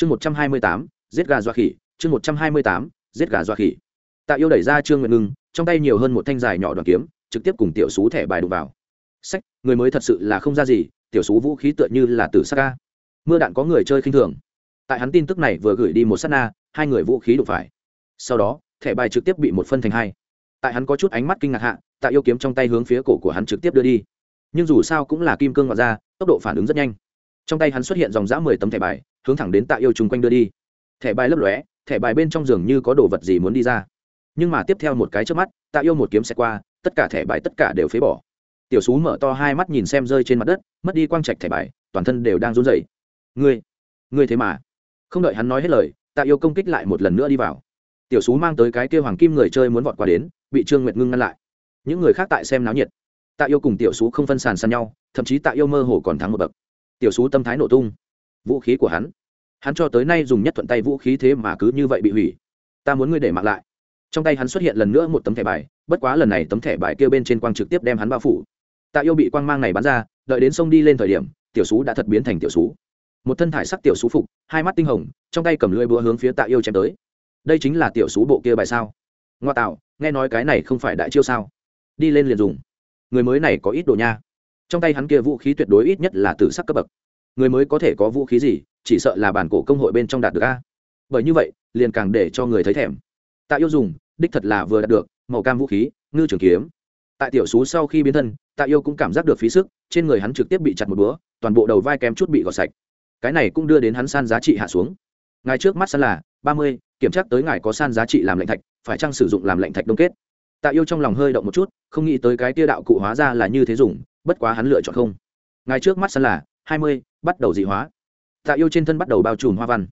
chương một trăm hai mươi tám, giết gà doa khỉ. Chương một trăm hai mươi tám, giết gà doa khỉ. Tạ yêu đẩy ra trương nguyện ngưng, trong tay nhiều hơn một thanh dài nhỏ đoàn kiếm, trực tiếp cùng tiểu sú thẻ bài đụng vào. Sách, người mới thật sự là không ra gì, tiểu sú vũ khí tựa như là tử sắc ca mưa đạn có người chơi khinh thường. Tại hắn tin tức này vừa gửi đi một s á t na, hai người vũ khí đụng phải. Sau đó, thẻ bài trực tiếp bị một phân thành hai. Tại hắn có chút ánh mắt kinh ngạc hạ, tạ yêu kiếm trong tay hướng phía cổ của hắn trực tiếp đưa đi. Nhưng dù sao cũng là kim cương ngoại ra tốc độ phản ứng rất nhanh. Trong tay hắn xuất hiện dòng dã mười tấm thẻ bài hướng thẳng đến tạ yêu chung quanh đưa đi. Thẻ bài lấp lóe, thẻ bài bên trong giường như có đồ vật gì muốn đi ra. Nhưng mà tiếp theo một cái trước mắt, tạ yêu một kiếm xe qua, tất cả thẻ bài tất cả đều phế bỏ. Tiểu sú mở to hai mắt nhìn xem rơi trên mặt đất, mất đi quang trạch thẻ bài, toàn thân đều đang run rẩy. Ngươi ngươi thế mà. Không đợi hắn nói hết lời, tạ yêu công kích lại một lần nữa đi vào. Tiểu sú mang tới cái kia hoàng kim người chơi muốn vọt qua đến, bị trương nguyệt ngưng ngăn lại. Những người khác tại xem náo nhiệt. Tạ yêu cùng tiểu sú không phân sàn sàn nhau, thậm chí tạ yêu mơ hồ còn thắng một bậc. Tiểu sú tâm thái nổ tung vũ khí của hắn. Hắn cho tới nay dùng nhất thuận tay vũ khí thế mà cứ như vậy bị hủy. Ta muốn ngươi để mặc lại. Trong tay hắn xuất hiện lần nữa một tấm thẻ bài, bất quá lần này tấm thẻ bài kia bên trên quang trực tiếp đem hắn bao phủ. Tạ yêu bị quang mang này bắn ra, đợi đến sông đi lên thời điểm, tiểu sú đã thật biến thành tiểu sú một thân thải sắc tiểu sú phục, hai mắt tinh hồng, trong tay cầm lưỡi búa hướng phía tạ yêu chém tới. Đây chính là tiểu sú bộ kia bài sao? Ngoa tạo, nghe nói cái này không phải đại chiêu sao? Đi lên liền dùng. Người mới này có ít đồ nha. Trong tay hắn kia vũ khí tuyệt đối ít nhất là tử sắc cấp bậc người mới có thể có vũ khí gì, chỉ sợ là bản cổ công hội bên trong đạt được a. Bởi như vậy, liền càng để cho người thấy thèm. Tạ yêu dùng, đích thật là vừa đạt được, màu cam vũ khí, ngư trường kiếm. Tại tiểu xú sau khi biến thân, tạ yêu cũng cảm giác được phí sức, trên người hắn trực tiếp bị chặt một búa, toàn bộ đầu vai kém chút bị gọt sạch. Cái này cũng đưa đến hắn san giá trị hạ xuống. Ngài trước mắt san là ba mươi, kiểm tra tới ngài có san giá trị làm lệnh thạch, phải chăng sử dụng làm lệnh thạch đông kết. Tạ yêu trong lòng hơi động một chút, không nghĩ tới cái tia đạo cụ hóa ra là như thế dùng, bất quá hắn lựa chọn không. Ngài trước mắt san là hai mươi, bắt đầu dị hóa. Tạ yêu trên thân bắt đầu bao trùm hoa văn.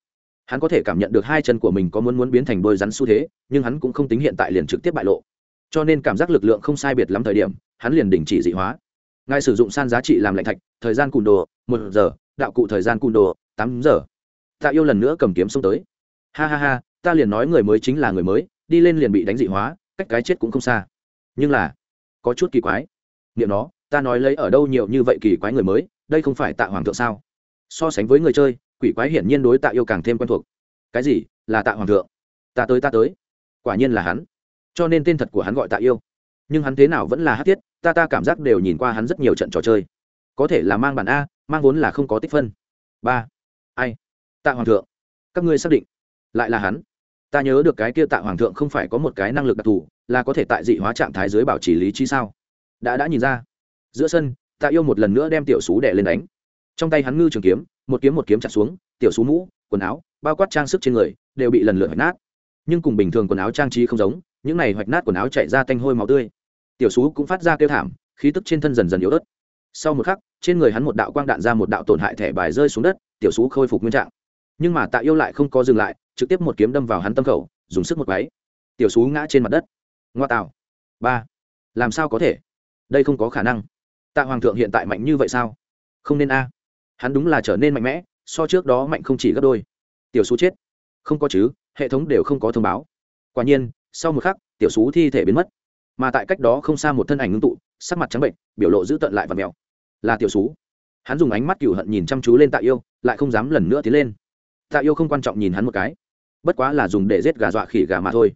Hắn có thể cảm nhận được hai chân của mình có muốn muốn biến thành đôi rắn xu thế, nhưng hắn cũng không tính hiện tại liền trực tiếp bại lộ. Cho nên cảm giác lực lượng không sai biệt lắm thời điểm, hắn liền đình chỉ dị hóa. Ngài sử dụng san giá trị làm lạnh thạch, thời gian cùn đồ, một giờ, đạo cụ thời gian cùn đồ, tám giờ. Tạ yêu lần nữa cầm kiếm xông tới. Ha ha ha, ta liền nói người mới chính là người mới, đi lên liền bị đánh dị hóa, cách cái chết cũng không xa. Nhưng là, có chút kỳ quái. Niệm nó, ta nói lấy ở đâu nhiều như vậy kỳ quái người mới đây không phải tạ hoàng thượng sao? So sánh với người chơi, quỷ quái hiển nhiên đối tạ yêu càng thêm quen thuộc. Cái gì? Là tạ hoàng thượng. Ta tới ta tới. Quả nhiên là hắn. Cho nên tên thật của hắn gọi tạ yêu. Nhưng hắn thế nào vẫn là hát tiết, ta ta cảm giác đều nhìn qua hắn rất nhiều trận trò chơi. Có thể là mang bản a, mang vốn là không có tích phân. Ba. Ai? Tạ hoàng thượng. Các ngươi xác định. Lại là hắn. Ta nhớ được cái kia tạ hoàng thượng không phải có một cái năng lực đặc thù, là có thể tại dị hóa trạng thái dưới bảo trì lý trí sao? Đã đã nhìn ra. Giữa sân tạ yêu một lần nữa đem tiểu xú đẻ lên đánh. Trong tay hắn ngư trường kiếm, một kiếm một kiếm chặt xuống, tiểu xú mũ, quần áo, bao quát trang sức trên người, đều bị lần lượt hoạch nát. Nhưng cùng bình thường quần áo trang trí không giống, những này hoạch nát quần áo chạy ra tanh hôi máu tươi. Tiểu xú cũng phát ra kêu thảm, khí tức trên thân dần dần yếu ớt. Sau một khắc, trên người hắn một đạo quang đạn ra một đạo tổn hại thẻ bài rơi xuống đất, tiểu xú khôi phục nguyên trạng. Nhưng mà tạ yêu lại không có dừng lại, trực tiếp một kiếm đâm vào hắn tâm khẩu, dùng sức một váy tiểu xú ngã trên mặt đất. Ngoa tạo. Ba. Làm sao có thể? Đây không có khả năng tạ hoàng thượng hiện tại mạnh như vậy sao? Không nên a. Hắn đúng là trở nên mạnh mẽ, so trước đó mạnh không chỉ gấp đôi. Tiểu xú chết. Không có chứ, hệ thống đều không có thông báo. Quả nhiên, sau một khắc, tiểu xú thi thể biến mất. Mà tại cách đó không xa một thân ảnh ngưng tụ, sắc mặt trắng bệnh, biểu lộ giữ tận lại và mèo là tiểu xú hắn dùng ánh mắt cựu hận nhìn chăm chú lên tạ yêu, lại không dám lần nữa tiến lên. Tạ yêu không quan trọng nhìn hắn một cái. Bất quá là dùng để giết gà dọa khỉ gà mà thôi.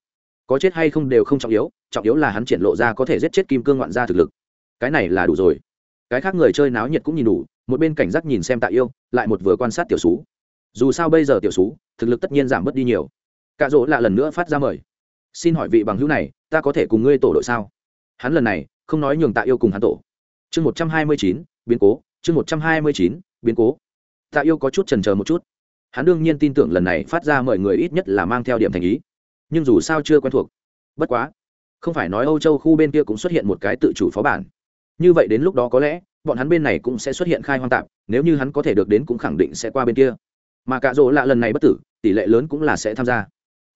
Có chết hay không đều không trọng yếu trọng yếu là hắn triển lộ ra có thể giết chết kim cương ngoạn gia thực lực. Cái này là đủ rồi cái khác người chơi náo nhiệt cũng nhìn đủ, một bên cảnh giác nhìn xem tạ yêu, lại một vừa quan sát tiểu sú dù sao bây giờ tiểu sú thực lực tất nhiên giảm bớt đi nhiều. Cạ rỗ lạ lần nữa phát ra mời. Xin hỏi vị bằng hữu này, ta có thể cùng ngươi tổ đội sao? Hắn lần này, không nói nhường tạ yêu cùng hắn tổ. Chương một trăm hai mươi chín, biến cố, chương một trăm hai mươi chín, biến cố. Tạ yêu có chút trần c một chút. Hắn đương nhiên tin tưởng lần này phát ra mời người ít nhất là mang theo điểm thành ý. Nhưng dù sao chưa quen thuộc. Bất quá, không phải nói âu châu khu bên kia cũng xuất hiện một cái tự chủ phó bản như vậy đến lúc đó có lẽ, bọn hắn bên này cũng sẽ xuất hiện khai hoang tạp, nếu như hắn có thể được đến cũng khẳng định sẽ qua bên kia. Mà cạ rỗ lạ lần này bất tử, tỷ lệ lớn cũng là sẽ tham gia.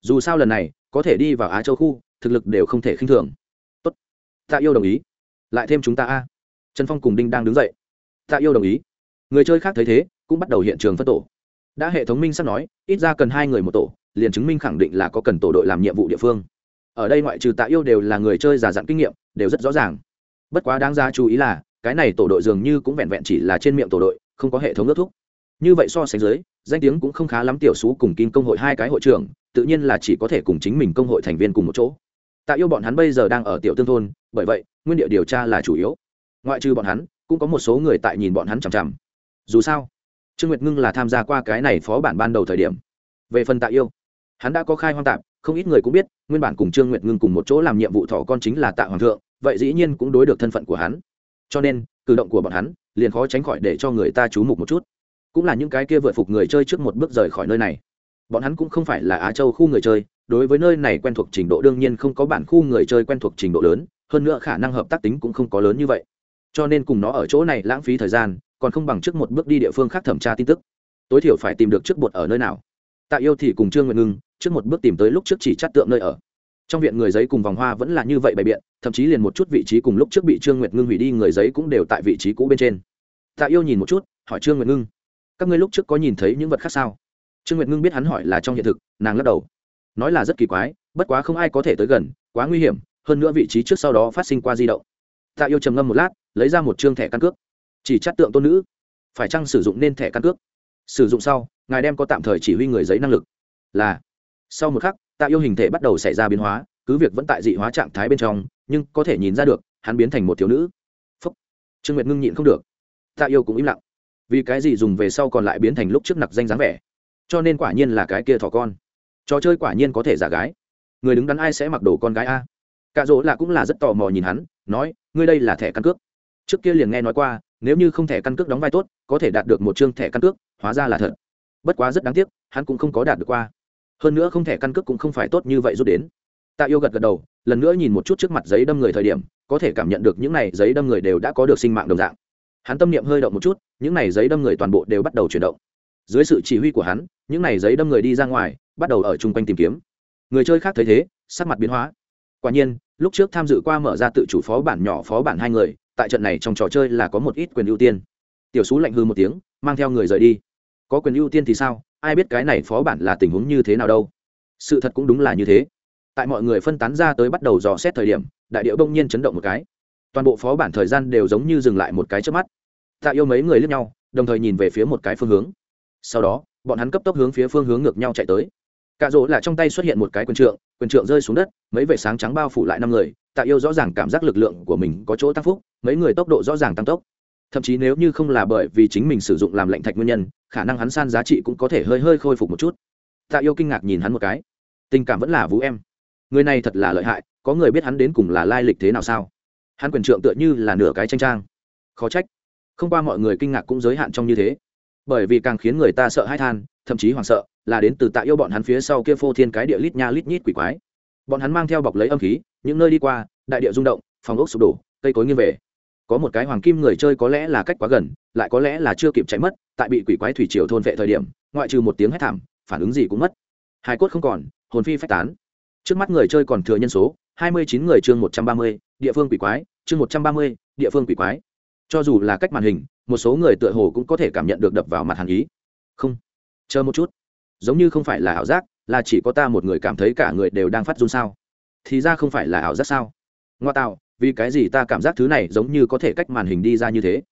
Dù sao lần này, có thể đi vào á châu khu, thực lực đều không thể khinh thường. Tốt. Tạ yêu đồng ý. Lại thêm chúng ta a. Trần phong cùng đinh đang đứng dậy. Tạ yêu đồng ý. Người chơi khác thấy thế, cũng bắt đầu hiện trường phân tổ. Đã hệ thống minh sắp nói, ít ra cần hai người một tổ, liền chứng minh khẳng định là có cần tổ đội làm nhiệm vụ địa phương. Ở đây ngoại trừ tạ yêu đều là người chơi già dặn kinh nghiệm, đều rất rõ ràng bất quá đáng ra chú ý là, cái này tổ đội dường như cũng vẹn vẹn chỉ là trên miệng tổ đội, không có hệ thống ước thúc. Như vậy so sánh dưới, danh tiếng cũng không khá lắm tiểu xú cùng kim công hội hai cái hội trưởng, tự nhiên là chỉ có thể cùng chính mình công hội thành viên cùng một chỗ. Tạ yêu bọn hắn bây giờ đang ở tiểu tương thôn, bởi vậy, nguyên địa điều tra là chủ yếu. Ngoại trừ bọn hắn, cũng có một số người tại nhìn bọn hắn chằm chằm. Dù sao, trương nguyệt ngưng là tham gia qua cái này phó bản ban đầu thời điểm. Về phần tạ yêu, hắn đã có khai hoang tạp, không ít người cũng biết, nguyên bản cùng trương nguyệt ngưng cùng một chỗ làm nhiệm vụ thọ con chính là tạ hoàng thượng vậy dĩ nhiên cũng đối được thân phận của hắn. Cho nên, cử động của bọn hắn liền khó tránh khỏi để cho người ta chú mục một chút. Cũng là những cái kia vượt phục người chơi trước một bước rời khỏi nơi này. Bọn hắn cũng không phải là á châu khu người chơi, đối với nơi này quen thuộc trình độ đương nhiên không có bản khu người chơi quen thuộc trình độ lớn, hơn nữa khả năng hợp tác tính cũng không có lớn như vậy. Cho nên cùng nó ở chỗ này lãng phí thời gian, còn không bằng trước một bước đi địa phương khác thẩm tra tin tức. Tối thiểu phải tìm được trước bột ở nơi nào. Tạ yêu thì cùng trương nguyện ngưng, trước một bước tìm tới lúc trước chỉ chắt tượng nơi ở trong viện người giấy cùng vòng hoa vẫn là như vậy bày biện, thậm chí liền một chút vị trí cùng lúc trước bị trương nguyệt ngưng hủy đi người giấy cũng đều tại vị trí cũ bên trên. Tạ yêu nhìn một chút, hỏi trương nguyệt ngưng, các ngươi lúc trước có nhìn thấy những vật khác sao? Trương nguyệt ngưng biết hắn hỏi là trong hiện thực, nàng lắc đầu, nói là rất kỳ quái, bất quá không ai có thể tới gần, quá nguy hiểm, hơn nữa vị trí trước sau đó phát sinh qua di động. Tạ yêu trầm ngâm một lát, lấy ra một chương thẻ căn cước. Chỉ chắt tượng tôn nữ, phải chăng sử dụng nên thẻ căn cước? Sử dụng sau, ngài đem có tạm thời chỉ huy người giấy năng lực. Là, sau một khắc tạ yêu hình thể bắt đầu xảy ra biến hóa, cứ việc vẫn tại dị hóa trạng thái bên trong, nhưng có thể nhìn ra được, hắn biến thành một thiếu nữ. Phúc. Trương nguyệt ngưng nhịn không được. Tạ yêu cũng im lặng. Vì cái gì dùng về sau còn lại biến thành lúc trước nặc danh dáng vẻ? Cho nên quả nhiên là cái kia thỏ con. Trò chơi quả nhiên có thể giả gái. Người đứng đắn ai sẽ mặc đồ con gái a? Cạ dỗ là cũng là rất tò mò nhìn hắn, nói, ngươi đây là thẻ căn cước. Trước kia liền nghe nói qua, nếu như không thẻ căn cước đóng vai tốt, có thể đạt được một chương thẻ căn cước, hóa ra là thật. Bất quá rất đáng tiếc, hắn cũng không có đạt được qua hơn nữa không thẻ căn cước cũng không phải tốt như vậy rút đến. Tạ yêu gật gật đầu, lần nữa nhìn một chút trước mặt giấy đâm người thời điểm, có thể cảm nhận được những này giấy đâm người đều đã có được sinh mạng đồng dạng. Hắn tâm niệm hơi động một chút, những này giấy đâm người toàn bộ đều bắt đầu chuyển động. Dưới sự chỉ huy của hắn, những này giấy đâm người đi ra ngoài, bắt đầu ở chung quanh tìm kiếm. Người chơi khác thấy thế, sắc mặt biến hóa. Quả nhiên, lúc trước tham dự qua mở ra tự chủ phó bản nhỏ phó bản hai người, tại trận này trong trò chơi là có một ít quyền ưu tiên. Tiểu sú lạnh hư một tiếng, mang theo người rời đi. Có quyền ưu tiên thì sao? Ai biết cái này phó bản là tình huống như thế nào đâu. Sự thật cũng đúng là như thế. Tại mọi người phân tán ra tới bắt đầu dò xét thời điểm, đại điệu bỗng nhiên chấn động một cái. Toàn bộ phó bản thời gian đều giống như dừng lại một cái trước mắt. Tạ yêu mấy người lướt nhau, đồng thời nhìn về phía một cái phương hướng. Sau đó, bọn hắn cấp tốc hướng phía phương hướng ngược nhau chạy tới. Cạ rỗ là trong tay xuất hiện một cái quyền trượng quyền trượng rơi xuống đất, mấy vệ sáng trắng bao phủ lại năm người. Tạ yêu rõ ràng cảm giác lực lượng của mình có chỗ tăng phúc, mấy người tốc độ rõ ràng tăng tốc thậm chí nếu như không là bởi vì chính mình sử dụng làm lệnh thạch nguyên nhân, khả năng hắn san giá trị cũng có thể hơi hơi khôi phục một chút. Tạ yêu kinh ngạc nhìn hắn một cái. Tình cảm vẫn là vũ em. Người này thật là lợi hại, có người biết hắn đến cùng là lai lịch thế nào sao? Hắn quyền trượng tựa như là nửa cái tranh trang. Khó trách. Không qua mọi người kinh ngạc cũng giới hạn trong như thế. Bởi vì càng khiến người ta sợ hãi than, thậm chí hoảng sợ, là đến từ tạ yêu bọn hắn phía sau kia phô thiên cái địa lít nha lít nhít quỷ quái. Bọn hắn mang theo bọc lấy âm khí, những nơi đi qua, đại địa rung động, phòng ốc sụp đổ, cây cối nghiêng về có một cái hoàng kim người chơi có lẽ là cách quá gần, lại có lẽ là chưa kịp chạy mất, tại bị quỷ quái thủy triều thôn vệ thời điểm, ngoại trừ một tiếng hét thảm, phản ứng gì cũng mất. Hai cốt không còn, hồn phi phách tán. Trước mắt người chơi còn thừa nhân số, hai mươi chín người chương một trăm ba mươi, địa phương quỷ quái, chương một trăm ba mươi, địa phương quỷ quái. Cho dù là cách màn hình, một số người tựa hồ cũng có thể cảm nhận được đập vào mặt hàn ý. Không. Chờ một chút. Giống như không phải là ảo giác, là chỉ có ta một người cảm thấy cả người đều đang phát run sao. Thì ra không phải là ảo giác sao. Ngoa tạo vì cái gì ta cảm giác thứ này giống như có thể cách màn hình đi ra như thế?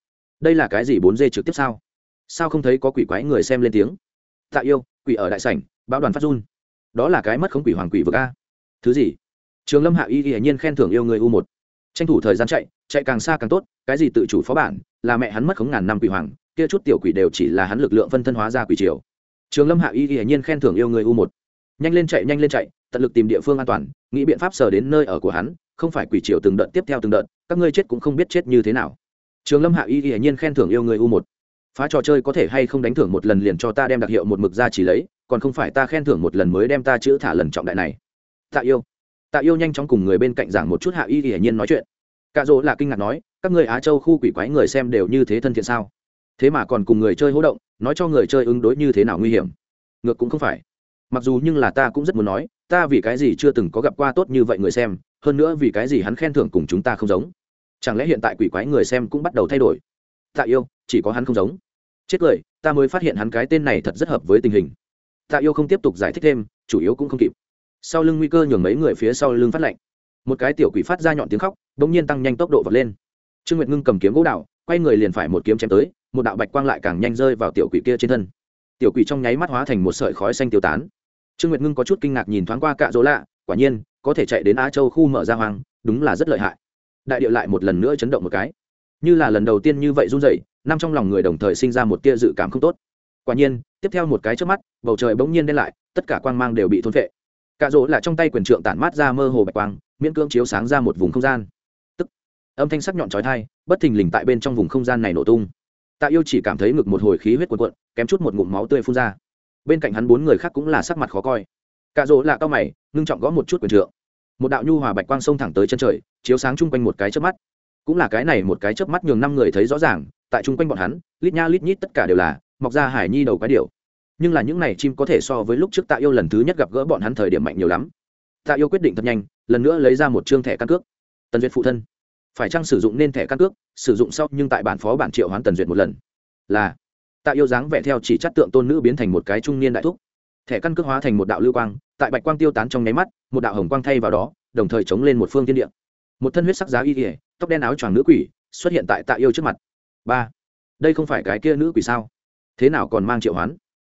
Đây là cái gì bốn d trực tiếp sao? Sao không thấy có quỷ quái người xem lên tiếng? Tạ yêu, quỷ ở đại sảnh, bão đoàn phát run. Đó là cái mất không quỷ hoàng quỷ vừa ca thứ gì? Trường lâm hạ y hiển nhiên khen thưởng yêu người u một. Tranh thủ thời gian chạy chạy càng xa càng tốt, cái gì tự chủ phó bản, là mẹ hắn mất khống ngàn năm quỷ hoàng, kia chút tiểu quỷ đều chỉ là hắn lực lượng phân thân hóa ra quỷ triều. Trường lâm hạ y hiển nhiên khen thưởng yêu người u một nhanh lên chạy, nhanh lên chạy, tận lực tìm địa phương an toàn, nghĩ biện pháp sờ đến nơi ở của hắn, không phải quỷ triều từng đợt tiếp theo từng đợt, các ngươi chết cũng không biết chết như thế nào. Trường lâm hạ y hiển nhiên khen thưởng yêu người u một. Phá trò chơi có thể hay không đánh thưởng một lần liền cho ta đem đặc hiệu một mực ra chỉ lấy, còn không phải ta khen thưởng một lần mới đem ta chữ thả lần trọng đại này. Tạ yêu. Tạ yêu nhanh chóng cùng người bên cạnh giảng một chút hạ y hiển nhiên nói chuyện. Cạ dỗ là kinh ngạc nói, các người á châu khu quỷ quái người xem đều như thế thân thiện sao? Thế mà còn cùng người chơi hỗ động, nói cho người chơi ứng đối như thế nào nguy hiểm? Ngược cũng không phải mặc dù nhưng là ta cũng rất muốn nói, ta vì cái gì chưa từng có gặp qua tốt như vậy người xem, hơn nữa vì cái gì hắn khen thưởng cùng chúng ta không giống. Chẳng lẽ hiện tại quỷ quái người xem cũng bắt đầu thay đổi? Tạ yêu, chỉ có hắn không giống. Chết cười, ta mới phát hiện hắn cái tên này thật rất hợp với tình hình. Tạ yêu không tiếp tục giải thích thêm, chủ yếu cũng không kịp. Sau lưng nguy cơ nhường mấy người phía sau lưng phát lạnh. Một cái tiểu quỷ phát ra nhọn tiếng khóc đ ỗ n g nhiên tăng nhanh tốc độ vật lên. Trương nguyệt ngưng cầm kiếm gỗ đạo quay người liền phải một kiếm chém tới, một đạo bạch quang lại càng nhanh rơi vào tiểu quỷ kia trên thân. Tiểu quỷ trong nháy mắt hóa thành một sợi khói xanh tiêu tán trương nguyệt ngưng có chút kinh ngạc nhìn thoáng qua cạ dỗ lạ, quả nhiên, có thể chạy đến á châu khu mở ra hoang, đúng là rất lợi hại. Đại điệu lại một lần nữa chấn động một cái. Như là lần đầu tiên như vậy run rẩy, năm trong lòng người đồng thời sinh ra một tia dự cảm không tốt. Quả nhiên, tiếp theo một cái trước mắt, bầu trời bỗng nhiên đen lại, tất cả quang mang đều bị thôn phệ. Cạ rỗ là trong tay quyền trượng tản mát ra mơ hồ bạch quang, miễn cưỡng chiếu sáng ra một vùng không gian. Tức, âm thanh sắc nhọn trói thai bất thình lình tại bên trong vùng không gian này nổ tung. Tạ yêu chỉ cảm thấy ngực một hồi khí huyết cuộn cuộn, kém chút một ngụm máu tươi phun ra bên cạnh hắn bốn người khác cũng là sắc mặt khó coi. Cạ rỗ là cao mày, ngưng trọng gõ một chút quyền trượng. Một đạo nhu hòa bạch quang sông thẳng tới chân trời, chiếu sáng chung quanh một cái chớp mắt. Cũng là cái này một cái chớp mắt nhường năm người thấy rõ ràng, tại chung quanh bọn hắn, lít nha lít nhít tất cả đều là mọc ra hải nhi đầu cái điều nhưng là những này chim có thể so với lúc trước tạ yêu lần thứ nhất gặp gỡ bọn hắn thời điểm mạnh nhiều lắm. Tạ yêu quyết định thật nhanh, lần nữa lấy ra một chương thẻ căn cước. Tần duyệt phụ thân. Phải chăng sử dụng nên thẻ căn cước? Sử dụng sau nhưng tại bản phó bản triệu hoán tần duyệt một lần. Là tạ yêu dáng vẽ theo chỉ chất tượng tôn nữ biến thành một cái trung niên đại thúc. Thẻ căn cước hóa thành một đạo lưu quang, tại bạch quang tiêu tán trong nháy mắt, một đạo hồng quang thay vào đó, đồng thời chống lên một phương tiên địa. Một thân huyết sắc giá y ỉa tóc đen áo choàng nữ quỷ, xuất hiện tại tạ yêu trước mặt. Ba, đây không phải cái kia nữ quỷ sao? Thế nào còn mang triệu hoán?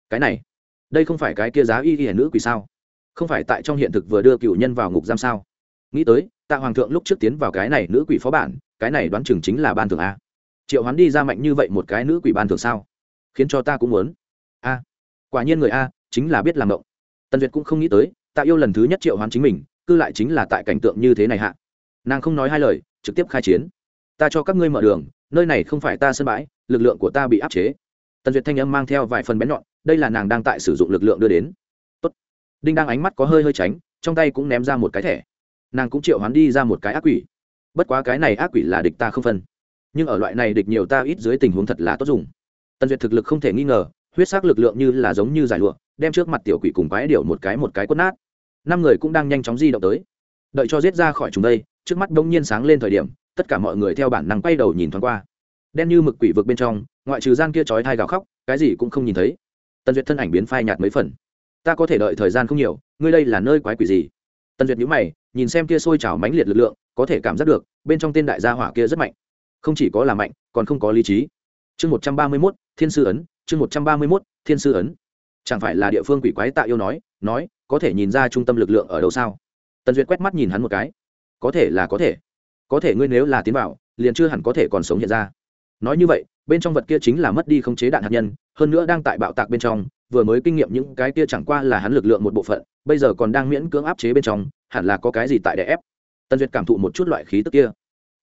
Cái này, đây không phải cái kia giá y ỉa nữ quỷ sao? Không phải tại trong hiện thực vừa đưa cựu nhân vào ngục giam sao? Nghĩ tới, tạ hoàng thượng lúc trước tiến vào cái này nữ quỷ phó bản, cái này đoán chừng chính là ban thường a. Triệu hoán đi ra mạnh như vậy một cái nữ quỷ ban thường sao? Khiến cho ta cũng muốn. A, quả nhiên người a chính là biết làm động tần duyệt cũng không nghĩ tới tạ yêu lần thứ nhất triệu hoán chính mình, cư lại chính là tại cảnh tượng như thế này hạ. Nàng không nói hai lời, trực tiếp khai chiến. Ta cho các ngươi mở đường, nơi này không phải ta sân bãi, lực lượng của ta bị áp chế. Tần duyệt thanh âm mang theo vài phần bén nhọn, đây là nàng đang tại sử dụng lực lượng đưa đến. Tốt. đinh đang ánh mắt có hơi hơi tránh, trong tay cũng ném ra một cái thẻ. Nàng cũng triệu hoán đi ra một cái ác quỷ. Bất quá cái này ác quỷ là địch ta không phân. Nhưng ở loại này địch nhiều ta ít dưới tình huống thật là tốt dùng tần duyệt thực lực không thể nghi ngờ, huyết sắc lực lượng như là giống như giải lụa, đem trước mặt tiểu quỷ cùng quái điệu một cái một cái quất nát. Năm người cũng đang nhanh chóng di động tới. Đợi cho giết ra khỏi chúng đây, trước mắt đông nhiên sáng lên thời điểm, tất cả mọi người theo bản năng quay đầu nhìn thoáng qua. Đen như mực quỷ vực bên trong, ngoại trừ gian kia trói thai gào khóc, cái gì cũng không nhìn thấy. Tần duyệt thân ảnh biến phai nhạt mấy phần. Ta có thể đợi thời gian không nhiều, ngươi đây là nơi quái quỷ gì? Tần duyệt nhữ mày, nhìn xem kia sôi trào mãnh liệt lực lượng, có thể cảm giác được, bên trong tên đại gia hỏa kia rất mạnh. Không chỉ có là mạnh, còn không có lý trí chương một trăm ba mươi mốt, thiên sư ấn, chương một trăm ba mươi mốt, thiên sư ấn. Chẳng phải là địa phương quỷ quái tạ yêu nói nói, có thể nhìn ra trung tâm lực lượng ở đâu sao? Tần duyệt quét mắt nhìn hắn một cái. Có thể là có thể. Có thể ngươi nếu là tiến vào, liền chưa hẳn có thể còn sống hiện ra. Nói như vậy, bên trong vật kia chính là mất đi không chế đạn hạt nhân, hơn nữa đang tại bạo tạc bên trong, vừa mới kinh nghiệm những cái kia chẳng qua là hắn lực lượng một bộ phận, bây giờ còn đang miễn cưỡng áp chế bên trong, hẳn là có cái gì tại đè ép. Tần duyệt cảm thụ một chút loại khí tức kia.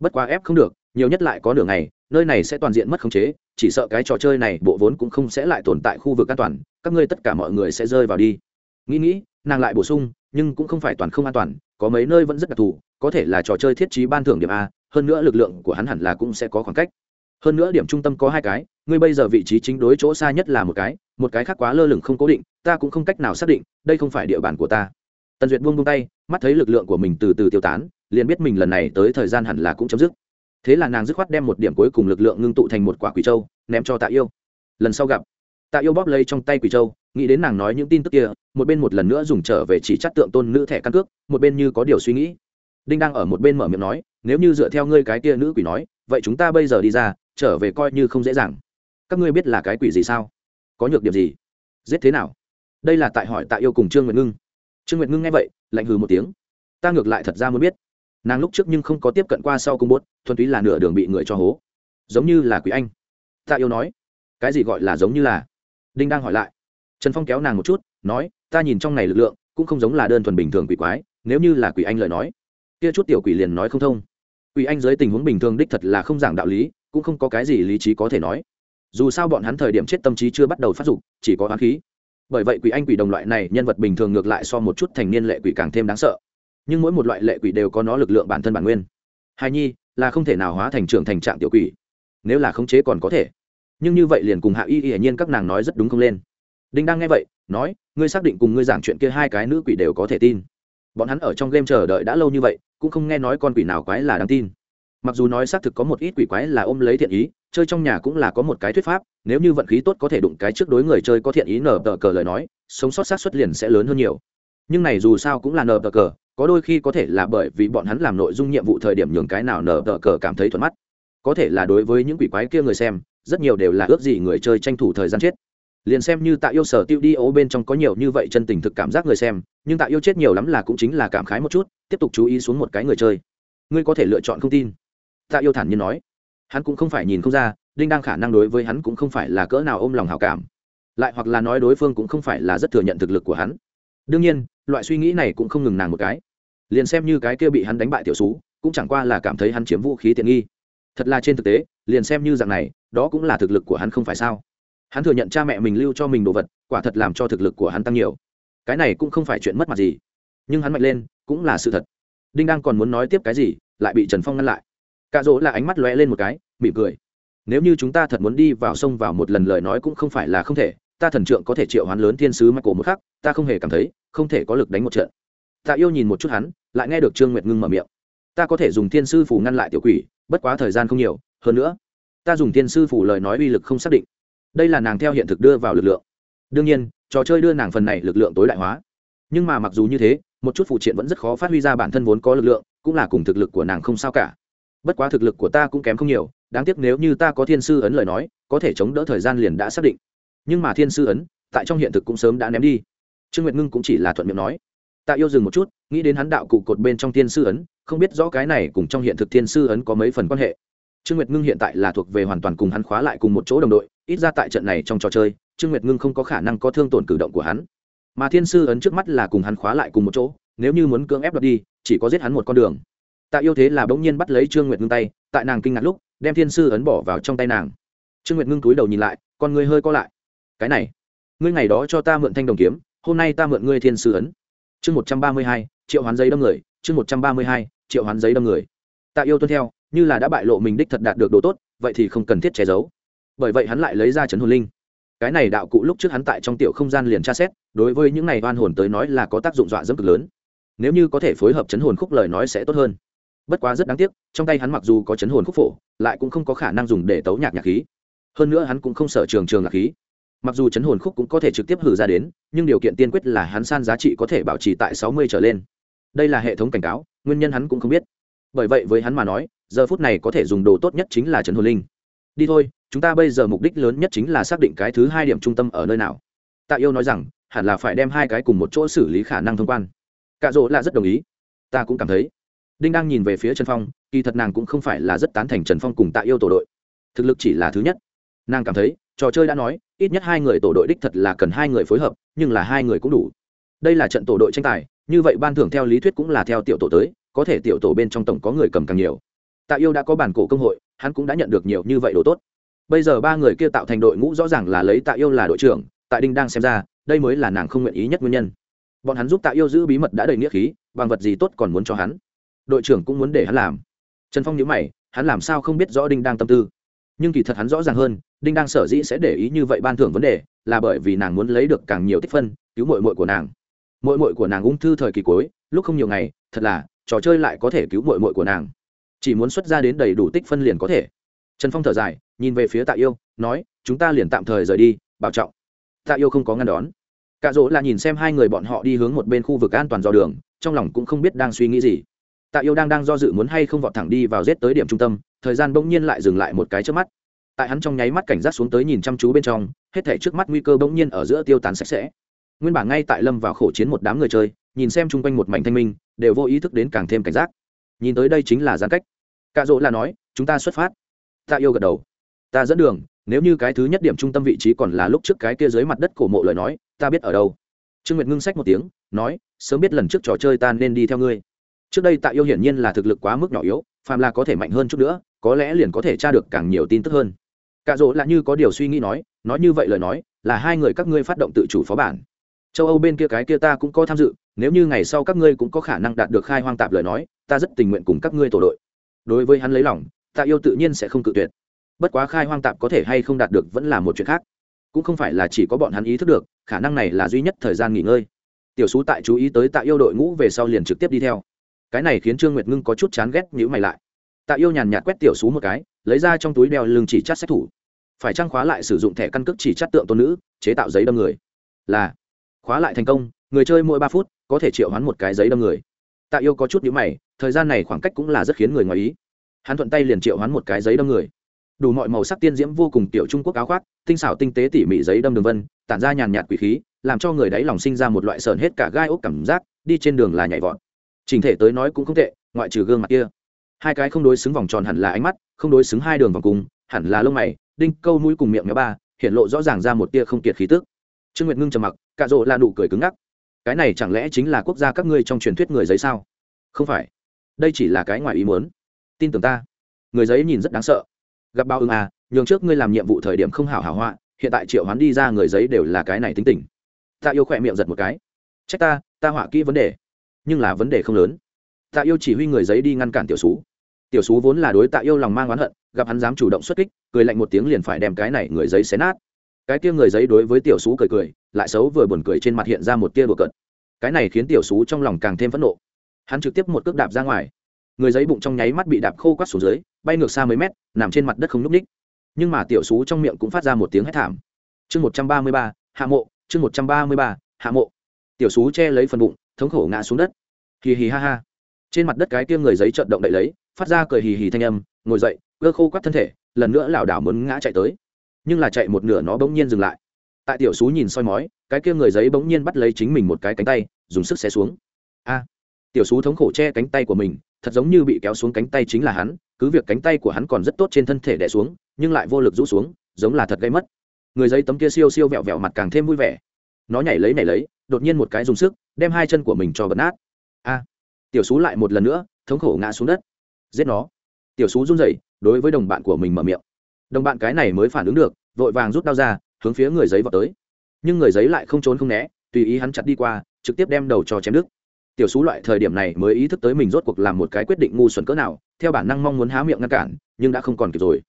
Bất quá ép không được, nhiều nhất lại có nửa ngày nơi này sẽ toàn diện mất khống chế, chỉ sợ cái trò chơi này bộ vốn cũng không sẽ lại tồn tại khu vực an toàn, các ngươi tất cả mọi người sẽ rơi vào đi. Nghĩ nghĩ, nàng lại bổ sung, nhưng cũng không phải toàn không an toàn, có mấy nơi vẫn rất đặc thù, có thể là trò chơi thiết trí ban thưởng điểm a, hơn nữa lực lượng của hắn hẳn là cũng sẽ có khoảng cách. Hơn nữa điểm trung tâm có hai cái, ngươi bây giờ vị trí chính đối chỗ xa nhất là một cái một cái khác quá lơ lửng không cố định, ta cũng không cách nào xác định, đây không phải địa bàn của ta. Tần duyệt buông buông tay, mắt thấy lực lượng của mình từ từ tiêu tán, liền biết mình lần này tới thời gian hẳn là cũng chấm dứt thế là nàng dứt khoát đem một điểm cuối cùng lực lượng ngưng tụ thành một quả quỷ châu ném cho tạ yêu. Lần sau gặp, tạ yêu bóp lấy trong tay quỷ châu nghĩ đến nàng nói những tin tức kia, một bên một lần nữa dùng trở về chỉ chắt tượng tôn nữ thẻ căn cước, một bên như có điều suy nghĩ. Đinh đang ở một bên mở miệng nói, nếu như dựa theo ngươi cái kia nữ quỷ nói, vậy chúng ta bây giờ đi ra, trở về coi như không dễ dàng. Các ngươi biết là cái quỷ gì sao? Có nhược điểm gì? Giết thế nào? Đây là tại hỏi tạ yêu cùng trương nguyệt ngưng. Trương nguyệt ngưng nghe vậy, lạnh hừ một tiếng. Ta ngược lại thật ra muốn biết nàng lúc trước nhưng không có tiếp cận qua sau cung bốt thuần túy là nửa đường bị người cho hố. Giống như là quỷ anh. Ta yêu nói. Cái gì gọi là giống như là? Đinh đang hỏi lại. Trần phong kéo nàng một chút, nói, ta nhìn trong này lực lượng, cũng không giống là đơn thuần bình thường quỷ quái, nếu như là quỷ anh lời nói. Kia chút tiểu quỷ liền nói không thông. Quỷ anh dưới tình huống bình thường đích thật là không giảng đạo lý, cũng không có cái gì lý trí có thể nói. Dù sao bọn hắn thời điểm chết tâm trí chưa bắt đầu phát dục, chỉ có hoán khí. Bởi vậy quỷ anh quỷ đồng loại này nhân vật bình thường ngược lại so một chút thành niên lệ quỷ càng thêm đáng sợ nhưng mỗi một loại lệ quỷ đều có nó lực lượng bản thân bản nguyên. Hài nhi, là không thể nào hóa thành trưởng thành trạng tiểu quỷ. Nếu là khống chế còn có thể. Nhưng như vậy liền cùng hạ y y nhiên các nàng nói rất đúng không lên. Đinh đang nghe vậy, nói, ngươi xác định cùng ngươi giảng chuyện kia hai cái nữ quỷ đều có thể tin. Bọn hắn ở trong game chờ đợi đã lâu như vậy, cũng không nghe nói con quỷ nào quái là đáng tin. Mặc dù nói xác thực có một ít quỷ quái là ôm lấy thiện ý, chơi trong nhà cũng là có một cái thuyết pháp, nếu như vận khí tốt có thể đụng cái trước đối người chơi có thiện ý nở tờ cờ lời nói, sống sót sát xuất liền sẽ lớn hơn nhiều nhưng này dù sao cũng là nở tờ cờ, có đôi khi có thể là bởi vì bọn hắn làm nội dung nhiệm vụ thời điểm nhường cái nào nở tờ cờ cảm thấy thuận mắt. Có thể là đối với những quỷ quái kia người xem, rất nhiều đều là ước gì người chơi tranh thủ thời gian chết. Liền xem như tạ yêu sở tiêu đi ố bên trong có nhiều như vậy chân tình thực cảm giác người xem, nhưng tạ yêu chết nhiều lắm là cũng chính là cảm khái một chút, tiếp tục chú ý xuống một cái người chơi. Ngươi có thể lựa chọn không tin. Tạ yêu thản nhiên nói. Hắn cũng không phải nhìn không ra, đinh đang khả năng đối với hắn cũng không phải là cỡ nào ôm lòng hào cảm. Lại hoặc là nói đối phương cũng không phải là rất thừa nhận thực lực của hắn. Đương nhiên loại suy nghĩ này cũng không ngừng nàng một cái. Liền xem như cái kia bị hắn đánh bại tiểu xú, cũng chẳng qua là cảm thấy hắn chiếm vũ khí tiện nghi. Thật là trên thực tế, liền xem như dạng này, đó cũng là thực lực của hắn không phải sao. Hắn thừa nhận cha mẹ mình lưu cho mình đồ vật, quả thật làm cho thực lực của hắn tăng nhiều. Cái này cũng không phải chuyện mất mặt gì. Nhưng hắn mạnh lên, cũng là sự thật. Đinh đang còn muốn nói tiếp cái gì, lại bị trần phong ngăn lại. Cạ dỗ là ánh mắt lóe lên một cái, mỉm cười. Nếu như chúng ta thật muốn đi vào sông vào một lần lời nói cũng không phải là không thể, ta thần trượng có thể triệu hoán lớn thiên sứ mạch cổ một khắc, ta không hề cảm thấy không thể có lực đánh một trận. Tạ yêu nhìn một chút hắn, lại nghe được trương nguyệt ngưng mở miệng. Ta có thể dùng thiên sư phủ ngăn lại tiểu quỷ, bất quá thời gian không nhiều, hơn nữa, ta dùng thiên sư phủ lời nói uy lực không xác định. Đây là nàng theo hiện thực đưa vào lực lượng. Đương nhiên, trò chơi đưa nàng phần này lực lượng tối đại hóa. Nhưng mà mặc dù như thế, một chút phụ triện vẫn rất khó phát huy ra bản thân vốn có lực lượng, cũng là cùng thực lực của nàng không sao cả. Bất quá thực lực của ta cũng kém không nhiều, đáng tiếc nếu như ta có thiên sư ấn lời nói, có thể chống đỡ thời gian liền đã xác định. Nhưng mà thiên sư ấn, tại trong hiện thực cũng sớm đã ném đi trương nguyệt ngưng cũng chỉ là thuận miệng nói, tạ yêu dừng một chút, nghĩ đến hắn đạo cụ cột bên trong thiên sư ấn, không biết rõ cái này cùng trong hiện thực thiên sư ấn có mấy phần quan hệ. Trương nguyệt ngưng hiện tại là thuộc về hoàn toàn cùng hắn khóa lại cùng một chỗ đồng đội, ít ra tại trận này trong trò chơi, trương nguyệt ngưng không có khả năng có thương tổn cử động của hắn. Mà thiên sư ấn trước mắt là cùng hắn khóa lại cùng một chỗ, nếu như muốn cưỡng ép đoạt đi, chỉ có giết hắn một con đường. Tạ yêu thế là bỗng nhiên bắt lấy trương nguyệt ngưng tay, tại nàng kinh ngạc lúc, đem thiên sư ấn bỏ vào trong tay nàng. Trương nguyệt ngưng túi đầu nhìn lại, con người hơi co lại. Cái này, ngươi ngày đó cho ta mượn thanh đồng kiếm hôm nay ta mượn ngươi thiên sư ấn. Chương một trăm ba mươi hai, triệu hoán giấy đâm người, chương một trăm ba mươi hai, triệu hoán giấy đâm người. Tạ yêu tuân theo, như là đã bại lộ mình đích thật đạt được đồ tốt, vậy thì không cần thiết che giấu. Bởi vậy hắn lại lấy ra chấn hồn linh. Cái này đạo cụ lúc trước hắn tại trong tiểu không gian liền tra xét, đối với những này oan hồn tới nói là có tác dụng dọa dẫm cực lớn. Nếu như có thể phối hợp chấn hồn khúc lời nói sẽ tốt hơn. Bất quá rất đáng tiếc, trong tay hắn mặc dù có chấn hồn khúc phổ, lại cũng không có khả năng dùng để tấu nhạc nhạc khí. Hơn nữa hắn cũng không sợ trường trường nhạc khí mặc dù chấn hồn khúc cũng có thể trực tiếp hử ra đến, nhưng điều kiện tiên quyết là hắn san giá trị có thể bảo trì tại sáu mươi trở lên. Đây là hệ thống cảnh cáo, nguyên nhân hắn cũng không biết. Bởi vậy với hắn mà nói, giờ phút này có thể dùng đồ tốt nhất chính là chấn hồn linh. Đi thôi, chúng ta bây giờ mục đích lớn nhất chính là xác định cái thứ hai điểm trung tâm ở nơi nào. Tạ yêu nói rằng, hẳn là phải đem hai cái cùng một chỗ xử lý khả năng thông quan. Cạ rỗ là rất đồng ý. Ta cũng cảm thấy. Đinh đang nhìn về phía trần phong, kỳ thật nàng cũng không phải là rất tán thành trần phong cùng tạ yêu tổ đội. Thực lực chỉ là thứ nhất. Nàng cảm thấy trò chơi đã nói, ít nhất hai người tổ đội đích thật là cần hai người phối hợp, nhưng là hai người cũng đủ. Đây là trận tổ đội tranh tài, như vậy ban thưởng theo lý thuyết cũng là theo tiểu tổ tới, có thể tiểu tổ bên trong tổng có người cầm càng nhiều. Tạ yêu đã có bản cổ công hội, hắn cũng đã nhận được nhiều như vậy đồ tốt. Bây giờ ba người kia tạo thành đội ngũ rõ ràng là lấy tạ yêu là đội trưởng tại đinh đang xem ra, đây mới là nàng không nguyện ý nhất nguyên nhân. Bọn hắn giúp tạ yêu giữ bí mật đã đầy nghĩa khí, bằng vật gì tốt còn muốn cho hắn? Đội trưởng cũng muốn để hắn làm. Trần phong nhớ mày, hắn làm sao không biết rõ đinh đang tâm tư? Nhưng kỳ thật hắn rõ ràng hơn, đinh đang sở dĩ sẽ để ý như vậy ban thưởng vấn đề là bởi vì nàng muốn lấy được càng nhiều tích phân, cứu mội mội của nàng. Mội mội của nàng ung thư thời kỳ cuối, lúc không nhiều ngày, thật là, trò chơi lại có thể cứu mội mội của nàng. Chỉ muốn xuất ra đến đầy đủ tích phân liền có thể. Trần phong thở dài, nhìn về phía tạ yêu, nói, chúng ta liền tạm thời rời đi, bảo trọng. Tạ yêu không có ngăn đón. Cạ dỗ là nhìn xem hai người bọn họ đi hướng một bên khu vực an toàn do đường, trong lòng cũng không biết đang suy nghĩ gì tạ yêu đang đang do dự muốn hay không vọt thẳng đi vào rết tới điểm trung tâm, thời gian bỗng nhiên lại dừng lại một cái trước mắt. Tại hắn trong nháy mắt cảnh giác xuống tới nhìn chăm chú bên trong, hết thể trước mắt nguy cơ bỗng nhiên ở giữa tiêu tán sạch sẽ. Nguyên bản ngay tại lâm vào khổ chiến một đám người chơi, nhìn xem chung quanh một mảnh thanh minh, đều vô ý thức đến càng thêm cảnh giác. Nhìn tới đây chính là giãn cách. Cạ dỗ là nói, chúng ta xuất phát. Tạ yêu gật đầu. Ta dẫn đường, nếu như cái thứ nhất điểm trung tâm vị trí còn là lúc trước cái kia dưới mặt đất cổ mộ lời nói, ta biết ở đâu. Trương nguyệt ngưng sách một tiếng, nói, sớm biết lần trước trò chơi ta nên đi theo ngươi trước đây tạ yêu hiển nhiên là thực lực quá mức nhỏ yếu, phàm là có thể mạnh hơn chút nữa, có lẽ liền có thể tra được càng nhiều tin tức hơn. Cạ rỗ là như có điều suy nghĩ nói nói như vậy lời nói, là hai người các ngươi phát động tự chủ phó bản. Châu âu bên kia cái kia ta cũng có tham dự, nếu như ngày sau các ngươi cũng có khả năng đạt được khai hoang tạp lời nói, ta rất tình nguyện cùng các ngươi tổ đội. Đối với hắn lấy lòng, tạ yêu tự nhiên sẽ không cự tuyệt. Bất quá khai hoang tạp có thể hay không đạt được vẫn là một chuyện khác. Cũng không phải là chỉ có bọn hắn ý thức được, khả năng này là duy nhất thời gian nghỉ ngơi. Tiểu sú tại chú ý tới tạ yêu đội ngũ về sau liền trực tiếp đi theo cái này khiến trương nguyệt ngưng có chút chán ghét nhữ mày lại. Tạ yêu nhàn nhạt quét tiểu xú một cái, lấy ra trong túi đeo lưng chỉ chắt xét thủ. Phải trang khóa lại sử dụng thẻ căn cước chỉ chắt tượng tôn nữ, chế tạo giấy đâm người? Là. Khóa lại thành công, người chơi mỗi ba phút, có thể triệu hoán một cái giấy đâm người. Tạ yêu có chút nhữ mày, thời gian này khoảng cách cũng là rất khiến người ngoài ý. Hắn thuận tay liền triệu hoán một cái giấy đâm người. Đủ mọi màu sắc tiên diễm vô cùng tiểu trung quốc áo khoác, tinh xảo tinh tế tỉ mỉ giấy đâm đường vân, tản ra nhàn nhạt quỷ khí, làm cho người đáy lòng sinh ra một loại sờn hết cả gai ốc cảm giác, đi trên đường là nhảy vọt chỉnh thể tới nói cũng không tệ, ngoại trừ gương mặt kia. Hai cái không đối xứng vòng tròn hẳn là ánh mắt, không đối xứng hai đường vòng cùng, hẳn là lông mày, đinh, câu mũi cùng miệng méo ba, hiện lộ rõ ràng ra một tia không kiệt khí tức. Trương nguyệt ngưng trầm mặc cạ rộ là nụ cười cứng ngắc. Cái này chẳng lẽ chính là quốc gia các ngươi trong truyền thuyết người giấy sao? Không phải. Đây chỉ là cái ngoài ý muốn. Tin tưởng ta. Người giấy nhìn rất đáng sợ. Gặp bao ưng à nhường trước ngươi làm nhiệm vụ thời điểm không hảo hảo họa, hiện tại triệu hoán đi ra người giấy đều là cái này tính tình. Ta yêu khỏe miệng giật một cái. Trách ta ta họa kỹ vấn đề nhưng là vấn đề không lớn. Tạ yêu chỉ huy người giấy đi ngăn cản tiểu xú. tiểu xú vốn là đối tạ yêu lòng mang oán hận, gặp hắn dám chủ động xuất kích, cười lạnh một tiếng liền phải đem cái này người giấy xé nát. Cái kia người giấy đối với tiểu xú cười cười, lại xấu vừa buồn cười trên mặt hiện ra một tia đùa cợt. Cái này khiến tiểu xú trong lòng càng thêm phẫn nộ. Hắn trực tiếp một cước đạp ra ngoài. Người giấy bụng trong nháy mắt bị đạp khô quắt xuống dưới, bay ngược xa mấy mét, nằm trên mặt đất không n ú c ních nhưng mà tiểu xú trong miệng cũng phát ra một tiếng hét thảm. Chương một trăm ba mươi ba, hạ mộ, chương một trăm ba mươi ba, hạ mộ. Tiểu xú che lấy phần bụng thống khổ ngã xuống đất. Hì hì ha ha. Trên mặt đất cái kia người giấy trợn động đậy lấy, phát ra cười hì hì thanh âm, ngồi dậy cơ khô quắt thân thể, lần nữa lảo đảo muốn ngã chạy tới. Nhưng là chạy một nửa nó bỗng nhiên dừng lại. Tại tiểu sú nhìn soi mói, cái kia người giấy bỗng nhiên bắt lấy chính mình một cái cánh tay, dùng sức xé xuống. A! Tiểu sú thống khổ che cánh tay của mình, thật giống như bị kéo xuống cánh tay chính là hắn, cứ việc cánh tay của hắn còn rất tốt trên thân thể đẻ xuống, nhưng lại vô lực rũ xuống, giống là thật gây mất. Người giấy tấm kia siêu siêu vẹo vẹo mặt càng thêm vui vẻ. Nó nhảy lấy nhảy lấy, đột nhiên một cái dùng sức đem hai chân của mình cho bật nát. A, tiểu xú lại một lần nữa, thống khổ ngã xuống đất. Giết nó. Tiểu xú run rẩy, đối với đồng bạn của mình mở miệng. Đồng bạn cái này mới phản ứng được, vội vàng rút đao ra, hướng phía người giấy vào tới. Nhưng người giấy lại không trốn không né, tùy ý hắn chặt đi qua, trực tiếp đem đầu cho chém đứt. Tiểu xú loại thời điểm này mới ý thức tới mình rốt cuộc làm một cái quyết định ngu xuẩn cỡ nào, theo bản năng mong muốn há miệng ngăn cản, nhưng đã không còn kịp rồi.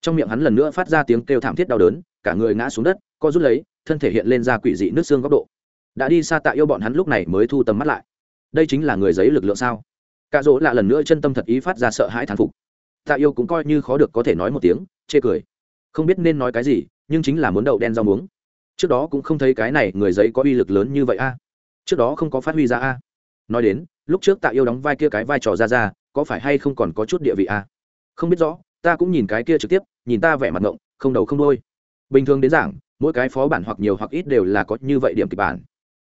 Trong miệng hắn lần nữa phát ra tiếng kêu thảm thiết đau đớn, cả người ngã xuống đất, co rút lấy, thân thể hiện lên ra quỷ dị nước xương góc độ đã đi xa tạ yêu bọn hắn lúc này mới thu tầm mắt lại. Đây chính là người giấy lực lượng sao? Cạ dỗ lạ lần nữa chân tâm thật ý phát ra sợ hãi thán phục. Tạ yêu cũng coi như khó được có thể nói một tiếng, chê cười. Không biết nên nói cái gì, nhưng chính là muốn đậu đen rau muống. Trước đó cũng không thấy cái này người giấy có uy lực lớn như vậy a. Trước đó không có phát huy ra a. Nói đến, lúc trước tạ yêu đóng vai kia cái vai trò ra ra, có phải hay không còn có chút địa vị a? Không biết rõ, ta cũng nhìn cái kia trực tiếp, nhìn ta vẻ mặt ngộng, không đầu không đôi bình thường đến giảng, mỗi cái phó bản hoặc nhiều hoặc ít đều là có như vậy điểm kịch bản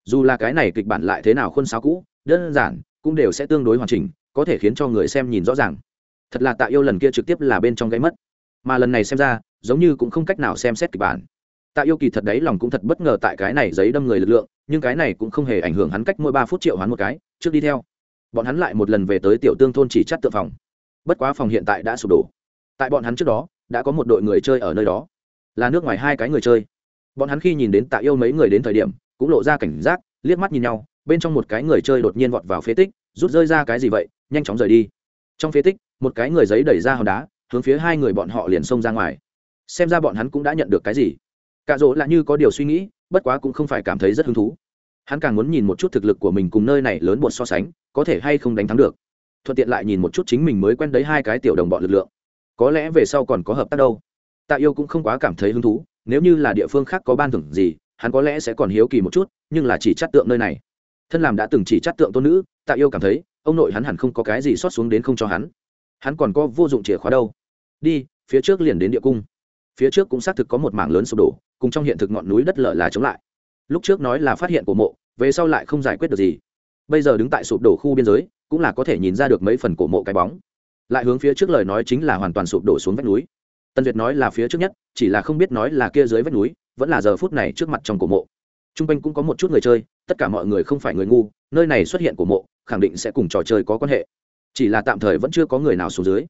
dù là cái này kịch bản lại thế nào khuôn sáo cũ, đơn giản, cũng đều sẽ tương đối hoàn chỉnh, có thể khiến cho người xem nhìn rõ ràng. Thật là tạ yêu lần kia trực tiếp là bên trong gãy mất. Mà lần này xem ra, giống như cũng không cách nào xem xét kịch bản. Tạ yêu kỳ thật đấy lòng cũng thật bất ngờ tại cái này giấy đâm người lực lượng, nhưng cái này cũng không hề ảnh hưởng hắn cách mỗi ba phút triệu hắn một cái, trước đi theo. Bọn hắn lại một lần về tới tiểu tương thôn chỉ chắt tượng phòng. Bất quá phòng hiện tại đã sụp đổ. Tại bọn hắn trước đó, đã có một đội người chơi ở nơi đó. Là nước ngoài hai cái người chơi. Bọn hắn khi nhìn đến tạ yêu mấy người đến thời điểm cũng lộ ra cảnh giác, liếc mắt nhìn nhau, bên trong một cái người chơi đột nhiên vọt vào phế tích, rút rơi ra cái gì vậy, nhanh chóng rời đi. Trong phế tích, một cái người giấy đẩy ra hòn đá, hướng phía hai người bọn họ liền xông ra ngoài. Xem ra bọn hắn cũng đã nhận được cái gì. Cạ rỗ lại như có điều suy nghĩ, bất quá cũng không phải cảm thấy rất hứng thú. Hắn càng muốn nhìn một chút thực lực của mình cùng nơi này lớn bột so sánh, có thể hay không đánh thắng được. Thuận tiện lại nhìn một chút chính mình mới quen đấy hai cái tiểu đồng bọn lực lượng. Có lẽ về sau còn có hợp tác đâu. Tạ yêu cũng không quá cảm thấy hứng thú, nếu như là địa phương khác có ban thưởng gì hắn có lẽ sẽ còn hiếu kỳ một chút, nhưng là chỉ chắt tượng nơi này. Thân làm đã từng chỉ chắt tượng tôn nữ, tạ yêu cảm thấy, ông nội hắn hẳn không có cái gì xót xuống đến không cho hắn. Hắn còn có vô dụng chìa khóa đâu. Đi, phía trước liền đến địa cung. Phía trước cũng xác thực có một mảng lớn sụp đổ, cùng trong hiện thực ngọn núi đất lở là chống lại. Lúc trước nói là phát hiện của mộ, về sau lại không giải quyết được gì. Bây giờ đứng tại sụp đổ khu biên giới, cũng là có thể nhìn ra được mấy phần cổ mộ cái bóng. Lại hướng phía trước lời nói chính là hoàn toàn sụp đổ xuống vách núi. Tân duyệt nói là phía trước nhất, chỉ là không biết nói là kia dưới vách núi vẫn là giờ phút này trước mặt trong cổ mộ. T r u n g quanh cũng có một chút người chơi, tất cả mọi người không phải người ngu, nơi này xuất hiện cổ mộ, khẳng định sẽ cùng trò chơi có quan hệ. Chỉ là tạm thời vẫn chưa có người nào xuống dưới.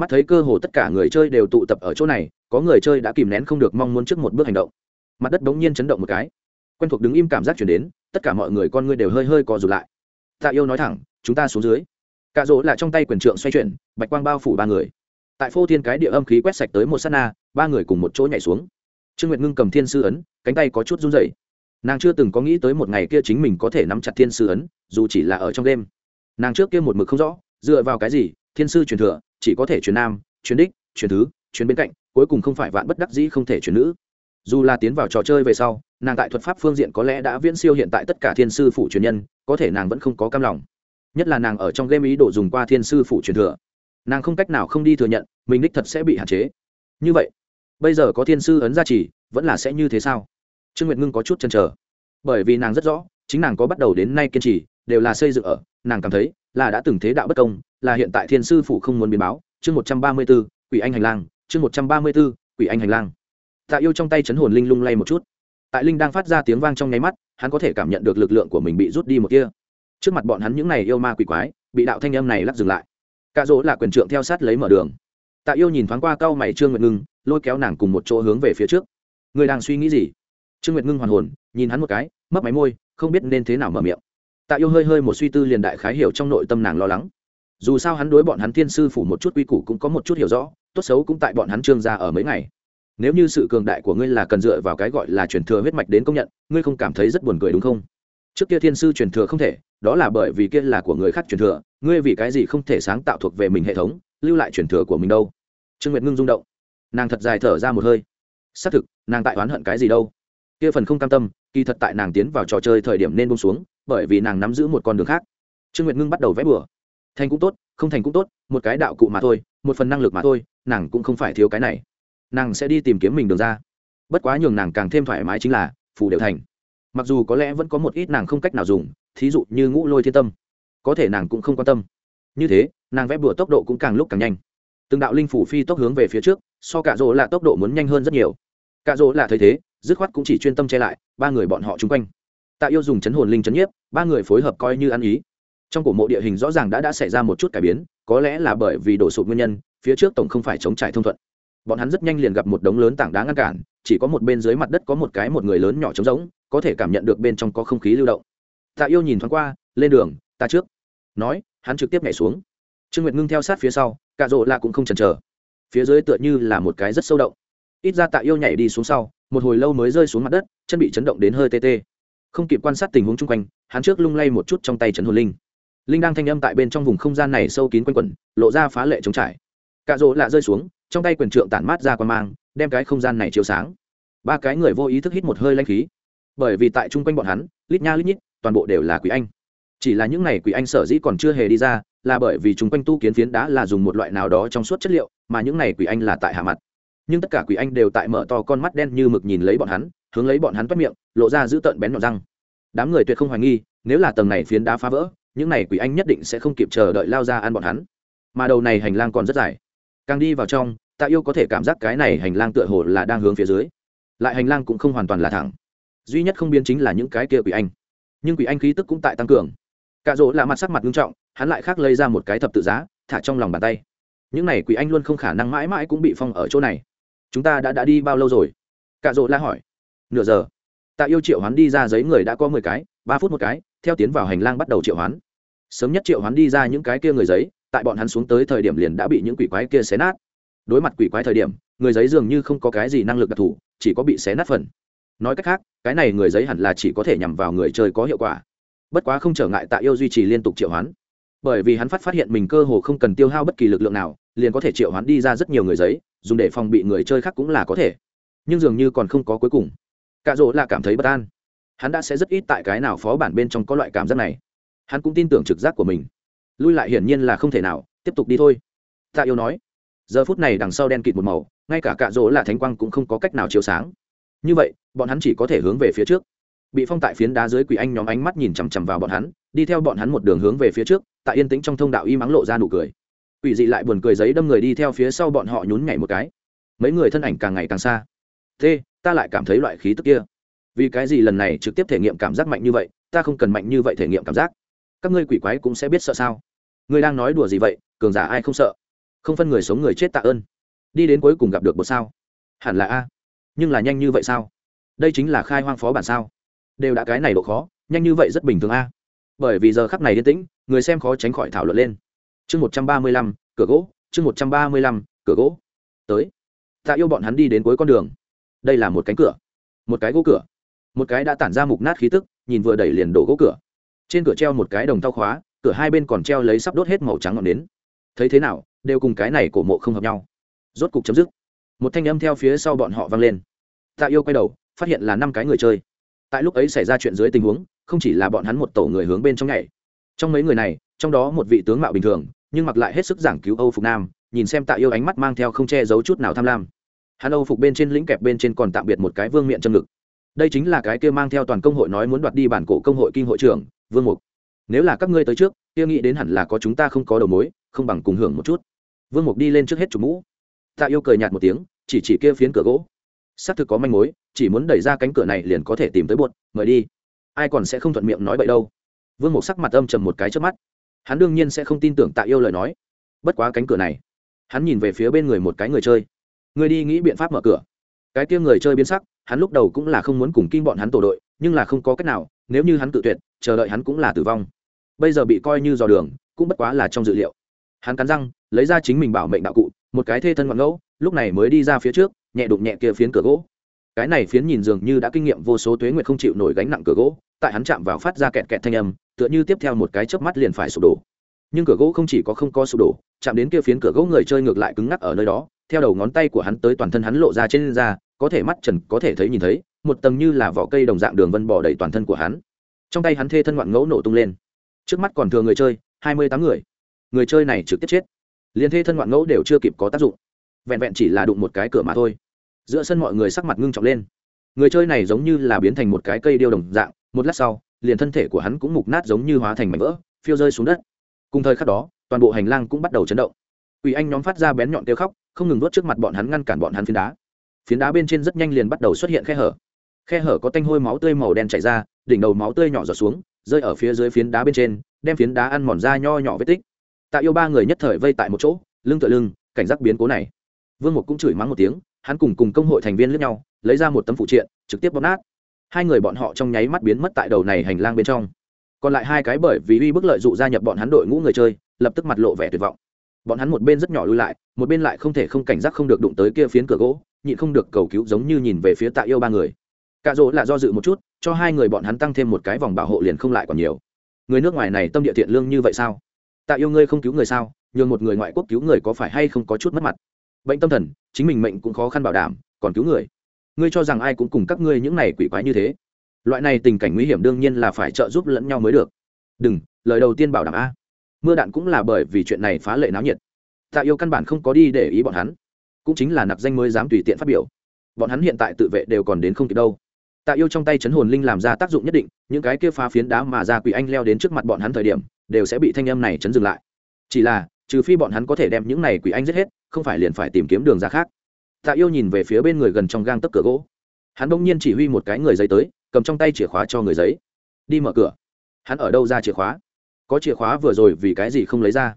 Mắt thấy cơ hồ tất cả người chơi đều tụ tập ở chỗ này, có người chơi đã kìm nén không được mong muốn trước một bước hành động. Mặt đất bỗng nhiên chấn động một cái. Quen thuộc đứng im cảm giác chuyển đến, tất cả mọi người con ngươi đều hơi hơi co rụt lại. Tạ yêu nói thẳng, chúng ta xuống dưới. Cạ rỗ lại trong tay quyền trượng xoay chuyển, bạch quang bao phủ ba người. Tại phô thiên cái địa âm khí quét sạch tới một s á t na, ba người cùng một chỗ nhảy xuống trương nguyệt ngưng cầm thiên sư ấn, cánh tay có chút run rẩy. nàng chưa từng có nghĩ tới một ngày kia chính mình có thể nắm chặt thiên sư ấn, dù chỉ là ở trong đêm. Nàng trước kia một mực không rõ, dựa vào cái gì, thiên sư truyền thừa, chỉ có thể truyền nam, truyền đích, truyền thứ, truyền bên cạnh, cuối cùng không phải vạn bất đắc dĩ không thể truyền nữ. Dù là tiến vào trò chơi về sau, nàng tại thuật pháp phương diện có lẽ đã viễn siêu hiện tại tất cả thiên sư phủ truyền nhân, có thể nàng vẫn không có cam lòng. Nhất là nàng ở trong game ý đồ dùng qua thiên sư phủ truyền thừa. Nàng không cách nào không đi thừa nhận, mình đích thật sẽ bị hạn chế. Như vậy bây giờ có thiên sư ấn gia trì, vẫn là sẽ như thế sao? Trương nguyệt ngưng có chút chăn trở bởi vì nàng rất rõ, chính nàng có bắt đầu đến nay kiên trì, đều là xây dựng ở, nàng cảm thấy là đã từng thế đạo bất công, là hiện tại thiên sư phụ không muốn biến báo. Chương một trăm ba mươi b ố quỷ anh hành lang, chương một trăm ba mươi b ố quỷ anh hành lang. Tạ yêu trong tay chấn hồn linh lung lay một chút. Tại linh đang phát ra tiếng vang trong nháy mắt, hắn có thể cảm nhận được lực lượng của mình bị rút đi một kia. Trước mặt bọn hắn những này yêu ma quỷ quái, bị đạo thanh âm này lắc dừng lại. Cạ dỗ là quyền trượng theo sát lấy mở đường. Tạ yêu nhìn thoáng qua cau mày trương nguyệt ngưng lôi kéo nàng cùng một chỗ hướng về phía trước. Người đang suy nghĩ gì? Trương nguyệt ngưng hoàn hồn, nhìn hắn một cái, mấp máy môi, không biết nên thế nào mở miệng. Tạ yêu hơi hơi một suy tư liền đại khái hiểu trong nội tâm nàng lo lắng. Dù sao hắn đối bọn hắn thiên sư phủ một chút quy củ cũng có một chút hiểu rõ, tốt xấu cũng tại bọn hắn trương gia ở mấy ngày. Nếu như sự cường đại của ngươi là cần dựa vào cái gọi là truyền thừa huyết mạch đến công nhận, ngươi không cảm thấy rất buồn cười đúng không? Trước kia thiên sư truyền thừa không thể, đó là bởi vì kia là của người khác truyền thừa, ngươi vì cái gì không thể sáng tạo thuộc về mình hệ thống, lưu lại truyền thừa của mình đâu? Trương nguyệt ngưng rung động nàng thật dài thở ra một hơi. Xác thực, nàng tại oán hận cái gì đâu. Kia phần không cam tâm, kỳ thật tại nàng tiến vào trò chơi thời điểm nên bông xuống, bởi vì nàng nắm giữ một con đường khác. Trương nguyệt ngưng bắt đầu vẽ bừa. Thành cũng tốt, không thành cũng tốt, một cái đạo cụ mà thôi, một phần năng lực mà thôi, nàng cũng không phải thiếu cái này. Nàng sẽ đi tìm kiếm mình đường ra. Bất quá nhường nàng càng thêm thoải mái chính là, phù đều thành. Mặc dù có lẽ vẫn có một ít nàng không cách nào dùng, thí dụ như ngũ lôi thiên tâm, có thể nàng cũng không quan tâm. Như thế, nàng vẽ bừa tốc độ cũng càng lúc càng nhanh từng đạo linh phủ phi tốc hướng về phía trước, so cả rỗ là tốc độ muốn nhanh hơn rất nhiều. Cả rỗ là thấy thế, dứt khoát cũng chỉ chuyên tâm che lại, ba người bọn họ chung quanh. Tạ yêu dùng chấn hồn linh chấn nhiếp, ba người phối hợp coi như ăn ý. Trong cổ mộ địa hình rõ ràng đã đã xảy ra một chút cải biến, có lẽ là bởi vì đổ sụp nguyên nhân, phía trước tổng không phải chống trải thông thuận. Bọn hắn rất nhanh liền gặp một đống lớn tảng đá ngăn cản, chỉ có một bên dưới mặt đất có một cái một người lớn nhỏ trống rỗng, có thể cảm nhận được bên trong có không khí lưu động. Tạ yêu nhìn thoáng qua, lên đường, ta trước. Nói, hắn trực tiếp nhảy xuống. Trương nguyệt ngưng theo sát phía sau cạ rỗ lạ cũng không chần chờ. Phía dưới tựa như là một cái rất sâu động. Ít ra tạ yêu nhảy đi xuống sau, một hồi lâu mới rơi xuống mặt đất, chân bị chấn động đến hơi tê tê. Không kịp quan sát tình huống chung quanh, hắn trước lung lay một chút trong tay chấn hồn linh. Linh đang thanh âm tại bên trong vùng không gian này sâu kín quanh quẩn, lộ ra phá lệ trống trải. Cạ rỗ lạ rơi xuống, trong tay quyền trượng tản mát ra quan mang, đem cái không gian này chiếu sáng. Ba cái người vô ý thức hít một hơi lanh khí. Bởi vì tại chung quanh bọn hắn, lít nha lít nhít, toàn bộ đều là quý anh chỉ là những này quỷ anh sở dĩ còn chưa hề đi ra, là bởi vì chúng quanh tu kiến phiến đá là dùng một loại nào đó trong suốt chất liệu, mà những này quỷ anh là tại hạ mặt. Nhưng tất cả quỷ anh đều tại mở to con mắt đen như mực nhìn lấy bọn hắn, hướng lấy bọn hắn toét miệng, lộ ra giữ tợn bén nhọn răng. Đám người tuyệt không hoài nghi, nếu là tầng này phiến đá phá vỡ, những này quỷ anh nhất định sẽ không kịp chờ đợi lao ra ăn bọn hắn. Mà đầu này hành lang còn rất dài. Càng đi vào trong tạ yêu có thể cảm giác cái này hành lang tựa hồ là đang hướng phía dưới. Lại hành lang cũng không hoàn toàn là thẳng. Duy nhất không biến chính là những cái kia quỷ anh. Nhưng quỷ anh khí tức cũng tại tăng cường cạ rỗ là mặt sắc mặt nghiêm trọng, hắn lại khác lấy ra một cái thập tự giá, thả trong lòng bàn tay. Những này quỷ anh luôn không khả năng mãi mãi cũng bị phong ở chỗ này. Chúng ta đã đã đi bao lâu rồi? Cạ rỗ la hỏi. Nửa giờ. Tạ yêu triệu hoán đi ra giấy người đã có mười cái, ba phút một cái, theo tiến vào hành lang bắt đầu triệu hoán. Sớm nhất triệu hoán đi ra những cái kia người giấy, tại bọn hắn xuống tới thời điểm liền đã bị những quỷ quái kia xé nát. Đối mặt quỷ quái thời điểm, người giấy dường như không có cái gì năng lực đặc thù, chỉ có bị xé nát phần. Nói cách khác, cái này người giấy hẳn là chỉ có thể nhằm vào người chơi có hiệu quả bất quá không trở ngại tạ yêu duy trì liên tục triệu hoán. Bởi vì hắn phát phát hiện mình cơ hồ không cần tiêu hao bất kỳ lực lượng nào, liền có thể triệu hoán đi ra rất nhiều người giấy, dùng để phòng bị người chơi khác cũng là có thể. Nhưng dường như còn không có cuối cùng. Cạ rỗ là cảm thấy bất an. Hắn đã sẽ rất ít tại cái nào phó bản bên trong có loại cảm giác này. Hắn cũng tin tưởng trực giác của mình. Lui lại hiển nhiên là không thể nào, tiếp tục đi thôi. Tạ yêu nói. Giờ phút này đằng sau đen kịt một màu, ngay cả cạ rỗ là thánh quang cũng không có cách nào chiếu sáng. Như vậy, bọn hắn chỉ có thể hướng về phía trước bị phong tại phiến đá dưới quỷ anh nhóm ánh mắt nhìn chằm chằm vào bọn hắn, đi theo bọn hắn một đường hướng về phía trước, tại yên tĩnh trong thông đạo y mắng lộ ra nụ cười. Quỷ dị lại buồn cười giấy đâm người đi theo phía sau bọn họ nhún nhảy một cái. Mấy người thân ảnh càng ngày càng xa. Thế, ta lại cảm thấy loại khí tức kia. Vì cái gì lần này trực tiếp thể nghiệm cảm giác mạnh như vậy, ta không cần mạnh như vậy thể nghiệm cảm giác. Các ngươi quỷ quái cũng sẽ biết sợ sao? Ngươi đang nói đùa gì vậy, cường giả ai không sợ? Không phân người sống người chết tạ ơn. Đi đến cuối cùng gặp được một sao. Hẳn là a. Nhưng là nhanh như vậy sao? Đây chính là khai hoang phó bản sao? Đều đã cái này độ khó, nhanh như vậy rất bình thường a. Bởi vì giờ khắc này yên tĩnh, người xem khó tránh khỏi thảo luận lên. Chương một trăm ba mươi lăm, cửa gỗ, chương một trăm ba mươi lăm, cửa gỗ. Tới. Tạ yêu bọn hắn đi đến cuối con đường. Đây là một cánh cửa. Một cái gỗ cửa. Một cái đã tản ra mục nát khí tức, nhìn vừa đẩy liền đổ gỗ cửa. Trên cửa treo một cái đồng thau khóa, cửa hai bên còn treo lấy sắp đốt hết màu trắng ngọn nến. Thấy thế nào, đều cùng cái này cổ mộ không hợp nhau. Rốt cục chấm dứt. Một thanh âm theo phía sau bọn họ vang lên. Tạ yêu quay đầu, phát hiện là năm cái người chơi tại lúc ấy xảy ra chuyện dưới tình huống, không chỉ là bọn hắn một tổ người hướng bên trong nhảy. Trong mấy người này, trong đó một vị tướng mạo bình thường, nhưng mặc lại hết sức giảng cứu âu phục nam, nhìn xem tạ yêu ánh mắt mang theo không che giấu chút nào tham lam. Hắn âu phục bên trên lĩnh kẹp bên trên còn tạm biệt một cái vương miệng châm ngực. Đây chính là cái kia mang theo toàn công hội nói muốn đoạt đi bản cổ công hội kinh hội trưởng, vương mục. Nếu là các ngươi tới trước, kia nghĩ đến hẳn là có chúng ta không có đầu mối, không bằng cùng hưởng một chút. Vương mục đi lên trước hết chủ mũ. Tạ yêu cười nhạt một tiếng, chỉ chỉ kia phiến cửa gỗ xác thực có manh mối, chỉ muốn đẩy ra cánh cửa này liền có thể tìm tới bột mời đi. Ai còn sẽ không thuận miệng nói vậy đâu. Vương mục sắc mặt âm trầm một cái trước mắt. Hắn đương nhiên sẽ không tin tưởng tạ yêu lời nói. Bất quá cánh cửa này, hắn nhìn về phía bên người một cái người chơi. Người đi nghĩ biện pháp mở cửa. Cái kia người chơi biến sắc, hắn lúc đầu cũng là không muốn cùng kinh bọn hắn tổ đội, nhưng là không có cách nào, nếu như hắn tự tuyệt, chờ đợi hắn cũng là tử vong. Bây giờ bị coi như dò đường, cũng bất quá là trong dự liệu. Hắn cắn răng, lấy ra chính mình bảo mệnh đạo cụ, một cái thê thân ngọn ngẫu, lúc này mới đi ra phía trước nhẹ đụng nhẹ kia phiến cửa gỗ. Cái này phiến nhìn dường như đã kinh nghiệm vô số tuế nguyệt không chịu nổi gánh nặng cửa gỗ, tại hắn chạm vào phát ra kẹt kẹt thanh âm, tựa như tiếp theo một cái chớp mắt liền phải sụp đổ. Nhưng cửa gỗ không chỉ có không có sụp đổ, chạm đến kia phiến cửa gỗ người chơi ngược lại cứng ngắc ở nơi đó, theo đầu ngón tay của hắn tới toàn thân hắn lộ ra trên da, có thể mắt trần, có thể thấy nhìn thấy, một tầng như là vỏ cây đồng dạng đường vân bỏ đầy toàn thân của hắn. Trong tay hắn thê thân ngoạn ngẫu nổ tung lên. Trước mắt còn thừa người chơi, hai mươi tám người. Người chơi này trực tiếp chết. Liền thê thân ngoạn ngẫu đều chưa kịp có tác dụng vẹn vẹn chỉ là đụng một cái cửa mà thôi. Giữa sân mọi người sắc mặt ngưng trọng lên. Người chơi này giống như là biến thành một cái cây điêu đồng dạng, một lát sau, liền thân thể của hắn cũng mục nát giống như hóa thành mảnh vỡ, phiêu rơi xuống đất. Cùng thời khắc đó, toàn bộ hành lang cũng bắt đầu chấn động. Ủy anh nhóm phát ra bén nhọn kêu khóc, không ngừng vớt trước mặt bọn hắn ngăn cản bọn hắn phiến đá. Phiến đá bên trên rất nhanh liền bắt đầu xuất hiện khe hở. Khe hở có tanh hôi máu tươi màu đen chảy ra, đỉnh đầu máu tươi nhỏ giọt xuống, rơi ở phía dưới phiến đá bên trên, đem phiến đá ăn mòn ra nho nhỏ vết tích. Tạ yêu ba người nhất thời vây tại một chỗ, lưng tựa lưng, cảnh giác biến cố này vương mục cũng chửi mắng một tiếng, hắn cùng cùng công hội thành viên lướt nhau, lấy ra một tấm phụ triện, trực tiếp bóp nát. Hai người bọn họ trong nháy mắt biến mất tại đầu này hành lang bên trong. Còn lại hai cái bởi vì uy bức lợi dụ gia nhập bọn hắn đội ngũ người chơi, lập tức mặt lộ vẻ tuyệt vọng. Bọn hắn một bên rất nhỏ lui lại, một bên lại không thể không cảnh giác không được đụng tới kia phiến cửa gỗ, nhịn không được cầu cứu giống như nhìn về phía tạ yêu ba người. Cạ rỗ là do dự một chút, cho hai người bọn hắn tăng thêm một cái vòng bảo hộ liền không lại còn nhiều. Người nước ngoài này tâm địa thiện lương như vậy sao? Tạ yêu ngươi không cứu người sao? Nhường một người ngoại quốc cứu người có phải hay không có chút mất mặt? Bệnh tâm thần, chính mình mệnh cũng khó khăn bảo đảm, còn cứu người. Ngươi cho rằng ai cũng cùng các ngươi những này quỷ quái như thế? Loại này tình cảnh nguy hiểm đương nhiên là phải trợ giúp lẫn nhau mới được. Đừng, lời đầu tiên bảo đảm a. Mưa đạn cũng là bởi vì chuyện này phá lệ náo nhiệt. Tạ yêu căn bản không có đi để ý bọn hắn. Cũng chính là nặc danh mới dám tùy tiện phát biểu. Bọn hắn hiện tại tự vệ đều còn đến không kịp đâu. Tạ yêu trong tay chấn hồn linh làm ra tác dụng nhất định, những cái kia phá phiến đá mà ra quỷ anh leo đến trước mặt bọn hắn thời điểm, đều sẽ bị thanh âm này chấn dừng lại. Chỉ là trừ phi bọn hắn có thể đem những này quỷ anh giết hết, không phải liền phải tìm kiếm đường ra khác. Tạ yêu nhìn về phía bên người gần trong gang tấc cửa gỗ. Hắn bỗng nhiên chỉ huy một cái người giấy tới, cầm trong tay chìa khóa cho người giấy. Đi mở cửa. Hắn ở đâu ra chìa khóa? Có chìa khóa vừa rồi vì cái gì không lấy ra?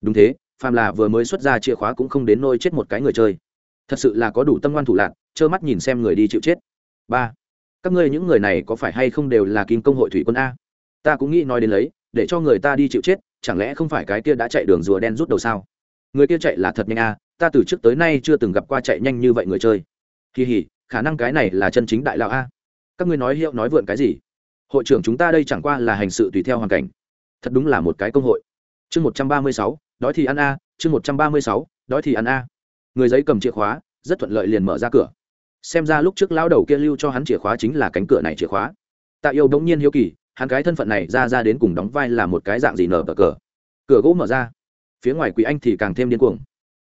Đúng thế, phàm là vừa mới xuất ra chìa khóa cũng không đến nôi chết một cái người chơi. Thật sự là có đủ tâm ngoan thủ lạc trơ mắt nhìn xem người đi chịu chết. Ba, các ngươi những người này có phải hay không đều là kim công hội thủy quân a? Ta cũng nghĩ nói đến lấy, để cho người ta đi chịu chết chẳng lẽ không phải cái kia đã chạy đường rùa đen rút đầu sao? Người kia chạy là thật nhanh a ta từ trước tới nay chưa từng gặp qua chạy nhanh như vậy người chơi. Kỳ hỉ, khả năng cái này là chân chính đại lão a. Các ngươi nói hiệu nói vượn cái gì? Hội trưởng chúng ta đây chẳng qua là hành sự tùy theo hoàn cảnh. Thật đúng là một cái công hội. Chương một trăm ba mươi sáu, đói thì ăn a, chương một trăm ba mươi sáu, đói thì ăn a. Người giấy cầm chìa khóa, rất thuận lợi liền mở ra cửa. Xem ra lúc trước lão đầu kia lưu cho hắn chìa khóa chính là cánh cửa này chìa khóa. Tạ yêu đống nhiên hiếu kỳ hắn cái thân phận này ra ra đến cùng đóng vai là một cái dạng gì nở bờ cờ. Cửa gỗ mở ra. Phía ngoài quỷ anh thì càng thêm điên cuồng.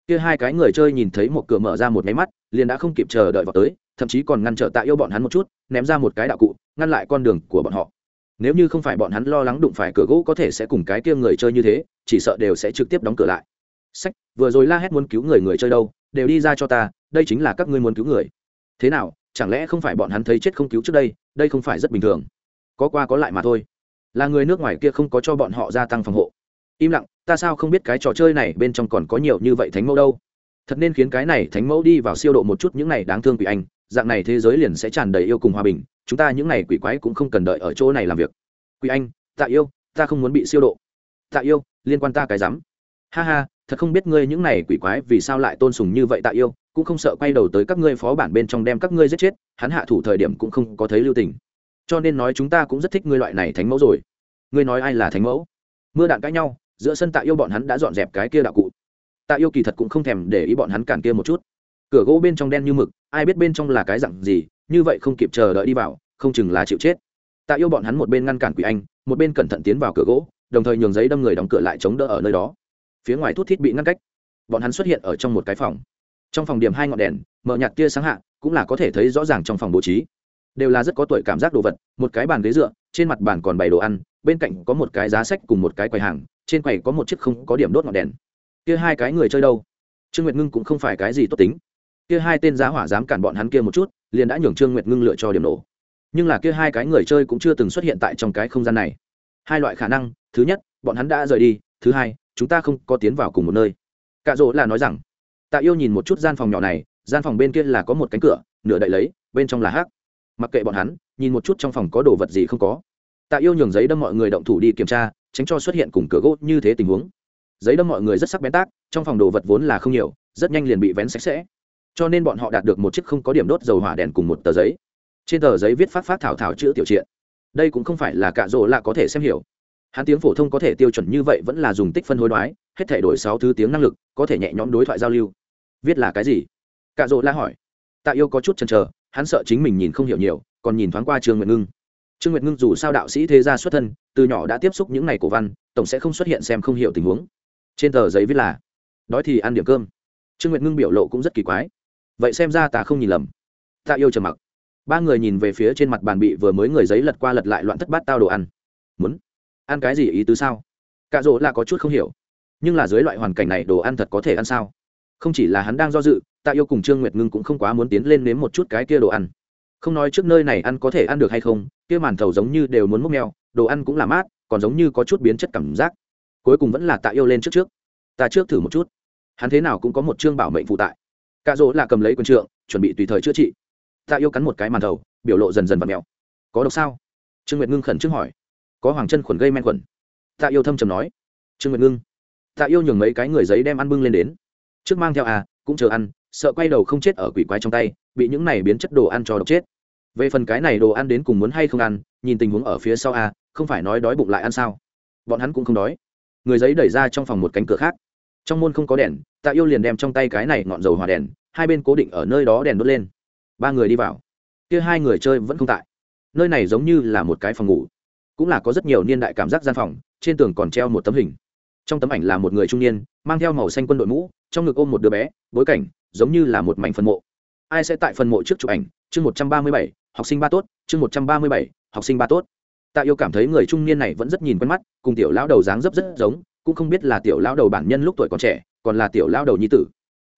Kia hai cái người chơi nhìn thấy một cửa mở ra một máy mắt, liền đã không kịp chờ đợi vào tới, thậm chí còn ngăn trở tạ yêu bọn hắn một chút, ném ra một cái đạo cụ, ngăn lại con đường của bọn họ. Nếu như không phải bọn hắn lo lắng đụng phải cửa gỗ có thể sẽ cùng cái kia người chơi như thế, chỉ sợ đều sẽ trực tiếp đóng cửa lại. Sách, vừa rồi la hét muốn cứu người người chơi đâu, đều đi ra cho ta, đây chính là các ngươi muốn cứu người. Thế nào, chẳng lẽ không phải bọn hắn thấy chết không cứu trước đây đây không phải rất bình thường? Có qua có lại mà thôi. Là người nước ngoài kia không có cho bọn họ gia tăng phòng hộ. Im lặng, ta sao không biết cái trò chơi này bên trong còn có nhiều như vậy thánh mẫu đâu? Thật nên khiến cái này thánh mẫu đi vào siêu độ một chút những này đáng thương quỷ anh, dạng này thế giới liền sẽ tràn đầy yêu cùng hòa bình, chúng ta những này quỷ quái cũng không cần đợi ở chỗ này làm việc. Quỷ anh, tạ yêu, ta không muốn bị siêu độ. Tạ yêu, liên quan ta cái rắm. Ha ha, thật không biết ngươi những này quỷ quái vì sao lại tôn sùng như vậy tạ yêu, cũng không sợ quay đầu tới các ngươi phó bản bên trong đem các ngươi giết chết, hắn hạ thủ thời điểm cũng không có thấy lưu tình cho nên nói chúng ta cũng rất thích ngươi loại này thánh mẫu rồi. Ngươi nói ai là thánh mẫu? Mưa đạn cãi nhau, giữa sân tạ yêu bọn hắn đã dọn dẹp cái kia đạo cụ. Tạ yêu kỳ thật cũng không thèm để ý bọn hắn cản kia một chút. Cửa gỗ bên trong đen như mực, ai biết bên trong là cái dặn gì, như vậy không kịp chờ đợi đi vào, không chừng là chịu chết. Tạ yêu bọn hắn một bên ngăn cản quỷ anh, một bên cẩn thận tiến vào cửa gỗ, đồng thời nhường giấy đâm người đóng cửa lại chống đỡ ở nơi đó. Phía ngoài thuốc thiết bị ngăn cách, bọn hắn xuất hiện ở trong một cái phòng. Trong phòng điểm hai ngọn đèn, mở nhạt tia sáng hạ, cũng là có thể thấy rõ ràng trong phòng bố trí đều là rất có tuổi cảm giác đồ vật, một cái bàn ghế dựa, trên mặt bàn còn bày đồ ăn, bên cạnh có một cái giá sách cùng một cái quầy hàng, trên quầy có một chiếc không có điểm đốt ngọn đèn. Kia hai cái người chơi đâu? Trương nguyệt ngưng cũng không phải cái gì tốt tính. Kia hai tên giá hỏa dám cản bọn hắn kia một chút, liền đã nhường trương nguyệt ngưng lựa cho điểm nổ. Nhưng là kia hai cái người chơi cũng chưa từng xuất hiện tại trong cái không gian này. Hai loại khả năng, thứ nhất, bọn hắn đã rời đi, thứ hai, chúng ta không có tiến vào cùng một nơi. Cạ rỗ là nói rằng, tạ yêu nhìn một chút gian phòng nhỏ này, gian phòng bên kia là có một cánh cửa, nửa đậy lấy, bên trong là hát mặc kệ bọn hắn, nhìn một chút trong phòng có đồ vật gì không có. Tạ yêu nhường giấy đâm mọi người động thủ đi kiểm tra, tránh cho xuất hiện cùng cửa gỗ như thế tình huống. Giấy đâm mọi người rất sắc bén tác, trong phòng đồ vật vốn là không nhiều, rất nhanh liền bị vén sạch sẽ. Cho nên bọn họ đạt được một chiếc không có điểm đốt dầu hỏa đèn cùng một tờ giấy. Trên tờ giấy viết phát phát thảo thảo chữ tiểu triện đây cũng không phải là cạ rỗ là có thể xem hiểu. Hắn tiếng phổ thông có thể tiêu chuẩn như vậy vẫn là dùng tích phân hối đoái, hết thể đổi sáu thứ tiếng năng lực, có thể nhẹ nhõm đối thoại giao lưu. Viết là cái gì? Cạ rỗ la hỏi. Tạ yêu có chút chần chờ hắn sợ chính mình nhìn không hiểu nhiều, còn nhìn thoáng qua trương nguyệt ngưng. Trương nguyệt ngưng dù sao đạo sĩ thế gia xuất thân, từ nhỏ đã tiếp xúc những n à y cổ văn, tổng sẽ không xuất hiện xem không hiểu tình huống. Trên tờ giấy viết là, đói thì ăn điểm cơm. Trương nguyệt ngưng biểu lộ cũng rất kỳ quái. Vậy xem ra ta không nhìn lầm. Ta yêu trầm mặc. Ba người nhìn về phía trên mặt bàn bị vừa mới người giấy lật qua lật lại loạn thất bát tao đồ ăn. Muốn ăn cái gì ý tứ sao? Cạ rỗ là có chút không hiểu. Nhưng là dưới loại hoàn cảnh này đồ ăn thật có thể ăn sao? Không chỉ là hắn đang do dự, tạ yêu cùng trương nguyệt ngưng cũng không quá muốn tiến lên nếm một chút cái kia đồ ăn. Không nói trước nơi này ăn có thể ăn được hay không, kia màn thầu giống như đều muốn múc mèo, đồ ăn cũng là mát, còn giống như có chút biến chất cảm giác. Cuối cùng vẫn là tạ yêu lên trước trước. Ta trước thử một chút. Hắn thế nào cũng có một chương bảo mệnh phụ tại. Cạ dỗ là cầm lấy quần trượng, chuẩn bị tùy thời chữa trị. Tạ yêu cắn một cái màn thầu, biểu lộ dần dần và mèo. Có độc sao? Trương nguyệt ngưng khẩn trương hỏi. Có hoàng chân khuẩn gây men khuẩn. Tạ yêu thâm trầm nói. Trương nguyệt ngưng. Tạ yêu nhường mấy cái người giấy đem ăn bưng lên đến trước mang theo à cũng chờ ăn, sợ quay đầu không chết ở quỷ quái trong tay, bị những này biến chất đồ ăn cho độc chết. Về phần cái này đồ ăn đến cùng muốn hay không ăn, nhìn tình huống ở phía sau à không phải nói đói bụng lại ăn sao? Bọn hắn cũng không đói. Người giấy đẩy ra trong phòng một cánh cửa khác. Trong môn không có đèn, tạ yêu liền đem trong tay cái này ngọn dầu hỏa đèn, hai bên cố định ở nơi đó đèn đốt lên. Ba người đi vào. Kia hai người chơi vẫn không tại. Nơi này giống như là một cái phòng ngủ. Cũng là có rất nhiều niên đại cảm giác gian phòng, trên tường còn treo một tấm hình. Trong tấm ảnh là một người trung niên, mang theo màu xanh quân đội mũ trong ngực ôm một đứa bé, bối cảnh giống như là một mảnh phần mộ. Ai sẽ tại phần mộ trước chụp ảnh? Chương một trăm ba mươi bảy, học sinh ba tốt. Chương một trăm ba mươi bảy, học sinh ba tốt. Tạ yêu cảm thấy người trung niên này vẫn rất nhìn quen mắt, cùng tiểu lão đầu dáng dấp rất giống, cũng không biết là tiểu lão đầu bản nhân lúc tuổi còn trẻ, còn là tiểu lão đầu nhi tử.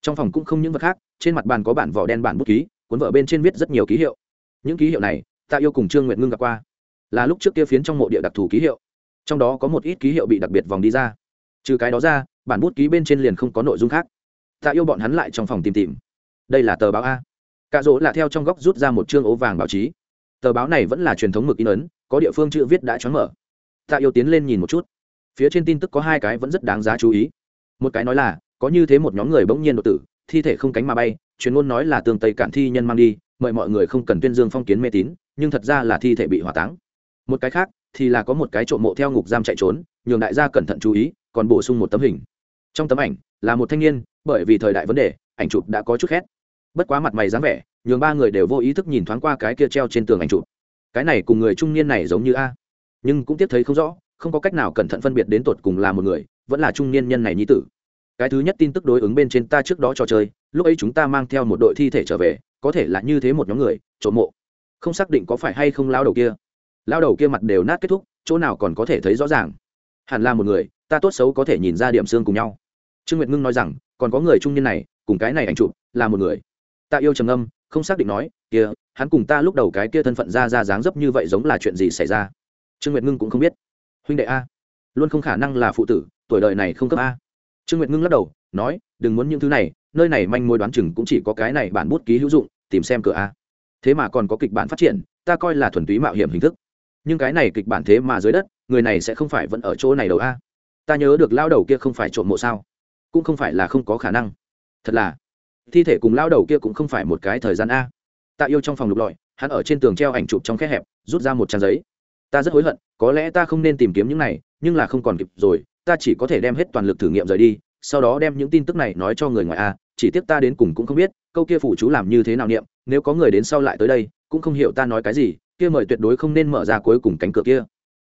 Trong phòng cũng không những vật khác, trên mặt bàn có bản vỏ đen bản bút ký, cuốn vợ bên trên viết rất nhiều ký hiệu. Những ký hiệu này, tạ yêu cùng trương nguyện ngưng gặp qua. Là lúc trước kia phiến trong mộ địa đặc thù ký hiệu. Trong đó có một ít ký hiệu bị đặc biệt vòng đi ra. Trừ cái đó ra bản bút ký bên trên liền không có nội dung khác. Tạ yêu bọn hắn lại trong phòng tìm tìm. Đây là tờ báo a. Cạ rỗ là theo trong góc rút ra một chương ố vàng báo chí. Tờ báo này vẫn là truyền thống mực in ấn, có địa phương chữ viết đã choáng mở. Tạ yêu tiến lên nhìn một chút. Phía trên tin tức có hai cái vẫn rất đáng giá chú ý. Một cái nói là, có như thế một nhóm người bỗng nhiên đột tử, thi thể không cánh mà bay, chuyên môn nói là tường tây cản thi nhân mang đi, mời mọi người không cần tuyên dương phong kiến mê tín, nhưng thật ra là thi thể bị hỏa táng. Một cái khác thì là có một cái trộm mộ theo ngục giam chạy trốn, nhường đại gia cẩn thận chú ý, còn bổ sung một tấm hình trong tấm ảnh, là một thanh niên, bởi vì thời đại vấn đề, ảnh chụp đã có chút khét. Bất quá mặt mày dáng vẻ, nhường ba người đều vô ý thức nhìn thoáng qua cái kia treo trên tường ảnh chụp. Cái này cùng người trung niên này giống như a. Nhưng cũng tiếp thấy không rõ, không có cách nào cẩn thận phân biệt đến tột cùng là một người, vẫn là trung niên nhân này nhi tử. Cái thứ nhất tin tức đối ứng bên trên ta trước đó trò chơi, lúc ấy chúng ta mang theo một đội thi thể trở về, có thể là như thế một nhóm người, trộm mộ. Không xác định có phải hay không lao đầu kia. Lao đầu kia mặt đều nát kết thúc, chỗ nào còn có thể thấy rõ ràng. Hẳn là một người, ta tốt xấu có thể nhìn ra điểm xương cùng nhau trương nguyệt ngưng nói rằng, còn có người trung niên này, cùng cái này ảnh chụp, là một người. Tạ yêu trầm âm không xác định nói kia hắn cùng ta lúc đầu cái kia thân phận ra ra dáng dấp như vậy giống là chuyện gì xảy ra? Trương nguyệt ngưng cũng không biết. Huynh đệ a, luôn không khả năng là phụ tử, tuổi đời này không cấp a. Trương nguyệt ngưng lắc đầu, nói, đừng muốn những thứ này, nơi này manh mối đoán chừng cũng chỉ có cái này bản bút ký hữu dụng, tìm xem cửa a. Thế mà còn có kịch bản phát triển, ta coi là thuần túy mạo hiểm hình thức. Nhưng cái này kịch bản thế mà dưới đất, người này sẽ không phải vẫn ở chỗ này đâu a. Ta nhớ được lao đầu kia không phải trộm mộ sao? Cũng không phải là không có khả năng. Thật là, thi thể cùng lao đầu kia cũng không phải một cái thời gian a. Tạ yêu trong phòng lục lọi, hắn ở trên tường treo ảnh chụp trong khe hẹp, rút ra một trang giấy. Ta rất hối hận, có lẽ ta không nên tìm kiếm những này, nhưng là không còn kịp rồi, ta chỉ có thể đem hết toàn lực thử nghiệm rời đi, sau đó đem những tin tức này nói cho người ngoài a, chỉ tiếc ta đến cùng cũng không biết, câu kia phủ chú làm như thế nào niệm, nếu có người đến sau lại tới đây, cũng không hiểu ta nói cái gì, kia mời tuyệt đối không nên mở ra cuối cùng cánh cửa kia.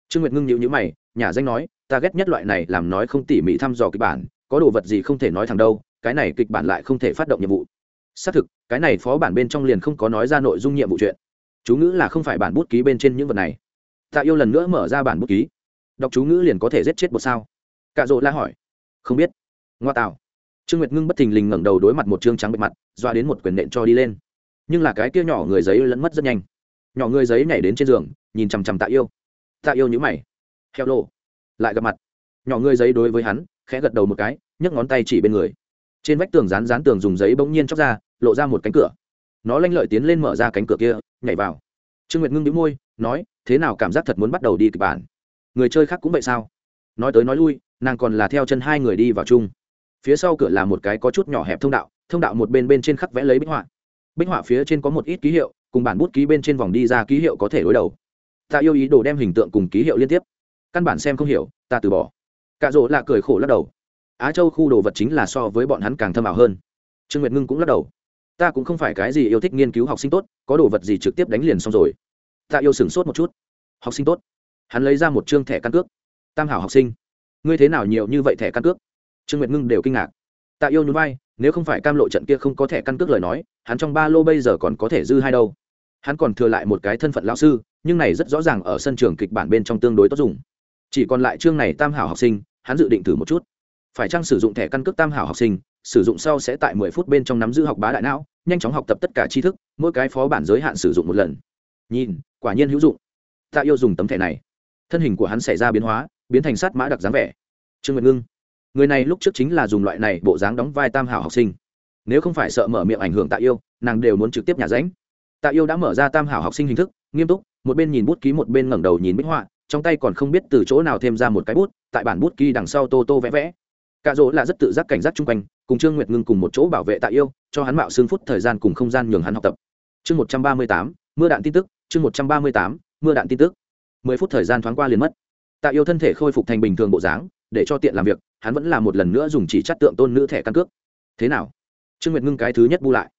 Trương nguyệt ngưng nhịu nhữ mày, nhà danh nói, ta ghét nhất loại này làm nói không tỉ mỉ thăm dò kịch bản có đồ vật gì không thể nói thẳng đâu, cái này kịch bản lại không thể phát động nhiệm vụ. Xác thực, cái này phó bản bên trong liền không có nói ra nội dung nhiệm vụ chuyện. Chú ngữ là không phải bản bút ký bên trên những vật này. Tạ yêu lần nữa mở ra bản bút ký. Đọc chú ngữ liền có thể giết chết một sao? Cạ rỗ la hỏi. Không biết. Ngoa tạo. Trương nguyệt ngưng bất thình lình ngẩng đầu đối mặt một trương trắng bệ mặt, doa đến một quyền nện cho đi lên. Nhưng là cái kia nhỏ người giấy lẫn mất rất nhanh. Nhỏ người giấy nhảy đến trên giường, nhìn chằm chằm tạ yêu. Tạ yêu nhữ mày. Heo lộ lại gặp mặt nhỏ người giấy đối với hắn, khẽ gật đầu một cái, nhấc ngón tay chỉ bên người. Trên vách tường dán dán tường dùng giấy bỗng nhiên chóc ra, lộ ra một cánh cửa. Nó lanh lợi tiến lên mở ra cánh cửa kia, nhảy vào. Trương nguyệt ngưng đĩu môi, nói, thế nào cảm giác thật muốn bắt đầu đi kịch bản? Người chơi khác cũng vậy sao? Nói tới nói lui, nàng còn là theo chân hai người đi vào chung. Phía sau cửa là một cái có chút nhỏ hẹp thông đạo thông đạo một bên bên trên khắc vẽ lấy bích họa. Bích họa phía trên có một ít ký hiệu, cùng bản bút ký bên trên vòng đi ra ký hiệu có thể đối đầu. Ta yêu ý đồ đem hình tượng cùng ký hiệu liên tiếp. Căn bản xem không hiểu, ta từ bỏ cạ rỗ là cười khổ lắc đầu. Á châu khu đồ vật chính là so với bọn hắn càng thâm ảo hơn. Trương nguyệt ngưng cũng lắc đầu. Ta cũng không phải cái gì yêu thích nghiên cứu học sinh tốt, có đồ vật gì trực tiếp đánh liền xong rồi. Ta yêu sửng sốt một chút. Học sinh tốt. Hắn lấy ra một chương thẻ căn cước. Tam hảo học sinh. Ngươi thế nào nhiều như vậy thẻ căn cước? Trương nguyệt ngưng đều kinh ngạc. Tạ yêu nhún vai, nếu không phải cam lộ trận kia không có thẻ căn cước lời nói, hắn trong ba lô bây giờ còn có thể dư hai đâu. Hắn còn thừa lại một cái thân phận lão sư, nhưng này rất rõ ràng ở sân trường kịch bản bên trong tương đối tốt dùng chỉ còn lại chương này tam hảo học sinh, hắn dự định thử một chút. Phải chăng sử dụng thẻ căn cước tam hảo học sinh, sử dụng sau sẽ tại mười phút bên trong nắm giữ học bá đại não, nhanh chóng học tập tất cả tri thức, mỗi cái phó bản giới hạn sử dụng một lần. Nhìn, quả nhiên hữu dụng. Ta yêu dùng tấm thẻ này. Thân hình của hắn xảy ra biến hóa, biến thành sát mã đặc dáng vẻ. Trương nguyệt ngưng, người này lúc trước chính là dùng loại này bộ dáng đóng vai tam hảo học sinh. Nếu không phải sợ mở miệng ảnh hưởng tạ yêu, nàng đều muốn trực tiếp nhà ránh. Tạ yêu đã mở ra tam hảo học sinh hình thức, nghiêm túc, một bên nhìn bút ký, một bên ngẩng đầu nhìn bích họa trong tay còn không biết từ chỗ nào thêm ra một cái bút, tại bản bút ghi đằng sau tô tô vẽ vẽ. Cạ dỗ là rất tự giác cảnh giác chung quanh, cùng trương nguyệt ngưng cùng một chỗ bảo vệ tạ yêu, cho hắn mạo xương phút thời gian cùng không gian nhường hắn học tập. Chương một trăm ba mươi tám, mưa đạn tin tức, chương một trăm ba mươi tám, mưa đạn tin tức. Mười phút thời gian thoáng qua liền mất. Tạ yêu thân thể khôi phục thành bình thường bộ dáng, để cho tiện làm việc, hắn vẫn là một lần nữa dùng chỉ chắt tượng tôn nữ thẻ căn cước. Thế nào? Trương nguyệt ngưng cái thứ nhất bu lại.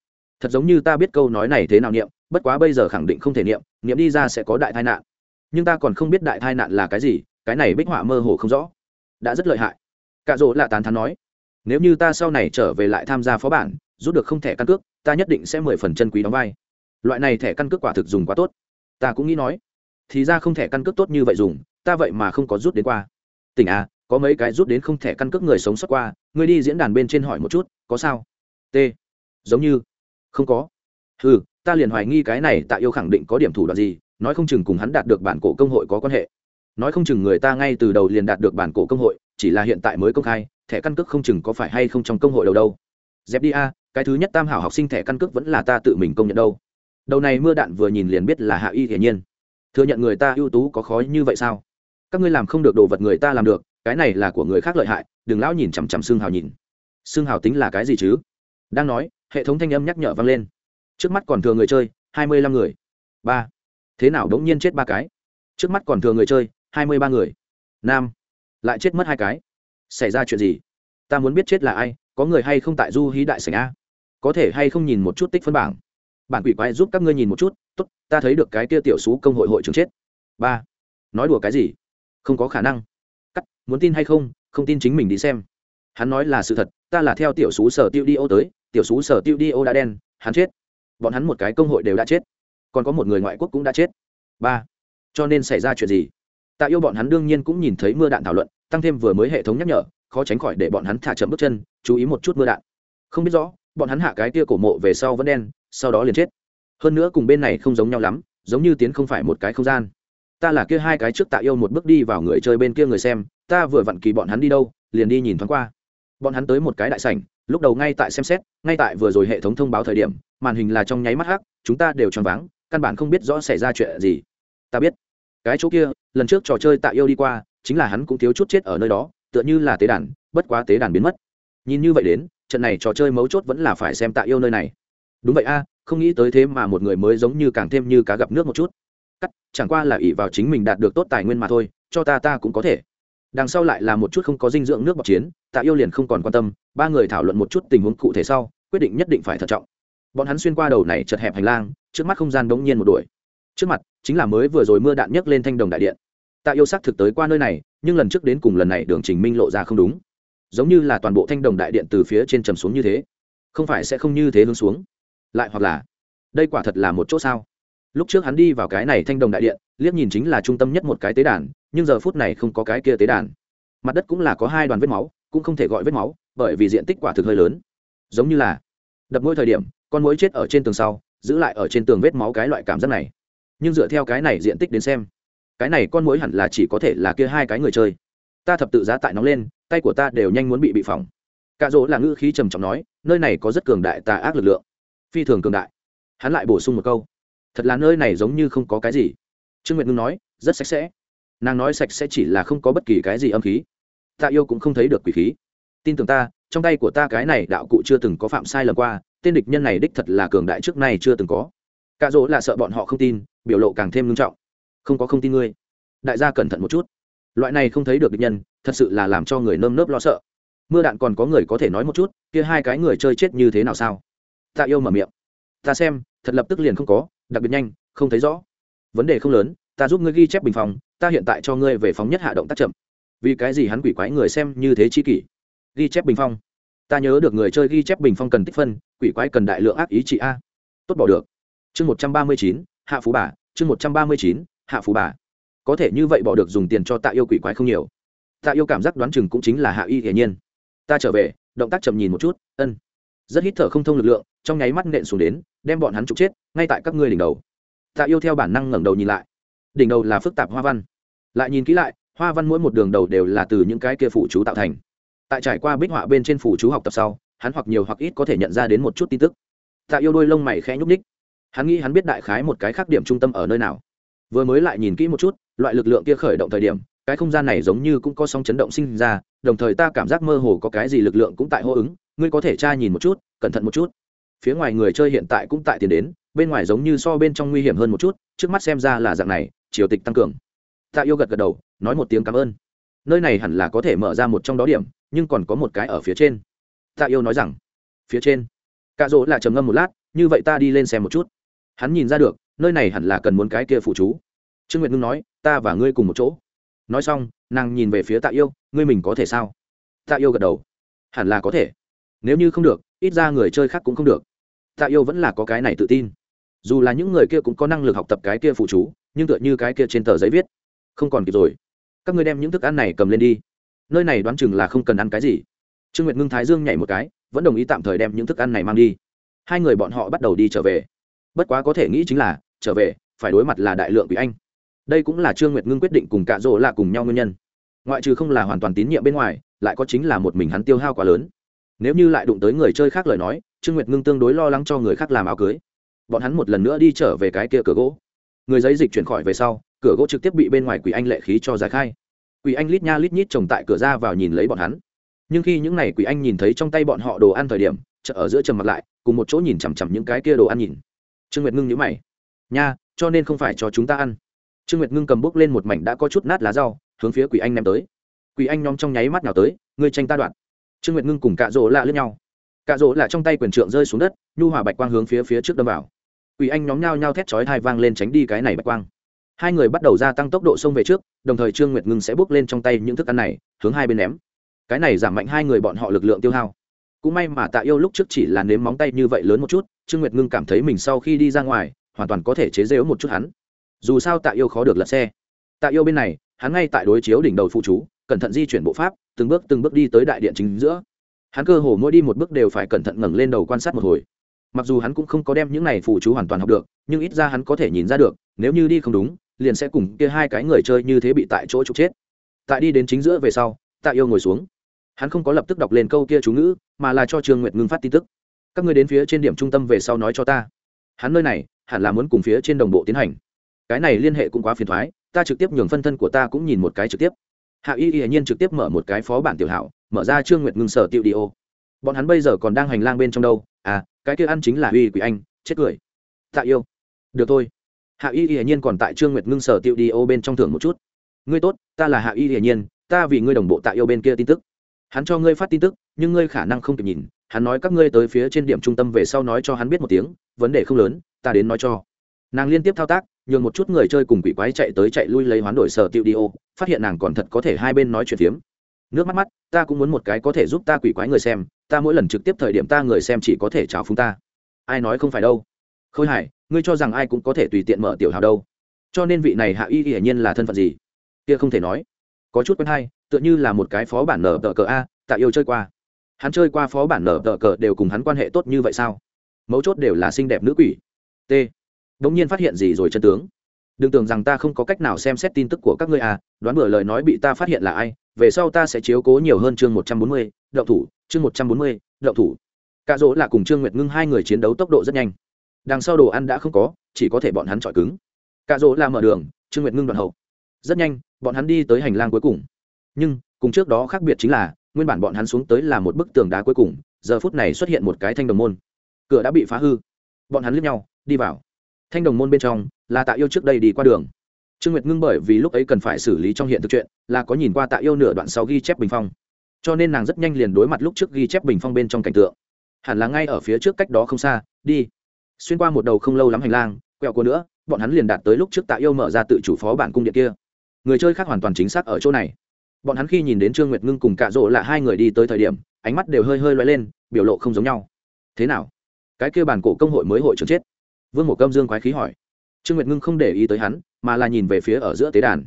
Thật giống như ta biết câu nói này thế nào niệm, bất quá bây giờ khẳng định không thể niệm niệm đi ra sẽ có đại tai nạn nhưng ta còn không biết đại tai nạn là cái gì, cái này bích họa mơ hồ không rõ. Đã rất lợi hại. Cạ rỗ là tán thán nói, nếu như ta sau này trở về lại tham gia phó bản, rút được không thẻ căn cước, ta nhất định sẽ mười phần chân quý đóng vai. Loại này thẻ căn cước quả thực dùng quá tốt. Ta cũng nghĩ nói, thì ra không thẻ căn cước tốt như vậy dùng, ta vậy mà không có rút đến qua. Tỉnh à có mấy cái rút đến không thẻ căn cước người sống sót qua, ngươi đi diễn đàn bên trên hỏi một chút, có sao? T. Giống như, không có. Ừ ta liền hoài nghi cái này tạ yêu khẳng định có điểm thủ đoạn gì nói không chừng cùng hắn đạt được bản cổ công hội có quan hệ. Nói không chừng người ta ngay từ đầu liền đạt được bản cổ công hội, chỉ là hiện tại mới công khai, thẻ căn cước không chừng có phải hay không trong công hội đầu đâu. Dẹp đi a, cái thứ nhất tam hảo học sinh thẻ căn cước vẫn là ta tự mình công nhận đâu. Đầu này mưa đạn vừa nhìn liền biết là hạ y hiển nhiên. Thừa nhận người ta ưu tú có khó như vậy sao? Các ngươi làm không được đồ vật người ta làm được, cái này là của người khác lợi hại, đừng lão nhìn chằm chằm xương hào nhìn. Xương hào tính là cái gì chứ? Đang nói, hệ thống thanh âm nhắc nhở vang lên. Trước mắt còn thừa người chơi, hai mươi lăm người. Ba thế nào đống nhiên chết ba cái? Trước mắt còn thừa người chơi, hai mươi ba người. Nam, lại chết mất hai cái. Xảy ra chuyện gì? Ta muốn biết chết là ai, có người hay không tại du hí đại sảnh a? Có thể hay không nhìn một chút tích phân bảng? Bản quỷ quái giúp các ngươi nhìn một chút, tốt, ta thấy được cái kia tiểu xú công hội hội trưởng chết. Ba, nói đùa cái gì? Không có khả năng. Cắt, muốn tin hay không không tin chính mình đi xem. Hắn nói là sự thật, ta là theo tiểu xú sở tiêu đi ô tới, tiểu xú sở tiêu đi ô đã đen, hắn chết. Bọn hắn một cái công hội đều đã chết còn có một người ngoại quốc cũng đã chết. Ba. Cho nên xảy ra chuyện gì? Tạ yêu bọn hắn đương nhiên cũng nhìn thấy mưa đạn thảo luận, tăng thêm vừa mới hệ thống nhắc nhở, khó tránh khỏi để bọn hắn thả chậm bước chân, chú ý một chút mưa đạn. Không biết rõ, bọn hắn hạ cái kia cổ mộ về sau vẫn đen, sau đó liền chết. Hơn nữa cùng bên này không giống nhau lắm, giống như tiến không phải một cái không gian. Ta là kia hai cái trước tạ yêu một bước đi vào người chơi bên kia người xem, ta vừa vặn kỳ bọn hắn đi đâu, liền đi nhìn thoáng qua. Bọn hắn tới một cái đại sảnh, lúc đầu ngay tại xem xét, ngay tại vừa rồi hệ thống thông báo thời điểm, màn hình là trong nháy mắt hắc, chúng ta đều choáng váng căn bản không biết rõ xảy ra chuyện gì. Ta biết. Cái chỗ kia, lần trước trò chơi tạ yêu đi qua, chính là hắn cũng thiếu chút chết ở nơi đó, tựa như là tế đàn, bất quá tế đàn biến mất. Nhìn như vậy đến, trận này trò chơi mấu chốt vẫn là phải xem tạ yêu nơi này. Đúng vậy a, không nghĩ tới thế mà một người mới giống như càng thêm như cá gặp nước một chút. Cắt, chẳng qua là ỷ vào chính mình đạt được tốt tài nguyên mà thôi, cho ta ta cũng có thể. Đằng sau lại là một chút không có dinh dưỡng nước bọc chiến, tạ yêu liền không còn quan tâm, ba người thảo luận một chút tình huống cụ thể sau, quyết định nhất định phải thận trọng. Bọn hắn xuyên qua đầu này chật hẹp hành lang trước mắt không gian đống nhiên một đuổi. Trước mặt, chính là mới vừa rồi mưa đạn nhấc lên thanh đồng đại điện. Tạ yêu sắc thực tới qua nơi này, nhưng lần trước đến cùng lần này đường trình minh lộ ra không đúng. Giống như là toàn bộ thanh đồng đại điện từ phía trên trầm xuống như thế. Không phải sẽ không như thế hướng xuống. Lại hoặc là, đây quả thật là một chỗ sao? Lúc trước hắn đi vào cái này thanh đồng đại điện, liếc nhìn chính là trung tâm nhất một cái tế đàn, nhưng giờ phút này không có cái kia tế đàn. Mặt đất cũng là có hai đoàn vết máu, cũng không thể gọi vết máu, bởi vì diện tích quả thực hơi lớn. Giống như là, đập mỗi thời điểm, con mũi chết ở trên tường sau giữ lại ở trên tường vết máu cái loại cảm giác này. Nhưng dựa theo cái này diện tích đến xem, cái này con mối hẳn là chỉ có thể là kia hai cái người chơi. Ta thập tự giá tại nóng lên, tay của ta đều nhanh muốn bị bị phỏng. Cạ rỗ là ngữ khí trầm trọng nói, nơi này có rất cường đại tà ác lực lượng. Phi thường cường đại. Hắn lại bổ sung một câu, thật là nơi này giống như không có cái gì. Trương nguyệt ngưng nói, rất sạch sẽ. Nàng nói sạch sẽ chỉ là không có bất kỳ cái gì âm khí. Tạ yêu cũng không thấy được quỷ khí. Tin tưởng ta, trong tay của ta cái này đạo cụ chưa từng có phạm sai lầm qua tên địch nhân này đích thật là cường đại trước nay chưa từng có. Cạ dỗ là sợ bọn họ không tin, biểu lộ càng thêm nghiêm trọng. Không có không tin ngươi. Đại gia cẩn thận một chút. Loại này không thấy được địch nhân, thật sự là làm cho người nơm nớp lo sợ. Mưa đạn còn có người có thể nói một chút, kia hai cái người chơi chết như thế nào sao? Ta yêu mở miệng. Ta xem, thật lập tức liền không có, đặc biệt nhanh, không thấy rõ. Vấn đề không lớn, ta giúp ngươi ghi chép bình phòng ta hiện tại cho ngươi về phóng nhất hạ động tác chậm. Vì cái gì hắn quỷ quái người xem như thế chi kỷ? Ghi chép bình phong ta nhớ được người chơi ghi chép bình phong cần tích phân, quỷ quái cần đại lượng ác ý chị a. Tốt bỏ được. Chương một trăm ba mươi chín, hạ phú bà. Chương một trăm ba mươi chín, hạ phú bà. Có thể như vậy bỏ được dùng tiền cho tạ yêu quỷ quái không nhiều. Tạ yêu cảm giác đoán chừng cũng chính là hạ y hiển nhiên. Ta trở về, động tác chậm nhìn một chút, ân. Rất hít thở không thông lực lượng, trong nháy mắt nện xuống đến, đem bọn hắn trục chết, ngay tại các ngươi đỉnh đầu. Tạ yêu theo bản năng ngẩng đầu nhìn lại. Đỉnh đầu là phức tạp hoa văn. Lại nhìn kỹ lại, hoa văn mỗi một đường đầu đều là từ những cái kia phụ chú tạo thành tại trải qua bích họa bên trên phủ chú học tập sau, hắn hoặc nhiều hoặc ít có thể nhận ra đến một chút tin tức. Tạ yêu đôi lông mày khẽ nhúc ních hắn nghĩ hắn biết đại khái một cái khác điểm trung tâm ở nơi nào. Vừa mới lại nhìn kỹ một chút, loại lực lượng kia khởi động thời điểm, cái không gian này giống như cũng có sóng chấn động sinh ra, đồng thời ta cảm giác mơ hồ có cái gì lực lượng cũng tại hô ứng, ngươi có thể tra nhìn một chút, cẩn thận một chút. Phía ngoài người chơi hiện tại cũng tại tiền đến, bên ngoài giống như so bên trong nguy hiểm hơn một chút, trước mắt xem ra là dạng này, triều tịch tăng cường. Tạ yêu gật gật đầu, nói một tiếng cảm ơn. Nơi này hẳn là có thể mở ra một trong đó điểm nhưng còn có một cái ở phía trên. Tạ yêu nói rằng, phía trên. Cạ rỗ là trầm ngâm một lát, như vậy ta đi lên xem một chút. Hắn nhìn ra được, nơi này hẳn là cần muốn cái kia phụ chú. Trương nguyệt ngưng nói, ta và ngươi cùng một chỗ. Nói xong, nàng nhìn về phía tạ yêu, ngươi mình có thể sao? Tạ yêu gật đầu. Hẳn là có thể. Nếu như không được, ít ra người chơi khác cũng không được. Tạ yêu vẫn là có cái này tự tin. Dù là những người kia cũng có năng lực học tập cái kia phụ chú, nhưng tựa như cái kia trên tờ giấy viết. Không còn kịp rồi. Các ngươi đem những thức ăn này cầm lên đi nơi này đoán chừng là không cần ăn cái gì. Trương nguyệt ngưng thái dương nhảy một cái, vẫn đồng ý tạm thời đem những thức ăn này mang đi. Hai người bọn họ bắt đầu đi trở về. Bất quá có thể nghĩ chính là, trở về, phải đối mặt là đại lượng quỷ anh. Đây cũng là trương nguyệt ngưng quyết định cùng cạ rỗ là cùng nhau nguyên nhân. Ngoại trừ không là hoàn toàn tín nhiệm bên ngoài, lại có chính là một mình hắn tiêu hao quá lớn. Nếu như lại đụng tới người chơi khác lời nói, trương nguyệt ngưng tương đối lo lắng cho người khác làm áo cưới. Bọn hắn một lần nữa đi trở về cái kia cửa gỗ. Người giấy dịch chuyển khỏi về sau, cửa gỗ trực tiếp bị bên ngoài quỷ anh lệ khí cho giải khai quỷ anh lít nha lít nhít trồng tại cửa ra vào nhìn lấy bọn hắn. Nhưng khi những n à y quỷ anh nhìn thấy trong tay bọn họ đồ ăn thời điểm, chợ ở giữa trầm mặt lại, cùng một chỗ nhìn chằm chằm những cái kia đồ ăn nhìn. Trương nguyệt ngưng nhữ mày. Nha, cho nên không phải cho chúng ta ăn. Trương nguyệt ngưng cầm bút lên một mảnh đã có chút nát lá rau, hướng phía quỷ anh ném tới. Quỷ anh nhóm trong nháy mắt nào tới, ngươi tranh ta đoạn trương nguyệt ngưng cùng cạ rỗ lạ lướt nhau. Cạ rỗ lạ trong tay quyền trượng rơi xuống đất, nhu hòa bạch quang hướng phía phía trước đâm vào. Quỷ anh nhóm nhao nhao thét chói hai vang lên tránh đi cái này bạch quang hai người bắt đầu gia tăng tốc độ xông về trước, đồng thời trương nguyệt ngưng sẽ bước lên trong tay những thức ăn này, hướng hai bên ném. Cái này giảm mạnh hai người bọn họ lực lượng tiêu hao. Cũng may mà tạ yêu lúc trước chỉ là nếm móng tay như vậy lớn một chút, trương nguyệt ngưng cảm thấy mình sau khi đi ra ngoài, hoàn toàn có thể chế rễu một chút hắn. Dù sao tạ yêu khó được lật xe. Tạ yêu bên này, hắn ngay tại đối chiếu đỉnh đầu phụ chú, cẩn thận di chuyển bộ pháp, từng bước từng bước đi tới đại điện chính giữa. Hắn cơ hồ mỗi đi một bước đều phải cẩn thận ngẩng lên đầu quan sát một hồi. Mặc dù hắn cũng không có đem những này phụ chú hoàn toàn học được, nhưng ít ra hắn có thể nhìn ra được, nếu như đi không đúng liền sẽ cùng kia hai cái người chơi như thế bị tại chỗ trục chết. Tại đi đến chính giữa về sau, tạ yêu ngồi xuống. Hắn không có lập tức đọc lên câu kia chú ngữ, mà là cho trương nguyệt ngưng phát tin tức. Các ngươi đến phía trên điểm trung tâm về sau nói cho ta. Hắn nơi này, hẳn là muốn cùng phía trên đồng bộ tiến hành. Cái này liên hệ cũng quá phiền thoái, ta trực tiếp nhường phân thân của ta cũng nhìn một cái trực tiếp. Hạ y y nhiên trực tiếp mở một cái phó bản tiểu hảo, mở ra trương nguyệt ngưng sở tiệu đi ô. Bọn hắn bây giờ còn đang hành lang bên trong đâu? À cái kia ăn chính là uy quỷ anh, chết cười. Tạ yêu, được thôi hạ y hiển nhiên còn tại trương nguyệt ngưng sở tiêu đi ô bên trong thưởng một chút. Ngươi tốt, ta là hạ y hiển nhiên, ta vì ngươi đồng bộ tạ yêu bên kia tin tức. Hắn cho ngươi phát tin tức, nhưng ngươi khả năng không kịp nhìn. Hắn nói các ngươi tới phía trên điểm trung tâm về sau nói cho hắn biết một tiếng, vấn đề không lớn, ta đến nói cho. Nàng liên tiếp thao tác, nhường một chút người chơi cùng quỷ quái chạy tới chạy lui lấy hoán đổi sở tiêu đi ô, phát hiện nàng còn thật có thể hai bên nói chuyện phiếm. Nước mắt mắt, ta cũng muốn một cái có thể giúp ta quỷ quái người xem, ta mỗi lần trực tiếp thời điểm ta người xem chỉ có thể chào phúng ta. Ai nói không phải đâu. Khôi hải ngươi cho rằng ai cũng có thể tùy tiện mở tiểu hào đâu. Cho nên vị này hạ y hiển nhiên là thân phận gì? Kia không thể nói. Có chút quen hay, tựa như là một cái phó bản nở tờ cờ a, tạ yêu chơi qua. Hắn chơi qua phó bản nở tờ cờ đều cùng hắn quan hệ tốt như vậy sao? Mấu chốt đều là xinh đẹp nữ quỷ. T. Đ ỗ n g nhiên phát hiện gì rồi chân tướng? Đừng tưởng rằng ta không có cách nào xem xét tin tức của các ngươi à đoán bừa lời nói bị ta phát hiện là ai, về sau ta sẽ chiếu cố nhiều hơn chương một trăm bốn mươi đậu thủ, chương một trăm bốn mươi đậu thủ. Cạ dỗ là cùng trương nguyệt ngưng hai người chiến đấu tốc độ rất nhanh đằng sau đồ ăn đã không có, chỉ có thể bọn hắn chọi cứng. Cạ dỗ la mở đường, trương nguyệt ngưng đoạn hậu. Rất nhanh, bọn hắn đi tới hành lang cuối cùng. Nhưng, cùng trước đó khác biệt chính là, nguyên bản bọn hắn xuống tới là một bức tường đá cuối cùng, giờ phút này xuất hiện một cái thanh đồng môn. Cửa đã bị phá hư. Bọn hắn lướt nhau, đi vào. Thanh đồng môn bên trong, là tạ yêu trước đây đi qua đường. Trương nguyệt ngưng bởi vì lúc ấy cần phải xử lý trong hiện thực chuyện, là có nhìn qua tạ yêu nửa đoạn sau ghi chép bình phong. Cho nên nàng rất nhanh liền đối mặt lúc trước ghi chép bình phong bên trong cảnh tượng. Hẳn là ngay ở phía trước cách đó không xa, đi xuyên qua một đầu không lâu lắm hành lang, quẹo cua nữa, bọn hắn liền đạt tới lúc trước tạ yêu mở ra tự chủ phó bản cung điện kia. Người chơi khác hoàn toàn chính xác ở chỗ này. Bọn hắn khi nhìn đến trương nguyệt ngưng cùng cạ rỗ là hai người đi tới thời điểm, ánh mắt đều hơi hơi loay lên, biểu lộ không giống nhau. Thế nào? Cái kia bản cổ công hội mới hội trưởng chết. Vương một câm dương quái khí hỏi. Trương nguyệt ngưng không để ý tới hắn, mà là nhìn về phía ở giữa tế đàn.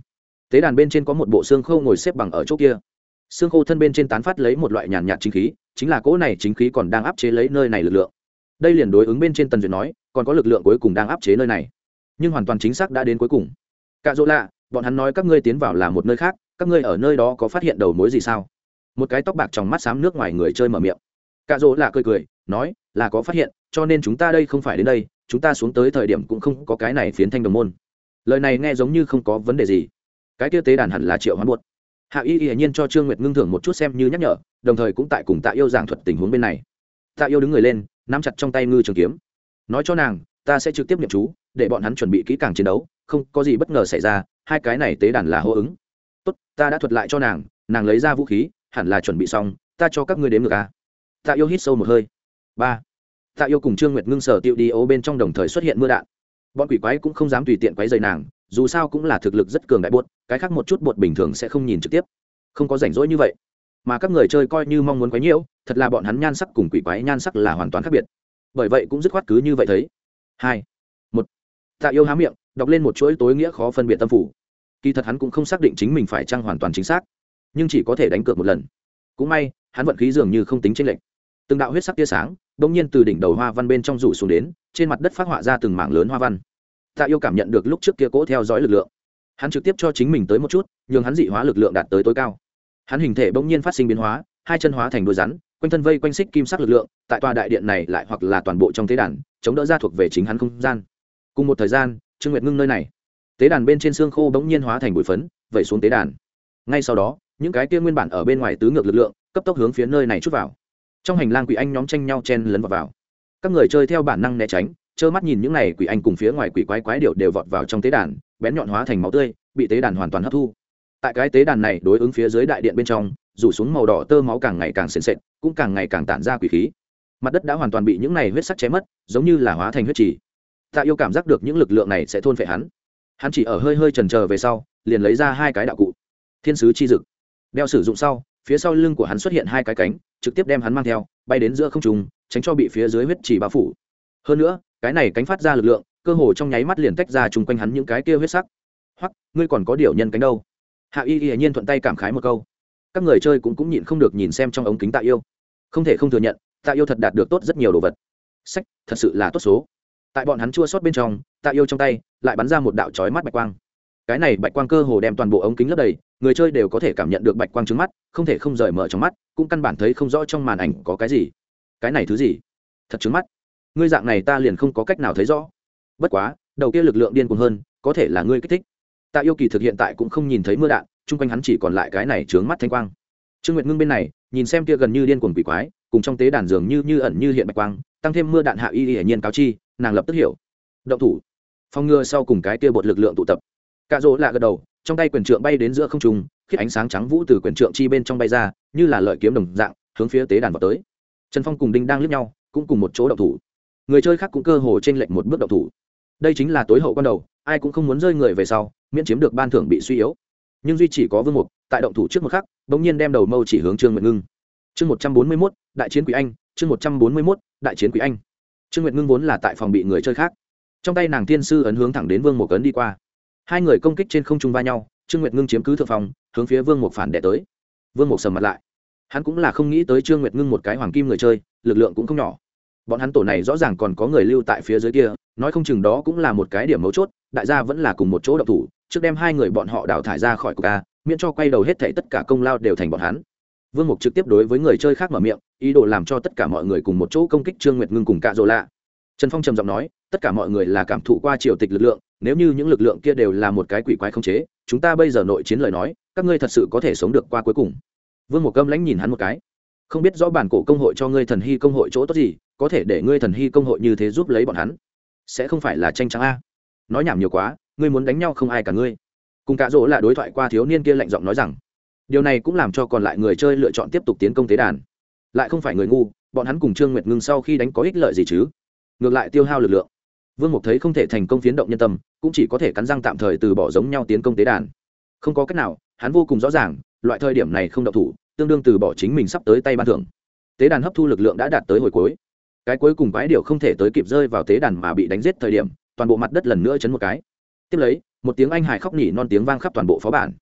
Tế đàn bên trên có một bộ xương khô ngồi xếp bằng ở chỗ kia. Xương khô thân bên trên tán phát lấy một loại nhàn nhạt chính khí, chính là cỗ này chính khí còn đang áp chế lấy nơi này lực lượng đây liền đối ứng bên trên tần duyệt nói, còn có lực lượng cuối cùng đang áp chế nơi này. Nhưng hoàn toàn chính xác đã đến cuối cùng. Cạ dỗ lạ, bọn hắn nói các ngươi tiến vào là một nơi khác, các ngươi ở nơi đó có phát hiện đầu mối gì sao? Một cái tóc bạc trong mắt xám nước ngoài người chơi mở miệng. Cạ dỗ lạ cười cười, nói, là có phát hiện, cho nên chúng ta đây không phải đến đây, chúng ta xuống tới thời điểm cũng không có cái này phiến thanh đồng môn. Lời này nghe giống như không có vấn đề gì. Cái kia tế đàn hẳn là triệu hoán buốt hạ y y nhiên cho trương nguyệt ngưng thưởng một chút xem như nhắc nhở, đồng thời cũng tại cùng tạ yêu giảng thuật tình huống bên này. Tạ yêu đứng người lên nắm chặt trong tay ngư trường kiếm. Nói cho nàng, ta sẽ trực tiếp nhậm chú, để bọn hắn chuẩn bị kỹ càng chiến đấu, không có gì bất ngờ xảy ra, hai cái này tế đàn là hô ứng. Tốt, ta đã thuật lại cho nàng nàng lấy ra vũ khí, hẳn là chuẩn bị xong, ta cho các ngươi đếm ngược a. Tạ yêu hít sâu một hơi. Ba. Tạ yêu cùng trương nguyệt ngưng sở tiệu đi ố bên trong đồng thời xuất hiện mưa đạn. Bọn quỷ quái cũng không dám tùy tiện quấy dày nàng, dù sao cũng là thực lực rất cường đại bột cái khác một chút bột bình thường sẽ không nhìn trực tiếp. Không có rảnh rỗi như vậy mà các người chơi coi như mong muốn quấy nhiễu, thật là bọn hắn nhan sắc cùng quỷ quái nhan sắc là hoàn toàn khác biệt. Bởi vậy cũng dứt khoát cứ như vậy thấy. Hai, một. Tạ yêu há miệng, đọc lên một chuỗi tối nghĩa khó phân biệt tâm phủ. Kỳ thật hắn cũng không xác định chính mình phải chăng hoàn toàn chính xác, nhưng chỉ có thể đánh cược một lần. Cũng may, hắn vận khí dường như không tính tranh lệch. Từng đạo huyết sắc tia sáng đ ỗ n g nhiên từ đỉnh đầu hoa văn bên trong rủ xuống đến, trên mặt đất phát họa ra từng mảng lớn hoa văn. Tạ yêu cảm nhận được lúc trước kia cỗ theo dõi lực lượng. Hắn trực tiếp cho chính mình tới một chút, nhường hắn dị hóa lực lượng đạt tới tối cao hắn hình thể bỗng nhiên phát sinh biến hóa hai chân hóa thành đôi rắn quanh thân vây quanh xích kim sắc lực lượng tại tòa đại điện này lại hoặc là toàn bộ trong tế đàn chống đỡ ra thuộc về chính hắn không gian. Cùng một thời gian trương nguyệt ngưng nơi này. Tế đàn bên trên xương khô bỗng nhiên hóa thành bụi phấn vẩy xuống tế đàn. Ngay sau đó những cái kia nguyên bản ở bên ngoài tứ ngược lực lượng cấp tốc hướng phía nơi này chút vào. Trong hành lang quỷ anh nhóm tranh nhau chen lấn vào, vào. các người chơi theo bản năng né tránh trơ mắt nhìn những này quỷ anh cùng phía ngoài quỷ quái quái điệu đều vọt vào trong tế đàn bén nhọn hóa thành máu tươi bị tế đàn hoàn toàn hấp thu tại cái tế đàn này đối ứng phía dưới đại điện bên trong rủ xuống màu đỏ tơ máu càng ngày càng sền sệt, cũng càng ngày càng tản ra quỷ khí. Mặt đất đã hoàn toàn bị những này huyết sắc chém mất, giống như là hóa thành huyết trì. Tạ yêu cảm giác được những lực lượng này sẽ thôn phệ hắn. Hắn chỉ ở hơi hơi trần trờ về sau, liền lấy ra hai cái đạo cụ. Thiên sứ chi dực. Đeo sử dụng sau, phía sau lưng của hắn xuất hiện hai cái cánh, trực tiếp đem hắn mang theo, bay đến giữa không trùng tránh cho bị phía dưới huyết trì bao phủ. Hơn nữa, cái này cánh phát ra lực lượng, cơ hồ trong nháy mắt liền tách ra chung quanh hắn những cái kia huyết sắc. Hoặc ngươi còn có điều nhân cánh đâu? Hạ y hiển nhiên thuận tay cảm khái một câu. Các người chơi cũng cũng nhịn không được nhìn xem trong ống kính tạ yêu. Không thể không thừa nhận, tạ yêu thật đạt được tốt rất nhiều đồ vật. Sách, thật sự là tốt số. Tại bọn hắn chua sót bên trong, tạ yêu trong tay lại bắn ra một đạo trói mắt bạch quang. Cái này bạch quang cơ hồ đem toàn bộ ống kính lấp đầy, người chơi đều có thể cảm nhận được bạch quang trứng mắt, không thể không rời mở trong mắt, cũng căn bản thấy không rõ trong màn ảnh có cái gì. Cái này thứ gì? Thật trứng mắt. Ngươi dạng này ta liền không có cách nào thấy rõ. Bất quá, đầu kia lực lượng điên cuồng hơn, có thể là ngươi kích thích tạ yêu kỳ thực hiện tại cũng không nhìn thấy mưa đạn, chung quanh hắn chỉ còn lại cái này trướng mắt thanh quang. Trương nguyệt ngưng bên này, nhìn xem kia gần như điên cuồng quỷ quái, cùng trong tế đàn dường như như ẩn như hiện bạch quang, tăng thêm mưa đạn hạ y hiển nhiên cáo chi, nàng lập tức hiểu. Động thủ. Phong ngừa sau cùng cái kia bột lực lượng tụ tập. Cạ rỗ lạ gật đầu, trong tay quyền trượng bay đến giữa không trung, khiết ánh sáng trắng vũ từ quyền trượng chi bên trong bay ra, như là lợi kiếm đồng dạng, hướng phía tế đàn vào tới. Trần phong cùng đinh đang lướt nhau, cũng cùng một chỗ động thủ. Người chơi khác cũng cơ hồ trên lệnh một bước động thủ. Đây chính là tối hậu quan đầu ai cũng không muốn rơi người về sau, miễn chiếm được ban thưởng bị suy yếu. Nhưng duy chỉ có vương mục, tại động thủ trước một khắc, bỗng nhiên đem đầu mâu chỉ hướng trương nguyệt ngưng. Chương một trăm bốn mươi mốt, đại chiến quý anh, chương một trăm bốn mươi mốt, đại chiến quý anh. Trương nguyệt ngưng vốn là tại phòng bị người chơi khác. Trong tay nàng tiên sư ấn hướng thẳng đến vương một ấn đi qua. Hai người công kích trên không trung va nhau, trương nguyệt ngưng chiếm cứ thượng phòng, hướng phía vương một phản đẻ tới. Vương một sầm mặt lại. Hắn cũng là không nghĩ tới trương nguyệt ngưng một cái hoàng kim người chơi, lực lượng cũng không nhỏ. Bọn hắn tổ này rõ ràng còn có người lưu tại phía dưới kia, nói không chừng đó cũng là một cái điểm mấu chốt đại gia vẫn là cùng một chỗ đậu thủ, trước đem hai người bọn họ đào thải ra khỏi cuộc ca miễn cho quay đầu hết thảy tất cả công lao đều thành bọn hắn. Vương mục trực tiếp đối với người chơi khác mở miệng, ý đồ làm cho tất cả mọi người cùng một chỗ công kích trương nguyệt ngưng cùng cạ rỗ lạ. Trần phong trầm giọng nói, tất cả mọi người là cảm thụ qua triều tịch lực lượng, nếu như những lực lượng kia đều là một cái quỷ quái không chế, chúng ta bây giờ nội chiến lời nói, các ngươi thật sự có thể sống được qua cuối cùng. Vương Mục câm lãnh nhìn hắn một cái. Không biết rõ bản cổ công hội cho ngươi thần hy công hội chỗ tốt gì, có thể để ngươi thần hy công hội như thế giúp lấy bọn hắn. Sẽ không phải là tranh trắng a nói nhảm nhiều quá, ngươi muốn đánh nhau không ai cả ngươi. Cùng cả rỗ là đối thoại qua thiếu niên kia lạnh giọng nói rằng, điều này cũng làm cho còn lại người chơi lựa chọn tiếp tục tiến công tế đàn. Lại không phải người ngu, bọn hắn cùng trương nguyệt ngưng sau khi đánh có ích lợi gì chứ? Ngược lại tiêu hao lực lượng. Vương mục thấy không thể thành công phiến động nhân tâm, cũng chỉ có thể cắn răng tạm thời từ bỏ giống nhau tiến công tế đàn. Không có cách nào, hắn vô cùng rõ ràng, loại thời điểm này không độc thủ, tương đương từ bỏ chính mình sắp tới tay ban thưởng. Tế đàn hấp thu lực lượng đã đạt tới hồi cuối. Cái cuối cùng quái điệu không thể tới kịp rơi vào tế đàn mà bị đánh giết thời điểm toàn bộ mặt đất lần nữa chấn một cái. Tiếp lấy, một tiếng anh hải khóc nỉ non tiếng vang khắp toàn bộ phó bản.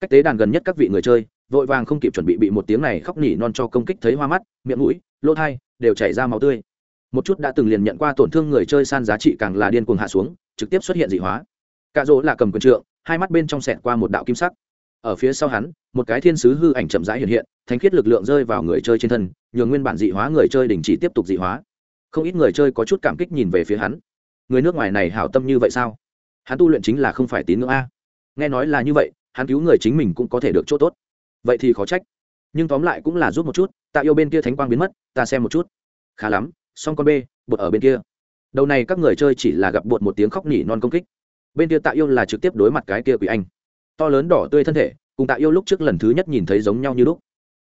Cách tế đàn gần nhất các vị người chơi, vội vàng không kịp chuẩn bị bị một tiếng này khóc nỉ non cho công kích thấy hoa mắt, miệng mũi, lỗ thai, đều chảy ra máu tươi. Một chút đã từng liền nhận qua tổn thương người chơi san giá trị càng là điên cuồng hạ xuống, trực tiếp xuất hiện dị hóa. Cạ rỗ là cầm quyền trượng, hai mắt bên trong sẹt qua một đạo kim sắc. Ở phía sau hắn, một cái thiên sứ hư ảnh chậm rãi hiện hiện, thánh khiết lực lượng rơi vào người chơi trên thân, nhường nguyên bản dị hóa người chơi đình chỉ tiếp tục dị hóa. Không ít người chơi có chút cảm kích nhìn về phía hắn người nước ngoài này hảo tâm như vậy sao? Hắn tu luyện chính là không phải tín ngưỡng a. Nghe nói là như vậy, hắn cứu người chính mình cũng có thể được chỗ tốt. Vậy thì khó trách. Nhưng tóm lại cũng là giúp một chút tạ yêu bên kia thánh quang biến mất, ta xem một chút. Khá lắm song con b bột ở bên kia. Đầu này các người chơi chỉ là gặp bột một tiếng khóc nỉ non công kích. Bên kia tạ yêu là trực tiếp đối mặt cái kia quỷ anh. To lớn đỏ tươi thân thể, cùng tạ yêu lúc trước lần thứ nhất nhìn thấy giống nhau như lúc.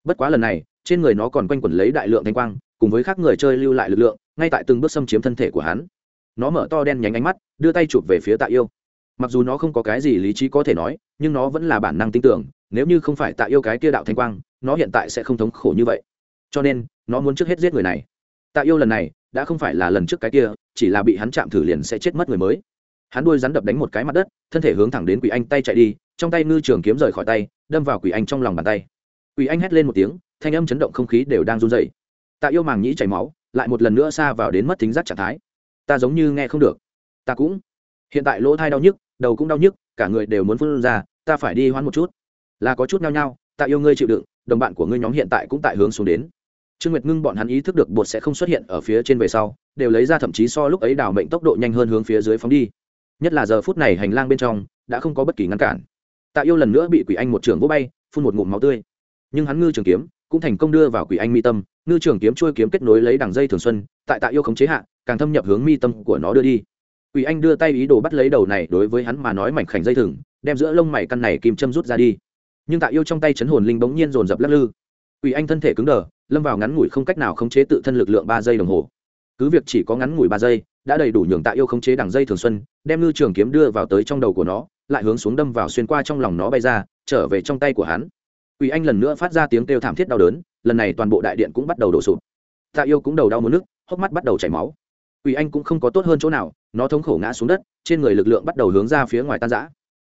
Bất quá lần này, trên người nó còn quanh quẩn lấy đại lượng thanh quang, cùng với các người chơi lưu lại lực lượng, ngay tại từng bước xâm chiếm thân thể của hắn nó mở to đen nhánh ánh mắt, đưa tay chụp về phía tạ yêu. Mặc dù nó không có cái gì lý trí có thể nói, nhưng nó vẫn là bản năng tin tưởng, nếu như không phải tạ yêu cái kia đạo thanh quang, nó hiện tại sẽ không thống khổ như vậy. Cho nên, nó muốn trước hết giết người này. Tạ yêu lần này, đã không phải là lần trước cái kia, chỉ là bị hắn chạm thử liền sẽ chết mất người mới. Hắn đuôi rắn đập đánh một cái mặt đất, thân thể hướng thẳng đến quỷ anh tay chạy đi, trong tay ngư trường kiếm rời khỏi tay, đâm vào quỷ anh trong lòng bàn tay. Quỷ anh hét lên một tiếng, thanh âm chấn động không khí đều đang run dày tạ yêu màng nhĩ chảy máu, lại một lần nữa xa vào đến mất tính giác trạng thái ta giống như nghe không được. Ta cũng. Hiện tại lỗ thai đau nhức, đầu cũng đau nhức, cả người đều muốn phân ra, ta phải đi hoán một chút. Là có chút nhao nhao tạ yêu ngươi chịu đựng, đồng bạn của ngươi nhóm hiện tại cũng tại hướng xuống đến. Trương nguyệt ngưng bọn hắn ý thức được bột sẽ không xuất hiện ở phía trên về sau, đều lấy ra thậm chí so lúc ấy đào mệnh tốc độ nhanh hơn hướng phía dưới phóng đi. Nhất là giờ phút này hành lang bên trong, đã không có bất kỳ ngăn cản. Tạ yêu lần nữa bị quỷ anh một trường vỗ bay, phun một ngụm máu tươi. Nhưng hắn ngư trường kiếm, cũng thành công đưa vào quỷ anh mi tâm. Ngư trường kiếm trôi kiếm kết nối lấy đằng dây thường xuân, tại tạ yêu khống chế hạ càng thâm nhập hướng mi tâm của nó đưa đi. Quỷ anh đưa tay ý đồ bắt lấy đầu này, đối với hắn mà nói mảnh khảnh dây thừng, đem giữa lông mày căn này kim châm rút ra đi. Nhưng tạ yêu trong tay chấn hồn linh bỗng nhiên dồn dập lắc lư. Quỷ anh thân thể cứng đờ, lâm vào ngắn ngủi không cách nào khống chế tự thân lực lượng ba giây đồng hồ. Cứ việc chỉ có ngắn ngủi ba giây, đã đầy đủ nhường tạ yêu khống chế đằng dây thường xuân, đem ngư trường kiếm đưa vào tới trong đầu của nó, lại hướng xuống đâm vào xuyên qua trong lòng nó bay ra, trở về trong tay của hắn. Quỷ anh lần nữa phát ra tiếng kêu thảm thiết đau đớn, lần này toàn bộ đại điện cũng bắt đầu đổ sụp. Tạ yêu cũng đầu đau muốn nước hốc mắt bắt đầu chảy máu quỷ anh cũng không có tốt hơn chỗ nào, nó thống khổ ngã xuống đất, trên người lực lượng bắt đầu hướng ra phía ngoài tan rã.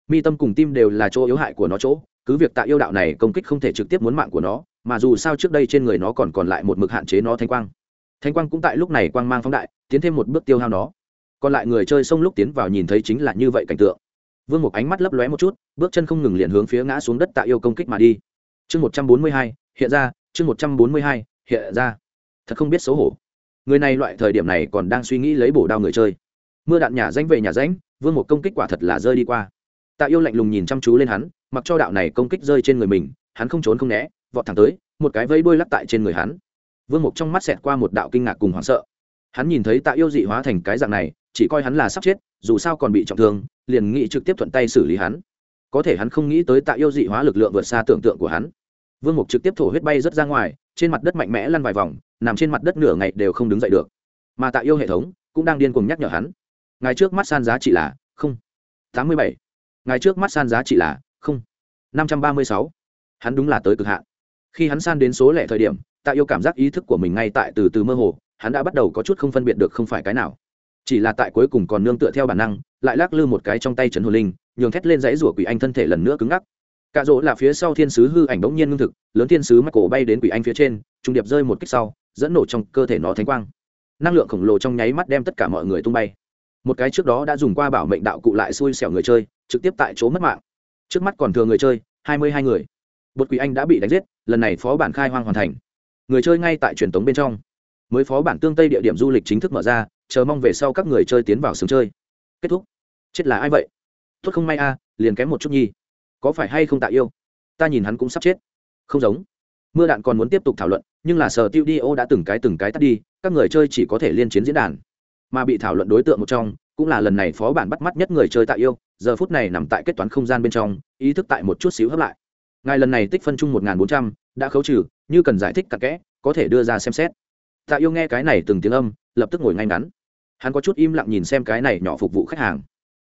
Mi tâm cùng tim đều là chỗ yếu hại của nó chỗ, cứ việc tạ yêu đạo này công kích không thể trực tiếp muốn mạng của nó, mà dù sao trước đây trên người nó còn còn lại một mực hạn chế nó thanh quang. Thanh quang cũng tại lúc này quang mang phóng đại, tiến thêm một bước tiêu hao nó. Còn lại người chơi xông lúc tiến vào nhìn thấy chính là như vậy cảnh tượng. Vương một ánh mắt lấp lóe một chút, bước chân không ngừng liền hướng phía ngã xuống đất tạ yêu công kích mà đi. Chương một trăm bốn mươi hai, hiện ra, chương một trăm bốn mươi hai, hiện ra. Thật không biết xấu hổ người này loại thời điểm này còn đang suy nghĩ lấy bổ đao người chơi. Mưa đạn nhà danh về nhà danh vương một công kích quả thật là rơi đi qua. Tạ yêu lạnh lùng nhìn chăm chú lên hắn, mặc cho đạo này công kích rơi trên người mình, hắn không trốn không né, vọt thẳng tới, một cái vây đuôi lắc tại trên người hắn. Vương mục trong mắt xẹt qua một đạo kinh ngạc cùng hoảng sợ. Hắn nhìn thấy tạ yêu dị hóa thành cái dạng này, chỉ coi hắn là sắp chết, dù sao còn bị trọng thương, liền nghĩ trực tiếp thuận tay xử lý hắn. Có thể hắn không nghĩ tới tạ yêu dị hóa lực lượng vượt xa tưởng tượng của hắn. Vương mục trực tiếp thổ huyết bay rất ra ngoài trên mặt đất mạnh mẽ lăn vài vòng, nằm trên mặt đất nửa ngày đều không đứng dậy được. Mà tạ yêu hệ thống cũng đang điên cuồng nhắc nhở hắn. Ngày trước mắt san giá trị là không. Tám mươi bảy. Ngày trước mắt san giá trị là không. Năm trăm ba mươi sáu. Hắn đúng là tới cực hạn. Khi hắn san đến số lẻ thời điểm, tạ yêu cảm giác ý thức của mình ngay tại từ từ mơ hồ, hắn đã bắt đầu có chút không phân biệt được không phải cái nào. Chỉ là tại cuối cùng còn nương tựa theo bản năng, lại lắc lư một cái trong tay trấn hồn linh, nhường thét lên dãy rủa quỷ anh thân thể lần nữa cứng ngắc cạ rỗ là phía sau thiên sứ hư ảnh bỗng nhiên ngưng thực, lớn thiên sứ mắc cổ bay đến quỷ anh phía trên, trung điệp rơi một kích sau, dẫn nổ trong cơ thể nó thánh quang. Năng lượng khổng lồ trong nháy mắt đem tất cả mọi người tung bay. Một cái trước đó đã dùng qua bảo mệnh đạo cụ lại xui xẻo người chơi, trực tiếp tại chỗ mất mạng. Trước mắt còn thừa người chơi, hai mươi hai người. Bột quỷ anh đã bị đánh giết, lần này phó bản khai hoang hoàn thành. Người chơi ngay tại truyền tống bên trong. Mới phó bản tương tây địa điểm du lịch chính thức mở ra, chờ mong về sau các người chơi tiến vào sướng chơi. Kết thúc. Chết là ai vậy? Tốt không may a, liền kém một chút nhi có phải hay không tạ yêu? Ta nhìn hắn cũng sắp chết. Không giống. Mưa đạn còn muốn tiếp tục thảo luận, nhưng là sở tiêu đi ô đã từng cái từng cái tắt đi, các người chơi chỉ có thể liên chiến diễn đàn. Mà bị thảo luận đối tượng một trong, cũng là lần này phó bản bắt mắt nhất người chơi tạ yêu, giờ phút này nằm tại kết toán không gian bên trong, ý thức tại một chút xíu hấp lại. Ngài lần này tích phân chung một n bốn trăm, đã khấu trừ, như cần giải thích cặn kẽ, có thể đưa ra xem xét. Tạ yêu nghe cái này từng tiếng âm, lập tức ngồi ngay ngắn. Hắn có chút im lặng nhìn xem cái này nhỏ phục vụ khách hàng.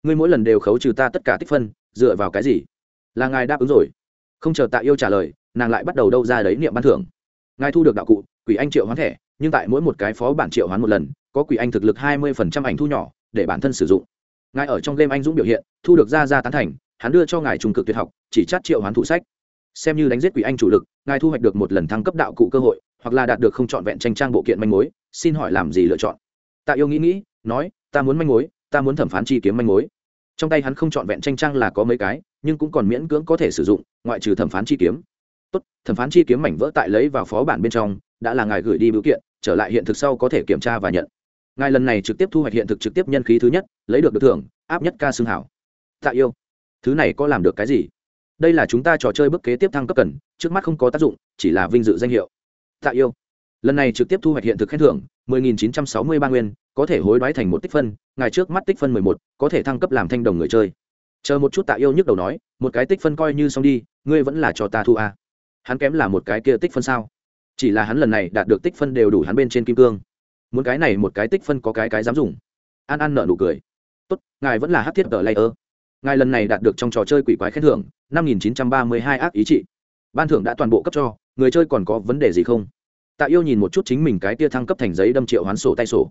Ngươi mỗi lần đều khấu trừ ta tất cả tích phân, dựa vào cái gì? Là ngài đáp ứng rồi. Không chờ tạ yêu trả lời, nàng lại bắt đầu đâu ra đấy niệm ban thưởng. Ngài thu được đạo cụ, quỷ anh triệu hoán thẻ, nhưng tại mỗi một cái phó bản triệu hoán một lần, có quỷ anh thực lực hai mươi phần trăm ảnh thu nhỏ, để bản thân sử dụng. Ngài ở trong game anh dũng biểu hiện, thu được ra ra tán thành, hắn đưa cho ngài trung cực tuyệt học, chỉ chát triệu hoán thụ sách. Xem như đánh giết quỷ anh chủ lực, ngài thu hoạch được một lần thăng cấp đạo cụ cơ hội, hoặc là đạt được không trọn vẹn tranh trang bộ kiện manh mối, xin hỏi làm gì lựa chọn? Tạ yêu nghĩ nghĩ, nói, ta muốn manh mối, ta muốn thẩm phán chi kiếm manh mối. Trong tay hắn không trọn vẹn tranh trang là có mấy cái nhưng cũng còn miễn cưỡng có thể sử dụng ngoại trừ thẩm phán chi kiếm. Tốt thẩm phán chi kiếm mảnh vỡ tại lấy vào phó bản bên trong đã là ngài gửi đi biểu kiện trở lại hiện thực sau có thể kiểm tra và nhận. Ngài lần này trực tiếp thu hoạch hiện thực trực tiếp nhân khí thứ nhất lấy được được thưởng áp nhất ca xương hảo. Tạ yêu. Thứ này có làm được cái gì? Đây là chúng ta trò chơi bước kế tiếp thăng cấp cần trước mắt không có tác dụng chỉ là vinh dự danh hiệu. Tạ yêu. Lần này trực tiếp thu hoạch hiện thực khen thưởng 10.963 nguyên có thể hối đoái thành một tích phân ngài trước mắt tích phân 11, có thể thăng cấp làm thanh đồng người chơi chờ một chút tạ yêu nhức đầu nói, một cái tích phân coi như xong đi, ngươi vẫn là cho ta thu à hắn kém là một cái kia tích phân sao? Chỉ là hắn lần này đạt được tích phân đều đủ hắn bên trên kim cương. Muốn cái này một cái tích phân có cái cái dám dùng. An an nợ nụ cười. Tốt, ngài vẫn là hát thiết tờ layer ngài lần này đạt được trong trò chơi quỷ quái khen thưởng, năm nghìn chín trăm ba mươi hai ác ý trị. Ban thưởng đã toàn bộ cấp cho, người chơi còn có vấn đề gì không? Tạ yêu nhìn một chút chính mình cái tia thăng cấp thành giấy đâm triệu hoán sổ tay sổ.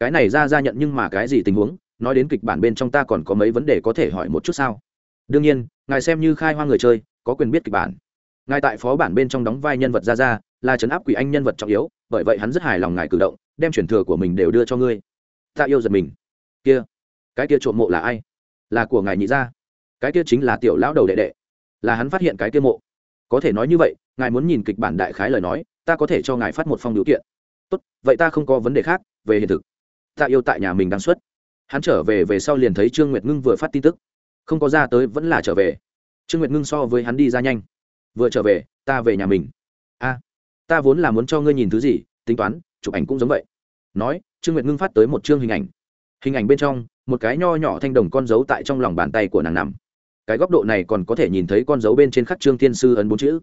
Cái này ra ra nhận nhưng mà cái gì tình huống? Nói đến kịch bản bên trong ta còn có mấy vấn đề có thể hỏi một chút sao? Đương nhiên, ngài xem như khai hoa người chơi, có quyền biết kịch bản. Ngài tại phó bản bên trong đóng vai nhân vật ra ra là trấn áp quỷ anh nhân vật trọng yếu, bởi vậy hắn rất hài lòng ngài cử động, đem chuyển thừa của mình đều đưa cho ngươi. Ta yêu giật mình. Kia, cái kia trộm mộ là ai? Là của ngài nhị gia. Cái kia chính là tiểu lão đầu đệ đệ. Là hắn phát hiện cái kia mộ. Có thể nói như vậy, ngài muốn nhìn kịch bản đại khái lời nói, ta có thể cho ngài phát một phong điều kiện. Tốt, vậy ta không có vấn đề khác, về hiện thực. Ta yêu tại nhà mình đang xuất hắn trở về về sau liền thấy trương nguyệt ngưng vừa phát tin tức. Không có ra tới vẫn là trở về. Trương nguyệt ngưng so với hắn đi ra nhanh. Vừa trở về, ta về nhà mình. A, ta vốn là muốn cho ngươi nhìn thứ gì, tính toán, chụp ảnh cũng giống vậy. Nói, trương nguyệt ngưng phát tới một chương hình ảnh. Hình ảnh bên trong, một cái nho nhỏ thanh đồng con dấu tại trong lòng bàn tay của nàng nằm. Cái góc độ này còn có thể nhìn thấy con dấu bên trên khắc trương thiên sư ấn bốn chữ.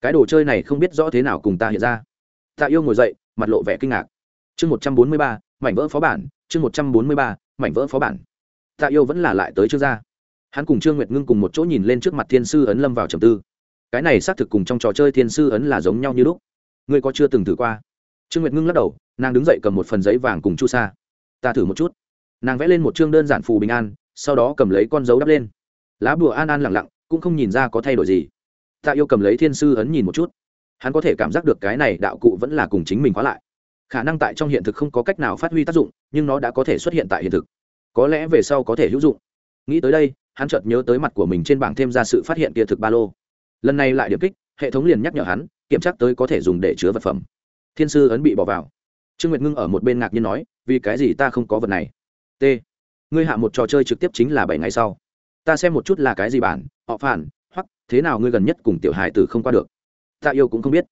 Cái đồ chơi này không biết rõ thế nào cùng ta hiện ra. Tạ yêu ngồi dậy, mặt lộ vẻ kinh ngạc. Chương một trăm bốn mươi ba, mảnh vỡ phó bản, chương một trăm bốn mươi ba mảnh vỡ phó bản. Tạ yêu vẫn là lại tới trước ra hắn cùng trương nguyệt ngưng cùng một chỗ nhìn lên trước mặt thiên sư ấn lâm vào trầm tư. Cái này xác thực cùng trong trò chơi thiên sư ấn là giống nhau như lúc. Ngươi có chưa từng thử qua? Trương nguyệt ngưng lắc đầu, nàng đứng dậy cầm một phần giấy vàng cùng chu sa. Ta thử một chút. Nàng vẽ lên một chương đơn giản phù bình an, sau đó cầm lấy con dấu đắp lên. Lá bùa an an lẳng lặng, cũng không nhìn ra có thay đổi gì. Tạ yêu cầm lấy thiên sư ấn nhìn một chút. Hắn có thể cảm giác được cái này đạo cụ vẫn là cùng chính mình khóa lại khả năng tại trong hiện thực không có cách nào phát huy tác dụng, nhưng nó đã có thể xuất hiện tại hiện thực. Có lẽ về sau có thể hữu dụng. Nghĩ tới đây, hắn chợt nhớ tới mặt của mình trên bảng thêm ra sự phát hiện kia thực ba lô. Lần này lại điểm kích, hệ thống liền nhắc nhở hắn, kiểm tra tới có thể dùng để chứa vật phẩm. Thiên sư ấn bị bỏ vào. Trương nguyệt ngưng ở một bên ngạc nhiên nói, vì cái gì ta không có vật này? T. Ngươi hạ một trò chơi trực tiếp chính là bảy ngày sau. Ta xem một chút là cái gì bản, họ phản, hoặc thế nào ngươi gần nhất cùng tiểu hài tử không qua được. Ta yêu cũng không biết.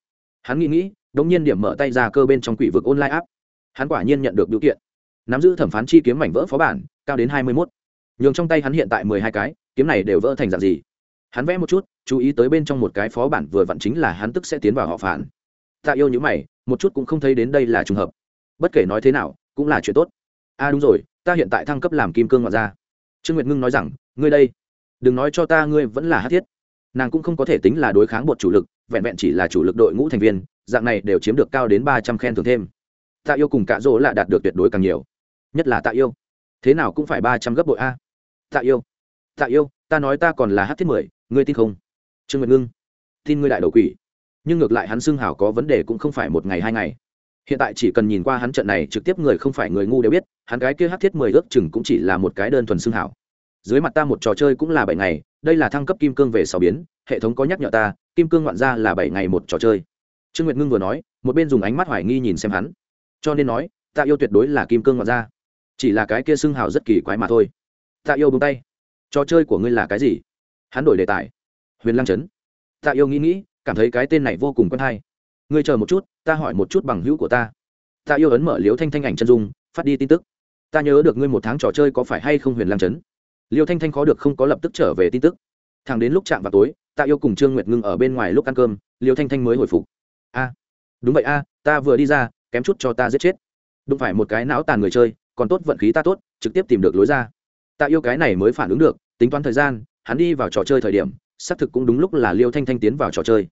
Hắn nghĩ nghĩ đống nhiên điểm mở tay ra cơ bên trong quỷ vực online app. Hắn quả nhiên nhận được điều kiện. Nắm giữ thẩm phán chi kiếm mảnh vỡ phó bản, cao đến hai mươi mốt. Nhường trong tay hắn hiện tại mười hai cái, kiếm này đều vỡ thành dạng gì? Hắn vẽ một chút, chú ý tới bên trong một cái phó bản vừa vặn chính là hắn tức sẽ tiến vào họ phản. Tạ yêu những mày, một chút cũng không thấy đến đây là trùng hợp. Bất kể nói thế nào, cũng là chuyện tốt. A à đúng rồi, ta hiện tại thăng cấp làm kim cương ngoại gia. Trương nguyệt ngưng nói rằng, ngươi đây, đừng nói cho ta ngươi vẫn là hát thiết. Nàng cũng không có thể tính là đối kháng bột chủ lực, vẹn vẹn chỉ là chủ lực đội ngũ thành viên dạng này đều chiếm được cao đến ba trăm khen thưởng thêm. Tạ yêu cùng cạ rỗ là đạt được tuyệt đối càng nhiều. Nhất là tạ yêu. Thế nào cũng phải ba trăm gấp bội a. Tạ yêu. Tạ yêu, ta nói ta còn là hát thiết mười, ngươi tin không? Trương nguyệt ngưng. Tin ngươi đại đầu quỷ. Nhưng ngược lại hắn xưng hảo có vấn đề cũng không phải một ngày hai ngày. Hiện tại chỉ cần nhìn qua hắn trận này trực tiếp người không phải người ngu đều biết, hắn gái kia hát thiết mười ước chừng cũng chỉ là một cái đơn thuần xưng hảo dưới mặt ta một trò chơi cũng là bảy ngày, đây là thăng cấp kim cương về sáu biến, hệ thống có nhắc nhở ta, kim cương ngoạn ra là bảy ngày một trò chơi trương nguyệt ngưng vừa nói, một bên dùng ánh mắt hoài nghi nhìn xem hắn. Cho nên nói, Tạ yêu tuyệt đối là kim cương ngoạn ra chỉ là cái kia xưng hào rất kỳ quái mà thôi. Tạ yêu bông tay. Trò chơi của ngươi là cái gì? Hắn đổi đề tài. Huyền lăng trấn Tạ yêu nghĩ nghĩ, cảm thấy cái tên này vô cùng quen hay. Ngươi chờ một chút, ta hỏi một chút bằng hữu của ta. Tạ yêu ấn mở liếu thanh thanh ảnh chân dung, phát đi tin tức. Ta nhớ được ngươi một tháng trò chơi có phải hay không huyền lăng trấn liêu thanh thanh khó được không có lập tức trở về tin tức. Thằng đến lúc chạm vào tối, Tạ yêu cùng trương nguyệt ngưng ở bên ngoài lúc ăn cơm, liêu thanh thanh mới hồi phục a. Đúng vậy a, ta vừa đi ra, kém chút cho ta giết chết. Đúng phải một cái não tàn người chơi, còn tốt vận khí ta tốt, trực tiếp tìm được lối ra. Ta yêu cái này mới phản ứng được, tính toán thời gian, hắn đi vào trò chơi thời điểm, xác thực cũng đúng lúc là liêu thanh thanh tiến vào trò chơi.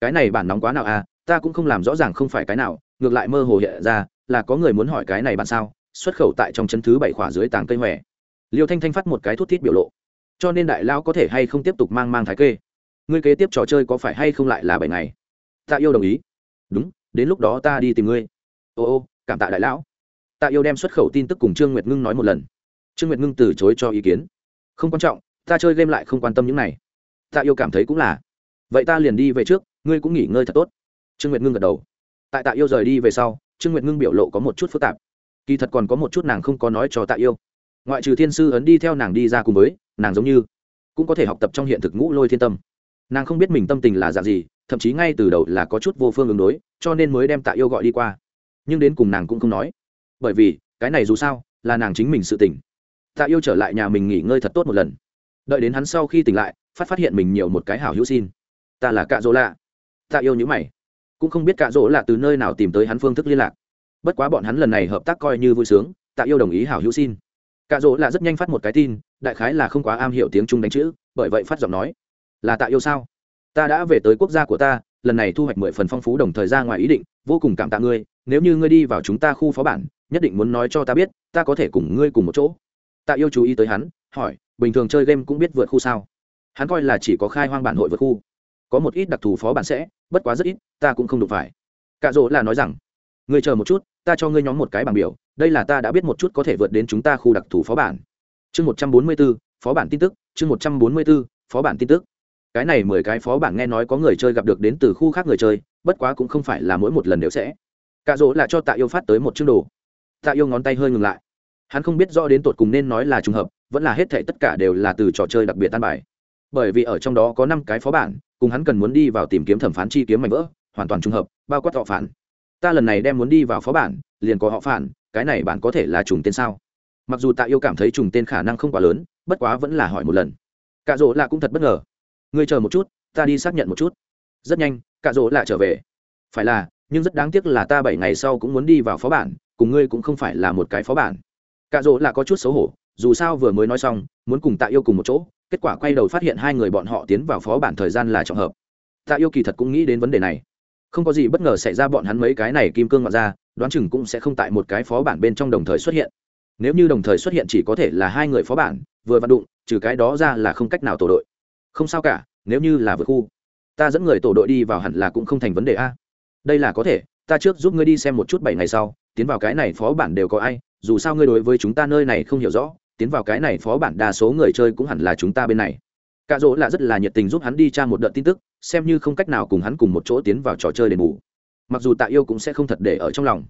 Cái này bản nóng quá nào à ta cũng không làm rõ ràng không phải cái nào, ngược lại mơ hồ hiện ra, là có người muốn hỏi cái này bạn sao, xuất khẩu tại trong chân thứ bảy khỏa dưới tàng cây hòe. Liêu thanh thanh phát một cái thút thít biểu lộ. Cho nên đại lao có thể hay không tiếp tục mang mang thái kê? Ngươi kế tiếp trò chơi có phải hay không lại là bảy ngày? Tạ yêu đồng ý. Đúng, đến lúc đó ta đi tìm ngươi. Ô ô, cảm tạ đại lão. Tạ yêu đem xuất khẩu tin tức cùng trương nguyệt ngưng nói một lần. Trương nguyệt ngưng từ chối cho ý kiến. Không quan trọng, ta chơi game lại không quan tâm những này. Tạ yêu cảm thấy cũng là. Vậy ta liền đi về trước, ngươi cũng nghỉ ngơi thật tốt. Trương nguyệt ngưng gật đầu. Tại tạ yêu rời đi về sau, trương nguyệt ngưng biểu lộ có một chút phức tạp. Kỳ thật còn có một chút nàng không có nói cho tạ yêu. Ngoại trừ thiên sư ấn đi theo nàng đi ra cùng với, nàng giống như cũng có thể học tập trong hiện thực ngũ lôi thiên tâm. Nàng không biết mình tâm tình là dạng gì thậm chí ngay từ đầu là có chút vô phương ứng đối, cho nên mới đem tạ yêu gọi đi qua. Nhưng đến cùng nàng cũng không nói. Bởi vì, cái này dù sao, là nàng chính mình sự tỉnh tạ yêu trở lại nhà mình nghỉ ngơi thật tốt một lần. Đợi đến hắn sau khi tỉnh lại, phát phát hiện mình nhiều một cái hảo hữu xin. Ta là cạ dỗ lạ. Tạ yêu nhữ mày. Cũng không biết cạ dỗ lạ từ nơi nào tìm tới hắn phương thức liên lạc. Bất quá bọn hắn lần này hợp tác coi như vui sướng, tạ yêu đồng ý hảo hữu xin. Cạ dỗ lạ rất nhanh phát một cái tin, đại khái là không quá am hiểu tiếng trung đánh chữ, bởi vậy phát giọng nói, là tạ yêu sao? Ta đã về tới quốc gia của ta, lần này thu hoạch mười phần phong phú đồng thời ra ngoài ý định, vô cùng cảm tạ ngươi, nếu như ngươi đi vào chúng ta khu phó bản, nhất định muốn nói cho ta biết, ta có thể cùng ngươi cùng một chỗ. Tạ yêu chú ý tới hắn, hỏi, bình thường chơi game cũng biết vượt khu sao? Hắn coi là chỉ có khai hoang bản hội vượt khu. Có một ít đặc thù phó bản sẽ, bất quá rất ít, ta cũng không đụng phải. Cạ rỗ là nói rằng, ngươi chờ một chút, ta cho ngươi nhóm một cái bảng biểu, đây là ta đã biết một chút có thể vượt đến chúng ta khu đặc thù phó bản. Chương một trăm bốn mươi b ố phó bản tin tức, chương một trăm bốn mươi b ố phó bản tin tức cái này mười cái phó bản nghe nói có người chơi gặp được đến từ khu khác người chơi, bất quá cũng không phải là mỗi một lần đều sẽ. Cạ rỗ là cho tạ yêu phát tới một chương đồ. Tạ yêu ngón tay hơi ngừng lại. Hắn không biết rõ đến tột cùng nên nói là trùng hợp, vẫn là hết thệ tất cả đều là từ trò chơi đặc biệt tan bài. Bởi vì ở trong đó có năm cái phó bản cùng hắn cần muốn đi vào tìm kiếm thẩm phán chi kiếm mảnh vỡ, hoàn toàn trùng hợp, bao quát họ phản. Ta lần này đem muốn đi vào phó bản liền có họ phản, cái này bạn có thể là trùng tên sao? Mặc dù tạ yêu cảm thấy trùng tên khả năng không quá lớn, bất quá vẫn là hỏi một lần. Cạ rỗ là cũng thật bất ngờ ngươi chờ một chút, ta đi xác nhận một chút. Rất nhanh, cạ rỗ lại trở về. Phải là, nhưng rất đáng tiếc là ta bảy ngày sau cũng muốn đi vào phó bản, cùng ngươi cũng không phải là một cái phó bản. Cạ rỗ là có chút xấu hổ, dù sao vừa mới nói xong, muốn cùng tạ yêu cùng một chỗ, kết quả quay đầu phát hiện hai người bọn họ tiến vào phó bản thời gian là trọng hợp. Tạ yêu kỳ thật cũng nghĩ đến vấn đề này. Không có gì bất ngờ xảy ra bọn hắn mấy cái này kim cương ngoạn ra, đoán chừng cũng sẽ không tại một cái phó bản bên trong đồng thời xuất hiện. Nếu như đồng thời xuất hiện chỉ có thể là hai người phó bản, vừa vặn đụng trừ cái đó ra là không cách nào tổ đội không sao cả, nếu như là vượt khu, ta dẫn người tổ đội đi vào hẳn là cũng không thành vấn đề a. Đây là có thể, ta trước giúp ngươi đi xem một chút bảy ngày sau, tiến vào cái này phó bản đều có ai, dù sao ngươi đối với chúng ta nơi này không hiểu rõ, tiến vào cái này phó bản đa số người chơi cũng hẳn là chúng ta bên này. Cạ dỗ là rất là nhiệt tình giúp hắn đi tra một đợt tin tức, xem như không cách nào cùng hắn cùng một chỗ tiến vào trò chơi đền bù. Mặc dù tạ yêu cũng sẽ không thật để ở trong lòng.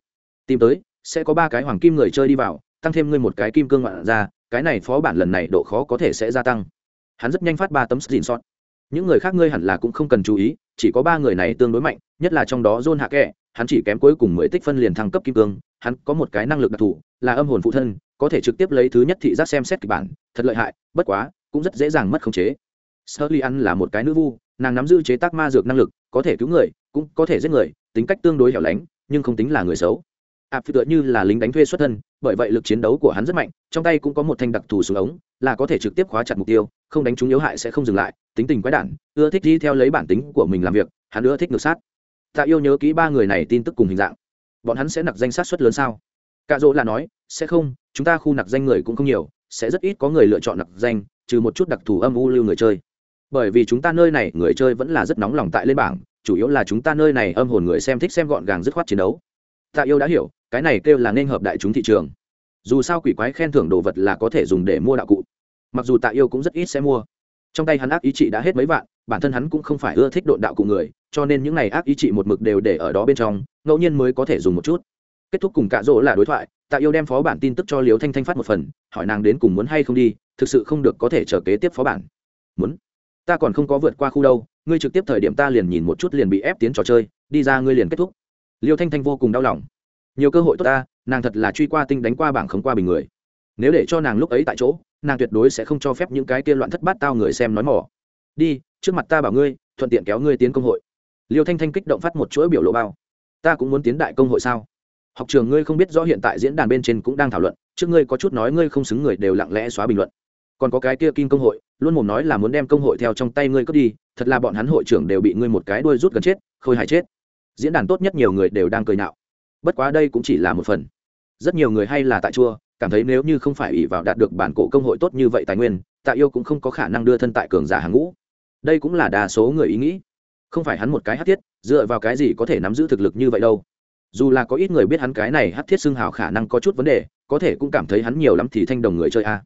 Tìm tới, sẽ có ba cái hoàng kim người chơi đi vào, tăng thêm ngươi một cái kim cương ngoạn ra, cái này phó bản lần này độ khó có thể sẽ gia tăng hắn rất nhanh phát ba tấm xin sót những người khác ngươi hẳn là cũng không cần chú ý, chỉ có ba người này tương đối mạnh, nhất là trong đó john hạ kệ hắn chỉ kém cuối cùng mười tích phân liền thăng cấp kim cương, hắn có một cái năng lực đặc thù, là âm hồn phụ thân, có thể trực tiếp lấy thứ nhất thị giác xem xét kịch bản, thật lợi hại, bất quá, cũng rất dễ dàng mất khống chế. Sully ăn là một cái nữ vu, nàng nắm giữ chế tác ma dược năng lực, có thể cứu người, cũng có thể giết người, tính cách tương đối hẻo lánh, nhưng không tính là người xấu. Ạp phi tựa như là lính đánh thuê xuất thân bởi vậy lực chiến đấu của hắn rất mạnh, trong tay cũng có một thanh đặc thù súng ống, là có thể trực tiếp khóa chặt mục tiêu, không đánh trúng yếu hại sẽ không dừng lại, tính tình quái đản, ưa thích đi theo lấy bản tính của mình làm việc, hắn ưa thích ngược sát. Tạ yêu nhớ kỹ ba người này tin tức cùng hình dạng. Bọn hắn sẽ nặc danh sát xuất lớn sao? Cạ dỗ là nói, sẽ không, chúng ta khu nặc danh người cũng không nhiều, sẽ rất ít có người lựa chọn nặc danh, trừ một chút đặc thù âm u lưu người chơi. Bởi vì chúng ta nơi này, người chơi vẫn là rất nóng lòng tại lên bảng, chủ yếu là chúng ta nơi này âm hồn người xem thích xem gọn gàng dứt khoát chiến đấu. Tạ yêu đã hiểu cái này kêu là nên hợp đại chúng thị trường. Dù sao quỷ quái khen thưởng đồ vật là có thể dùng để mua đạo cụ. Mặc dù tạ yêu cũng rất ít sẽ mua. Trong tay hắn ác ý trị đã hết mấy vạn, bản thân hắn cũng không phải ưa thích độn đạo cụ người, cho nên những n à y ác ý trị một mực đều để ở đó bên trong, ngẫu nhiên mới có thể dùng một chút. Kết thúc cùng cạ rỗ là đối thoại, tạ yêu đem phó bản tin tức cho liều thanh thanh phát một phần, hỏi nàng đến cùng muốn hay không đi, thực sự không được có thể chờ kế tiếp phó bản. Muốn? Ta còn không có vượt qua khu đâu, ngươi trực tiếp thời điểm ta liền nhìn một chút liền bị ép tiến trò chơi, đi ra ngươi liền kết thúc. Liêu thanh thanh vô cùng đau lòng nhiều cơ hội tốt ta, nàng thật là truy qua tinh đánh qua bảng không qua bình người. Nếu để cho nàng lúc ấy tại chỗ, nàng tuyệt đối sẽ không cho phép những cái kia loạn thất bát tao người xem nói mỏ đi, trước mặt ta bảo ngươi, thuận tiện kéo ngươi tiến công hội. Liêu thanh thanh kích động phát một chuỗi biểu lộ bao. Ta cũng muốn tiến đại công hội sao? Học trường ngươi không biết rõ hiện tại diễn đàn bên trên cũng đang thảo luận, trước ngươi có chút nói ngươi không xứng người đều lặng lẽ xóa bình luận. Còn có cái kia kim công hội, luôn mồm nói là muốn đem công hội theo trong tay ngươi cướp đi, thật là bọn hắn hội trưởng đều bị ngươi một cái đuôi rút gần chết, khôi hài chết. Diễn đàn tốt nhất nhiều người đều đang cười nạo bất quá đây cũng chỉ là một phần. Rất nhiều người hay là tại chua, cảm thấy nếu như không phải ỷ vào đạt được bản cổ công hội tốt như vậy tài nguyên, tạ yêu cũng không có khả năng đưa thân tại cường giả hàng ngũ. Đây cũng là đa số người ý nghĩ. Không phải hắn một cái hát thiết, dựa vào cái gì có thể nắm giữ thực lực như vậy đâu. Dù là có ít người biết hắn cái này hát thiết xưng hào khả năng có chút vấn đề, có thể cũng cảm thấy hắn nhiều lắm thì thanh đồng người chơi a.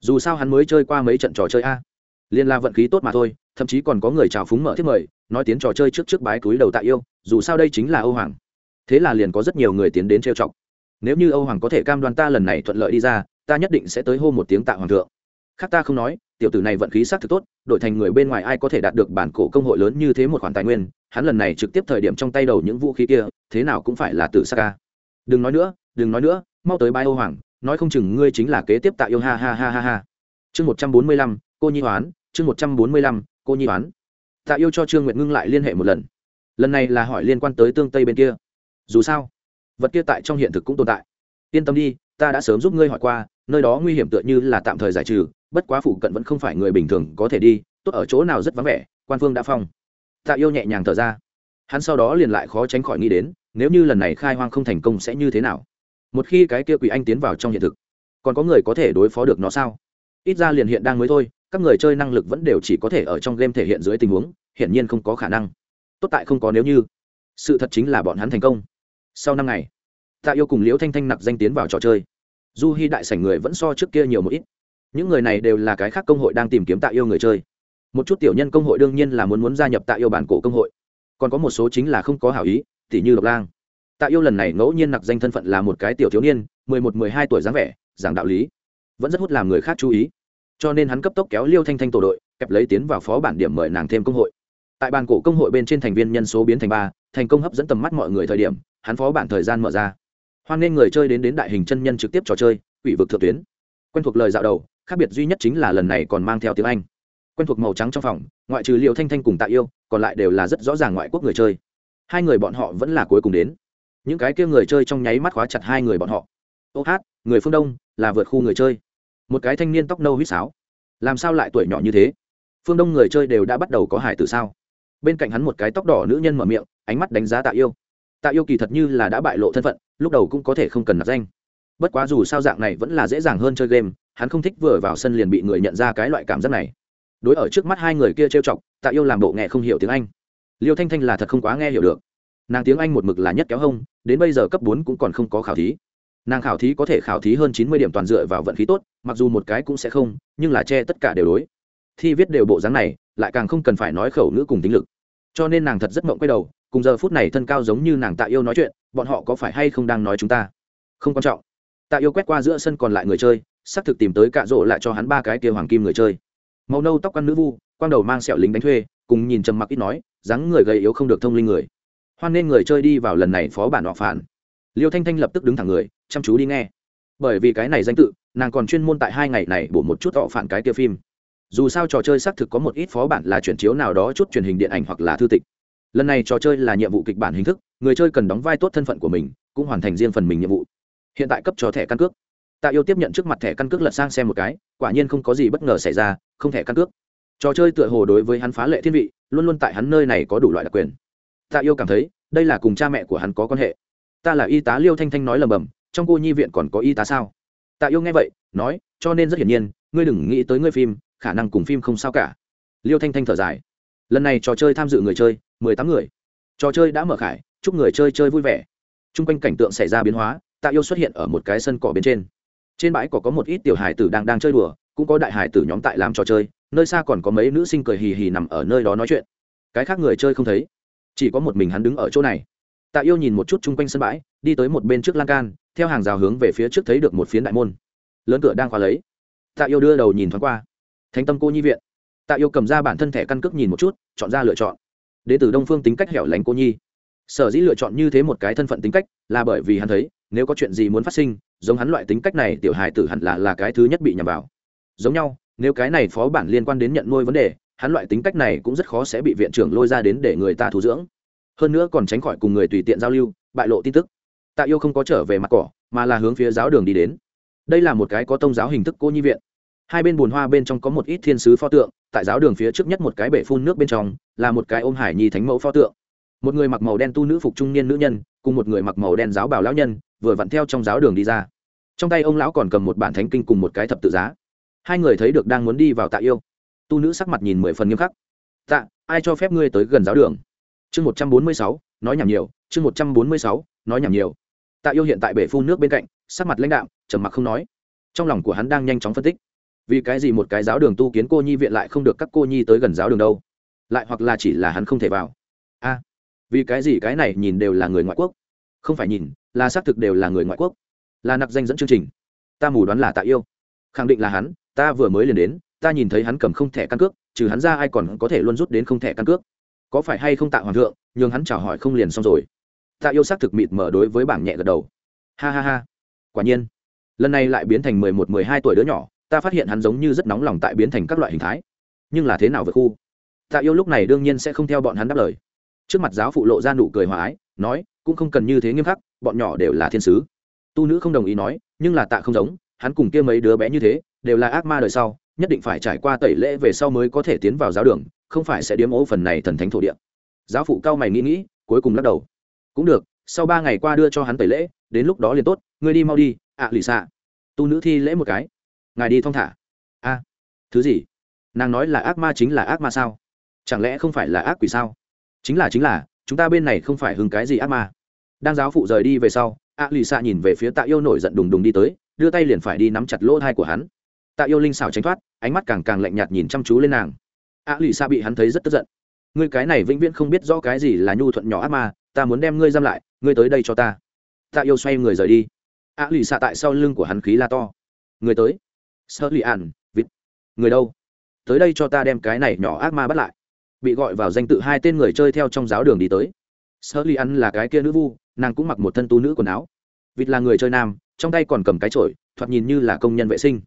Dù sao hắn mới chơi qua mấy trận trò chơi a. Liên la vận khí tốt mà thôi, thậm chí còn có người chào phúng mở thiết mời, nói tiếng trò chơi trước trước bái túi đầu tạ yêu, dù sao đây chính là âu hoàng thế là liền có rất nhiều người tiến đến trêu chọc. Nếu như âu hoàng có thể cam đoan ta lần này thuận lợi đi ra, ta nhất định sẽ tới hô một tiếng tạ hoàng thượng. Khác ta không nói, tiểu tử này vận khí xác thực tốt, đổi thành người bên ngoài ai có thể đạt được bản cổ công hội lớn như thế một khoản tài nguyên, hắn lần này trực tiếp thời điểm trong tay đầu những vũ khí kia, thế nào cũng phải là tử sa ca. Đừng nói nữa, đừng nói nữa, mau tới bãi âu hoàng, nói không chừng ngươi chính là kế tiếp tạ yêu, ha ha ha ha ha. Chương một trăm bốn mươi lăm, cô nhi hoán, chương một trăm bốn mươi lăm, cô nhi hoán. Tạ yêu cho trương nguyệt ngưng lại liên hệ một lần. Lần này là hỏi liên quan tới tương tây bên kia dù sao, vật kia tại trong hiện thực cũng tồn tại. Yên tâm đi, ta đã sớm giúp ngươi hỏi qua, nơi đó nguy hiểm tựa như là tạm thời giải trừ, bất quá phụ cận vẫn không phải người bình thường có thể đi, tốt ở chỗ nào rất vắng vẻ, quan phương đã phong. Tạ yêu nhẹ nhàng thở ra. Hắn sau đó liền lại khó tránh khỏi nghĩ đến, nếu như lần này khai hoang không thành công sẽ như thế nào? Một khi cái kia quỷ anh tiến vào trong hiện thực, còn có người có thể đối phó được nó sao? Ít ra liền hiện đang mới thôi, các người chơi năng lực vẫn đều chỉ có thể ở trong game thể hiện dưới tình huống, hiển nhiên không có khả năng. Tốt tại không có nếu như. Sự thật chính là bọn hắn thành công sau năm ngày, tạ yêu cùng liễu thanh thanh nặc danh tiến vào trò chơi. Du hy đại sảnh người vẫn so trước kia nhiều một ít. Những người này đều là cái khác công hội đang tìm kiếm tạ yêu người chơi. Một chút tiểu nhân công hội đương nhiên là muốn muốn gia nhập tạ yêu bản cổ công hội. Còn có một số chính là không có hảo ý, tỉ như độc lang. Tạ yêu lần này ngẫu nhiên nặc danh thân phận là một cái tiểu thiếu niên, mười một, mười hai tuổi dáng vẻ, giảng đạo lý. Vẫn rất hút làm người khác chú ý. Cho nên hắn cấp tốc kéo liêu thanh thanh tổ đội, kẹp lấy tiến vào phó bản điểm mời nàng thêm công hội. Tại bàn cổ công hội bên trên thành viên nhân số biến thành ba, thành công hấp dẫn tầm mắt mọi người thời điểm hắn phó bản thời gian mở ra. Hoan nghênh người chơi đến đến đại hình chân nhân trực tiếp trò chơi, quỷ vực thượng tuyến. Quen thuộc lời dạo đầu, khác biệt duy nhất chính là lần này còn mang theo tiếng anh. Quen thuộc màu trắng trong phòng, ngoại trừ liệu thanh thanh cùng tạ yêu, còn lại đều là rất rõ ràng ngoại quốc người chơi. Hai người bọn họ vẫn là cuối cùng đến. Những cái kia người chơi trong nháy mắt khóa chặt hai người bọn họ. Ô hát, người phương đông, là vượt khu người chơi. Một cái thanh niên tóc nâu huýt sáo. Làm sao lại tuổi nhỏ như thế? Phương đông người chơi đều đã bắt đầu có hải từ sao? Bên cạnh hắn một cái tóc đỏ nữ nhân mở miệng, ánh mắt đánh giá tạ yêu tạ yêu kỳ thật như là đã bại lộ thân phận, lúc đầu cũng có thể không cần nạp danh. Bất quá dù sao dạng này vẫn là dễ dàng hơn chơi game, hắn không thích vừa vào sân liền bị người nhận ra cái loại cảm giác này. Đối ở trước mắt hai người kia trêu chọc, tạ yêu làm bộ nghe không hiểu tiếng anh. Liêu thanh thanh là thật không quá nghe hiểu được. Nàng tiếng anh một mực là nhất kéo hông, đến bây giờ cấp bốn cũng còn không có khảo thí. Nàng khảo thí có thể khảo thí hơn chín mươi điểm toàn dựa vào vận khí tốt, mặc dù một cái cũng sẽ không, nhưng là che tất cả đều đối. Thi viết đều bộ dáng này, lại càng không cần phải nói khẩu ngữ cùng tính lực. Cho nên nàng thật rất mộng quay đầu cùng giờ phút này thân cao giống như nàng tạ yêu nói chuyện, bọn họ có phải hay không đang nói chúng ta? Không quan trọng. Tạ yêu quét qua giữa sân còn lại người chơi, xác thực tìm tới cạ rỗ lại cho hắn ba cái kia hoàng kim người chơi. Màu nâu tóc căn nữ vu, quang đầu mang sẹo lính đánh thuê, cùng nhìn trầm mặc ít nói, dáng người gầy yếu không được thông linh người. Hoan nên người chơi đi vào lần này phó bản họ phản. Liêu thanh thanh lập tức đứng thẳng người, chăm chú đi nghe. Bởi vì cái này danh tự, nàng còn chuyên môn tại hai ngày này bổ một chút họ phản cái kia phim. Dù sao trò chơi xác thực có một ít phó bản là chuyển chiếu nào đó chút truyền hình điện ảnh hoặc là thư tịch lần này trò chơi là nhiệm vụ kịch bản hình thức, người chơi cần đóng vai tốt thân phận của mình, cũng hoàn thành riêng phần mình nhiệm vụ. Hiện tại cấp cho thẻ căn cước. Tạ yêu tiếp nhận trước mặt thẻ căn cước lật sang xem một cái, quả nhiên không có gì bất ngờ xảy ra, không thẻ căn cước. Trò chơi tựa hồ đối với hắn phá lệ thiên vị, luôn luôn tại hắn nơi này có đủ loại đặc quyền. Tạ yêu cảm thấy, đây là cùng cha mẹ của hắn có quan hệ. Ta là y tá liêu thanh thanh nói lầm bầm, trong cô nhi viện còn có y tá sao? Tạ yêu nghe vậy, nói, cho nên rất hiển nhiên, ngươi đừng nghĩ tới ngươi phim, khả năng cùng phim không sao cả. Liêu thanh thanh thở dài. Lần này trò chơi tham dự người chơi mười tám người. Trò chơi đã mở khải, chúc người chơi chơi vui vẻ. T r u n g quanh cảnh tượng xảy ra biến hóa, tạ yêu xuất hiện ở một cái sân cỏ bên trên. Trên bãi cỏ có một ít tiểu hải tử đang đang chơi đùa, cũng có đại hải tử nhóm tại làm trò chơi, nơi xa còn có mấy nữ sinh cười hì hì nằm ở nơi đó nói chuyện. Cái khác người chơi không thấy, chỉ có một mình hắn đứng ở chỗ này. Tạ yêu nhìn một chút chung quanh sân bãi, đi tới một bên trước lan can, theo hàng rào hướng về phía trước thấy được một phiến đại môn. Lớn cửa đang khóa lấy. Tạ yêu đưa đầu nhìn thoáng qua. Thánh tâm cô nhi viện. Tạ yêu cầm ra bản thân thẻ căn cước nhìn một chút, chọn ra lựa chọn đ ế từ đông phương tính cách hẻo lánh cô nhi. Sở dĩ lựa chọn như thế một cái thân phận tính cách là bởi vì hắn thấy, nếu có chuyện gì muốn phát sinh, giống hắn loại tính cách này, tiểu hài tử hẳn là là cái thứ nhất bị nhằm vào. Giống nhau, nếu cái này phó bản liên quan đến nhận nuôi vấn đề, hắn loại tính cách này cũng rất khó sẽ bị viện trưởng lôi ra đến để người ta thu dưỡng. Hơn nữa còn tránh khỏi cùng người tùy tiện giao lưu, bại lộ tin tức. Tạ yêu không có trở về mặt cỏ, mà là hướng phía giáo đường đi đến. Đây là một cái có tông giáo hình thức cô nhi viện. Hai bên bùn hoa bên trong có một ít thiên sứ pho tượng, tại giáo đường phía trước nhất một cái bể phun nước bên trong là một cái ôm hải nhi thánh mẫu pho tượng. Một người mặc màu đen tu nữ phục trung niên nữ nhân, cùng một người mặc màu đen giáo bảo lão nhân, vừa vặn theo trong giáo đường đi ra. Trong tay ông lão còn cầm một bản thánh kinh cùng một cái thập tự giá. Hai người thấy được đang muốn đi vào tạ yêu. Tu nữ sắc mặt nhìn mười phần nghiêm khắc. Tạ, ai cho phép ngươi tới gần giáo đường? Chương một trăm bốn mươi sáu, nói nhảm nhiều. Chương một trăm bốn mươi sáu, nói nhảm nhiều. Tạ yêu hiện tại bể phun nước bên cạnh, sắc mặt lãnh đạo trầm mặc không nói. Trong lòng của hắn đang nhanh chóng phân tích. Vì cái gì một cái giáo đường tu kiến cô nhi viện lại không được các cô nhi tới gần giáo đường đâu? Lại hoặc là chỉ là hắn không thể vào. A, vì cái gì cái này nhìn đều là người ngoại quốc? Không phải nhìn, là xác thực đều là người ngoại quốc. Là nặc danh dẫn chương trình. Ta mù đoán là tạ yêu. Khẳng định là hắn, ta vừa mới liền đến, ta nhìn thấy hắn cầm không thẻ căn cước, trừ hắn ra ai còn có thể luôn rút đến không thẻ căn cước. Có phải hay không tạ hoàng thượng, nhường hắn chào hỏi không liền xong rồi? Tạ yêu xác thực mịt mở đối với bảng nhẹ gật đầu. Ha ha ha. Quả nhiên, lần này lại biến thành mười một, mười hai tuổi đứa nhỏ, ta phát hiện hắn giống như rất nóng lòng tại biến thành các loại hình thái. Nhưng là thế nào vượt khu? Tạ yêu lúc này đương nhiên sẽ không theo bọn hắn đáp lời. Trước mặt giáo phụ lộ ra nụ cười hòa ái, nói, cũng không cần như thế nghiêm khắc, bọn nhỏ đều là thiên sứ. Tu nữ không đồng ý nói, nhưng là tạ không giống, hắn cùng kia mấy đứa bé như thế, đều là ác ma đời sau, nhất định phải trải qua tẩy lễ về sau mới có thể tiến vào giáo đường, không phải sẽ điếm ố phần này thần thánh thổ địa. Giáo phụ cao mày nghĩ nghĩ, cuối cùng lắc đầu. Cũng được, sau ba ngày qua đưa cho hắn tẩy lễ, đến lúc đó liền tốt, ngươi đi mau đi, ạ lì xạ. Tu nữ thi lễ một cái. Ngài đi thong thả. A, thứ gì? Nàng nói là ác ma chính là ác ma sao? Chẳng lẽ không phải là ác quỷ sao? Chính là chính là, chúng ta bên này không phải hứng cái gì ác ma. Đang giáo phụ rời đi về sau, a lì xạ nhìn về phía tạ yêu nổi giận đùng đùng đi tới, đưa tay liền phải đi nắm chặt lỗ thai của hắn. Tạ yêu linh xảo tránh thoát, ánh mắt càng càng lạnh nhạt nhìn chăm chú lên nàng. A lì xạ bị hắn thấy rất tức giận. Ngươi cái này vĩnh viễn không biết rõ cái gì là nhu thuận nhỏ ác ma, ta muốn đem ngươi giam lại, ngươi tới đây cho ta. Tạ yêu xoay người rời đi. A lì xạ tại sau lưng của hắn khí la to. Người tới. Sơ lì ạn vịt. Người đâu? Tới đây cho ta đem cái này nhỏ ác ma bắt lại bị gọi vào danh tự hai tên người chơi theo trong giáo đường đi tới. Sơ lì ăn là cái kia nữ vu, nàng cũng mặc một thân tu nữ quần áo. Vịt là người chơi nam, trong tay còn cầm cái chổi, thoạt nhìn như là công nhân vệ sinh.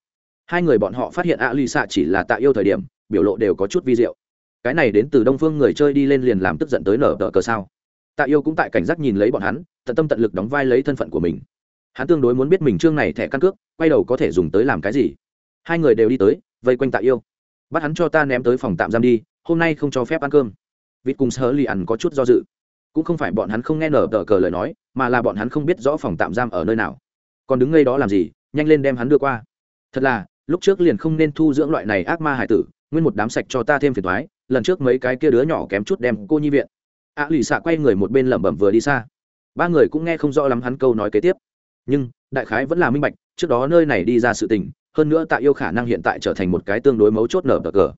Hai người bọn họ phát hiện a lì xạ chỉ là tạ yêu thời điểm, biểu lộ đều có chút vi diệu. Cái này đến từ đông phương người chơi đi lên liền làm tức giận tới nở tờ cờ sao. Tạ yêu cũng tại cảnh giác nhìn lấy bọn hắn, tận tâm tận lực đóng vai lấy thân phận của mình. Hắn tương đối muốn biết mình chương này thẻ căn cước, quay đầu có thể dùng tới làm cái gì. Hai người đều đi tới, vây quanh tạ yêu. Bắt hắn cho ta ném tới phòng tạm giam đi hôm nay không cho phép ăn cơm. Vịt cùng sơ lì ăn có chút do dự. Cũng không phải bọn hắn không nghe nở tờ cờ lời nói mà là bọn hắn không biết rõ phòng tạm giam ở nơi nào. Còn đứng ngay đó làm gì nhanh lên đem hắn đưa qua. Thật là lúc trước liền không nên thu dưỡng loại này ác ma hải tử nguyên một đám sạch cho ta thêm phiền thoái lần trước mấy cái kia đứa nhỏ kém chút đem cô nhi viện. Ạ à, lì xạ quay người một bên lẩm bẩm vừa đi xa. Ba người cũng nghe không rõ lắm hắn câu nói kế tiếp. Nhưng đại khái vẫn là minh bạch trước đó nơi này đi ra sự tình hơn nữa tạ yêu khả năng hiện tại trở thành một cái tương đối mấu chốt nở bờ cờ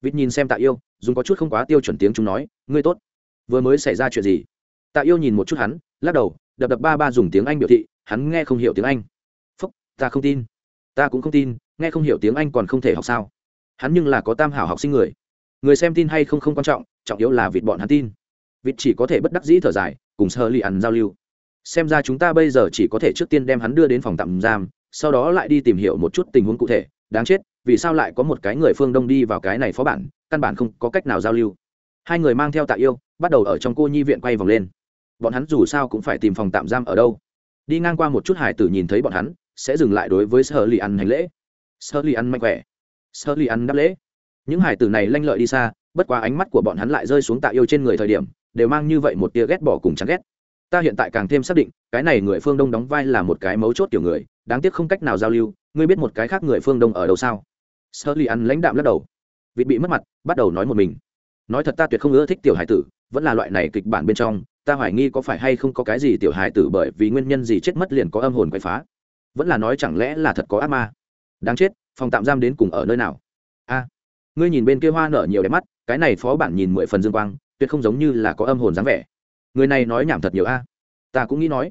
vịt nhìn xem tạ yêu, dùng có chút không quá tiêu chuẩn tiếng chúng nói, ngươi tốt. Vừa mới xảy ra chuyện gì? Tạ yêu nhìn một chút hắn, lắc đầu, đập đập ba ba dùng tiếng anh biểu thị, hắn nghe không hiểu tiếng anh. Phúc, ta không tin. Ta cũng không tin, nghe không hiểu tiếng anh còn không thể học sao? Hắn nhưng là có tam hảo học sinh người. Người xem tin hay không không quan trọng trọng yếu là vịt bọn hắn tin. Vịt chỉ có thể bất đắc dĩ thở dài, cùng sơ lì ăn giao lưu. Xem ra chúng ta bây giờ chỉ có thể trước tiên đem hắn đưa đến phòng tạm giam, sau đó lại đi tìm hiểu một chút tình huống cụ thể, đáng chết vì sao lại có một cái người phương đông đi vào cái này phó bản, căn bản không có cách nào giao lưu. Hai người mang theo tạ yêu, bắt đầu ở trong cô nhi viện quay vòng lên. Bọn hắn dù sao cũng phải tìm phòng tạm giam ở đâu. Đi ngang qua một chút hải tử nhìn thấy bọn hắn, sẽ dừng lại đối với sơ lì ăn hành lễ. Sơ lì ăn mạnh khỏe. Sơ lì ăn đáp lễ. Những hải tử này lanh lợi đi xa, bất quá ánh mắt của bọn hắn lại rơi xuống tạ yêu trên người thời điểm, đều mang như vậy một tia ghét bỏ cùng chán ghét. Ta hiện tại càng thêm xác định, cái này người phương đông đóng vai là một cái mấu chốt kiểu người, đáng tiếc không cách nào giao lưu, ngươi biết một cái khác người phương đông ở đâu sao? Sơ li ăn lãnh đạm lắc đầu. Vịt bị mất mặt, bắt đầu nói một mình. Nói thật ta tuyệt không ưa thích tiểu hải tử, vẫn là loại này kịch bản bên trong, ta hoài nghi có phải hay không có cái gì tiểu Hải tử bởi vì nguyên nhân gì chết mất liền có âm hồn quậy phá. Vẫn là nói chẳng lẽ là thật có ác ma? Đáng chết, phòng tạm giam đến cùng ở nơi nào? A, ngươi nhìn bên kia hoa nở nhiều đẹp mắt, cái này phó bản nhìn mười phần dương quang, tuyệt không giống như là có âm hồn dáng vẻ. Người này nói nhảm thật nhiều a. Ta cũng nghĩ nói,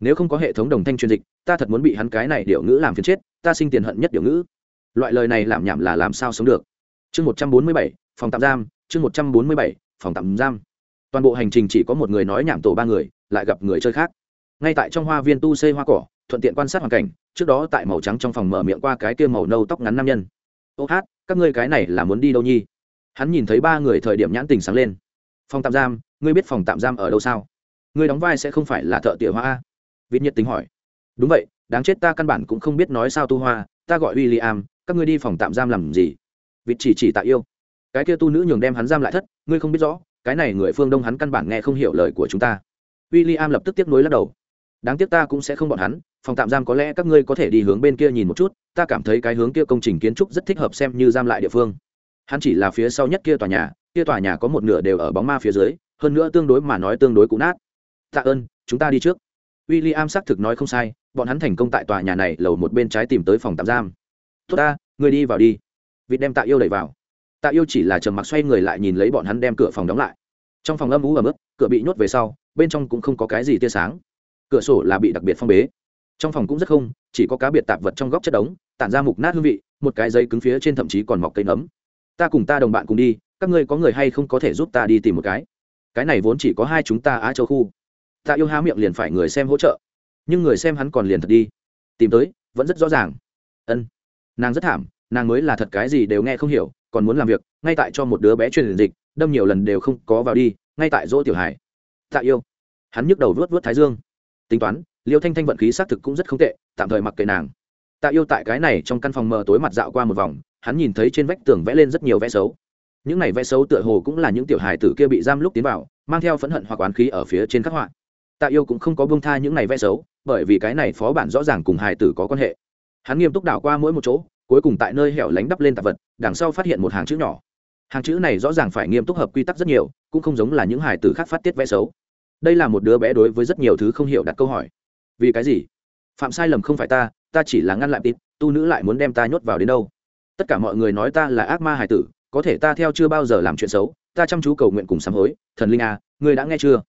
nếu không có hệ thống đồng thanh truyền dịch, ta thật muốn bị hắn cái này điệu ngữ làm phiền chết, ta sinh tiền hận nhất điệu ngữ loại lời này làm nhảm là làm sao sống được? Chương một trăm bốn mươi bảy, phòng tạm giam, chương một trăm bốn mươi bảy, phòng tạm giam. Toàn bộ hành trình chỉ có một người nói nhảm tổ ba người, lại gặp người chơi khác. Ngay tại trong hoa viên tu xây hoa cỏ, thuận tiện quan sát hoàn cảnh, trước đó tại màu trắng trong phòng mở miệng qua cái kia màu nâu tóc ngắn nam nhân. Ô hát, các ngươi cái này là muốn đi đâu nhi? Hắn nhìn thấy ba người thời điểm nhãn tình sáng lên. Phòng tạm giam, ngươi biết phòng tạm giam ở đâu sao? Ngươi đóng vai sẽ không phải là thợ tỉa hoa a? Vịt nhiệt tính hỏi. Đúng vậy, đáng chết ta căn bản cũng không biết nói sao tu hoa, ta gọi w i l l i am các ngươi đi phòng tạm giam làm gì? Vịt chỉ chỉ tạ yêu. Cái kia tu nữ nhường đem hắn giam lại thất, ngươi không biết rõ, cái này người phương đông hắn căn bản nghe không hiểu lời của chúng ta. W i l l i am lập tức tiếp nối lắc đầu. Đáng tiếc ta cũng sẽ không bọn hắn, phòng tạm giam có lẽ các ngươi có thể đi hướng bên kia nhìn một chút, ta cảm thấy cái hướng kia công trình kiến trúc rất thích hợp xem như giam lại địa phương. Hắn chỉ là phía sau nhất kia tòa nhà, kia tòa nhà có một nửa đều ở bóng ma phía dưới, hơn nữa tương đối mà nói tương đối cũ nát. Tạ ơn, chúng ta đi trước. W i l l i am xác thực nói không sai, bọn hắn thành công tại tòa nhà này lầu một bên trái tìm tới phòng tạm giam tốt ta người đi vào đi. Vịt đem tạ yêu đẩy vào. Tạ yêu chỉ là trầm mặc xoay người lại nhìn lấy bọn hắn đem cửa phòng đóng lại. Trong phòng âm ú ấm ức cửa bị nhốt về sau, bên trong cũng không có cái gì tia sáng. Cửa sổ là bị đặc biệt phong bế. Trong phòng cũng rất không, chỉ có cá biệt tạp vật trong góc chất đống, tản ra mục nát hương vị, một cái dây cứng phía trên thậm chí còn mọc cây nấm. Ta cùng ta đồng bạn cùng đi, các ngươi có người hay không có thể giúp ta đi tìm một cái? Cái này vốn chỉ có hai chúng ta á châu khu. Ta yêu há miệng liền phải người xem hỗ trợ. Nhưng người xem hắn còn liền thật đi. Tìm tới, vẫn rất rõ ràng. Ân nàng rất thảm, nàng mới là thật cái gì đều nghe không hiểu, còn muốn làm việc, ngay tại cho một đứa bé truyền dịch, đâm nhiều lần đều không có vào đi, ngay tại dỗ tiểu hải. Tạ yêu. Hắn nhức đầu vớt vớt thái dương. Tính toán, liêu thanh thanh vận khí xác thực cũng rất không tệ, tạm thời mặc kệ nàng. Tạ yêu tại cái này trong căn phòng mờ tối mặt dạo qua một vòng, hắn nhìn thấy trên vách tường vẽ lên rất nhiều vẽ xấu. Những này vẽ xấu tựa hồ cũng là những tiểu hài tử kia bị giam lúc tiến vào, mang theo phẫn hận hoặc oán khí ở phía trên các họa. Tạ yêu cũng không có bông tha những này vẽ xấu, bởi vì cái này phó bản rõ ràng cùng hài tử có quan hệ. Hắn nghiêm túc đảo qua mỗi một chỗ cuối cùng tại nơi hẻo lánh đắp lên tạp vật đằng sau phát hiện một hàng chữ nhỏ. Hàng chữ này rõ ràng phải nghiêm túc hợp quy tắc rất nhiều cũng không giống là những hài tử khác phát tiết vẽ xấu. Đây là một đứa bé đối với rất nhiều thứ không hiểu đặt câu hỏi. Vì cái gì? Phạm sai lầm không phải ta ta chỉ là ngăn lại tít tu nữ lại muốn đem ta nhốt vào đến đâu? Tất cả mọi người nói ta là ác ma hài tử có thể ta theo chưa bao giờ làm chuyện xấu ta chăm chú cầu nguyện cùng sám hối thần linh à, ngươi đã nghe chưa?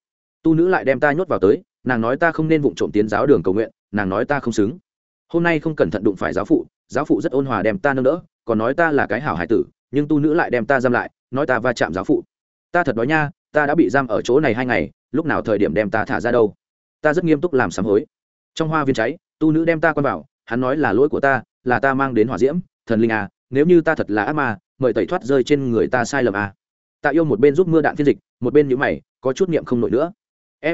Tu nữ lại đem ta nhốt vào tới nàng nói ta không nên vụng trộm tiến giáo đường cầu nguyện nàng nói ta không xứng. Hôm nay không cẩn thận đụng phải giáo phụ giáo phụ rất ôn hòa đem ta nâng đỡ, còn nói ta là cái hảo hải tử, nhưng tu nữ lại đem ta giam lại, nói ta va chạm giáo phụ. Ta thật đói nha, ta đã bị giam ở chỗ này hai ngày, lúc nào thời điểm đem ta thả ra đâu? Ta rất nghiêm túc làm sám hối. Trong hoa viên cháy, tu nữ đem ta quan vào, hắn nói là lỗi của ta, là ta mang đến hỏa diễm, thần linh à nếu như ta thật là ác ma, mời tẩy thoát rơi trên người ta sai lầm à. Tạ yêu một bên giúp mưa đạn phiên dịch, một bên nhữ mày, có chút niệm không nổi nữa.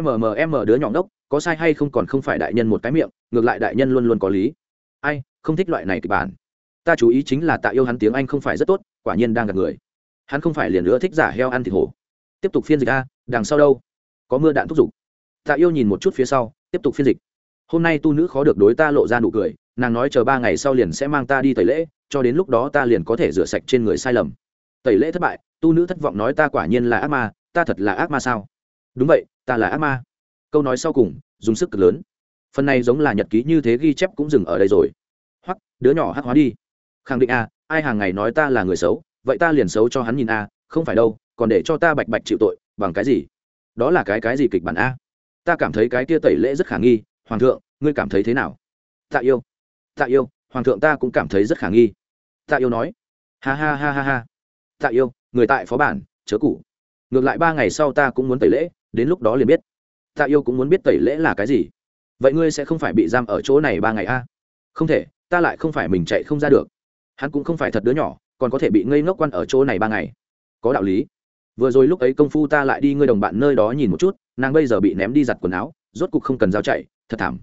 Mmm đứa nhỏ đốc có sai hay không còn không phải đại nhân một cái miệng, ngược lại đại nhân luôn luôn có lý ai, không thích loại này kịch bản. Ta chú ý chính là tạ yêu hắn tiếng anh không phải rất tốt, quả nhiên đang gặp người. Hắn không phải liền nữa thích giả heo ăn thịt hổ. Tiếp tục phiên dịch a, đằng sau đâu? Có mưa đạn thúc giục. Tạ yêu nhìn một chút phía sau, tiếp tục phiên dịch. Hôm nay tu nữ khó được đối ta lộ ra nụ cười, nàng nói chờ ba ngày sau liền sẽ mang ta đi tẩy lễ, cho đến lúc đó ta liền có thể rửa sạch trên người sai lầm. Tẩy lễ thất bại, tu nữ thất vọng nói ta quả nhiên là ác ma, ta thật là ác ma sao? Đúng vậy, ta là ác ma. Câu nói sau cùng, dùng sức cực lớn phần này giống là nhật ký như thế ghi chép cũng dừng ở đây rồi. Hoặc đứa nhỏ hắc hóa đi. Khẳng định a à, ai hàng ngày nói ta là người xấu vậy ta liền xấu cho hắn nhìn a à, không phải đâu còn để cho ta bạch bạch chịu tội bằng cái gì? Đó là cái cái gì kịch bản a? Ta cảm thấy cái kia tẩy lễ rất khả nghi hoàng thượng ngươi cảm thấy thế nào? Tạ yêu. Tạ yêu hoàng thượng ta cũng cảm thấy rất khả nghi. Tạ yêu nói. Ha ha ha ha ha. Tạ yêu người tại phó bản chớ cũ. ngược lại ba ngày sau ta cũng muốn tẩy lễ đến lúc đó liền biết. Tạ yêu cũng muốn biết tẩy lễ là cái gì vậy ngươi sẽ không phải bị giam ở chỗ này ba ngày a? Không thể, ta lại không phải mình chạy không ra được. Hắn cũng không phải thật đứa nhỏ, còn có thể bị ngây ngốc quan ở chỗ này ba ngày. Có đạo lý. Vừa rồi lúc ấy công phu ta lại đi ngươi đồng bạn nơi đó nhìn một chút, nàng bây giờ bị ném đi giặt quần áo, rốt cục không cần giao chạy, thật thảm.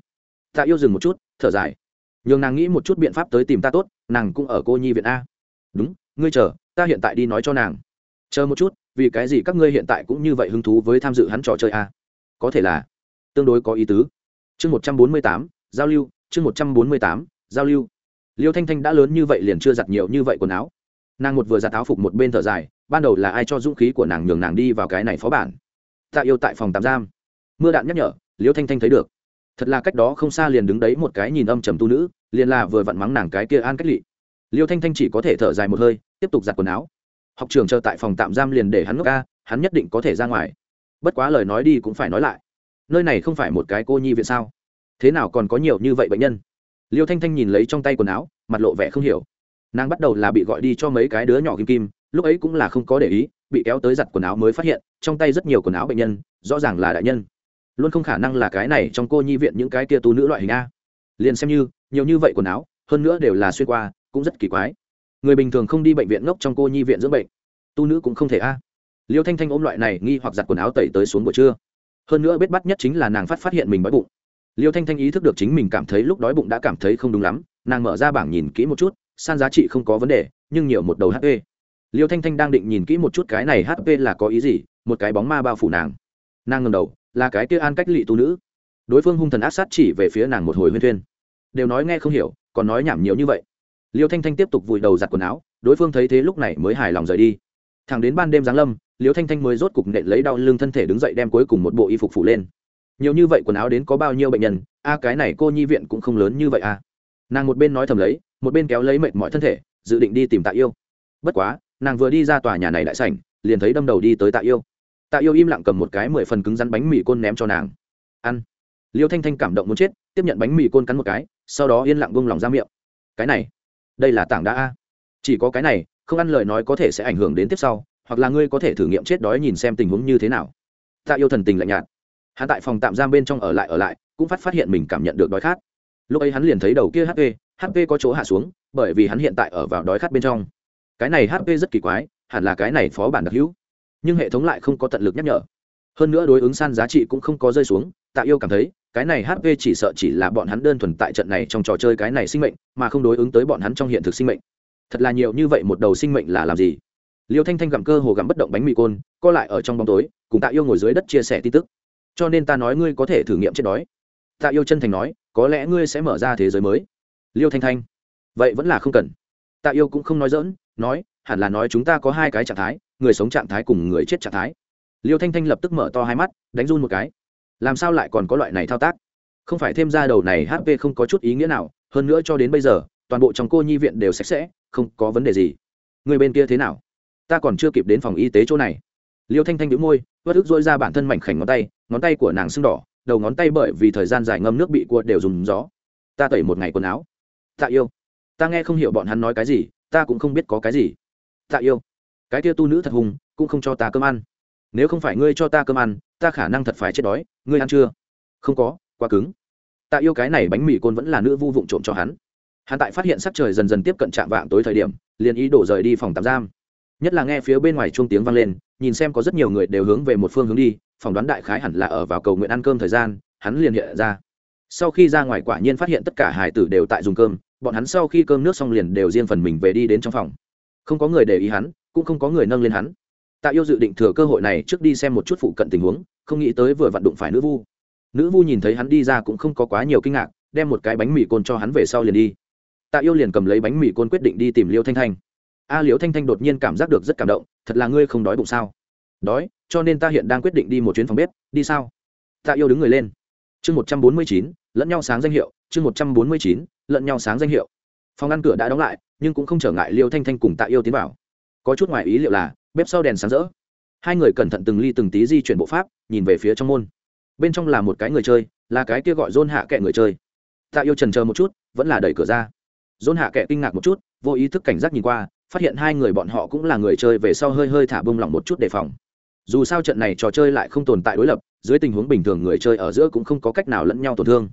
Ta yêu dừng một chút, thở dài. Nhường nàng nghĩ một chút biện pháp tới tìm ta tốt, nàng cũng ở cô nhi viện a. Đúng, ngươi chờ, ta hiện tại đi nói cho nàng. Chờ một chút, vì cái gì các ngươi hiện tại cũng như vậy hứng thú với tham dự hắn trò chơi a? Có thể là tương đối có ý tứ chương một trăm bốn mươi tám, giao lưu, chương một trăm bốn mươi tám, giao lưu. Liêu thanh thanh đã lớn như vậy liền chưa giặt nhiều như vậy quần áo. Nàng một vừa giặt áo phục một bên thở dài, ban đầu là ai cho dũng khí của nàng nhường nàng đi vào cái này phó bản. Tạ yêu tại phòng tạm giam. Mưa đạn nhắc nhở, liêu thanh thanh thấy được. Thật là cách đó không xa liền đứng đấy một cái nhìn âm trầm tu nữ, liền là vừa vặn mắng nàng cái kia an cách lị. Liêu thanh thanh chỉ có thể thở dài một hơi, tiếp tục giặt quần áo. Học trường chờ tại phòng tạm giam liền để hắn ngốc ca, hắn nhất định có thể ra ngoài. Bất quá lời nói đi cũng phải nói lại nơi này không phải một cái cô nhi viện sao? Thế nào còn có nhiều như vậy bệnh nhân? Liêu thanh thanh nhìn lấy trong tay quần áo, mặt lộ vẻ không hiểu. Nàng bắt đầu là bị gọi đi cho mấy cái đứa nhỏ kim kim, lúc ấy cũng là không có để ý, bị kéo tới giặt quần áo mới phát hiện, trong tay rất nhiều quần áo bệnh nhân, rõ ràng là đại nhân. Luôn không khả năng là cái này trong cô nhi viện những cái kia tu nữ loại hình a. Liền xem như, nhiều như vậy quần áo, hơn nữa đều là xuyên qua, cũng rất kỳ quái. Người bình thường không đi bệnh viện ngốc trong cô nhi viện dưỡng bệnh, tu nữ cũng không thể a. Liêu thanh thanh ôm loại này nghi hoặc giặt quần áo tẩy tới xuống buổi trưa hơn nữa biết bắt nhất chính là nàng phát phát hiện mình đói bụng. Liêu thanh thanh ý thức được chính mình cảm thấy lúc đói bụng đã cảm thấy không đúng lắm, nàng mở ra bảng nhìn kỹ một chút, san giá trị không có vấn đề, nhưng nhiều một đầu hp liêu thanh thanh đang định nhìn kỹ một chút cái này hp là có ý gì, một cái bóng ma bao phủ nàng. Nàng ngầm đầu, là cái kia an cách lị tu nữ. Đối phương hung thần ác sát chỉ về phía nàng một hồi huyên thuyên. Đều nói nghe không hiểu, còn nói nhảm nhiều như vậy. Liêu thanh thanh tiếp tục vùi đầu giặt quần áo, đối phương thấy thế lúc này mới hài lòng rời đi thẳng đến ban đêm giáng lâm, Liễu thanh thanh mới rốt cục nện lấy đau lưng thân thể đứng dậy đem cuối cùng một bộ y phục phủ lên. Nhiều như vậy quần áo đến có bao nhiêu bệnh nhân, a, cái này cô nhi viện cũng không lớn như vậy a nàng một bên nói thầm lấy, một bên kéo lấy mệt mọi thân thể, dự định đi tìm tạ yêu. Bất quá, nàng vừa đi ra tòa nhà này đại sảnh, liền thấy đâm đầu đi tới tạ yêu. Tạ yêu im lặng cầm một cái mười phần cứng rắn bánh mì côn ném cho nàng. Ăn. Liêu thanh thanh cảm động muốn chết, tiếp nhận bánh mì côn cắn một cái, sau đó yên lặng vung lòng ra miệng. Cái này, đây là tảng đá a. Chỉ có cái này không ăn lời nói có thể sẽ ảnh hưởng đến tiếp sau, hoặc là ngươi có thể thử nghiệm chết đói nhìn xem tình huống như thế nào. Tạ yêu thần tình lạnh nhạt. Hắn tại phòng tạm giam bên trong ở lại ở lại, cũng phát phát hiện mình cảm nhận được đói khát. Lúc ấy hắn liền thấy đầu kia hp hp có chỗ hạ xuống, bởi vì hắn hiện tại ở vào đói khát bên trong. Cái này hp rất kỳ quái, hẳn là cái này phó bản đặc hữu. Nhưng hệ thống lại không có tận lực nhắc nhở. Hơn nữa đối ứng san giá trị cũng không có rơi xuống, tạ yêu cảm thấy, cái này hp chỉ sợ chỉ là bọn hắn đơn thuần tại trận này trong trò chơi cái này sinh mệnh, mà không đối ứng tới bọn hắn trong hiện thực sinh mệnh thật là nhiều như vậy một đầu sinh mệnh là làm gì? Liêu thanh thanh gặm cơ hồ gặm bất động bánh mì côn, co lại ở trong bóng tối, cùng tạ yêu ngồi dưới đất chia sẻ tin tức. Cho nên ta nói ngươi có thể thử nghiệm chết đói. Tạ yêu chân thành nói, có lẽ ngươi sẽ mở ra thế giới mới. Liêu thanh thanh, vậy vẫn là không cần. Tạ yêu cũng không nói dỡn nói, hẳn là nói chúng ta có hai cái trạng thái, người sống trạng thái cùng người chết trạng thái. Liêu thanh thanh lập tức mở to hai mắt, đánh run một cái. Làm sao lại còn có loại này thao tác? Không phải thêm ra đầu này hp không có chút ý nghĩa nào, hơn nữa cho đến bây giờ, toàn bộ trong cô nhi viện đều sạch sẽ không có vấn đề gì. Người bên kia thế nào? Ta còn chưa kịp đến phòng y tế chỗ này. Liêu thanh thanh đĩu môi vất ức dỗi ra bản thân mảnh khảnh ngón tay ngón tay của nàng sưng đỏ, đầu ngón tay bởi vì thời gian dài ngâm nước bị cua đều dùng gió. Ta tẩy một ngày quần áo. Tạ yêu. Ta nghe không hiểu bọn hắn nói cái gì, ta cũng không biết có cái gì. Tạ yêu. Cái kia tu nữ thật hùng, cũng không cho ta cơm ăn. Nếu không phải ngươi cho ta cơm ăn, ta khả năng thật phải chết đói. Ngươi ăn chưa? Không có, quá cứng. Tạ yêu cái này bánh mì côn vẫn là nữ vu vụng trộm cho hắn hắn tại phát hiện sắc trời dần dần tiếp cận trạm vạng tối thời điểm, liền ý đổ rời đi phòng tạm giam. Nhất là nghe phía bên ngoài chuông tiếng vang lên, nhìn xem có rất nhiều người đều hướng về một phương hướng đi, phỏng đoán đại khái hẳn là ở vào cầu nguyện ăn cơm thời gian, hắn liền hiện ra. Sau khi ra ngoài quả nhiên phát hiện tất cả hải tử đều tại dùng cơm, bọn hắn sau khi cơm nước xong liền đều riêng phần mình về đi đến trong phòng. Không có người để ý hắn, cũng không có người nâng lên hắn. Tạ yêu dự định thừa cơ hội này trước đi xem một chút phụ cận tình huống, không nghĩ tới vừa vặn đụng phải nữ vu. Nữ vu nhìn thấy hắn đi ra cũng không có quá nhiều kinh ngạc, đem một cái bánh mì côn cho hắn về sau liền đi tạ yêu liền cầm lấy bánh mì côn quyết định đi tìm liêu thanh thanh. A liêu thanh thanh đột nhiên cảm giác được rất cảm động, thật là ngươi không đói bụng sao? Đói, cho nên ta hiện đang quyết định đi một chuyến phòng bếp, đi sao? Tạ yêu đứng người lên. Chương một trăm bốn mươi chín, lẫn nhau sáng danh hiệu, chương một trăm bốn mươi chín, lẫn nhau sáng danh hiệu. Phòng ngăn cửa đã đóng lại, nhưng cũng không trở ngại liêu thanh thanh cùng tạ yêu tiến vào. Có chút ngoài ý liệu là, bếp sau đèn sáng rỡ. Hai người cẩn thận từng ly từng tí di chuyển bộ pháp, nhìn về phía trong môn. Bên trong là một cái người chơi, là cái kia gọi dôn hạ kệ người chơi. Tạ yêu trần chờ một chút, vẫn là đẩy cửa ra dôn hạ kệ kinh ngạc một chút, vô ý thức cảnh giác nhìn qua, phát hiện hai người bọn họ cũng là người chơi về sau hơi hơi thả bông lỏng một chút đề phòng. Dù sao trận này trò chơi lại không tồn tại đối lập, dưới tình huống bình thường người chơi ở giữa cũng không có cách nào lẫn nhau tổn thương.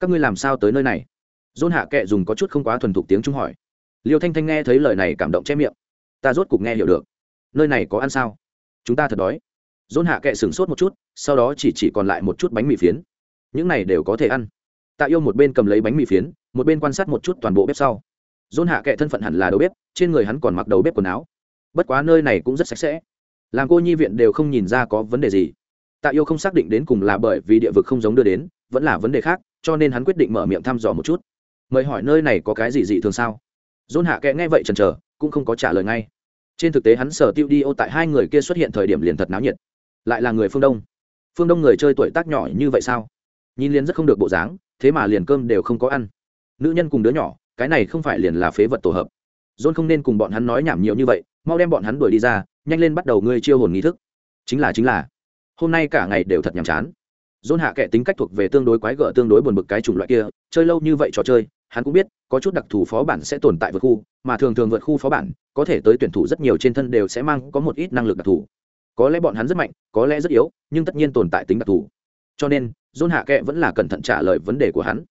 Các ngươi làm sao tới nơi này? Dôn hạ kệ dùng có chút không quá thuần thục tiếng trung hỏi. Liêu thanh thanh nghe thấy lời này cảm động che miệng. Ta rốt cục nghe hiểu được. Nơi này có ăn sao? Chúng ta thật đói. Dôn hạ kệ sửng sốt một chút, sau đó chỉ chỉ còn lại một chút bánh mì phiến. Những này đều có thể ăn. Tạ yêu một bên cầm lấy bánh mì phiến một bên quan sát một chút toàn bộ bếp sau. Dôn hạ kệ thân phận hẳn là đầu bếp, trên người hắn còn mặc đầu bếp quần áo. Bất quá nơi này cũng rất sạch sẽ. Làm cô nhi viện đều không nhìn ra có vấn đề gì. Tạ yêu không xác định đến cùng là bởi vì địa vực không giống đưa đến, vẫn là vấn đề khác, cho nên hắn quyết định mở miệng thăm dò một chút. Mời hỏi nơi này có cái gì dị thường sao? Dôn hạ kệ nghe vậy chần chờ, cũng không có trả lời ngay. Trên thực tế hắn sở tiêu đi ô tại hai người kia xuất hiện thời điểm liền thật náo nhiệt. Lại là người phương đông. Phương đông người chơi tuổi tác nhỏ như vậy sao? Nhìn liền rất không được bộ dáng, thế mà liền cơm đều không có ăn nữ nhân cùng đứa nhỏ, cái này không phải liền là phế vật tổ hợp. John không nên cùng bọn hắn nói nhảm nhiều như vậy, mau đem bọn hắn đuổi đi ra, nhanh lên bắt đầu ngươi chiêu hồn nghi thức. Chính là chính là. Hôm nay cả ngày đều thật nhàm chán. John hạ kệ tính cách thuộc về tương đối quái gở, tương đối buồn bực cái chủng loại kia, chơi lâu như vậy trò chơi, hắn cũng biết, có chút đặc thù phó bản sẽ tồn tại vượt khu, mà thường thường vượt khu phó bản, có thể tới tuyển thủ rất nhiều trên thân đều sẽ mang có một ít năng lực đặc thù. Có lẽ bọn hắn rất mạnh, có lẽ rất yếu, nhưng tất nhiên tồn tại tính đặc thù. Cho nên, john hạ kệ vẫn là cẩn thận trả lời vấn đề của hắn.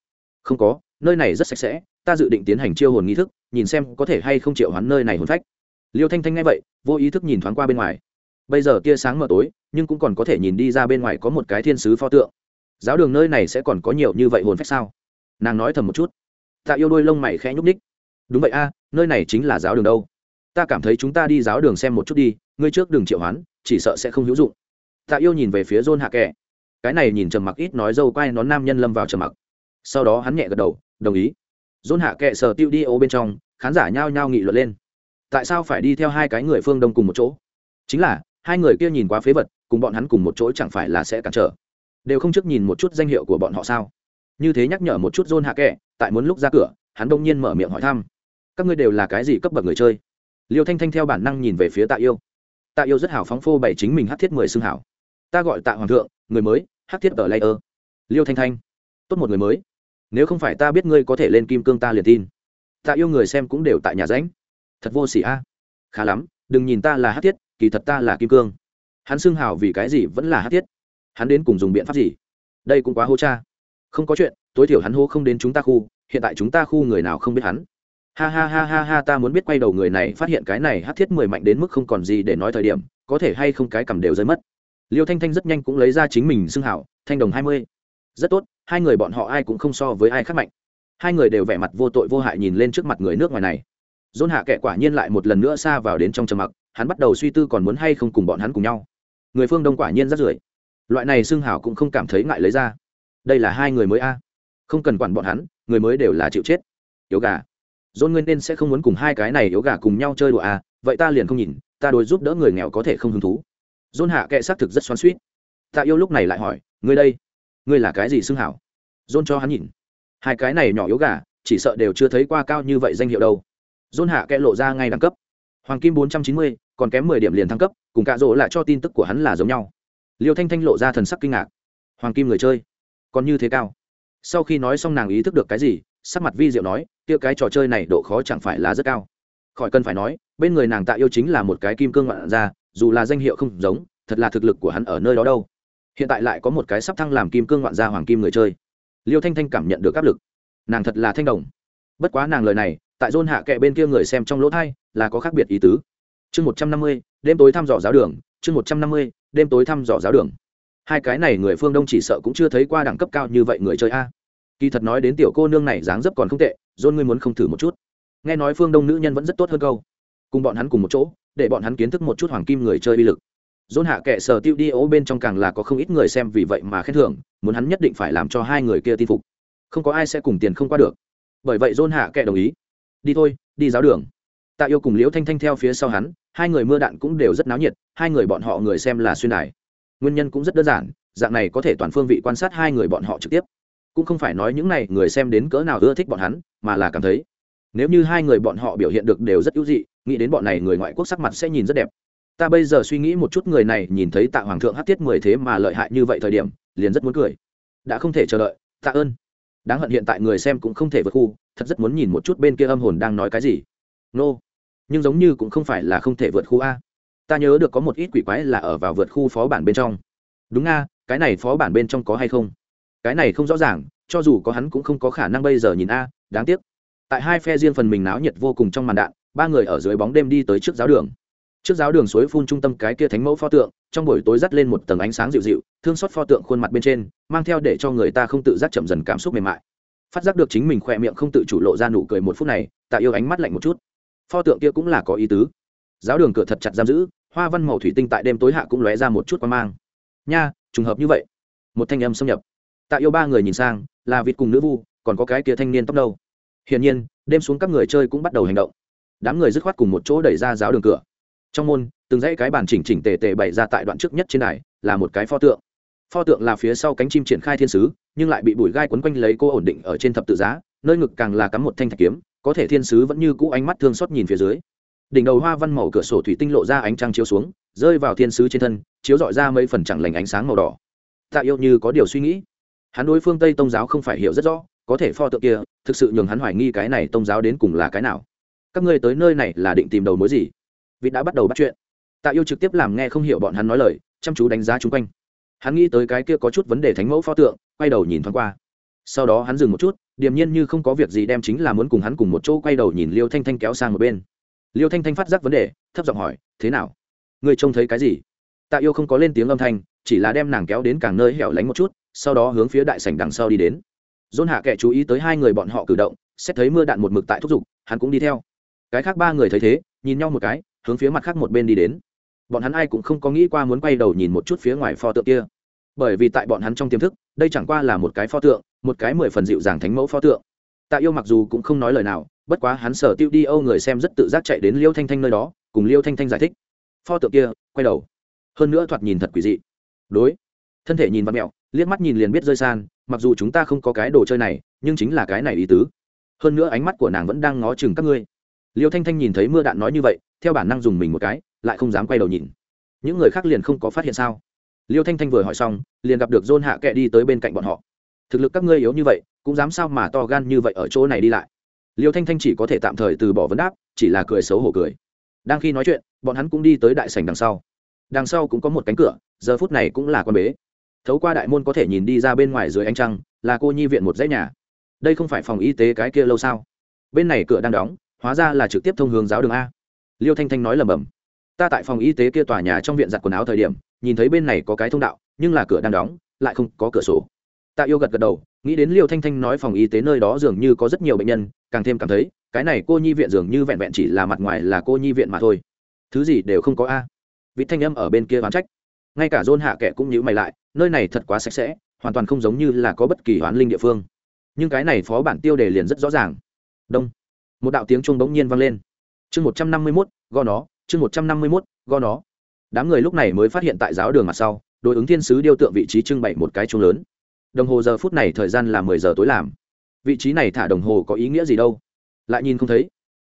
Không có nơi này rất sạch sẽ, ta dự định tiến hành chiêu hồn nghi thức, nhìn xem có thể hay không triệu hoán nơi này hồn phách. Liêu thanh thanh nghe vậy, vô ý thức nhìn thoáng qua bên ngoài. Bây giờ tia sáng mờ tối, nhưng cũng còn có thể nhìn đi ra bên ngoài có một cái thiên sứ pho tượng. Giáo đường nơi này sẽ còn có nhiều như vậy hồn phách sao? Nàng nói thầm một chút. Tạ yêu đôi lông mày khẽ nhúc ních đúng vậy a, nơi này chính là giáo đường đâu? Ta cảm thấy chúng ta đi giáo đường xem một chút đi, ngươi trước đường triệu hoán, chỉ sợ sẽ không hữu dụng. Tạ yêu nhìn về phía john hạ kẻ. Cái này nhìn trầm mặc ít nói dâu quai nón nam nhân lâm vào trầm mặc. Sau đó hắn nhẹ gật đầu đồng ý. Dôn hạ kệ sở tiêu đi ô bên trong, khán giả nhao nhao nghị luận lên. Tại sao phải đi theo hai cái người phương đông cùng một chỗ? Chính là, hai người kia nhìn quá phế vật, cùng bọn hắn cùng một chỗ chẳng phải là sẽ cản trở. Đều không trước nhìn một chút danh hiệu của bọn họ sao? Như thế nhắc nhở một chút dôn hạ kệ, tại muốn lúc ra cửa, hắn đông nhiên mở miệng hỏi thăm. Các ngươi đều là cái gì cấp bậc người chơi? Liêu thanh thanh theo bản năng nhìn về phía tạ yêu. Tạ yêu rất hào phóng phô bày chính mình hát thiết mười xương hảo. Ta gọi tạ hoàng thượng, người mới, hát thiết ở layer liêu thanh thanh. Tốt một người mới nếu không phải ta biết ngươi có thể lên kim cương ta liền tin. Ta yêu người xem cũng đều tại nhà ránh thật vô s ỉ a. Khá lắm, đừng nhìn ta là hát thiết, kỳ thật ta là kim cương. Hắn xưng hào vì cái gì vẫn là hát thiết. Hắn đến cùng dùng biện pháp gì? Đây cũng quá hô cha. Không có chuyện, tối thiểu hắn hô không đến chúng ta khu, hiện tại chúng ta khu người nào không biết hắn. Ha ha ha ha ha, ta muốn biết quay đầu người này phát hiện cái này hát thiết mười mạnh đến mức không còn gì để nói thời điểm, có thể hay không cái cầm đều rơi mất. Liêu thanh thanh rất nhanh cũng lấy ra chính mình xưng hảo thanh đồng hai mươi rất tốt, hai người bọn họ ai cũng không so với ai khác mạnh. Hai người đều vẻ mặt vô tội vô hại nhìn lên trước mặt người nước ngoài này. Dôn hạ kệ quả nhiên lại một lần nữa xa vào đến trong trầm mặc, hắn bắt đầu suy tư còn muốn hay không cùng bọn hắn cùng nhau. Người phương đông quả nhiên rất rưởi. Loại này xưng hảo cũng không cảm thấy ngại lấy ra. Đây là hai người mới a. Không cần quản bọn hắn, người mới đều là chịu chết. Yếu gà. Dôn nguyên nên sẽ không muốn cùng hai cái này yếu gà cùng nhau chơi đùa à vậy ta liền không nhìn, ta đối giúp đỡ người nghèo có thể không hứng thú. Dôn hạ kệ xác thực rất xoắn suýt tạ yêu lúc này lại hỏi, ngươi đây? Ngươi là cái gì xưng hảo? Dôn cho hắn nhìn. Hai cái này nhỏ yếu gà, chỉ sợ đều chưa thấy qua cao như vậy danh hiệu đâu. Dôn hạ kẽ lộ ra ngay đẳng cấp. Hoàng kim bốn trăm chín mươi, còn kém mười điểm liền thăng cấp, cùng cạ rỗ lại cho tin tức của hắn là giống nhau. Liêu thanh thanh lộ ra thần sắc kinh ngạc. Hoàng kim người chơi, còn như thế cao. Sau khi nói xong nàng ý thức được cái gì, sắc mặt vi diệu nói, kia cái trò chơi này độ khó chẳng phải là rất cao. Khỏi cần phải nói, bên người nàng tạ yêu chính là một cái kim cương ngoạn ra dù là danh hiệu không giống, thật là thực lực của hắn ở nơi đó đâu hiện tại lại có một cái sắp thăng làm kim cương ngoạn gia hoàng kim người chơi. Liêu thanh thanh cảm nhận được áp lực. Nàng thật là thanh đồng. Bất quá nàng lời này, tại dôn hạ kệ bên kia người xem trong lỗ thai, là có khác biệt ý tứ. Chương một trăm năm mươi, đêm tối thăm dò giáo đường, chương một trăm năm mươi, đêm tối thăm dò giáo đường. Hai cái này người phương đông chỉ sợ cũng chưa thấy qua đẳng cấp cao như vậy người chơi a. Kỳ thật nói đến tiểu cô nương này dáng dấp còn không tệ dôn ngươi muốn không thử một chút. Nghe nói phương đông nữ nhân vẫn rất tốt hơn câu. Cùng bọn hắn cùng một chỗ, để bọn hắn kiến thức một chút hoàng kim người chơi uy lực dôn hạ kệ sở tiêu đi ố bên trong càng là có không ít người xem vì vậy mà khen thưởng, muốn hắn nhất định phải làm cho hai người kia tin phục. Không có ai sẽ cùng tiền không qua được. Bởi vậy dôn hạ kệ đồng ý. Đi thôi, đi giáo đường. Tạ yêu cùng liễu thanh thanh theo phía sau hắn, hai người mưa đạn cũng đều rất náo nhiệt, hai người bọn họ người xem là xuyên đài. Nguyên nhân cũng rất đơn giản, dạng này có thể toàn phương vị quan sát hai người bọn họ trực tiếp. Cũng không phải nói những này người xem đến cỡ nào ưa thích bọn hắn, mà là cảm thấy, nếu như hai người bọn họ biểu hiện được đều rất ưu dị, nghĩ đến bọn này người ngoại quốc sắc mặt sẽ nhìn rất đẹp ta bây giờ suy nghĩ một chút người này nhìn thấy tạ hoàng thượng hát tiết mười thế mà lợi hại như vậy thời điểm, liền rất muốn cười. Đã không thể chờ đợi, tạ ơn. Đáng hận hiện tại người xem cũng không thể vượt khu, thật rất muốn nhìn một chút bên kia âm hồn đang nói cái gì. Nô、no. nhưng giống như cũng không phải là không thể vượt khu a. Ta nhớ được có một ít quỷ quái là ở vào vượt khu phó bản bên trong. Đúng a, cái này phó bản bên trong có hay không? Cái này không rõ ràng, cho dù có hắn cũng không có khả năng bây giờ nhìn a, đáng tiếc. Tại hai phe riêng phần mình náo nhiệt vô cùng trong màn đạn, ba người ở dưới bóng đêm đi tới trước giáo đường trước giáo đường suối phun trung tâm cái kia thánh mẫu pho tượng, trong buổi tối dắt lên một tầng ánh sáng dịu dịu, thương xót pho tượng khuôn mặt bên trên, mang theo để cho người ta không tự giác chậm dần cảm xúc mềm mại. Phát giác được chính mình khỏe miệng không tự chủ lộ ra nụ cười một phút này, tạ yêu ánh mắt lạnh một chút. Pho tượng kia cũng là có ý tứ. Giáo đường cửa thật chặt giam giữ, hoa văn màu thủy tinh tại đêm tối hạ cũng lóe ra một chút quan mang. Nha, trùng hợp như vậy. Một thanh âm xâm nhập. Tạ yêu ba người nhìn sang, là vịt cùng nữ vu, còn có cái kia thanh niên tóc đâu hiển nhiên, đêm xuống các người chơi cũng bắt đầu hành động. Đám người dứt khoát cùng một chỗ đẩy ra giáo đường cửa trong môn, từng dãy cái bàn chỉnh chỉnh tề tề bày ra tại đoạn trước nhất trên này là một cái pho tượng. Pho tượng là phía sau cánh chim triển khai thiên sứ, nhưng lại bị bụi gai quấn quanh lấy cô ổn định ở trên thập tự giá, nơi ngực càng là cắm một thanh thạch kiếm, có thể thiên sứ vẫn như cũ ánh mắt thương xót nhìn phía dưới. Đỉnh đầu hoa văn màu cửa sổ thủy tinh lộ ra ánh trăng chiếu xuống, rơi vào thiên sứ trên thân, chiếu dọi ra mấy phần chẳng lành ánh sáng màu đỏ. Tạ yêu như có điều suy nghĩ. Hắn đối phương tây tôn giáo không phải hiểu rất rõ, có thể pho tượng kia, thực sự nhường hắn hoài nghi cái này tôn giáo đến cùng là cái nào. Các ngươi tới nơi này là định tìm đầu mối gì? Vị đã bắt đầu bắt chuyện. Tạ yêu trực tiếp làm nghe không hiểu bọn hắn nói lời, chăm chú đánh giá chung quanh. Hắn nghĩ tới cái kia có chút vấn đề thánh mẫu pho tượng, quay đầu nhìn thoáng qua. Sau đó hắn dừng một chút, điềm nhiên như không có việc gì đem chính là muốn cùng hắn cùng một chỗ quay đầu nhìn liêu thanh thanh kéo sang một bên. Liêu thanh thanh phát giác vấn đề, thấp giọng hỏi, thế nào? Người trông thấy cái gì? Tạ yêu không có lên tiếng âm thanh, chỉ là đem nàng kéo đến càng nơi hẻo lánh một chút, sau đó hướng phía đại sảnh đằng sau đi đến. Dôn hạ kệ chú ý tới hai người bọn họ cử động, xét thấy mưa đạn một mực tại thúc giục, hắn cũng đi theo. Cái khác ba người thấy thế, nhìn nhau một cái hướng phía mặt khác một bên đi đến. Bọn hắn ai cũng không có nghĩ qua muốn quay đầu nhìn một chút phía ngoài pho tượng kia. Bởi vì tại bọn hắn trong tiềm thức, đây chẳng qua là một cái pho tượng, một cái mười phần dịu dàng thánh mẫu pho tượng. Tạ yêu mặc dù cũng không nói lời nào, bất quá hắn sở tiêu đi âu người xem rất tự giác chạy đến liêu thanh thanh nơi đó, cùng liêu thanh thanh giải thích. Pho tượng kia, quay đầu. Hơn nữa thoạt nhìn thật quỷ dị. Đối. Thân thể nhìn văn mẹo, liếc mắt nhìn liền biết rơi san, mặc dù chúng ta không có cái đồ chơi này, nhưng chính là cái này ý tứ. Hơn nữa ánh mắt của nàng vẫn đang ngó chừng các ngươi liêu thanh thanh nhìn thấy mưa đạn nói như vậy, theo bản năng dùng mình một cái, lại không dám quay đầu nhìn. Những người khác liền không có phát hiện sao? Liêu thanh thanh vừa hỏi xong, liền gặp được dôn hạ kệ đi tới bên cạnh bọn họ. Thực lực các ngươi yếu như vậy, cũng dám sao mà to gan như vậy ở chỗ này đi lại? Liêu thanh thanh chỉ có thể tạm thời từ bỏ vấn đáp, chỉ là cười xấu hổ cười. Đang khi nói chuyện, bọn hắn cũng đi tới đại sảnh đằng sau. Đằng sau cũng có một cánh cửa, giờ phút này cũng là con bế. Thấu qua đại môn có thể nhìn đi ra bên ngoài dưới ánh trăng, là cô nhi viện một dãy nhà. Đây không phải phòng y tế cái kia lâu sao? Bên này cửa đang đóng hóa ra là trực tiếp thông hướng giáo đường a. Liêu thanh thanh nói lầm bầm ta tại phòng y tế kia tòa nhà trong viện giặt quần áo thời điểm, nhìn thấy bên này có cái thông đạo, nhưng là cửa đang đóng, lại không có cửa sổ. Tạ yêu gật gật đầu, nghĩ đến liêu thanh thanh nói phòng y tế nơi đó dường như có rất nhiều bệnh nhân, càng thêm cảm thấy, cái này cô nhi viện dường như vẹn vẹn chỉ là mặt ngoài là cô nhi viện mà thôi. Thứ gì đều không có a. Vị thanh âm ở bên kia oán trách. Ngay cả dôn hạ kệ cũng nhữ mày lại, nơi này thật quá sạch sẽ, hoàn toàn không giống như là có bất kỳ hoán linh địa phương. Nhưng cái này phó bản tiêu đề liền rất rõ ràng. Đông một đạo tiếng chuông bỗng nhiên vang lên. Chương một trăm năm mươi mốt go nó, chương một trăm năm mươi mốt go nó. Đám người lúc này mới phát hiện tại giáo đường mặt sau, đối ứng thiên sứ điêu tượng vị trí trưng bày một cái chuông lớn. Đồng hồ giờ phút này thời gian là mười giờ tối làm. Vị trí này thả đồng hồ có ý nghĩa gì đâu? Lại nhìn không thấy.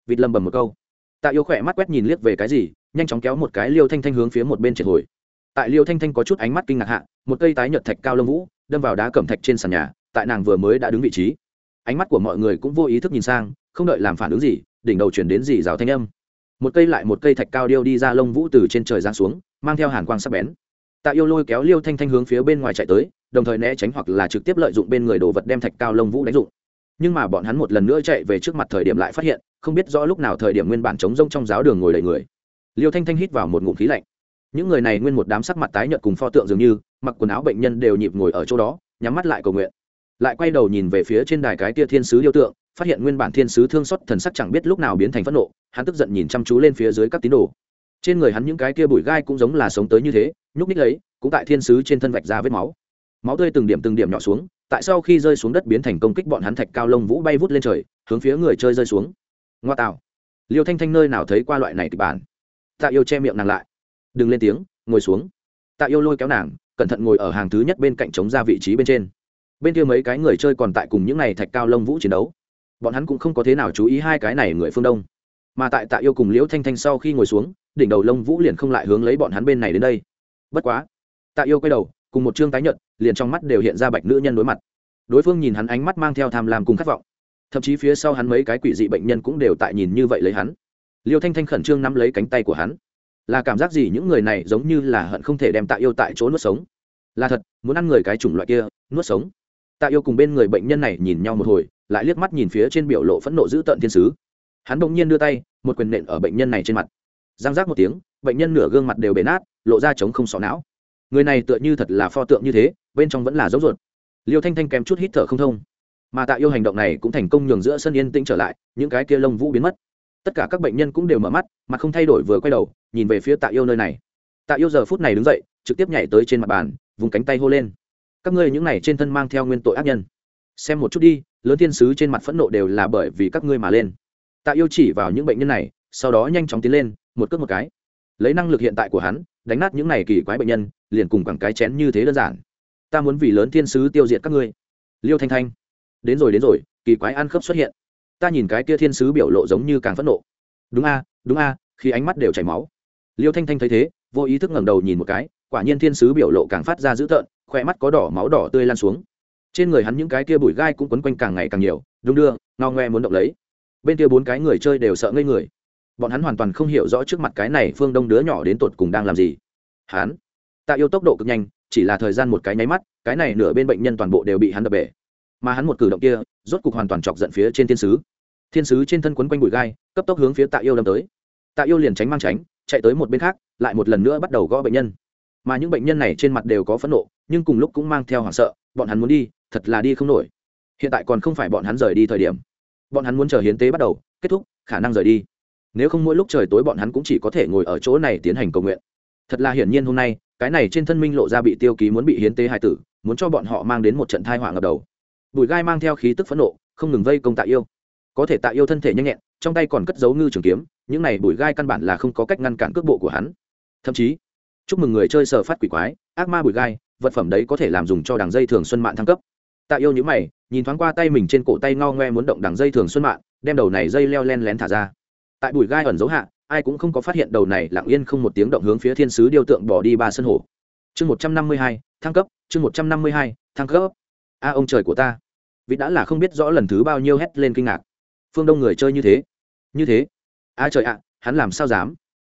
Vịt lâm bầm một câu. Tạ yêu khỏe mắt quét nhìn liếc về cái gì, nhanh chóng kéo một cái liêu thanh thanh hướng phía một bên triệt hồi. Tại liêu thanh thanh có chút ánh mắt kinh ngạc hạ, một cây tái nhợt thạch cao lông vũ, đâm vào đá cẩm thạch trên sàn nhà, tại nàng vừa mới đã đứng vị trí. Ánh mắt của mọi người cũng vô ý thức nhìn sang không đợi làm phản ứng gì, đỉnh đầu chuyển đến gì rào thanh âm. Một cây lại một cây thạch cao điêu đi ra lông vũ từ trên trời giáng xuống, mang theo hàn quang sắc bén. Tạ yêu lôi kéo liêu thanh thanh hướng phía bên ngoài chạy tới, đồng thời né tránh hoặc là trực tiếp lợi dụng bên người đồ vật đem thạch cao lông vũ đánh dụng. Nhưng mà bọn hắn một lần nữa chạy về trước mặt thời điểm lại phát hiện, không biết rõ lúc nào thời điểm nguyên bản chống rông trong giáo đường ngồi đầy người. Liêu thanh thanh hít vào một ngụm khí lạnh. Những người này nguyên một đám sắc mặt tái nhợt cùng pho tượng dường như, mặc quần áo bệnh nhân đều nhịp ngồi ở chỗ đó, nhắm mắt lại cầu nguyện. Lại quay đầu nhìn về phía trên đài cái tia thiên sứ điêu tượng phát hiện nguyên bản thiên sứ thương xót thần sắc chẳng biết lúc nào biến thành phẫn nộ, hắn tức giận nhìn chăm chú lên phía dưới các tín đồ. Trên người hắn những cái kia bụi gai cũng giống là sống tới như thế, nhúc ních ấy, cũng tại thiên sứ trên thân vạch ra vết máu. Máu tươi từng điểm từng điểm nhỏ xuống, tại sau khi rơi xuống đất biến thành công kích bọn hắn thạch cao lông vũ bay vút lên trời, hướng phía người chơi rơi xuống. Ngoa tạo. Liêu thanh thanh nơi nào thấy qua loại này kịch bản? Tạ yêu che miệng nàng lại. Đừng lên tiếng, ngồi xuống. Tạ yêu lôi kéo nàng, cẩn thận ngồi ở hàng thứ nhất bên cạnh chống ra vị trí bên trên. Bên kia mấy cái người chơi còn tại cùng những n à y thạch cao lông vũ chiến đấu bọn hắn cũng không có thế nào chú ý hai cái này người phương đông mà tại tạ yêu cùng liễu thanh thanh sau khi ngồi xuống đỉnh đầu lông vũ liền không lại hướng lấy bọn hắn bên này đến đây bất quá tạ yêu quay đầu cùng một chương tái nhợt liền trong mắt đều hiện ra bạch nữ nhân đối mặt đối phương nhìn hắn ánh mắt mang theo tham lam cùng khát vọng thậm chí phía sau hắn mấy cái quỷ dị bệnh nhân cũng đều tại nhìn như vậy lấy hắn liêu thanh thanh khẩn trương nắm lấy cánh tay của hắn là cảm giác gì những người này giống như là hận không thể đem tạ yêu tại chỗ nuốt sống là thật muốn ăn người cái chủng loại kia nuốt sống tạ yêu cùng bên người bệnh nhân này nhìn nhau một hồi lại liếc mắt nhìn phía trên biểu lộ phẫn nộ dữ tợn thiên sứ. Hắn bỗng nhiên đưa tay, một quyền nện ở bệnh nhân này trên mặt. Giang giác một tiếng, bệnh nhân nửa gương mặt đều bể nát, lộ ra trống không sọ não. Người này tựa như thật là pho tượng như thế, bên trong vẫn là dấu ruột. Liêu thanh thanh kèm chút hít thở không thông. Mà tạ yêu hành động này cũng thành công nhường giữa sân yên tĩnh trở lại, những cái kia lông vũ biến mất. Tất cả các bệnh nhân cũng đều mở mắt, mà không thay đổi vừa quay đầu, nhìn về phía tạ yêu nơi này. Tạ yêu giờ phút này đứng dậy, trực tiếp nhảy tới trên mặt bàn, vùng cánh tay hô lên. Các ngươi những này trên thân mang theo nguyên tội ác nhân. Xem một chút đi lớn thiên sứ trên mặt phẫn nộ đều là bởi vì các ngươi mà lên. Tạ yêu chỉ vào những bệnh nhân này, sau đó nhanh chóng tiến lên, một cước một cái. Lấy năng lực hiện tại của hắn, đánh nát những này kỳ quái bệnh nhân, liền cùng quẳng cái chén như thế đơn giản. Ta muốn vì lớn thiên sứ tiêu diệt các ngươi. Liêu thanh thanh. Đến rồi đến rồi, kỳ quái ăn khớp xuất hiện. Ta nhìn cái kia thiên sứ biểu lộ giống như càng phẫn nộ. Đúng a đúng a, khi ánh mắt đều chảy máu. Liêu thanh thanh thấy thế, vô ý thức ngẩng đầu nhìn một cái, quả nhiên thiên sứ biểu lộ càng phát ra dữ tợn khoe mắt có đỏ máu đỏ tươi lan xuống trên người hắn những cái kia bụi gai cũng quấn quanh càng ngày càng nhiều, đung đưa, ngao ngoe muốn động lấy. Bên kia bốn cái người chơi đều sợ ngây người. Bọn hắn hoàn toàn không hiểu rõ trước mặt cái này phương đông đứa nhỏ đến tột cùng đang làm gì. Hắn tạ yêu tốc độ cực nhanh, chỉ là thời gian một cái nháy mắt, cái này nửa bên bệnh nhân toàn bộ đều bị hắn đập bể. Mà hắn một cử động kia, rốt cục hoàn toàn chọc giận phía trên thiên sứ. Thiên sứ trên thân quấn quanh bụi gai, cấp tốc hướng phía tạ yêu đâm tới. Tạ yêu liền tránh mang tránh, chạy tới một bên khác, lại một lần nữa bắt đầu gõ bệnh nhân. Mà những bệnh nhân này trên mặt đều có phẫn nộ, nhưng cùng lúc cũng mang theo hoảng sợ, bọn hắn muốn đi thật là đi không nổi. Hiện tại còn không phải bọn hắn rời đi thời điểm. Bọn hắn muốn chờ hiến tế bắt đầu, kết thúc, khả năng rời đi. Nếu không mỗi lúc trời tối bọn hắn cũng chỉ có thể ngồi ở chỗ này tiến hành cầu nguyện. Thật là hiển nhiên hôm nay, cái này trên thân minh lộ ra bị tiêu ký muốn bị hiến tế hai tử, muốn cho bọn họ mang đến một trận thai họa ngập đầu. Bùi gai mang theo khí tức phẫn nộ, không ngừng vây công tạ yêu. Có thể tạ yêu thân thể nhanh nhẹn, trong tay còn cất giấu ngư trường kiếm, những này bùi gai căn bản là không có cách ngăn cản cước bộ của hắn. Thậm chí, chúc mừng người chơi sở phát quỷ quái, ác ma bùi gai, vật phẩm đấy có thể làm dùng cho đằng dây thường xuân mạng thăng cấp tạ yêu nhữ mày, nhìn thoáng qua tay mình trên cổ tay ngao ngoe muốn động đằng dây thường xuân mạng đem đầu này dây leo len lén thả ra. Tại bụi gai ẩn dấu hạ, ai cũng không có phát hiện đầu này lặng yên không một tiếng động hướng phía thiên sứ điêu tượng bỏ đi ba sân hồ. Chương một trăm năm mươi hai, thăng cấp, chương một trăm năm mươi hai, thăng cấp. A ông trời của ta. Vị đã là không biết rõ lần thứ bao nhiêu hét lên kinh ngạc. Phương đông người chơi như thế. Như thế? A trời ạ, hắn làm sao dám?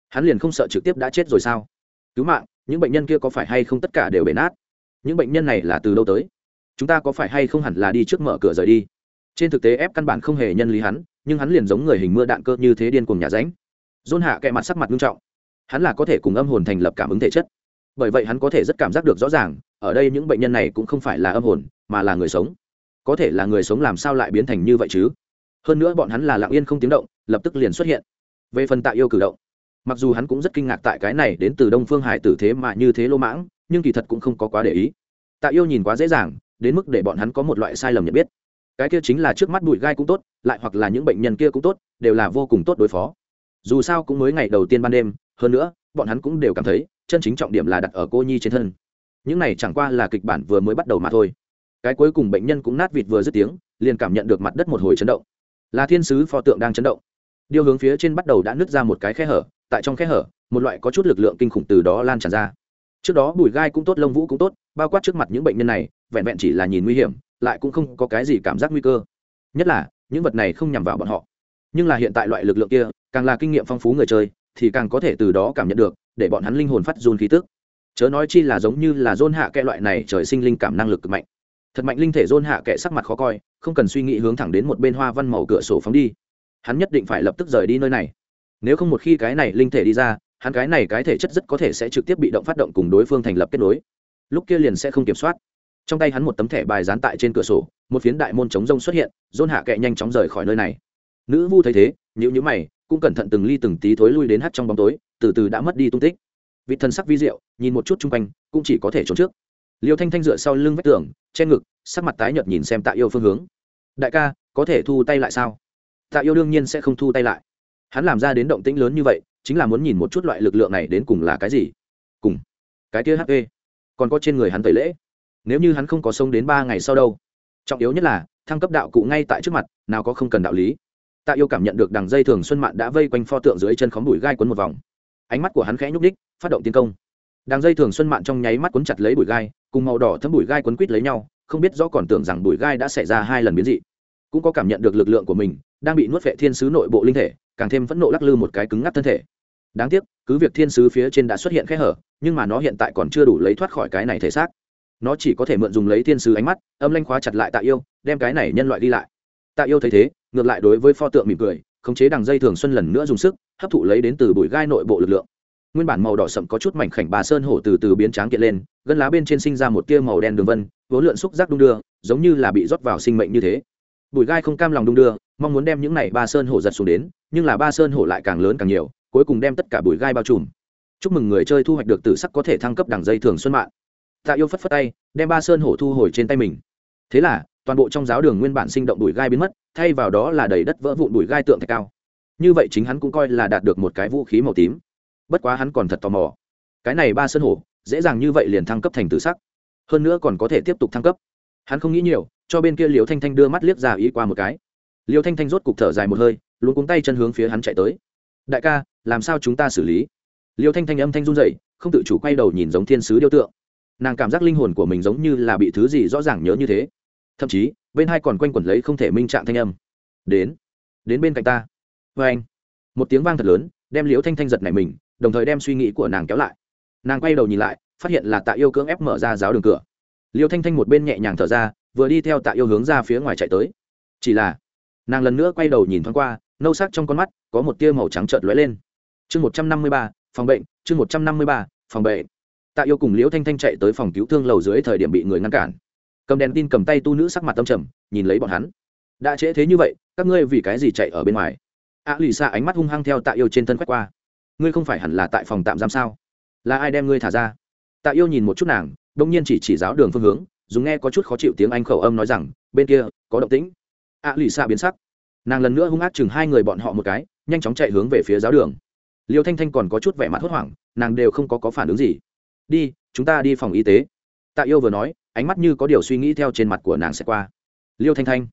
Hắn liền không sợ trực tiếp đã chết rồi sao? Cứu mạng, những bệnh nhân kia có phải hay không tất cả đều bể nát? Những bệnh nhân này là từ đâu tới? Chúng ta có phải hay không hẳn là đi trước mở cửa rời đi? Trên thực tế ép căn bản không hề nhân lý hắn, nhưng hắn liền giống người hình mưa đạn cơ như thế điên cùng nhà ránh. Dôn hạ kẹ mặt sắc mặt nghiêm trọng. Hắn là có thể cùng âm hồn thành lập cảm ứng thể chất. Bởi vậy hắn có thể rất cảm giác được rõ ràng, ở đây những bệnh nhân này cũng không phải là âm hồn, mà là người sống. Có thể là người sống làm sao lại biến thành như vậy chứ? Hơn nữa bọn hắn là lặng yên không tiếng động, lập tức liền xuất hiện. Về phần tạ yêu cử động, mặc dù hắn cũng rất kinh ngạc tại cái này đến từ đông phương hải tử thế mà như thế lô mãng, nhưng kỳ thật cũng không có quá để ý. Tạ yêu nhìn quá dễ dàng đến mức để bọn hắn có một loại sai lầm nhận biết. Cái kia chính là trước mắt bụi gai cũng tốt, lại hoặc là những bệnh nhân kia cũng tốt, đều là vô cùng tốt đối phó. Dù sao cũng mới ngày đầu tiên ban đêm, hơn nữa, bọn hắn cũng đều cảm thấy, chân chính trọng điểm là đặt ở cô nhi trên thân. Những này chẳng qua là kịch bản vừa mới bắt đầu mà thôi. Cái cuối cùng bệnh nhân cũng nát vịt vừa dứt tiếng, liền cảm nhận được mặt đất một hồi chấn động. Là thiên sứ pho tượng đang chấn động. Điêu hướng phía trên bắt đầu đã nứt ra một cái khe hở, tại trong khe hở, một loại có chút lực lượng kinh khủng từ đó lan tràn ra. Trước đó bùi gai cũng tốt, lông vũ cũng tốt, bao quát trước mặt những bệnh nhân này vẹn vẹn chỉ là nhìn nguy hiểm, lại cũng không có cái gì cảm giác nguy cơ. Nhất là, những vật này không nhằm vào bọn họ. Nhưng là hiện tại loại lực lượng kia, càng là kinh nghiệm phong phú người chơi, thì càng có thể từ đó cảm nhận được, để bọn hắn linh hồn phát run khí tức. Chớ nói chi là giống như là dôn hạ kệ loại này trời sinh linh cảm năng lực cực mạnh. Thật mạnh linh thể dôn hạ kệ sắc mặt khó coi, không cần suy nghĩ hướng thẳng đến một bên hoa văn màu cửa sổ phóng đi. Hắn nhất định phải lập tức rời đi nơi này. Nếu không một khi cái này linh thể đi ra, hắn cái này cái thể chất rất có thể sẽ trực tiếp bị động phát động cùng đối phương thành lập kết nối. Lúc kia liền sẽ không kiểm soát trong tay hắn một tấm thẻ bài dán tại trên cửa sổ, một phiến đại môn chống rông xuất hiện dôn hạ kệ nhanh chóng rời khỏi nơi này. Nữ vu thấy thế nhữ nhữ mày, cũng cẩn thận từng ly từng tí thối lui đến hắt trong bóng tối, từ từ đã mất đi tung tích. Vị thần sắc vi diệu, nhìn một chút chung quanh, cũng chỉ có thể trốn trước. Liêu thanh thanh dựa sau lưng vách tường, che ngực, sắc mặt tái nhợt nhìn xem tạ yêu phương hướng. Đại ca, có thể thu tay lại sao? Tạ yêu đương nhiên sẽ không thu tay lại. Hắn làm ra đến động tĩnh lớn như vậy, chính là muốn nhìn một chút loại lực lượng này đến cùng là cái gì. Cùng, cái kia hp còn có trên người hắn tẩy lễ nếu như hắn không có sông đến ba ngày sau đâu. Trọng yếu nhất là, thăng cấp đạo cụ ngay tại trước mặt, nào có không cần đạo lý. Tạ yêu cảm nhận được đằng dây thường xuân mạn đã vây quanh pho tượng dưới chân khóm bụi gai quấn một vòng. Ánh mắt của hắn khẽ nhúc đích phát động tiến công. Đằng dây thường xuân mạn trong nháy mắt quấn chặt lấy bụi gai, cùng màu đỏ thấm bụi gai quấn quít lấy nhau, không biết rõ còn tưởng rằng bụi gai đã xảy ra hai lần biến dị. Cũng có cảm nhận được lực lượng của mình, đang bị nuốt vệ thiên sứ nội bộ linh thể, càng thêm phẫn nộ lắc lư một cái cứng ngắc thân thể. Đáng tiếc, cứ việc thiên sứ phía trên đã xuất hiện khe hở, nhưng mà nó hiện tại còn chưa đủ lấy thoát khỏi cái này thể xác nó chỉ có thể mượn dùng lấy thiên sứ ánh mắt, âm lanh khóa chặt lại tạ yêu, đem cái này nhân loại đi lại. Tạ yêu thấy thế, ngược lại đối với pho tượng mỉm cười, khống chế đằng dây thường xuân lần nữa dùng sức, hấp thụ lấy đến từ bụi gai nội bộ lực lượng. Nguyên bản màu đỏ sậm có chút mảnh khảnh bà sơn hổ từ từ biến tráng kiện lên, gân lá bên trên sinh ra một tia màu đen đường vân, vốn lượn xúc giác đung đưa, giống như là bị rót vào sinh mệnh như thế. Bụi gai không cam lòng đung đưa, mong muốn đem những này ba sơn hổ giật xuống đến, nhưng là ba sơn hổ lại càng lớn càng nhiều, cuối cùng đem tất cả bụi gai bao trùm. Chúc mừng người chơi thu hoạch được tử sắc có thể thăng cấp đẳng dây thường xuân mạng tạ yêu phất phất tay, đem ba sơn hổ thu hồi trên tay mình. Thế là, toàn bộ trong giáo đường nguyên bản sinh động đùi gai biến mất, thay vào đó là đầy đất vỡ vụn đùi gai tượng thạch cao. Như vậy chính hắn cũng coi là đạt được một cái vũ khí màu tím. Bất quá hắn còn thật tò mò. Cái này ba sơn hổ, dễ dàng như vậy liền thăng cấp thành tử sắc. Hơn nữa còn có thể tiếp tục thăng cấp. Hắn không nghĩ nhiều, cho bên kia liều thanh thanh đưa mắt liếc ra ý qua một cái. Liều thanh thanh rốt cục thở dài một hơi luôn cuống tay chân hướng phía hắn chạy tới. Đại ca, làm sao chúng ta xử lý? Liều thanh thanh âm thanh run dậy không tự chủ quay đầu nhìn giống thiên sứ điêu tượng nàng cảm giác linh hồn của mình giống như là bị thứ gì rõ ràng nhớ như thế. Thậm chí, bên hai còn quanh quẩn lấy không thể minh trạng thanh âm. Đến đến bên cạnh ta. Vê anh, một tiếng vang thật lớn, đem liễu thanh thanh giật này mình, đồng thời đem suy nghĩ của nàng kéo lại. Nàng quay đầu nhìn lại, phát hiện là tạ yêu cưỡng ép mở ra giáo đường cửa. Liễu thanh thanh một bên nhẹ nhàng thở ra, vừa đi theo tạ yêu hướng ra phía ngoài chạy tới. Chỉ là, nàng lần nữa quay đầu nhìn thoáng qua, nâu sắc trong con mắt có một tia màu trắng trợt lóe lên. Chương một trăm năm mươi ba, phòng bệnh, chương một trăm năm mươi ba, phòng bệnh tạ yêu cùng liễu thanh thanh chạy tới phòng cứu thương lầu dưới thời điểm bị người ngăn cản. Cầm đèn tin cầm tay tu nữ sắc mặt tâm trầm nhìn lấy bọn hắn. Đã trễ thế như vậy các ngươi vì cái gì chạy ở bên ngoài? A lì xa ánh mắt hung hăng theo tạ yêu trên thân quét qua. Ngươi không phải hẳn là tại phòng tạm giam sao? Là ai đem ngươi thả ra? Tạ yêu nhìn một chút nàng đông nhiên chỉ chỉ giáo đường phương hướng dùng nghe có chút khó chịu tiếng anh khẩu âm nói rằng bên kia có động tĩnh. A lì xa biến sắc. Nàng lần nữa hung ác chừng hai người bọn họ một cái nhanh chóng chạy hướng về phía giáo đường. Liêu thanh thanh còn có chút vẻ mặt hốt hoảng nàng đều không có, có phản ứng gì đi, chúng ta đi phòng y tế. Tạ yêu vừa nói, ánh mắt như có điều suy nghĩ theo trên mặt của nàng sẽ qua. Liêu thanh thanh,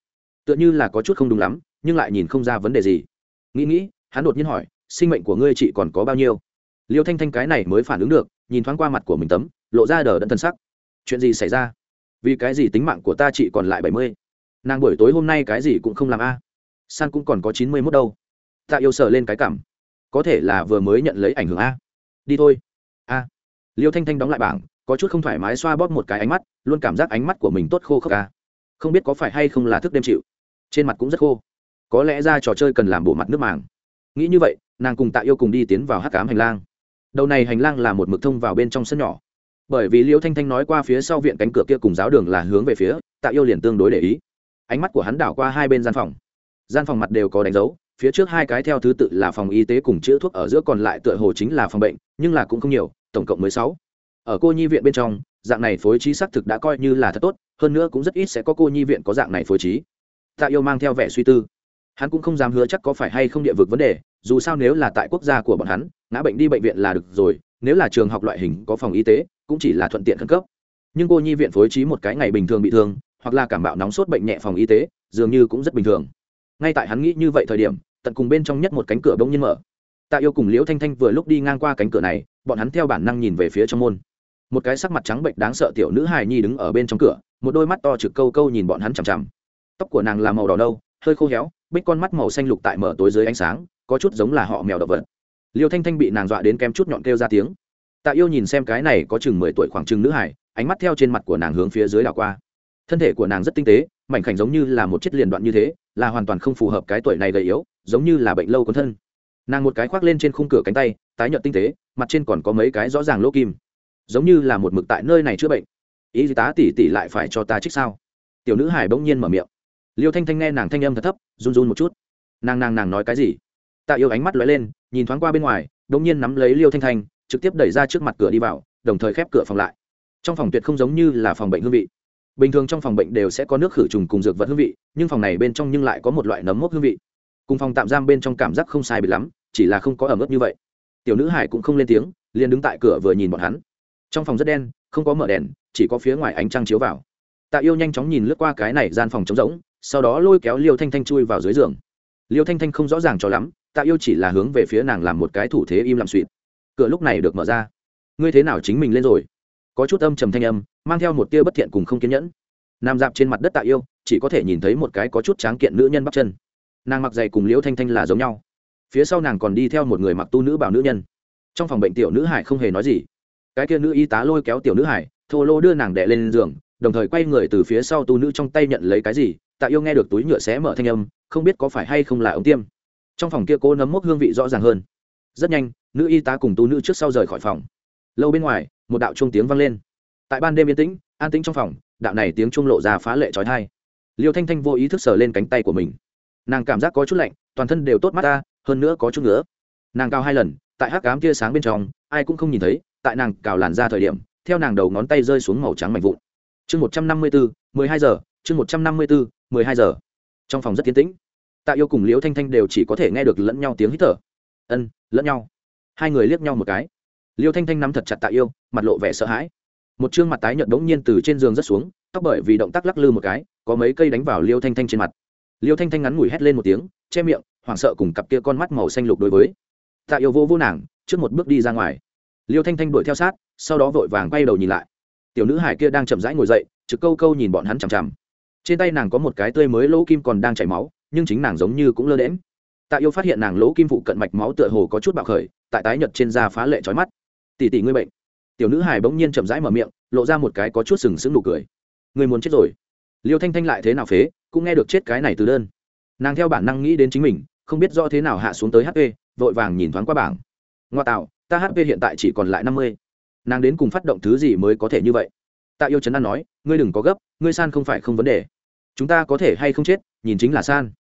tựa như là có chút không đúng lắm, nhưng lại nhìn không ra vấn đề gì. Nghĩ nghĩ, hắn đột nhiên hỏi, sinh mệnh của ngươi chị còn có bao nhiêu? Liêu thanh thanh cái này mới phản ứng được, nhìn thoáng qua mặt của mình tấm, lộ ra đờ đẫn thân sắc. Chuyện gì xảy ra? Vì cái gì tính mạng của ta chị còn lại bảy mươi? Nàng buổi tối hôm nay cái gì cũng không làm a. San cũng còn có chín mươi mốt đâu. Tạ yêu sợ lên cái cảm. Có thể là vừa mới nhận lấy ảnh hưởng a. Đi thôi liêu thanh thanh đóng lại bảng, có chút không thoải mái xoa bóp một cái ánh mắt, luôn cảm giác ánh mắt của mình tốt khô khốc ca không biết có phải hay không là thức đêm chịu. Trên mặt cũng rất khô. Có lẽ ra trò chơi cần làm bộ mặt nước màng. Nghĩ như vậy, nàng cùng tạ yêu cùng đi tiến vào hắc cám hành lang. Đầu này hành lang là một mực thông vào bên trong sân nhỏ. Bởi vì liễu thanh thanh nói qua phía sau viện cánh cửa kia cùng giáo đường là hướng về phía, tạ yêu liền tương đối để ý. Ánh mắt của hắn đảo qua hai bên gian phòng. Gian phòng mặt đều có đánh dấu, phía trước hai cái theo thứ tự là phòng y tế cùng chữa thuốc ở giữa còn lại tựa hồ chính là phòng bệnh, nhưng là cũng không nhiều tổng cộng mới sáu. Ở cô nhi viện bên trong, dạng này phối trí xác thực đã coi như là thật tốt, hơn nữa cũng rất ít sẽ có cô nhi viện có dạng này phối trí. Tạ yêu mang theo vẻ suy tư. Hắn cũng không dám hứa chắc có phải hay không địa vực vấn đề, dù sao nếu là tại quốc gia của bọn hắn, ngã bệnh đi bệnh viện là được rồi, nếu là trường học loại hình có phòng y tế, cũng chỉ là thuận tiện khẩn cấp. Nhưng cô nhi viện phối trí một cái ngày bình thường bị thương, hoặc là cảm bạo nóng sốt bệnh nhẹ phòng y tế, dường như cũng rất bình thường. Ngay tại hắn nghĩ như vậy thời điểm, tận cùng bên trong nhất một cánh cửa bỗng nhiên mở. Tạ yêu cùng liễu thanh thanh vừa lúc đi ngang qua cánh cửa này bọn hắn theo bản năng nhìn về phía trong môn. Một cái sắc mặt trắng bệnh đáng sợ tiểu nữ hài nhi đứng ở bên trong cửa, một đôi mắt to trực câu câu nhìn bọn hắn chằm chằm. Tóc của nàng là màu đỏ đâu hơi khô héo, bích con mắt màu xanh lục tại mở tối dưới ánh sáng, có chút giống là họ mèo động vật. Liêu thanh thanh bị nàng dọa đến kém chút nhọn kêu ra tiếng. Tạ yêu nhìn xem cái này có chừng mười tuổi khoảng chừng nữ hải ánh mắt theo trên mặt của nàng hướng phía dưới đảo qua. Thân thể của nàng rất tinh tế, mảnh khảnh giống như là một chiếc liền đoạn như thế, là hoàn toàn không phù hợp cái tuổi này gầy yếu, giống như là bệnh lâu cuốn thân nàng một cái khoác lên trên khung cửa cánh tay, tái nhợt tinh tế, mặt trên còn có mấy cái rõ ràng lỗ kim. Giống như là một mực tại nơi này chữa bệnh. Y tá tỉ tỉ lại phải cho ta trích sao? Tiểu nữ hải bỗng nhiên mở miệng. Liêu thanh thanh nghe nàng thanh âm thật thấp, run run một chút. Nàng nàng nàng nói cái gì? Tạ yêu ánh mắt lóe lên, nhìn thoáng qua bên ngoài, bỗng nhiên nắm lấy liêu thanh thanh, trực tiếp đẩy ra trước mặt cửa đi vào, đồng thời khép cửa phòng lại. Trong phòng tuyệt không giống như là phòng bệnh hương vị. Bình thường trong phòng bệnh đều sẽ có nước khử trùng cùng dược vật hương vị, nhưng phòng này bên trong nhưng lại có một loại nấm mốc hương vị cùng phòng tạm giam bên trong cảm giác không sai bị lắm, chỉ là không có ẩm ướt như vậy. Tiểu nữ hải cũng không lên tiếng, liền đứng tại cửa vừa nhìn bọn hắn. Trong phòng rất đen, không có mở đèn, chỉ có phía ngoài ánh trăng chiếu vào. Tạ yêu nhanh chóng nhìn lướt qua cái này gian phòng trống rỗng, sau đó lôi kéo liêu thanh thanh chui vào dưới giường. Liêu thanh thanh không rõ ràng cho lắm, tạ yêu chỉ là hướng về phía nàng làm một cái thủ thế im lặng suỵt cửa lúc này được mở ra. Ngươi thế nào chính mình lên rồi? Có chút âm trầm thanh âm, mang theo một tia bất thiện cùng không kiên nhẫn. Nằm dạp trên mặt đất tạ yêu chỉ có thể nhìn thấy một cái có chút tráng kiện nữ nhân bắp chân nàng mặc dày cùng liễu thanh thanh là giống nhau. Phía sau nàng còn đi theo một người mặc tu nữ bảo nữ nhân. Trong phòng bệnh tiểu nữ hải không hề nói gì. Cái kia nữ y tá lôi kéo tiểu nữ hải, thô lô đưa nàng đẻ lên giường, đồng thời quay người từ phía sau tu nữ trong tay nhận lấy cái gì, tạ yêu nghe được túi nhựa xé mở thanh âm, không biết có phải hay không là ống tiêm. Trong phòng kia cô nấm mốc hương vị rõ ràng hơn. Rất nhanh, nữ y tá cùng tu nữ trước sau rời khỏi phòng. Lâu bên ngoài, một đạo trung tiếng vang lên. Tại ban đêm yên tĩnh, an tĩnh trong phòng, đạo này tiếng trung lộ ra phá lệ trói thai liêu thanh thanh vô ý thức sờ lên cánh tay của mình nàng cảm giác có chút lạnh, toàn thân đều tốt mắt ta, hơn nữa có chút nữa nàng cao hai lần, tại hắc cám tia sáng bên trong, ai cũng không nhìn thấy, tại nàng cào làn ra thời điểm, theo nàng đầu ngón tay rơi xuống màu trắng mạnh vụn. Chương một trăm năm mươi bốn mười hai giờ, chương một trăm năm mươi bốn mười hai giờ. Trong phòng rất tiến tĩnh. Tạ yêu cùng liễu thanh thanh đều chỉ có thể nghe được lẫn nhau tiếng hít thở. Ân, lẫn nhau. Hai người liếc nhau một cái. Liêu thanh thanh nắm thật chặt tạ yêu, mặt lộ vẻ sợ hãi. Một chương mặt tái nhợt đống nhiên từ trên giường rất xuống, tóc bởi vì động tác lắc lư một cái, có mấy cây đánh vào liêu thanh thanh trên mặt liêu thanh thanh ngắn ngủi hét lên một tiếng, che miệng, hoảng sợ cùng cặp kia con mắt màu xanh lục đối với. Tạ yêu vô vô nàng, trước một bước đi ra ngoài. Liêu thanh thanh đuổi theo sát, sau đó vội vàng quay đầu nhìn lại. Tiểu nữ hải kia đang chậm rãi ngồi dậy, trực câu câu nhìn bọn hắn chằm chằm. Trên tay nàng có một cái tươi mới lỗ kim còn đang chảy máu, nhưng chính nàng giống như cũng lơ đễm tạ yêu phát hiện nàng lỗ kim phụ cận mạch máu tựa hồ có chút bạo khởi, tại tái nhợt trên da phá lệ trói mắt. Tỷ tỷ ngươi bệnh. Tiểu nữ hải bỗng nhiên chậm rãi mở miệng, lộ ra một cái có chút sừng sững nụ cười. Người muốn chết rồi liêu thanh thanh lại thế nào phế, cũng nghe được chết cái này từ đơn. Nàng theo bản năng nghĩ đến chính mình, không biết do thế nào hạ xuống tới hp vội vàng nhìn thoáng qua bảng. Ngoa tạo, ta hp hiện tại chỉ còn lại năm mươi. Nàng đến cùng phát động thứ gì mới có thể như vậy? Tạ yêu trấn an nói, ngươi đừng có gấp, ngươi san không phải không vấn đề. Chúng ta có thể hay không chết, nhìn chính là san.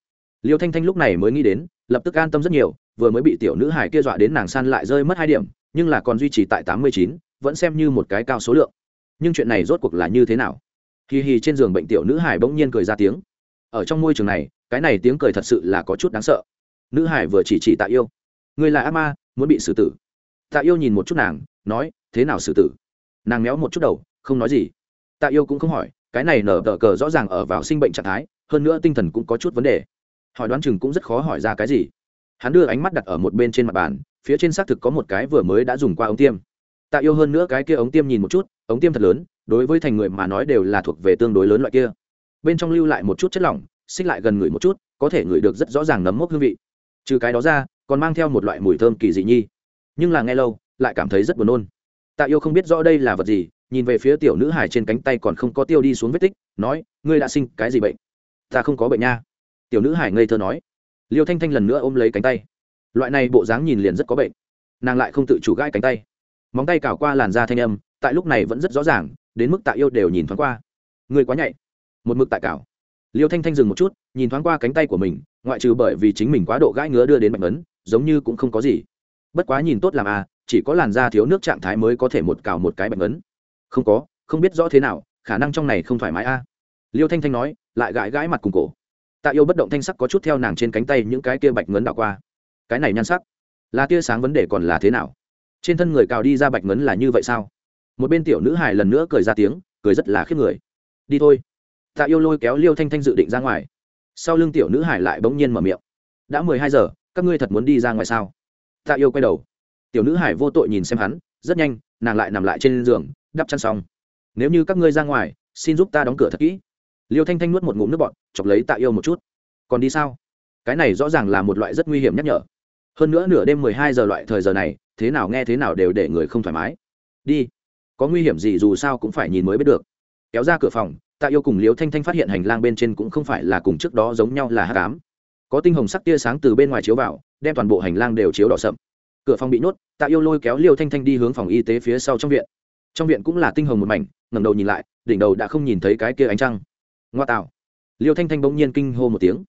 Liêu thanh thanh lúc này mới nghĩ đến, lập tức an tâm rất nhiều, vừa mới bị tiểu nữ hải kia dọa đến nàng san lại rơi mất hai điểm, nhưng là còn duy trì tại tám mươi chín, vẫn xem như một cái cao số lượng. Nhưng chuyện này rốt cuộc là như thế nào? Hì hì trên giường bệnh tiểu nữ hải bỗng nhiên cười ra tiếng. Ở trong môi trường này, cái này tiếng cười thật sự là có chút đáng sợ. Nữ hải vừa chỉ chỉ tạ yêu. Người là ác ma, muốn bị xử tử. Tạ yêu nhìn một chút nàng, nói, thế nào xử tử? Nàng méo một chút đầu, không nói gì. Tạ yêu cũng không hỏi, cái này nở tờ cờ rõ ràng ở vào sinh bệnh trạng thái, hơn nữa tinh thần cũng có chút vấn đề. Hỏi đoán chừng cũng rất khó hỏi ra cái gì. Hắn đưa ánh mắt đặt ở một bên trên mặt bàn, phía trên xác thực có một cái vừa mới đã dùng qua ống tiêm. Tạ yêu hơn nữa cái kia ống tiêm nhìn một chút, ống tiêm thật lớn đối với thành người mà nói đều là thuộc về tương đối lớn loại kia. Bên trong lưu lại một chút chất lỏng, xích lại gần người một chút, có thể ngửi được rất rõ ràng nấm mốc hương vị. Trừ cái đó ra, còn mang theo một loại mùi thơm kỳ dị nhi. Nhưng là nghe lâu, lại cảm thấy rất buồn nôn. Tạ yêu không biết rõ đây là vật gì, nhìn về phía tiểu nữ hải trên cánh tay còn không có tiêu đi xuống vết tích, nói, ngươi đã sinh cái gì bệnh? Ta không có bệnh nha. Tiểu nữ hải ngây thơ nói. Liêu thanh thanh lần nữa ôm lấy cánh tay. Loại này bộ dáng nhìn liền rất có bệnh. Nàng lại không tự chủ gãi cánh tay. Móng tay cào qua làn da thanh âm, tại lúc này vẫn rất rõ ràng đến mức tạ yêu đều nhìn thoáng qua. Người quá nhạy. Một mực tại cào liêu thanh thanh dừng một chút, nhìn thoáng qua cánh tay của mình, ngoại trừ bởi vì chính mình quá độ gãi ngứa đưa đến mạch ấn, giống như cũng không có gì. Bất quá nhìn tốt làm à chỉ có làn da thiếu nước trạng thái mới có thể một cào một cái bệnh ấn. Không có, không biết rõ thế nào, khả năng trong này không thoải mái a. À. liêu thanh thanh nói, lại gãi gãi mặt cùng cổ. Tạ yêu bất động thanh sắc có chút theo nàng trên cánh tay những cái kia bạch ngấn đảo qua. Cái này nhan sắc, là tia sáng vấn đề còn là thế nào? Trên thân người cào đi ra bạch ngấn là như vậy sao? Một bên tiểu nữ hài lần nữa cười ra tiếng, cười rất là khiếp người. Đi thôi. Tạ yêu lôi kéo liêu thanh thanh dự định ra ngoài. Sau lưng tiểu nữ hải lại bỗng nhiên mở miệng. Đã mười hai giờ, các ngươi thật muốn đi ra ngoài sao? Tạ yêu quay đầu. Tiểu nữ hải vô tội nhìn xem hắn, rất nhanh, nàng lại nằm lại trên giường, đắp chăn xong. Nếu như các ngươi ra ngoài, xin giúp ta đóng cửa thật kỹ. Liêu thanh thanh nuốt một ngụm nước bọt chọc lấy tạ yêu một chút. Còn đi sao? Cái này rõ ràng là một loại rất nguy hiểm nhắc nhở. Hơn nữa nửa đêm mười hai giờ loại thời giờ này, thế nào nghe thế nào đều để người không thoải mái. Đi có nguy hiểm gì dù sao cũng phải nhìn mới biết được. Kéo ra cửa phòng, tạ yêu cùng liêu thanh thanh phát hiện hành lang bên trên cũng không phải là cùng trước đó giống nhau là hát cám có tinh hồng sắc tia sáng từ bên ngoài chiếu vào, đem toàn bộ hành lang đều chiếu đỏ sậm. Cửa phòng bị nhốt, tạ yêu lôi kéo liêu thanh thanh đi hướng phòng y tế phía sau trong viện. Trong viện cũng là tinh hồng một mảnh ngầm đầu nhìn lại, đỉnh đầu đã không nhìn thấy cái kia ánh trăng. Ngoa tạo. Liêu thanh thanh bỗng nhiên kinh hô một tiếng.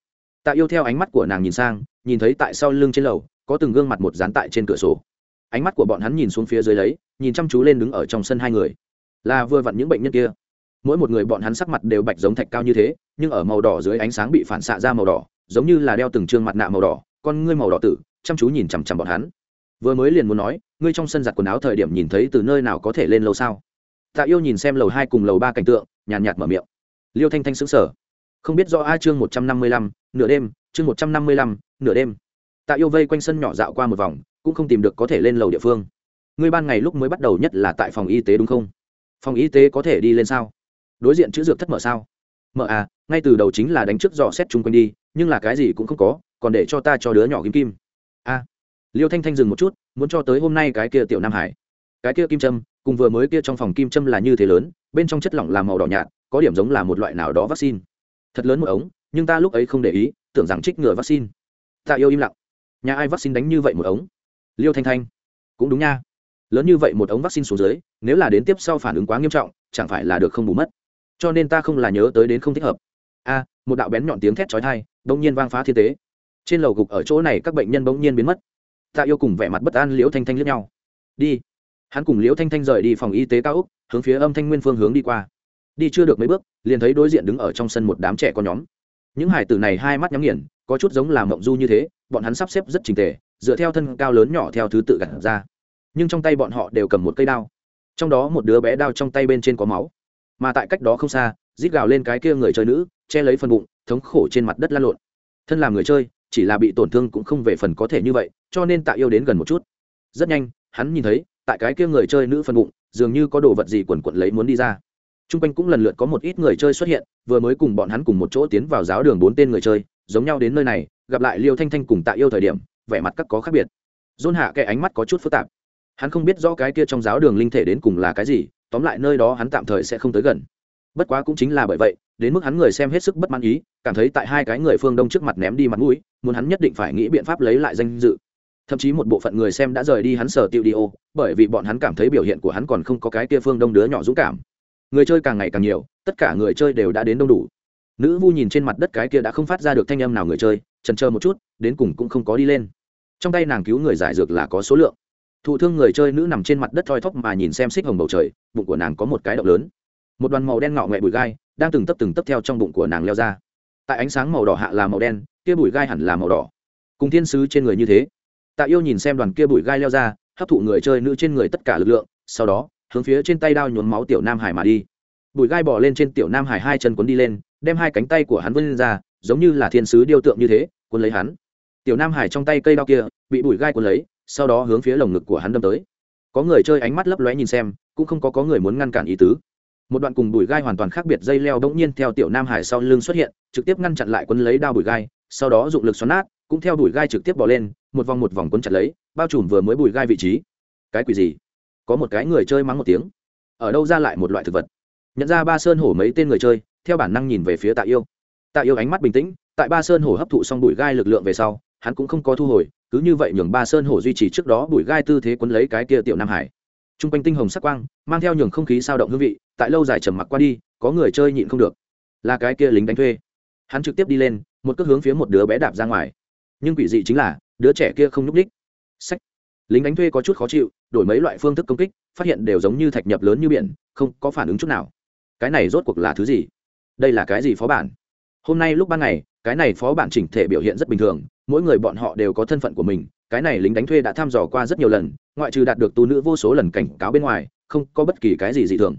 Tạ yêu theo ánh mắt của nàng nhìn sang, nhìn thấy tại sau lưng trên lầu, có từng gương mặt một dán tại trên cửa sổ ánh mắt của bọn hắn nhìn xuống phía dưới lấy, nhìn chăm chú lên đứng ở trong sân hai người. Là vừa vặn những bệnh nhân kia. Mỗi một người bọn hắn sắc mặt đều bạch giống thạch cao như thế, nhưng ở màu đỏ dưới ánh sáng bị phản xạ ra màu đỏ, giống như là đeo từng trương mặt nạ màu đỏ, con ngươi màu đỏ tử, chăm chú nhìn chằm chằm bọn hắn. Vừa mới liền muốn nói, ngươi trong sân giặt quần áo thời điểm nhìn thấy từ nơi nào có thể lên lâu sao? Tạ yêu nhìn xem lầu hai cùng lầu ba cảnh tượng, nhàn nhạt mở miệng. Liêu thanh thanh xứng sở không biết do ai chương một trăm năm mươi lăm, nửa đêm, chương một trăm năm mươi lăm, nửa đêm. Tạ yêu vây quanh sân nhỏ dạo qua một vòng cũng không tìm được có thể lên lầu địa phương. Ngươi ban ngày lúc mới bắt đầu nhất là tại phòng y tế đúng không? Phòng y tế có thể đi lên sao? Đối diện chữ dược thất mở sao? Mở à ngay từ đầu chính là đánh trước dò xét chung quanh đi, nhưng là cái gì cũng không có, còn để cho ta cho đứa nhỏ kim kim. A liêu thanh thanh dừng một chút, muốn cho tới hôm nay cái kia tiểu nam hải. Cái kia kim trâm cùng vừa mới kia trong phòng kim trâm là như thế lớn, bên trong chất lỏng là màu đỏ nhạt, có điểm giống là một loại nào đó vaccine. Thật lớn một ống, nhưng ta lúc ấy không để ý, tưởng rằng trích ngừa vaccine. Ta yêu im lặng. Nhà ai vaccine đánh như vậy một ống? Liêu thanh thanh. Cũng đúng nha. Lớn như vậy một ống vaccine xuống dưới, nếu là đến tiếp sau phản ứng quá nghiêm trọng, chẳng phải là được không bù mất. Cho nên ta không là nhớ tới đến không thích hợp. A, một đạo bén nhọn tiếng thét chói tai, bỗng nhiên vang phá thiên tế. Trên lầu gục ở chỗ này các bệnh nhân bỗng nhiên biến mất. Tạ yêu cùng vẻ mặt bất an liễu thanh thanh liếc nhau. Đi. Hắn cùng liễu thanh thanh rời đi phòng y tế cao úc hướng phía âm thanh nguyên phương hướng đi qua. Đi chưa được mấy bước, liền thấy đối diện đứng ở trong sân một đám trẻ con nhóm. Những hải tử này hai mắt nhắm nghiền, có chút giống là mộng du như thế, bọn hắn sắp xếp rất trình tề dựa theo thân cao lớn nhỏ theo thứ tự gặt ra. Nhưng trong tay bọn họ đều cầm một cây đao. Trong đó một đứa bé đao trong tay bên trên có máu. Mà tại cách đó không xa, rít gào lên cái kia người chơi nữ, che lấy phần bụng, thống khổ trên mặt đất lăn lộn. Thân làm người chơi, chỉ là bị tổn thương cũng không về phần có thể như vậy, cho nên tạ yêu đến gần một chút. Rất nhanh, hắn nhìn thấy, tại cái kia người chơi nữ phần bụng, dường như có đồ vật gì quần quận lấy muốn đi ra. T r u n g quanh cũng lần lượt có một ít người chơi xuất hiện, vừa mới cùng bọn hắn cùng một chỗ tiến vào giáo đường bốn tên người chơi, giống nhau đến nơi này, gặp lại liêu thanh thanh cùng tạ yêu thời điểm vẻ mặt các có khác biệt. Dôn hạ cái ánh mắt có chút phức tạp. Hắn không biết rõ cái kia trong giáo đường linh thể đến cùng là cái gì, tóm lại nơi đó hắn tạm thời sẽ không tới gần. Bất quá cũng chính là bởi vậy, đến mức hắn người xem hết sức bất mãn ý, cảm thấy tại hai cái người phương đông trước mặt ném đi mặt mũi, muốn hắn nhất định phải nghĩ biện pháp lấy lại danh dự. Thậm chí một bộ phận người xem đã rời đi hắn sở tiêu đi ô, bởi vì bọn hắn cảm thấy biểu hiện của hắn còn không có cái kia phương đông đứa nhỏ dũng cảm. Người chơi càng ngày càng nhiều, tất cả người chơi đều đã đến đông đủ. Nữ vu nhìn trên mặt đất cái kia đã không phát ra được thanh âm nào người chơi trần chờ một chút, đến cùng cũng không có đi lên trong tay nàng cứu người giải dược là có số lượng. Thụ thương người chơi nữ nằm trên mặt đất thoi thóp mà nhìn xem xích hồng bầu trời, bụng của nàng có một cái động lớn. Một đoàn màu đen ngọ ngoẹ bụi gai đang từng tấp từng tấp theo trong bụng của nàng leo ra. Tại ánh sáng màu đỏ hạ là màu đen, kia bụi gai hẳn là màu đỏ. Cùng thiên sứ trên người như thế, tạ yêu nhìn xem đoàn kia bụi gai leo ra, hấp thụ người chơi nữ trên người tất cả lực lượng, sau đó, hướng phía trên tay đao nhuốm máu tiểu nam hải mà đi. Bụi gai bỏ lên trên tiểu nam hải hai chân quấn đi lên, đem hai cánh tay của hắn vươn ra, giống như là thiên sứ điêu tượng như thế quấn lấy hắn tiểu nam hải trong tay cây đao kia, bị bụi gai cuốn lấy, sau đó hướng phía lồng ngực của hắn đâm tới. Có người chơi ánh mắt lấp lóe nhìn xem, cũng không có có người muốn ngăn cản ý tứ. Một đoạn cùng bụi gai hoàn toàn khác biệt dây leo bỗng nhiên theo tiểu nam hải sau lưng xuất hiện, trực tiếp ngăn chặn lại quấn lấy đao bụi gai, sau đó dụng lực xoắn nát, cũng theo bụi gai trực tiếp bỏ lên, một vòng một vòng quấn chặt lấy, bao trùm vừa mới bụi gai vị trí. Cái quỷ gì? Có một cái người chơi mắng một tiếng. Ở đâu ra lại một loại thực vật? Nhận ra ba sơn hổ mấy tên người chơi, theo bản năng nhìn về phía tạ yêu. Tạ yêu ánh mắt bình tĩnh, tại ba sơn hổ hấp thụ xong bụi gai lực lượng về sau hắn cũng không có thu hồi, cứ như vậy nhường ba sơn hổ duy trì trước đó bụi gai tư thế quấn lấy cái kia tiểu nam hải. T r u n g quanh tinh hồng sắc quang, mang theo nhường không khí sao động hương vị, tại lâu dài trầm mặc qua đi, có người chơi nhịn không được. Là cái kia lính đánh thuê. Hắn trực tiếp đi lên, một cước hướng phía một đứa bé đạp ra ngoài. Nhưng quỷ dị chính là, đứa trẻ kia không nhúc ních sách lính đánh thuê có chút khó chịu, đổi mấy loại phương thức công kích, phát hiện đều giống như thạch nhập lớn như biển, không có phản ứng chút nào. Cái này rốt cuộc là thứ gì? Đây là cái gì phó bản? Hôm nay lúc ban ngày, cái này phó bản chỉnh thể biểu hiện rất bình thường mỗi người bọn họ đều có thân phận của mình, cái này lính đánh thuê đã thăm dò qua rất nhiều lần, ngoại trừ đạt được tu nữ vô số lần cảnh cáo bên ngoài, không có bất kỳ cái gì dị thường.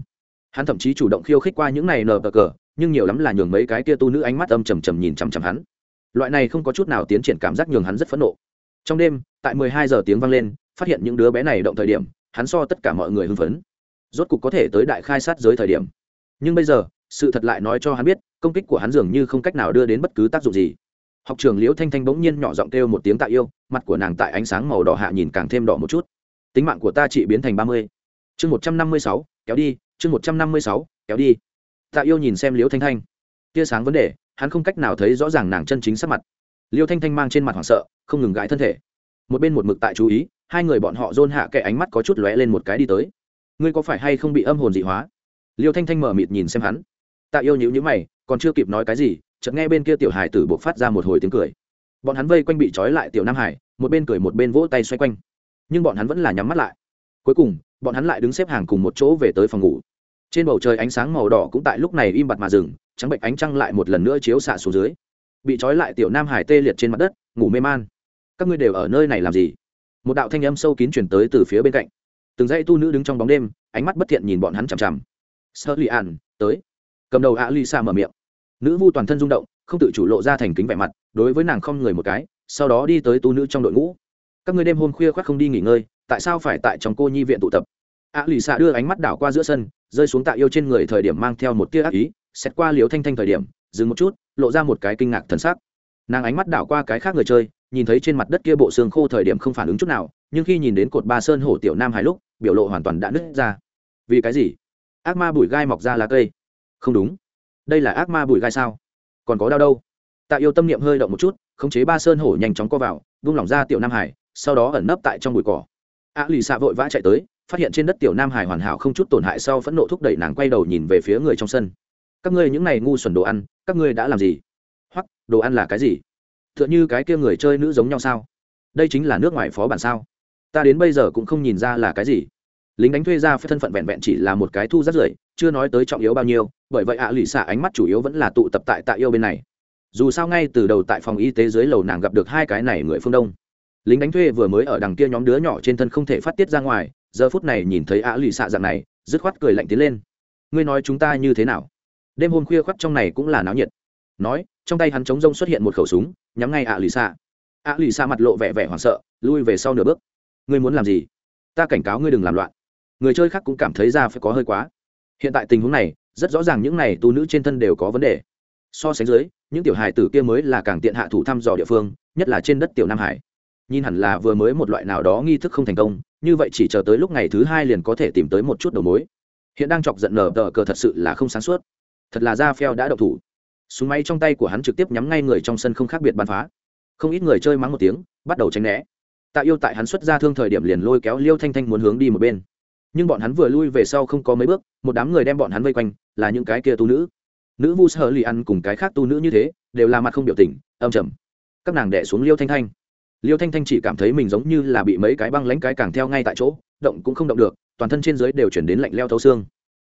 Hắn thậm chí chủ động khiêu khích qua những này nờ cờ, nhưng nhiều lắm là nhường mấy cái kia tu nữ ánh mắt âm trầm trầm nhìn chằm chằm hắn. Loại này không có chút nào tiến triển cảm giác nhường hắn rất phẫn nộ. Trong đêm, tại mười hai giờ tiếng vang lên, phát hiện những đứa bé này động thời điểm, hắn so tất cả mọi người hưng phấn. Rốt cục có thể tới đại khai sát giới thời điểm. Nhưng bây giờ, sự thật lại nói cho hắn biết, công kích của hắn dường như không cách nào đưa đến bất cứ tác dụng gì học trường liễu thanh thanh bỗng nhiên nhỏ giọng kêu một tiếng tạ yêu, mặt của nàng tại ánh sáng màu đỏ hạ nhìn càng thêm đỏ một chút. Tính mạng của ta chỉ biến thành ba mươi. Chương một trăm năm mươi sáu, kéo đi, chương một trăm năm mươi sáu, kéo đi. Tạ yêu nhìn xem liễu thanh thanh. Tia sáng vấn đề, hắn không cách nào thấy rõ ràng nàng chân chính sắc mặt. Liêu thanh thanh mang trên mặt hoảng sợ, không ngừng gãi thân thể. Một bên một mực tại chú ý, hai người bọn họ dôn hạ kệ ánh mắt có chút lóe lên một cái đi tới. Ngươi có phải hay không bị âm hồn dị hóa? Liêu thanh thanh mở mịt nhìn xem hắn. Tạ yêu nhữ nhữ mày, còn chưa kịp nói cái gì chợt nghe bên kia tiểu hải tử buộc phát ra một hồi tiếng cười. Bọn hắn vây quanh bị trói lại tiểu nam hải, một bên cười một bên vỗ tay xoay quanh. Nhưng bọn hắn vẫn là nhắm mắt lại. Cuối cùng, bọn hắn lại đứng xếp hàng cùng một chỗ về tới phòng ngủ. Trên bầu trời ánh sáng màu đỏ cũng tại lúc này im bặt mà dừng, trắng bệnh ánh trăng lại một lần nữa chiếu xạ xuống dưới. Bị trói lại tiểu nam hải tê liệt trên mặt đất, ngủ mê man. Các ngươi đều ở nơi này làm gì? Một đạo thanh âm sâu kín chuyển tới từ phía bên cạnh. Từng dãy tu nữ đứng trong bóng đêm, ánh mắt bất thiện nhìn bọn hắn chằm chằm. Sơ lì ạn tới. Cầm đầu ạ lisa mở miệng nữ vu toàn thân rung động, không tự chủ lộ ra thành kính vẻ mặt, đối với nàng không người một cái, sau đó đi tới tu nữ trong đội ngũ. Các ngươi đêm hôm khuya khoác không đi nghỉ ngơi, tại sao phải tại trong cô nhi viện tụ tập? Ạ lì xạ đưa ánh mắt đảo qua giữa sân, rơi xuống tạ yêu trên người thời điểm mang theo một tia ác ý, xét qua liều thanh thanh thời điểm, dừng một chút, lộ ra một cái kinh ngạc thần sắc. Nàng ánh mắt đảo qua cái khác người chơi, nhìn thấy trên mặt đất kia bộ xương khô thời điểm không phản ứng chút nào, nhưng khi nhìn đến cột ba sơn hổ tiểu nam hai lúc, biểu lộ hoàn toàn đã nứt ra. Vì cái gì? Ác ma bụi gai mọc ra lá cây. Không đúng đây là ác ma bụi gai sao? Còn có đau đâu? Tạ yêu tâm niệm hơi động một chút, khống chế ba sơn hổ nhanh chóng co vào, vung lỏng ra tiểu nam hải, sau đó ẩn nấp tại trong bụi cỏ. A lì xạ vội vã chạy tới, phát hiện trên đất tiểu nam hải hoàn hảo không chút tổn hại sau phẫn nộ thúc đẩy nàng quay đầu nhìn về phía người trong sân. Các ngươi những này ngu xuẩn đồ ăn, các ngươi đã làm gì? Hoặc, đồ ăn là cái gì? T h ư ợ n h ư cái kia người chơi nữ giống nhau sao? Đây chính là nước ngoài phó bản sao? Ta đến bây giờ cũng không nhìn ra là cái gì. Lính đánh thuê ra phải thân phận vẹn vẹn chỉ là một cái thu rất rưởi chưa nói tới trọng yếu bao nhiêu, bởi vậy ạ lụy xạ ánh mắt chủ yếu vẫn là tụ tập tại tạ yêu bên này. Dù sao ngay từ đầu tại phòng y tế dưới lầu nàng gặp được hai cái này người phương đông. Lính đánh thuê vừa mới ở đằng kia nhóm đứa nhỏ trên thân không thể phát tiết ra ngoài, giờ phút này nhìn thấy ạ lụy xạ dạng này, dứt khoát cười lạnh tiến lên. Ngươi nói chúng ta như thế nào? Đêm hôm khuya khoắt trong này cũng là náo nhiệt. Nói, trong tay hắn chống rông xuất hiện một khẩu súng, nhắm ngay ạ lụy xạ. Ạ lụy xạ mặt lộ vẻ vẻ hoảng sợ, lui về sau nửa bước. Ngươi muốn làm gì? Ta cảnh cáo ngươi đừng làm loạn. Người chơi khác cũng cảm thấy ra phải có hơi quá hiện tại tình huống này, rất rõ ràng những này tu nữ trên thân đều có vấn đề. So sánh dưới, những tiểu hài tử kia mới là càng tiện hạ thủ thăm dò địa phương, nhất là trên đất tiểu nam hải. Nhìn hẳn là vừa mới một loại nào đó nghi thức không thành công, như vậy chỉ chờ tới lúc ngày thứ hai liền có thể tìm tới một chút đầu mối. Hiện đang chọc giận nở tờ cờ thật sự là không sáng suốt. Thật là da phèo đã độc thủ. Súng máy trong tay của hắn trực tiếp nhắm ngay người trong sân không khác biệt bắn phá. Không ít người chơi mắng một tiếng, bắt đầu tránh né. Tạ yêu tại hắn xuất ra thương thời điểm liền lôi kéo liêu thanh thanh muốn hướng đi một bên nhưng bọn hắn vừa lui về sau không có mấy bước, một đám người đem bọn hắn vây quanh, là những cái kia tu nữ. Nữ vu sơ lì ăn cùng cái khác tu nữ như thế, đều là mặt không biểu tình, âm trầm. Các nàng đẻ xuống liêu thanh thanh. Liêu thanh thanh chỉ cảm thấy mình giống như là bị mấy cái băng lánh cái càng theo ngay tại chỗ, động cũng không động được, toàn thân trên dưới đều chuyển đến lạnh leo thấu xương.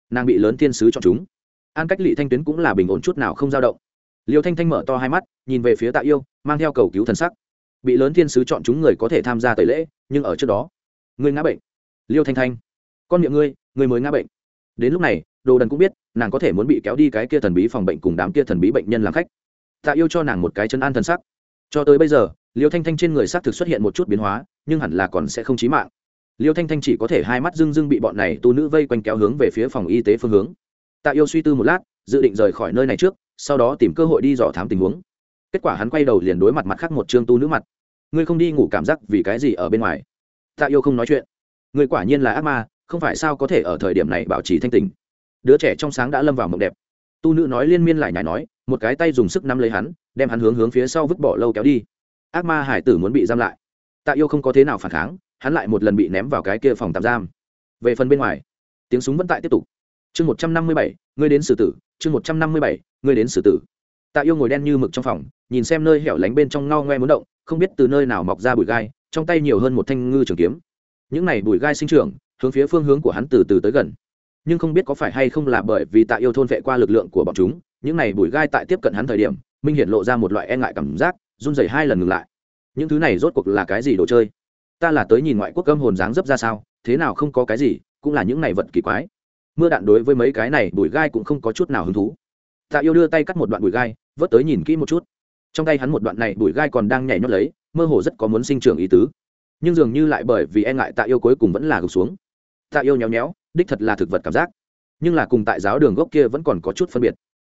Nàng bị lớn thiên sứ chọn chúng. An cách lị thanh tuyến cũng là bình ổn chút nào không dao động. Liêu thanh thanh mở to hai mắt, nhìn về phía tạ yêu, mang theo cầu cứu thần sắc. Bị lớn thiên sứ chọn chúng người có thể tham gia tẩy lễ, nhưng ở trước đó ngươi ngã bệnh. Liêu thanh thanh con miệng ngươi ngươi mới ngã bệnh. Đến lúc này, đồ đần cũng biết, nàng có thể muốn bị kéo đi cái kia thần bí phòng bệnh cùng đám kia thần bí bệnh nhân làm khách. Tạ yêu cho nàng một cái chân an thần sắc. Cho tới bây giờ, liêu thanh thanh trên người xác thực xuất hiện một chút biến hóa, nhưng hẳn là còn sẽ không chí mạng. Liêu thanh thanh chỉ có thể hai mắt dưng dưng bị bọn này tu nữ vây quanh kéo hướng về phía phòng y tế phương hướng. Tạ yêu suy tư một lát, dự định rời khỏi nơi này trước, sau đó tìm cơ hội đi dò thám tình huống. Kết quả hắn quay đầu liền đối mặt mặt khác một trương tu nữ mặt. Ngươi không đi ngủ cảm giác vì cái gì ở bên ngoài? Tạ yêu không nói chuyện. Ngươi quả nhiên là ác ma không phải sao có thể ở thời điểm này bảo trì thanh tình. Đứa trẻ trong sáng đã lâm vào mộng đẹp. Tu nữ nói liên miên lại nhải nói, một cái tay dùng sức nắm lấy hắn, đem hắn hướng hướng phía sau vứt bỏ lâu kéo đi. Ác ma hải tử muốn bị giam lại. Tạ yêu không có thế nào phản kháng, hắn lại một lần bị ném vào cái kia phòng tạm giam. Về phần bên ngoài, tiếng súng vẫn tại tiếp tục. Chương một trăm năm mươi bảy, ngươi đến xử tử, chương một trăm năm mươi bảy, ngươi đến xử tử. Tạ yêu ngồi đen như mực trong phòng, nhìn xem nơi hẻo lánh bên trong ngao ngoe muốn động, không biết từ nơi nào mọc ra bụi gai, trong tay nhiều hơn một thanh ngư trường kiếm. Những này bụi gai sinh trưởng hướng phía phương hướng của hắn từ từ tới gần. Nhưng không biết có phải hay không là bởi vì tạ yêu thôn vệ qua lực lượng của bọn chúng, những này bụi gai tại tiếp cận hắn thời điểm, minh hiện lộ ra một loại e ngại cảm giác, run rẩy hai lần ngừng lại. Những thứ này rốt cuộc là cái gì đồ chơi? Ta là tới nhìn ngoại quốc âm hồn dáng dấp ra sao, thế nào không có cái gì, cũng là những này vật kỳ quái. Mưa đạn đối với mấy cái này bụi gai cũng không có chút nào hứng thú. Tạ yêu đưa tay cắt một đoạn bụi gai, vớt tới nhìn kỹ một chút. Trong tay hắn một đoạn này bụi gai còn đang nhảy nhót lấy, mơ hồ rất có muốn sinh trưởng ý tứ. Nhưng dường như lại bởi vì e ngại tạ yêu cuối cùng vẫn là gục xuống tạ yêu nhéo nhéo, đích thật là thực vật cảm giác. Nhưng là cùng tại giáo đường gốc kia vẫn còn có chút phân biệt.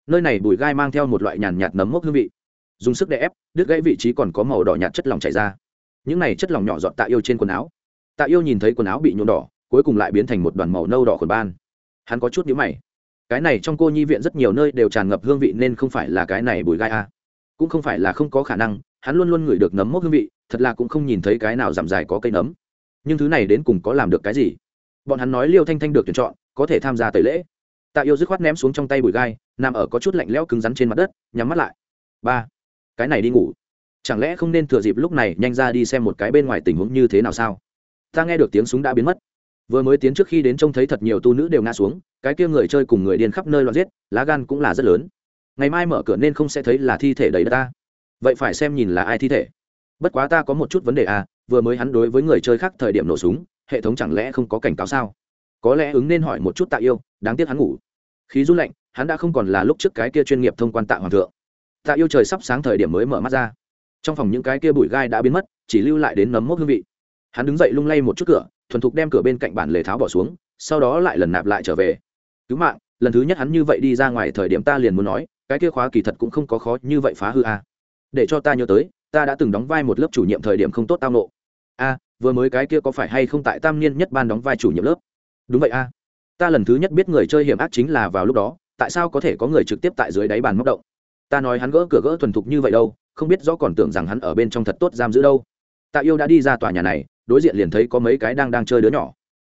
Nơi này bùi gai mang theo một loại nhàn nhạt nấm mốc hương vị. Dùng sức đè ép, đứt gãy vị trí còn có màu đỏ nhạt chất lỏng chảy ra. Những này chất lỏng nhỏ dọn tạ yêu trên quần áo. Tạ yêu nhìn thấy quần áo bị nhuộm đỏ, cuối cùng lại biến thành một đoàn màu nâu đỏ khuẩn ban. Hắn có chút nhíu mày. Cái này trong cô nhi viện rất nhiều nơi đều tràn ngập hương vị nên không phải là cái này bùi gai a cũng không phải là không có khả năng, hắn luôn luôn ngửi được nấm mốc hương vị, thật là cũng không nhìn thấy cái nào giảm dài có cây nấm. Nhưng thứ này đến cùng có làm được cái gì? Bọn hắn nói liêu thanh thanh được tuyển chọn, có thể tham gia tẩy lễ. Tạ yêu dứt khoát ném xuống trong tay bụi gai, nằm ở có chút lạnh lẽo cứng rắn trên mặt đất, nhắm mắt lại. Ba, cái này đi ngủ. Chẳng lẽ không nên thừa dịp lúc này nhanh ra đi xem một cái bên ngoài tình huống như thế nào sao? Ta nghe được tiếng súng đã biến mất. Vừa mới tiến trước khi đến trông thấy thật nhiều tu nữ đều ngã xuống, cái kia người chơi cùng người điên khắp nơi loạn giết, lá gan cũng là rất lớn. Ngày mai mở cửa nên không sẽ thấy là thi thể đầy đất ta. Vậy phải xem nhìn là ai thi thể. Bất quá ta có một chút vấn đề à vừa mới hắn đối với người chơi khác thời điểm nổ súng hệ thống chẳng lẽ không có cảnh cáo sao? Có lẽ ứng nên hỏi một chút tạ yêu, đáng tiếc hắn ngủ. Khí run lạnh, hắn đã không còn là lúc trước cái kia chuyên nghiệp thông quan tạ hoàng thượng. Tạ yêu trời sắp sáng thời điểm mới mở mắt ra. Trong phòng những cái kia bụi gai đã biến mất, chỉ lưu lại đến nấm mốc hương vị. Hắn đứng dậy lung lay một chút cửa, thuần thục đem cửa bên cạnh bản lề tháo bỏ xuống, sau đó lại lần nạp lại trở về. Cứu mạng, lần thứ nhất hắn như vậy đi ra ngoài thời điểm ta liền muốn nói, cái kia khóa kỳ thật cũng không có khó như vậy phá hư a. Để cho ta nhớ tới, ta đã từng đóng vai một lớp chủ nhiệm thời điểm không tốt tao nộ. A vừa mới cái kia có phải hay không tại tam niên nhất ban đóng vai chủ nhiệm lớp? Đúng vậy a. Ta lần thứ nhất biết người chơi hiểm ác chính là vào lúc đó, tại sao có thể có người trực tiếp tại dưới đáy bàn móc động? Ta nói hắn gỡ cửa gỡ thuần thục như vậy đâu, không biết rõ còn tưởng rằng hắn ở bên trong thật tốt giam giữ đâu. Tạ yêu đã đi ra tòa nhà này, đối diện liền thấy có mấy cái đang đang chơi đứa nhỏ.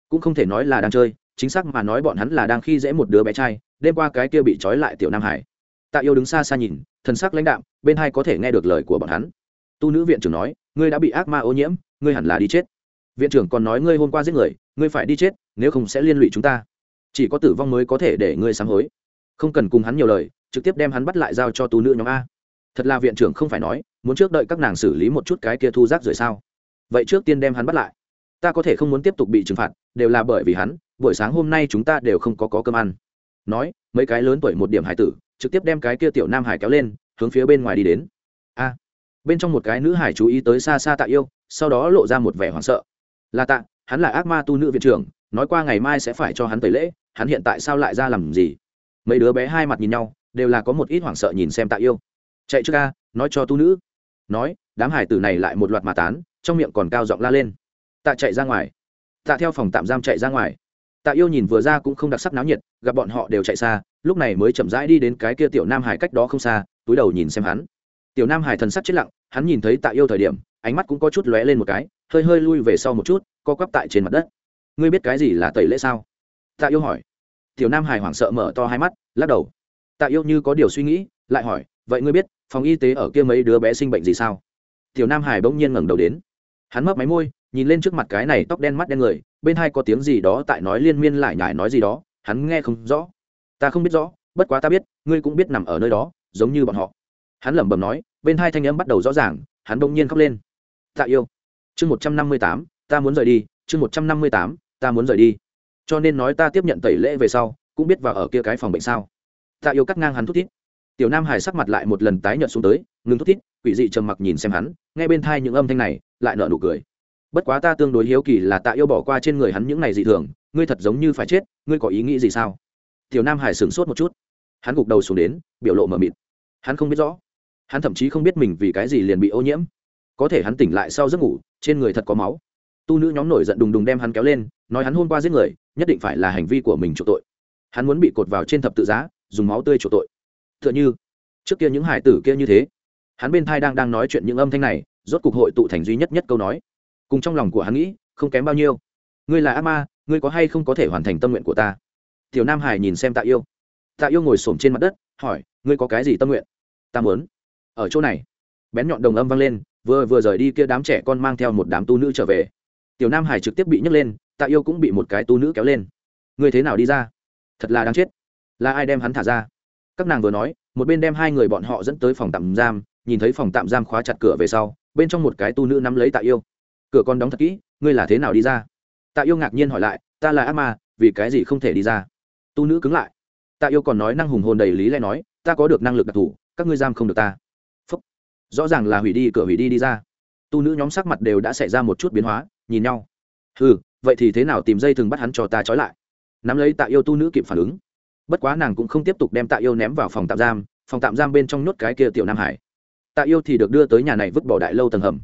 Cũng không thể nói là đang chơi, chính xác mà nói bọn hắn là đang khi dễ một đứa bé trai, đêm qua cái kia bị trói lại tiểu nam hải. Tạ yêu đứng xa xa nhìn, thần sắc lãnh đạm, bên hai có thể nghe được lời của bọn hắn. Tu nữ viện trưởng nói, ngươi đã bị ác ma ô nhiễm ngươi hẳn là đi chết. Viện trưởng còn nói ngươi hôm qua giết người ngươi phải đi chết nếu không sẽ liên lụy chúng ta. Chỉ có tử vong mới có thể để ngươi sám hối. Không cần cùng hắn nhiều lời trực tiếp đem hắn bắt lại giao cho tú nữ nhóm a. Thật là viện trưởng không phải nói muốn trước đợi các nàng xử lý một chút cái kia thu rác rồi sao? Vậy trước tiên đem hắn bắt lại. Ta có thể không muốn tiếp tục bị trừng phạt đều là bởi vì hắn buổi sáng hôm nay chúng ta đều không có, có cơm ăn. Nói mấy cái lớn tuổi một điểm hải tử trực tiếp đem cái kia tiểu nam hải kéo lên hướng phía bên ngoài đi đến. A bên trong một cái nữ hải chú ý tới xa xa tạ yêu, sau đó lộ ra một vẻ hoảng sợ. Là tạ, hắn là ác ma tu nữ viện trưởng, nói qua ngày mai sẽ phải cho hắn tẩy lễ, hắn hiện tại sao lại ra làm gì? Mấy đứa bé hai mặt nhìn nhau, đều là có một ít hoảng sợ nhìn xem tạ yêu. Chạy trước ca, nói cho tu nữ. Nói, đám hải tử này lại một loạt mà tán, trong miệng còn cao giọng la lên. Tạ chạy ra ngoài. Tạ theo phòng tạm giam chạy ra ngoài. Tạ yêu nhìn vừa ra cũng không đặc sắc náo nhiệt, gặp bọn họ đều chạy xa, lúc này mới chậm rãi đi đến cái kia tiểu nam hải cách đó không xa, túi đầu nhìn xem hắn. Tiểu nam hải thần sắc chết lặng hắn nhìn thấy tạ yêu thời điểm, ánh mắt cũng có chút lóe lên một cái, hơi hơi lui về sau một chút, co quắp tại trên mặt đất. Ngươi biết cái gì là tẩy lễ sao? Tạ yêu hỏi. Tiểu nam hải hoảng sợ mở to hai mắt, lắc đầu. Tạ yêu như có điều suy nghĩ, lại hỏi, vậy ngươi biết, phòng y tế ở kia mấy đứa bé sinh bệnh gì sao? Tiểu nam hải bỗng nhiên ngẩng đầu đến. Hắn mấp máy môi, nhìn lên trước mặt cái này tóc đen mắt đen người, bên hai có tiếng gì đó tại nói liên miên lại nhải nói gì đó, hắn nghe không rõ. Ta không biết rõ, bất quá ta biết, ngươi cũng biết nằm ở nơi đó, giống như bọn họ hắn lẩm bẩm nói, bên hai thanh âm bắt đầu rõ ràng, hắn bỗng nhiên khóc lên. Tạ yêu. Chương một trăm năm mươi tám, ta muốn rời đi, chương một trăm năm mươi tám, ta muốn rời đi. Cho nên nói ta tiếp nhận tẩy lễ về sau, cũng biết vào ở kia cái phòng bệnh sao. Tạ yêu cắt ngang hắn thút thít. Tiểu nam hải sắc mặt lại một lần tái nhợt xuống tới, ngừng thút thít, quỷ dị trầm mặc nhìn xem hắn, nghe bên thai những âm thanh này, lại nở nụ cười. Bất quá ta tương đối hiếu kỳ là tạ yêu bỏ qua trên người hắn những này dị thường, ngươi thật giống như phải chết, ngươi có ý nghĩ gì sao? Tiểu nam hải sửng sốt một chút. Hắn gục đầu xuống đến, biểu lộ mờ mịt. Hắn không biết rõ hắn thậm chí không biết mình vì cái gì liền bị ô nhiễm. Có thể hắn tỉnh lại sau giấc ngủ, trên người thật có máu. Tu nữ nhóm nổi giận đùng đùng đem hắn kéo lên, nói hắn hôm qua giết người, nhất định phải là hành vi của mình chủ tội. Hắn muốn bị cột vào trên thập tự giá, dùng máu tươi chủ tội. T h ư ợ n h ư trước kia những hải tử kia như thế. Hắn bên thai đang đang nói chuyện những âm thanh này, rốt cục hội tụ thành duy nhất nhất câu nói. Cùng trong lòng của hắn nghĩ, không kém bao nhiêu. Ngươi là ác ma, ngươi có hay không có thể hoàn thành tâm nguyện của ta? Tiểu nam hải nhìn xem tạ yêu. Tạ yêu ngồi s ổ m trên mặt đất, hỏi, ngươi có cái gì tâm nguyện? Ta muốn ở chỗ này. Bén nhọn đồng âm vang lên, vừa vừa rời đi kia đám trẻ con mang theo một đám tu nữ trở về. Tiểu nam hải trực tiếp bị nhấc lên, tạ yêu cũng bị một cái tu nữ kéo lên. Ngươi thế nào đi ra? Thật là đáng chết. Là ai đem hắn thả ra? Các nàng vừa nói, một bên đem hai người bọn họ dẫn tới phòng tạm giam, nhìn thấy phòng tạm giam khóa chặt cửa về sau, bên trong một cái tu nữ nắm lấy tạ yêu. Cửa con đóng thật kỹ, ngươi là thế nào đi ra? Tạ yêu ngạc nhiên hỏi lại, ta là ác ma, vì cái gì không thể đi ra? Tu nữ cứng lại. Tạ yêu còn nói năng hùng hồn đầy lý lẽ nói, ta có được năng lực đặc thù, các ngươi giam không được ta rõ ràng là hủy đi, cửa hủy đi đi ra. Tu nữ nhóm sắc mặt đều đã xảy ra một chút biến hóa, nhìn nhau. Ừ vậy thì thế nào tìm dây thừng bắt hắn cho ta trói lại? Nắm lấy tạ yêu tu nữ kịp phản ứng. Bất quá nàng cũng không tiếp tục đem tạ yêu ném vào phòng tạm giam, phòng tạm giam bên trong nhốt cái kia tiểu nam hải. Tạ yêu thì được đưa tới nhà này vứt bỏ đại lâu tầng hầm.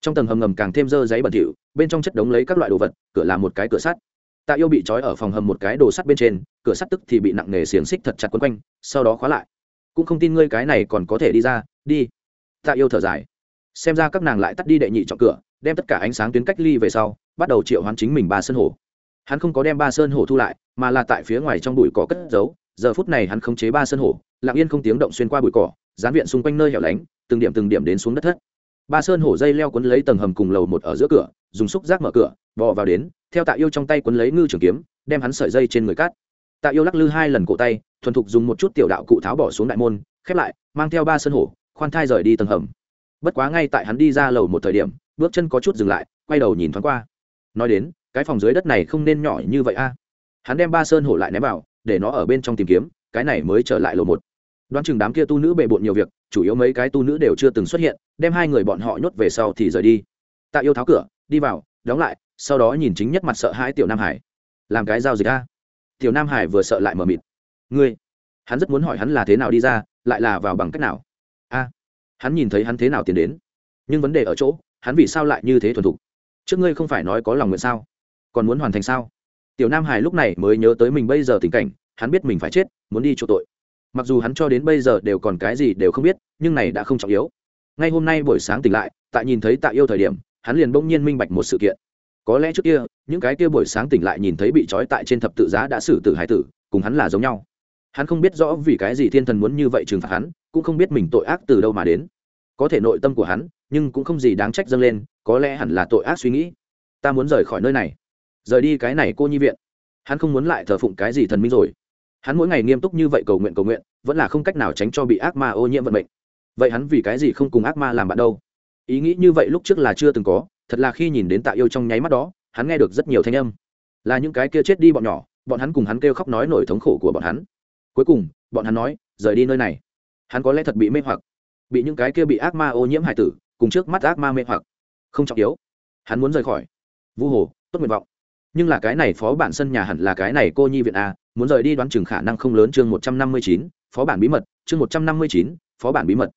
Trong tầng hầm ngầm càng thêm dơ giấy bẩn thỉu, bên trong chất đống lấy các loại đồ vật, cửa là một cái cửa sắt. Tạ yêu bị trói ở phòng hầm một cái đồ sắt bên trên, cửa sắt tức thì bị nặng nề xiềng xích thật chặt quấn quanh, sau đó khóa lại. Cũng không tin ngươi cái này còn có thể đi ra, đi tạ yêu thở dài. Xem ra các nàng lại tắt đi đệ nhị trọng cửa, đem tất cả ánh sáng tuyến cách ly về sau, bắt đầu triệu hoán chính mình ba sơn hổ. Hắn không có đem ba sơn hổ thu lại, mà là tại phía ngoài trong bụi cỏ cất giấu. Giờ phút này hắn khống chế ba sơn hổ, lặng yên không tiếng động xuyên qua bụi cỏ, dán viện xung quanh nơi hẻo lánh, từng điểm từng điểm đến xuống đất thất. Ba sơn hổ dây leo quấn lấy tầng hầm cùng lầu một ở giữa cửa, dùng xúc giác mở cửa, bò vào đến, theo tạ yêu trong tay quấn lấy ngư trường kiếm, đem hắn sợi dây trên người cắt. Tạ yêu lắc lư hai lần cổ tay, thuần thục dùng một chút tiểu đạo cụ tháo bỏ xuống đại môn, khép lại, mang theo ba sơn hổ khoan thai rời đi tầng hầm. Bất quá ngay tại hắn đi ra lầu một thời điểm, bước chân có chút dừng lại, quay đầu nhìn thoáng qua. Nói đến, cái phòng dưới đất này không nên nhỏ như vậy a. Hắn đem ba sơn hổ lại ném vào, để nó ở bên trong tìm kiếm, cái này mới trở lại lầu một. Đoán chừng đám kia tu nữ bề bộn nhiều việc, chủ yếu mấy cái tu nữ đều chưa từng xuất hiện, đem hai người bọn họ nhốt về sau thì rời đi. Tạ yêu tháo cửa, đi vào, đóng lại, sau đó nhìn chính nhất mặt sợ hãi tiểu nam hải. Làm cái giao dịch a. Tiểu nam hải vừa sợ lại mờ mịt. Ngươi, hắn rất muốn hỏi hắn là thế nào đi ra, lại là vào bằng cách nào? Hắn nhìn thấy hắn thế nào tiến đến. Nhưng vấn đề ở chỗ, hắn vì sao lại như thế thuần thục? Trước ngươi không phải nói có lòng nguyện sao? Còn muốn hoàn thành sao? Tiểu nam hải lúc này mới nhớ tới mình bây giờ tình cảnh, hắn biết mình phải chết, muốn đi chỗ tội. Mặc dù hắn cho đến bây giờ đều còn cái gì đều không biết, nhưng này đã không trọng yếu. Ngay hôm nay buổi sáng tỉnh lại, tại nhìn thấy tạ yêu thời điểm, hắn liền bỗng nhiên minh bạch một sự kiện. Có lẽ trước kia, những cái kia buổi sáng tỉnh lại nhìn thấy bị trói tại trên thập tự giá đã xử tử hải tử, cùng hắn là giống nhau. Hắn không biết rõ vì cái gì thiên thần muốn như vậy trừng phạt hắn cũng không biết mình tội ác từ đâu mà đến. Có thể nội tâm của hắn, nhưng cũng không gì đáng trách dâng lên, có lẽ hẳn là tội ác suy nghĩ. Ta muốn rời khỏi nơi này. Rời đi cái này cô nhi viện. Hắn không muốn lại thờ phụng cái gì thần minh rồi. Hắn mỗi ngày nghiêm túc như vậy cầu nguyện cầu nguyện, vẫn là không cách nào tránh cho bị ác ma ô nhiễm vận mệnh. Vậy hắn vì cái gì không cùng ác ma làm bạn đâu? Ý nghĩ như vậy lúc trước là chưa từng có, thật là khi nhìn đến tạ yêu trong nháy mắt đó, hắn nghe được rất nhiều thanh âm. Là những cái kia chết đi bọn nhỏ, bọn hắn cùng hắn kêu khóc nói nổi thống khổ của bọn hắn. Cuối cùng, bọn hắn nói, rời đi nơi này hắn có lẽ thật bị mê hoặc, bị những cái kia bị ác ma ô nhiễm hải tử cùng trước mắt ác ma mê hoặc. Không trọng yếu. Hắn muốn rời khỏi. Vu hồ, tốt nguyện vọng. Nhưng là cái này phó bản sân nhà hẳn là cái này cô nhi viện a, muốn rời đi đoán chừng khả năng không lớn chương một trăm năm mươi chín, phó bản bí mật, chương một trăm năm mươi chín, phó bản bí mật.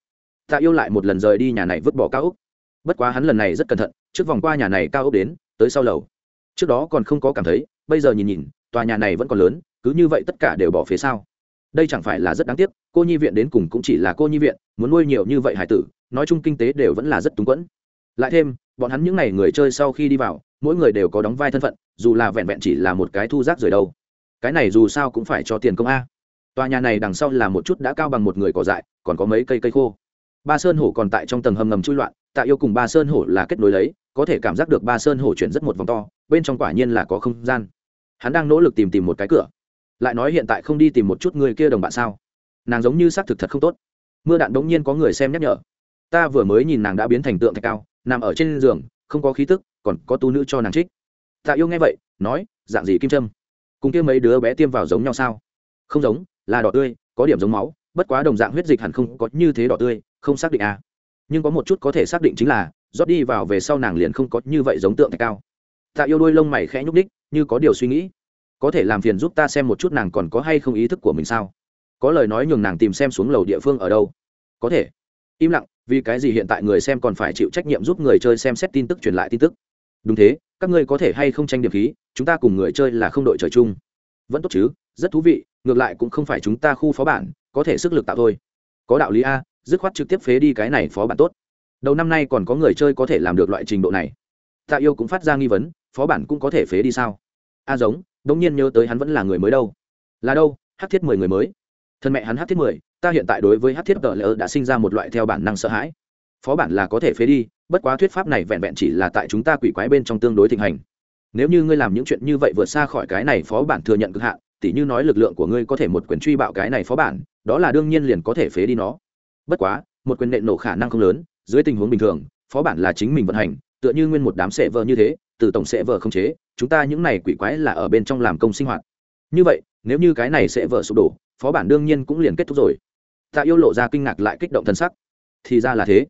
Tạ yêu lại một lần rời đi nhà này vứt bỏ cao ốc. Bất quá hắn lần này rất cẩn thận, trước vòng qua nhà này cao ốc đến, tới sau lầu. Trước đó còn không có cảm thấy, bây giờ nhìn nhìn, tòa nhà này vẫn còn lớn, cứ như vậy tất cả đều bỏ phía sau đây chẳng phải là rất đáng tiếc, cô nhi viện đến cùng cũng chỉ là cô nhi viện, muốn nuôi nhiều như vậy hải tử, nói chung kinh tế đều vẫn là rất túng quẫn. Lại thêm, bọn hắn những n à y người chơi sau khi đi vào, mỗi người đều có đóng vai thân phận, dù là vẹn vẹn chỉ là một cái thu rác rời đâu. Cái này dù sao cũng phải cho tiền công a. Tòa nhà này đằng sau là một chút đã cao bằng một người cỏ dại, còn có mấy cây cây khô. Ba sơn hổ còn tại trong tầng hầm ngầm chui loạn, tạ yêu cùng ba sơn hổ là kết nối lấy, có thể cảm giác được ba sơn hổ chuyển rất một vòng to, bên trong quả nhiên là có không gian. Hắn đang nỗ lực tìm tìm một cái cửa lại nói hiện tại không đi tìm một chút người kia đồng bạn sao? Nàng giống như xác thực thật không tốt. Mưa đạn đống nhiên có người xem nhắc nhở. Ta vừa mới nhìn nàng đã biến thành tượng thạch cao, nằm ở trên giường, không có khí tức, còn có tu nữ cho nàng trích. Tạ yêu nghe vậy, nói, dạng gì kim trâm cùng kia mấy đứa bé tiêm vào giống nhau sao? Không giống, là đỏ tươi, có điểm giống máu, bất quá đồng dạng huyết dịch hẳn không có như thế đỏ tươi, không xác định à. nhưng có một chút có thể xác định chính là, rót đi vào về sau nàng liền không có như vậy giống tượng thạch cao. Tạ yêu đôi lông mày khẽ nhúc đích như có điều suy nghĩ có thể làm phiền giúp ta xem một chút nàng còn có hay không ý thức của mình sao? Có lời nói nhường nàng tìm xem xuống lầu địa phương ở đâu? Có thể. Im lặng, vì cái gì hiện tại người xem còn phải chịu trách nhiệm giúp người chơi xem xét tin tức truyền lại tin tức? Đúng thế, các ngươi có thể hay không tranh điểm khí, chúng ta cùng người chơi là không đội trời chung. Vẫn tốt chứ, rất thú vị, ngược lại cũng không phải chúng ta khu phó bản, có thể sức lực tạo thôi. Có đạo lý a, dứt khoát trực tiếp phế đi cái này phó bản tốt. Đầu năm nay còn có người chơi có thể làm được loại trình độ này. Tạ yêu cũng phát ra nghi vấn, phó bản cũng có thể phế đi sao? A giống đ ỗ n g nhiên nhớ tới hắn vẫn là người mới đâu. Là đâu? Hát thiết mười người mới. Thân mẹ hắn hát thiết mười, ta hiện tại đối với hát thiết tờ lỡ đã sinh ra một loại theo bản năng sợ hãi. Phó bản là có thể phế đi, bất quá thuyết pháp này vẹn vẹn chỉ là tại chúng ta quỷ quái bên trong tương đối thịnh hành. Nếu như ngươi làm những chuyện như vậy vượt xa khỏi cái này phó bản thừa nhận cực hạn, tỉ như nói lực lượng của ngươi có thể một quyền truy bạo cái này phó bản, đó là đương nhiên liền có thể phế đi nó. Bất quá, một quyền nện nổ khả năng không lớn, dưới tình huống bình thường, phó bản là chính mình vận hành tựa như nguyên một đám sệ vợ như thế, từ tổng sệ vợ không chế, chúng ta những này quỷ quái là ở bên trong làm công sinh hoạt. Như vậy, nếu như cái này sẽ vợ sụp đổ, phó bản đương nhiên cũng liền kết thúc rồi. Tạ yêu lộ ra kinh ngạc lại kích động thân sắc. Thì ra là thế.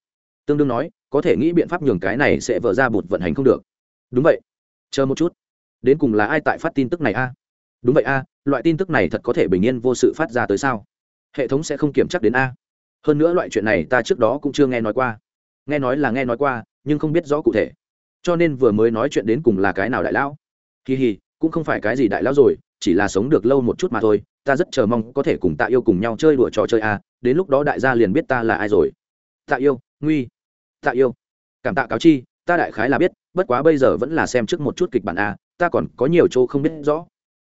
Tương đương nói, có thể nghĩ biện pháp nhường cái này sẽ vỡ ra bụt vận hành không được. Đúng vậy. Chờ một chút. Đến cùng là ai tại phát tin tức này a? Đúng vậy a, loại tin tức này thật có thể bình yên vô sự phát ra tới sao? Hệ thống sẽ không kiểm chắc đến a. Hơn nữa loại chuyện này ta trước đó cũng chưa nghe nói qua. Nghe nói là nghe nói qua nhưng không biết rõ cụ thể. Cho nên vừa mới nói chuyện đến cùng là cái nào đại lão? Kỳ hì cũng không phải cái gì đại lão rồi chỉ là sống được lâu một chút mà thôi ta rất chờ mong có thể cùng tạ yêu cùng nhau chơi đùa trò chơi à, đến lúc đó đại gia liền biết ta là ai rồi. Tạ yêu nguy tạ yêu. Cảm tạ cáo chi ta đại khái là biết bất quá bây giờ vẫn là xem trước một chút kịch bản a ta còn có nhiều chỗ không biết rõ.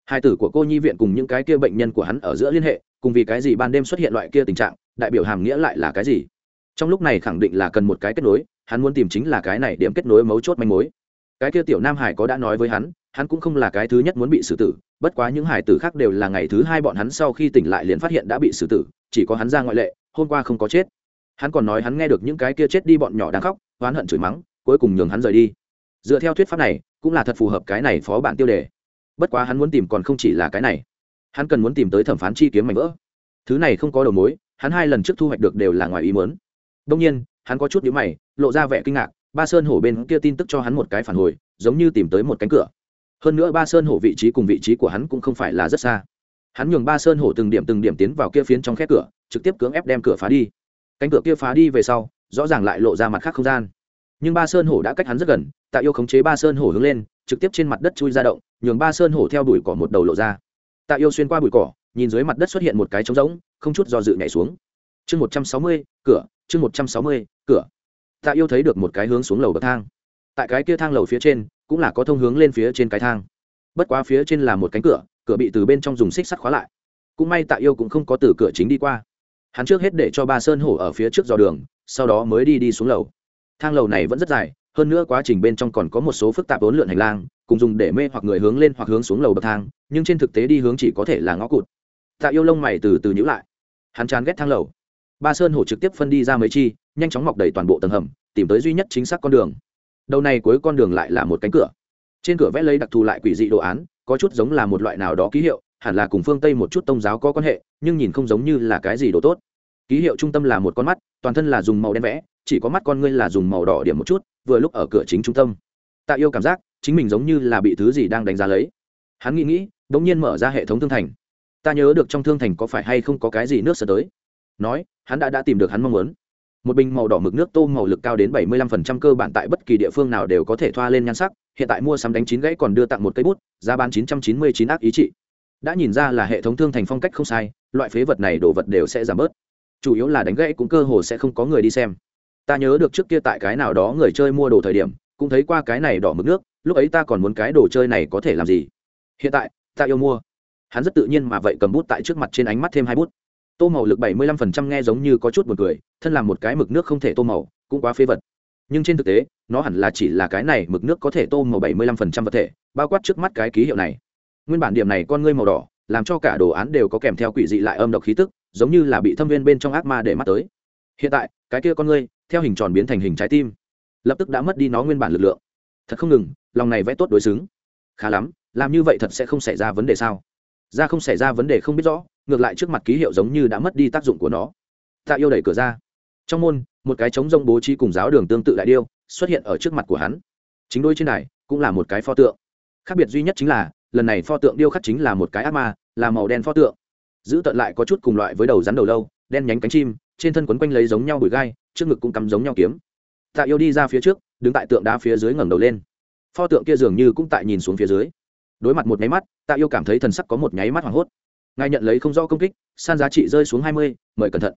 Hai tử của cô nhi viện cùng những cái kia bệnh nhân của hắn ở giữa liên hệ cùng vì cái gì ban đêm xuất hiện loại kia tình trạng đại biểu hàm nghĩa lại là cái gì? Trong lúc này khẳng định là cần một cái kết nối, hắn muốn tìm chính là cái này điểm kết nối mấu chốt manh mối. Cái kia tiểu nam hải có đã nói với hắn hắn cũng không là cái thứ nhất muốn bị xử tử, bất quá những hải tử khác đều là ngày thứ hai bọn hắn sau khi tỉnh lại liền phát hiện đã bị xử tử, chỉ có hắn ra ngoại lệ, hôm qua không có chết. Hắn còn nói hắn nghe được những cái kia chết đi bọn nhỏ đang khóc, oán hận chửi mắng, cuối cùng nhường hắn rời đi. Dựa theo thuyết pháp này, cũng là thật phù hợp cái này phó bản tiêu đề. Bất quá hắn muốn tìm còn không chỉ là cái này. Hắn cần muốn tìm tới thẩm phán chi kiếm mảnh vỡ. Thứ này không có đầu mối, hắn hai lần trước thu hoạch được đều là ngoài ý muốn đông nhiên, hắn có chút nhíu mày, lộ ra vẻ kinh ngạc, ba sơn hổ bên kia tin tức cho hắn một cái phản hồi, giống như tìm tới một cánh cửa. Hơn nữa ba sơn hổ vị trí cùng vị trí của hắn cũng không phải là rất xa. Hắn nhường ba sơn hổ từng điểm từng điểm tiến vào kia phiến trong khe cửa, trực tiếp cưỡng ép đem cửa phá đi. Cánh cửa kia phá đi về sau, rõ ràng lại lộ ra mặt khác không gian. Nhưng ba sơn hổ đã cách hắn rất gần, tạ yêu khống chế ba sơn hổ hướng lên, trực tiếp trên mặt đất chui ra động, nhường ba sơn hổ theo đuổi cỏ một đầu lộ ra. Tạ yêu xuyên qua bụi cỏ, nhìn dưới mặt đất xuất hiện một cái trống rỗng, không chút do dự nhảy xuống chương một trăm sáu mươi, cửa, chương một trăm sáu mươi, cửa. Tạ yêu thấy được một cái hướng xuống lầu bậc thang. Tại cái kia thang lầu phía trên, cũng là có thông hướng lên phía trên cái thang. Bất quá phía trên là một cánh cửa cửa bị từ bên trong dùng xích sắt khóa lại. Cũng may tạ yêu cũng không có từ cửa chính đi qua. Hắn trước hết để cho ba sơn hổ ở phía trước dò đường, sau đó mới đi đi xuống lầu. Thang lầu này vẫn rất dài, hơn nữa quá trình bên trong còn có một số phức tạp bốn lượn hành lang, cùng dùng để mê hoặc người hướng lên hoặc hướng xuống lầu bậc thang, nhưng trên thực tế đi hướng chỉ có thể là ngõ cụt. Tạ yêu lông mày từ từ nhữ lại. Hắn chán ghét thang lầu ba sơn hổ trực tiếp phân đi ra mấy chi, nhanh chóng mọc đầy toàn bộ tầng hầm, tìm tới duy nhất chính xác con đường. Đầu này cuối con đường lại là một cánh cửa. Trên cửa vẽ lấy đặc thù lại quỷ dị đồ án, có chút giống là một loại nào đó ký hiệu, hẳn là cùng phương tây một chút tôn giáo có quan hệ, nhưng nhìn không giống như là cái gì đồ tốt. Ký hiệu trung tâm là một con mắt, toàn thân là dùng màu đen vẽ, chỉ có mắt con ngươi là dùng màu đỏ điểm một chút, vừa lúc ở cửa chính trung tâm. Tạ yêu cảm giác, chính mình giống như là bị thứ gì đang đánh giá lấy. Hắn nghĩ nghĩ đ ỗ n g nhiên mở ra hệ thống thương thành. Ta nhớ được trong thương thành có phải hay không có cái gì nước sờ tới. Nói hắn đã đã tìm được hắn mong muốn. Một bình màu đỏ mực nước tô màu lực cao đến bảy mươi lăm phần trăm cơ bản tại bất kỳ địa phương nào đều có thể thoa lên nhan sắc, hiện tại mua sắm đánh chín gãy còn đưa tặng một cây bút, giá bán chín trăm chín mươi chín ác ý trị. Đã nhìn ra là hệ thống thương thành phong cách không sai, loại phế vật này đồ vật đều sẽ giảm bớt. Chủ yếu là đánh gãy cũng cơ hồ sẽ không có người đi xem. Ta nhớ được trước kia tại cái nào đó người chơi mua đồ thời điểm, cũng thấy qua cái này đỏ mực nước, lúc ấy ta còn muốn cái đồ chơi này có thể làm gì. Hiện tại, ta yêu mua. Hắn rất tự nhiên mà vậy cầm bút tại trước mặt trên ánh mắt thêm hai bút tô màu lực bảy mươi lăm phần trăm nghe giống như có chút một cười, thân làm một cái mực nước không thể tô màu, cũng quá phế vật. Nhưng trên thực tế, nó hẳn là chỉ là cái này mực nước có thể tô màu bảy mươi lăm phần trăm vật thể, bao quát trước mắt cái ký hiệu này. Nguyên bản điểm này con ngươi màu đỏ, làm cho cả đồ án đều có kèm theo quỷ dị lại âm độc khí tức, giống như là bị thâm viên bên trong ác ma để mắt tới. Hiện tại, cái kia con ngươi, theo hình tròn biến thành hình trái tim, lập tức đã mất đi nó nguyên bản lực lượng. Thật không ngừng, lòng này vẽ tốt đối xứng. Khá lắm, làm như vậy thật sẽ không xảy ra vấn đề sao? Ra không xảy ra vấn đề không biết rõ ngược lại trước mặt ký hiệu giống như đã mất đi tác dụng của nó. Tạ yêu đẩy cửa ra. Trong môn, một cái trống rông bố trí cùng giáo đường tương tự đại điêu xuất hiện ở trước mặt của hắn. Chính đôi trên này cũng là một cái pho tượng. Khác biệt duy nhất chính là, lần này pho tượng điêu khắc chính là một cái ác ma, là màu đen pho tượng. Giữ tận lại có chút cùng loại với đầu rắn đầu lâu, đen nhánh cánh chim, trên thân quấn quanh lấy giống nhau bụi gai, trước ngực cũng cắm giống nhau kiếm. Tạ yêu đi ra phía trước, đứng tại tượng đá phía dưới ngẩng đầu lên. Pho tượng kia dường như cũng tại nhìn xuống phía dưới. Đối mặt một nháy mắt, tạ yêu cảm thấy thần sắc có một nháy mắt hoảng hốt ngài nhận lấy không rõ công kích, san giá trị rơi xuống hai mươi, mời cẩn thận.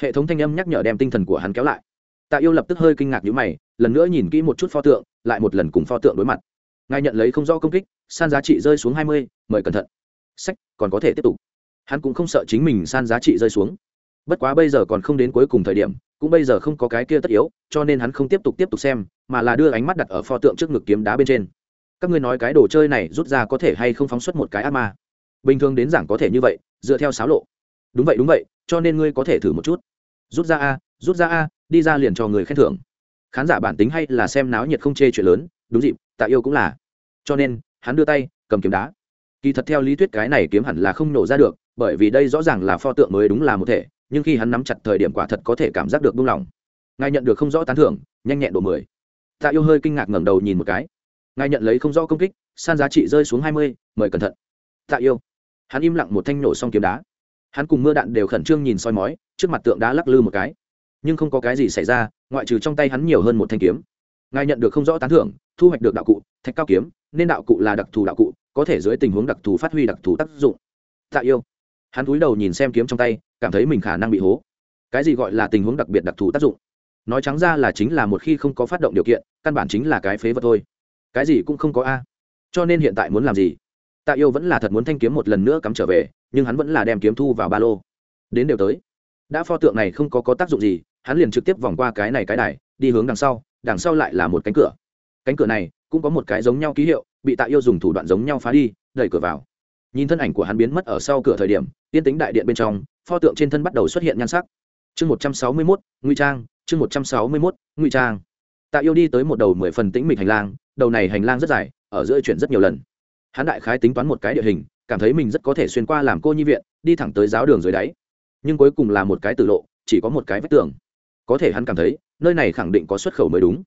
Hệ thống thanh âm nhắc nhở đem tinh thần của hắn kéo lại. Tạ yêu lập tức hơi kinh ngạc nhữ mày, lần nữa nhìn kỹ một chút pho tượng, lại một lần cùng pho tượng đối mặt. Ngài nhận lấy không rõ công kích, san giá trị rơi xuống hai mươi, mời cẩn thận. Sách, còn có thể tiếp tục. Hắn cũng không sợ chính mình san giá trị rơi xuống. Bất quá bây giờ còn không đến cuối cùng thời điểm, cũng bây giờ không có cái kia tất yếu, cho nên hắn không tiếp tục tiếp tục xem, mà là đưa ánh mắt đặt ở pho tượng trước ngực kiếm đá bên trên. Các ngươi nói cái đồ chơi này rút ra có thể hay không phóng xuất một cái ác ma? Bình thường đến giảng có thể như vậy, dựa theo sáo lộ. Đúng vậy đúng vậy, cho nên ngươi có thể thử một chút. Rút ra a, rút ra a, đi ra liền cho người khen thưởng. Khán giả bản tính hay là xem náo nhiệt không chê chuyện lớn, đúng dịp, tạ yêu cũng là. Cho nên, hắn đưa tay, cầm kiếm đá. Kỳ thật theo lý thuyết cái này kiếm hẳn là không nổ ra được, bởi vì đây rõ ràng là pho tượng mới đúng là một thể, nhưng khi hắn nắm chặt thời điểm quả thật có thể cảm giác được buông lỏng. Ngài nhận được không rõ tán thưởng, nhanh nhẹn độ mười. Tạ yêu hơi kinh ngạc ngẩng đầu nhìn một cái. Ngài nhận lấy không rõ công kích, san giá trị rơi xuống hai mươi, mời cẩn thận. Tạ yêu hắn im lặng một thanh nổ xong kiếm đá. Hắn cùng mưa đạn đều khẩn trương nhìn soi mói, trước mặt tượng đá lắc lư một cái. Nhưng không có cái gì xảy ra, ngoại trừ trong tay hắn nhiều hơn một thanh kiếm. Ngài nhận được không rõ tán thưởng, thu hoạch được đạo cụ, thạch cao kiếm, nên đạo cụ là đặc thù đạo cụ, có thể dưới tình huống đặc thù phát huy đặc thù tác dụng. Tạ yêu. Hắn cúi đầu nhìn xem kiếm trong tay, cảm thấy mình khả năng bị hố. Cái gì gọi là tình huống đặc biệt đặc thù tác dụng? Nói trắng ra là chính là một khi không có phát động điều kiện, căn bản chính là cái phế vật thôi. Cái gì cũng không có a. Cho nên hiện tại muốn làm gì? Tạ yêu vẫn là thật muốn thanh kiếm một lần nữa cắm trở về, nhưng hắn vẫn là đem kiếm thu vào ba lô. Đến đều tới. Đã pho tượng này không có có tác dụng gì, hắn liền trực tiếp vòng qua cái này cái đài, đi hướng đằng sau đằng sau lại là một cánh cửa. Cánh cửa này cũng có một cái giống nhau ký hiệu, bị tạ yêu dùng thủ đoạn giống nhau phá đi, đẩy cửa vào. Nhìn thân ảnh của hắn biến mất ở sau cửa thời điểm tiên tính đại điện bên trong, pho tượng trên thân bắt đầu xuất hiện nhan sắc. Chương một trăm sáu mươi mốt nguy trang, chương một trăm sáu mươi mốt nguy trang. Tạ yêu đi tới một đầu mười phần tĩnh mịch hành lang, đầu này hành lang rất dài, ở giữa chuyển rất nhiều lần hắn đại khái tính toán một cái địa hình, cảm thấy mình rất có thể xuyên qua làm cô nhi viện, đi thẳng tới giáo đường dưới đáy. Nhưng cuối cùng là một cái tử lộ, chỉ có một cái vách tường. Có thể hắn cảm thấy, nơi này khẳng định có xuất khẩu mới đúng.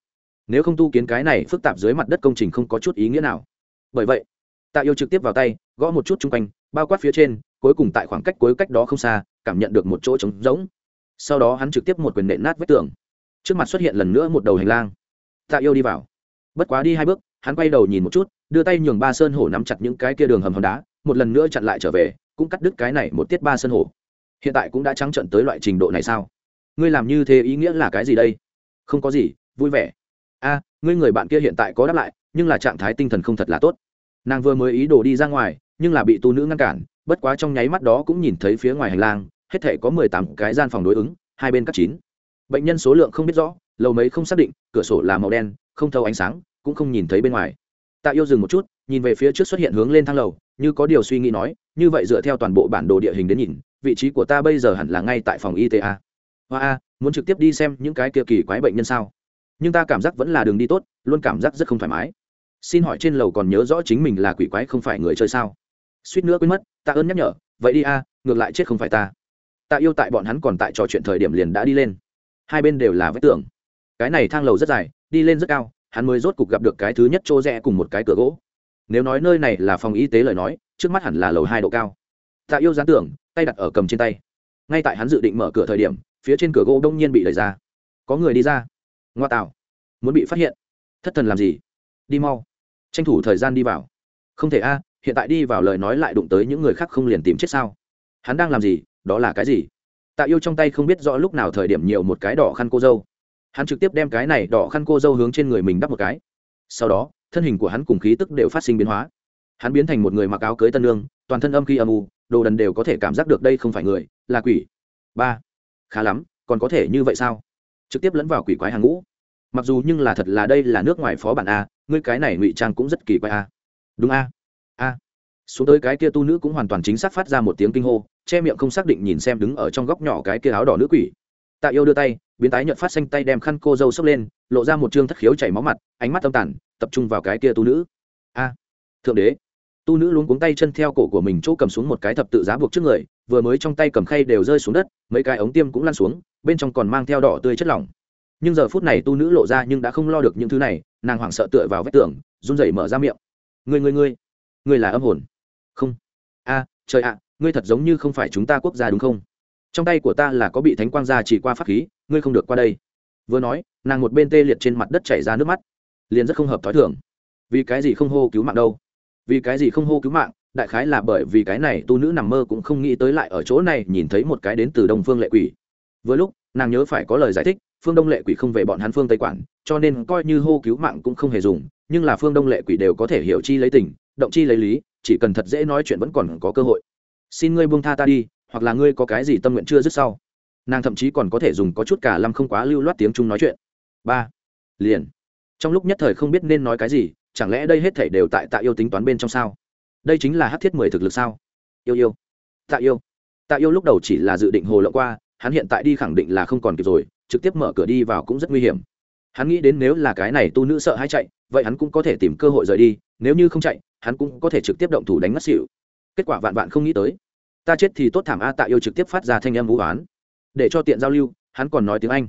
Nếu không tu kiến cái này phức tạp dưới mặt đất công trình không có chút ý nghĩa nào. Bởi vậy, tạ yêu trực tiếp vào tay, gõ một chút chung quanh, bao quát phía trên, cuối cùng tại khoảng cách cuối cách đó không xa, cảm nhận được một chỗ trống rỗng. Sau đó hắn trực tiếp một quyền nện nát vách tường. Trước mặt xuất hiện lần nữa một đầu hành lang. Tạ yêu đi vào. Bất quá đi hai bước hắn quay đầu nhìn một chút, đưa tay nhường ba sơn hổ nắm chặt những cái kia đường hầm hòn đá, một lần nữa chặn lại trở về, cũng cắt đứt cái này một tiết ba sơn hổ. Hiện tại cũng đã trắng trận tới loại trình độ này sao? Ngươi làm như thế ý nghĩa là cái gì đây? Không có gì, vui vẻ. A, ngươi người bạn kia hiện tại có đáp lại, nhưng là trạng thái tinh thần không thật là tốt. Nàng vừa mới ý đồ đi ra ngoài, nhưng là bị tu nữ ngăn cản, bất quá trong nháy mắt đó cũng nhìn thấy phía ngoài hành lang, hết thể có mười tám cái gian phòng đối ứng, hai bên các chín. Bệnh nhân số lượng không biết rõ, lầu mấy không xác định, cửa sổ là màu đen, không thâu ánh sáng cũng không nhìn thấy bên ngoài. Tạ yêu dừng một chút, nhìn về phía trước xuất hiện hướng lên thang lầu, như có điều suy nghĩ nói, như vậy dựa theo toàn bộ bản đồ địa hình đến nhìn, vị trí của ta bây giờ hẳn là ngay tại phòng y tế a. Hoa a, muốn trực tiếp đi xem những cái kia kỳ quái bệnh nhân sao? Nhưng ta cảm giác vẫn là đường đi tốt, luôn cảm giác rất không thoải mái. Xin hỏi trên lầu còn nhớ rõ chính mình là quỷ quái không phải người chơi sao? Suýt nữa quên mất, Tạ ơn nhắc nhở, vậy đi a, ngược lại chết không phải ta. Tạ yêu tại bọn hắn còn tại trò chuyện thời điểm liền đã đi lên. Hai bên đều là vách tường. Cái này thang lầu rất dài, đi lên rất cao hắn mới rốt cục gặp được cái thứ nhất chỗ rẽ cùng một cái cửa gỗ. Nếu nói nơi này là phòng y tế lời nói, trước mắt hẳn là lầu hai độ cao. Tạ yêu gián tưởng, tay đặt ở cầm trên tay. Ngay tại hắn dự định mở cửa thời điểm, phía trên cửa gỗ đông nhiên bị đẩy ra. Có người đi ra. Ngoa tạo. Muốn bị phát hiện. Thất thần làm gì? Đi mau. Tranh thủ thời gian đi vào. Không thể a, hiện tại đi vào lời nói lại đụng tới những người khác không liền tìm chết sao? Hắn đang làm gì? Đó là cái gì? Tạ yêu trong tay không biết rõ lúc nào thời điểm nhiều một cái đỏ khăn cô dâu hắn trực tiếp đem cái này đỏ khăn cô dâu hướng trên người mình đắp một cái. Sau đó, thân hình của hắn cùng khí tức đều phát sinh biến hóa. Hắn biến thành một người mặc áo cưới tân lương, toàn thân âm khi âm u, đồ đần đều có thể cảm giác được đây không phải người, là quỷ. Ba. Khá lắm, còn có thể như vậy sao? Trực tiếp lẫn vào quỷ quái hàng ngũ. Mặc dù nhưng là thật là đây là nước ngoài phó bản a, ngươi cái này ngụy trang cũng rất kỳ quái a. Đúng a. A. Xuống tới cái kia tu nữ cũng hoàn toàn chính xác phát ra một tiếng kinh hô, che miệng không xác định nhìn xem đứng ở trong góc nhỏ cái kia áo đỏ nữ quỷ tạ yêu đưa tay, biến tái nhợt phát xanh tay đem khăn cô dâu xốc lên, lộ ra một chương thất khiếu chảy máu mặt, ánh mắt tâm tản tập trung vào cái kia tu nữ. A, thượng đế. Tu nữ luống cuống tay chân theo cổ của mình chỗ cầm xuống một cái thập tự giá buộc trước người, vừa mới trong tay cầm khay đều rơi xuống đất, mấy cái ống tiêm cũng lăn xuống, bên trong còn mang theo đỏ tươi chất lỏng. Nhưng giờ phút này tu nữ lộ ra nhưng đã không lo được những thứ này, nàng hoảng sợ tựa vào vách tường, run rẩy mở ra miệng. Người người người người là âm hồn. Không. A, trời ạ, ngươi thật giống như không phải chúng ta quốc gia đúng không? Trong tay của ta là có bị thánh quang gia chỉ qua pháp khí, ngươi không được qua đây. Vừa nói, nàng một bên tê liệt trên mặt đất chảy ra nước mắt. Liền rất không hợp t h ó i thường. Vì cái gì không hô cứu mạng đâu? Vì cái gì không hô cứu mạng? Đại khái là bởi vì cái này tu nữ nằm mơ cũng không nghĩ tới lại ở chỗ này nhìn thấy một cái đến từ đông phương lệ quỷ. Vừa lúc, nàng nhớ phải có lời giải thích, phương đông lệ quỷ không về bọn hắn phương tây quản, cho nên coi như hô cứu mạng cũng không hề dùng, nhưng là phương đông lệ quỷ đều có thể hiểu chi lấy tình, động chi lấy lý, chỉ cần thật dễ nói chuyện vẫn còn có cơ hội. Xin ngươi buông tha ta đi hoặc là ngươi có cái gì tâm nguyện chưa dứt sau, nàng thậm chí còn có thể dùng có chút cả lâm không quá lưu loát tiếng trung nói chuyện. Ba, liền. Trong lúc nhất thời không biết nên nói cái gì, chẳng lẽ đây hết thể đều tại tạ yêu tính toán bên trong sao? Đây chính là hát thiết mười thực lực sao? Yêu yêu. Tạ yêu. Tạ yêu lúc đầu chỉ là dự định hồ lộ qua, hắn hiện tại đi khẳng định là không còn kịp rồi, trực tiếp mở cửa đi vào cũng rất nguy hiểm. Hắn nghĩ đến nếu là cái này tu nữ sợ hay chạy, vậy hắn cũng có thể tìm cơ hội rời đi, nếu như không chạy, hắn cũng có thể trực tiếp động thủ đánh ngất xỉu. Kết quả vạn vạn không nghĩ tới ta chết thì tốt thảm a tạ yêu trực tiếp phát ra thanh âm vũ oán. Để cho tiện giao lưu, hắn còn nói tiếng anh.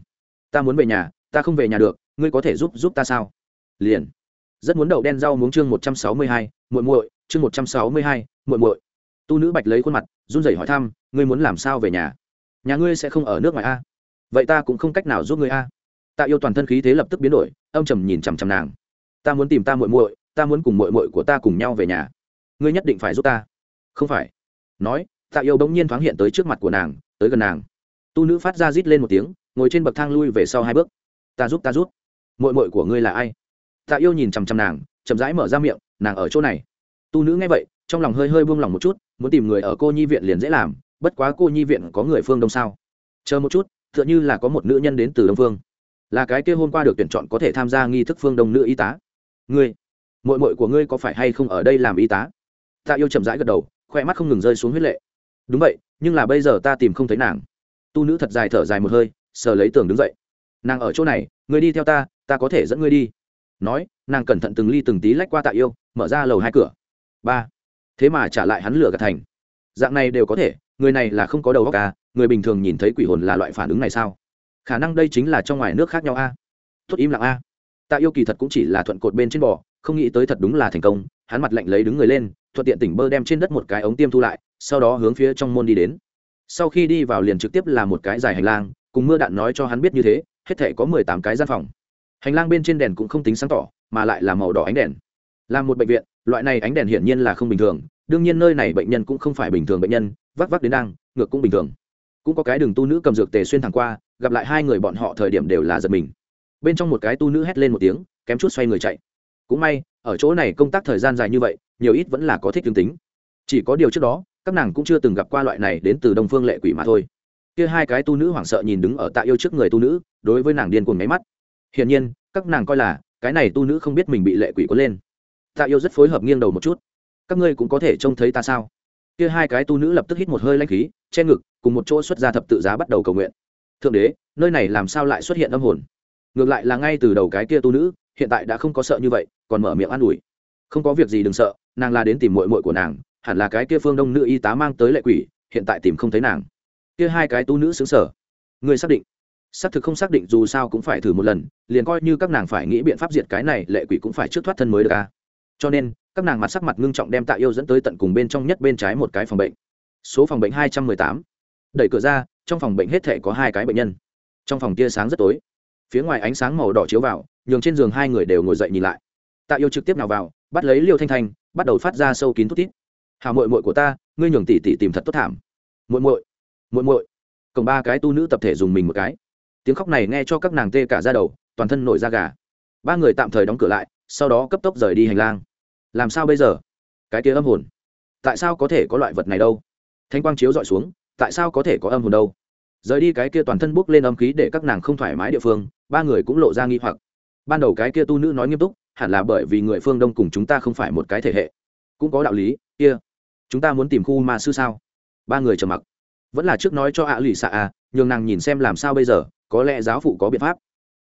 Ta muốn về nhà, ta không về nhà được, ngươi có thể giúp giúp ta sao? Liền. Rất muốn đậu đen rau muống chương một trăm sáu mươi hai, muội muội, chương một trăm sáu mươi hai, muội muội. Tu nữ bạch lấy khuôn mặt, run rẩy hỏi thăm, ngươi muốn làm sao về nhà? Nhà ngươi sẽ không ở nước ngoài a. Vậy ta cũng không cách nào giúp ngươi a. Tạ yêu toàn thân khí thế lập tức biến đổi, âm trầm nhìn chằm chằm nàng. Ta muốn tìm ta muội muội, ta muốn cùng muội muội của ta cùng nhau về nhà. Ngươi nhất định phải giúp ta. Không phải. Nói tạ yêu bỗng nhiên thoáng hiện tới trước mặt của nàng, tới gần nàng. Tu nữ phát ra rít lên một tiếng, ngồi trên bậc thang lui về sau hai bước. Ta giúp ta giúp. Mội mội của ngươi là ai? Tạ yêu nhìn chằm chằm nàng, chậm rãi mở ra miệng, nàng ở chỗ này. Tu nữ nghe vậy, trong lòng hơi hơi buông lỏng một chút, muốn tìm người ở cô nhi viện liền dễ làm, bất quá cô nhi viện có người phương đông sao? Chờ một chút, tựa như là có một nữ nhân đến từ đông phương. Là cái kia hôm qua được tuyển chọn có thể tham gia nghi thức phương đông nữ y tá. Ngươi mội mội của ngươi có phải hay không ở đây làm y tá? Tạ yêu chậm rãi gật đầu, khoe mắt không ngừng rơi xuống huyết lệ đúng vậy, nhưng là bây giờ ta tìm không thấy nàng. Tu nữ thật dài thở dài một hơi, sờ lấy tường đứng dậy. Nàng ở chỗ này, người đi theo ta ta có thể dẫn ngươi đi. Nói, nàng cẩn thận từng ly từng tí lách qua tạ yêu, mở ra lầu hai cửa. Ba. Thế mà trả lại hắn lửa gạt thành. Dạng này đều có thể, người này là không có đầu óc à người bình thường nhìn thấy quỷ hồn là loại phản ứng này sao? Khả năng đây chính là trong ngoài nước khác nhau a à? tốt im lặng a tạ yêu kỳ thật cũng chỉ là thuận cột bên trên bò, không nghĩ tới thật đúng là thành công, hắn mặt lạnh lấy đứng người lên, thuận tiện tỉnh bơ đem trên đất một cái ống tiêm thu lại sau đó hướng phía trong môn đi đến. Sau khi đi vào liền trực tiếp là một cái dài hành lang, cùng mưa đạn nói cho hắn biết như thế, hết thể có mười tám cái gian phòng. Hành lang bên trên đèn cũng không tính sáng tỏ, mà lại là màu đỏ ánh đèn. Là một bệnh viện, loại này ánh đèn hiển nhiên là không bình thường, đương nhiên nơi này bệnh nhân cũng không phải bình thường bệnh nhân vác vác đến đang, ngược cũng bình thường. Cũng có cái đường tu nữ cầm dược tề xuyên thẳng qua, gặp lại hai người bọn họ thời điểm đều là giật mình. Bên trong một cái tu nữ hét lên một tiếng, kém chút xoay người chạy. Cũng may, ở chỗ này công tác thời gian dài như vậy, nhiều ít vẫn là có thích tương tính. Chỉ có điều trước đó các nàng cũng chưa từng gặp qua loại này đến từ đông phương lệ quỷ mà thôi. Kia hai cái tu nữ hoảng sợ nhìn đứng ở tạ yêu trước người tu nữ, đối với nàng điên cuồng nháy mắt. Hiển nhiên, các nàng coi là, cái này tu nữ không biết mình bị lệ quỷ có lên. Tạ yêu rất phối hợp nghiêng đầu một chút. Các ngươi cũng có thể trông thấy ta sao? Kia hai cái tu nữ lập tức hít một hơi lanh khí, che ngực, cùng một chỗ xuất ra thập tự giá bắt đầu cầu nguyện. Thượng đế, nơi này làm sao lại xuất hiện âm hồn? Ngược lại là ngay từ đầu cái kia tu nữ, hiện tại đã không có sợ như vậy, còn mở miệng an ủi. Không có việc gì đừng sợ, nàng là đến tìm mội mội của nàng hẳn là cái kia phương đông nữ y tá mang tới lệ quỷ, hiện tại tìm không thấy nàng. Kia hai cái tu nữ xứng sở người xác định. Xác thực không xác định dù sao cũng phải thử một lần, liền coi như các nàng phải nghĩ biện pháp diệt cái này, lệ quỷ cũng phải trước thoát thân mới được ca cho nên, các nàng mặt sắc mặt ngưng trọng đem tạ yêu dẫn tới tận cùng bên trong nhất bên trái một cái phòng bệnh. Số phòng bệnh hai trăm mười tám. Đẩy cửa ra, trong phòng bệnh hết thể có hai cái bệnh nhân. Trong phòng tia sáng rất tối. Phía ngoài ánh sáng màu đỏ chiếu vào, nhường trên giường hai người đều ngồi dậy nhìn lại. Tạ yêu trực tiếp nào vào, bắt lấy liêu thanh thanh, bắt đầu phát ra sâu kín thút tít hào mội mội của ta, ngươi nhường tỷ tỷ tìm thật tốt thảm. Mội mội mội mội cộng ba cái tu nữ tập thể dùng mình một cái. Tiếng khóc này nghe cho các nàng tê cả ra đầu, toàn thân nổi da gà. Ba người tạm thời đóng cửa lại, sau đó cấp tốc rời đi hành lang. Làm sao bây giờ? Cái kia âm hồn. Tại sao có thể có loại vật này đâu? Thanh quang chiếu dọi xuống, tại sao có thể có âm hồn đâu? Rời đi cái kia toàn thân bốc lên âm khí để các nàng không thoải mái địa phương, ba người cũng lộ ra nghi hoặc. Ban đầu cái kia tu nữ nói nghiêm túc, hẳn là bởi vì người phương đông cùng chúng ta không phải một cái thể hệ. Cũng có đạo lý, kia chúng ta muốn tìm khu ma sư sao? Ba người trầm mặc. Vẫn là trước nói cho ạ lụy xạ à nhường nàng nhìn xem làm sao bây giờ, có lẽ giáo phụ có biện pháp.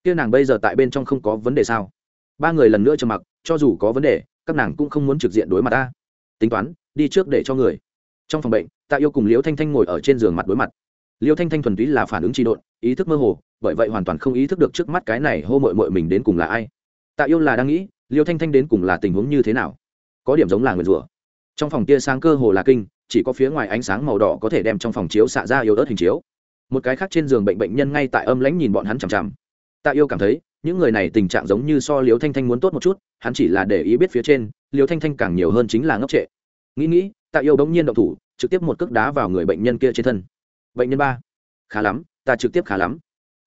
Kia nàng bây giờ tại bên trong không có vấn đề sao? Ba người lần nữa trầm mặc, cho dù có vấn đề, các nàng cũng không muốn trực diện đối mặt ta. Tính toán, đi trước để cho người. Trong phòng bệnh, tạ yêu cùng liễu thanh thanh ngồi ở trên giường mặt đối mặt. Liễu thanh thanh thuần túy là phản ứng trị độn, ý thức mơ hồ, bởi vậy hoàn toàn không ý thức được trước mắt cái này hô mội mội mình đến cùng là ai. Tạ yêu là đang nghĩ, liễu thanh thanh đến cùng là tình huống như thế nào? Có điểm giống là người rủa trong phòng tia sáng cơ hồ là kinh, chỉ có phía ngoài ánh sáng màu đỏ có thể đem trong phòng chiếu xạ ra yếu ớt hình chiếu. Một cái khác trên giường bệnh bệnh nhân ngay tại âm lãnh nhìn bọn hắn chằm chằm. Tạ yêu cảm thấy, những người này tình trạng giống như so liều thanh thanh muốn tốt một chút, hắn chỉ là để ý biết phía trên liều thanh thanh càng nhiều hơn chính là ngốc trệ. Nghĩ nghĩ, tạ yêu bỗng nhiên động thủ, trực tiếp một cước đá vào người bệnh nhân kia trên thân. Bệnh nhân ba. Khá lắm, ta trực tiếp khá lắm.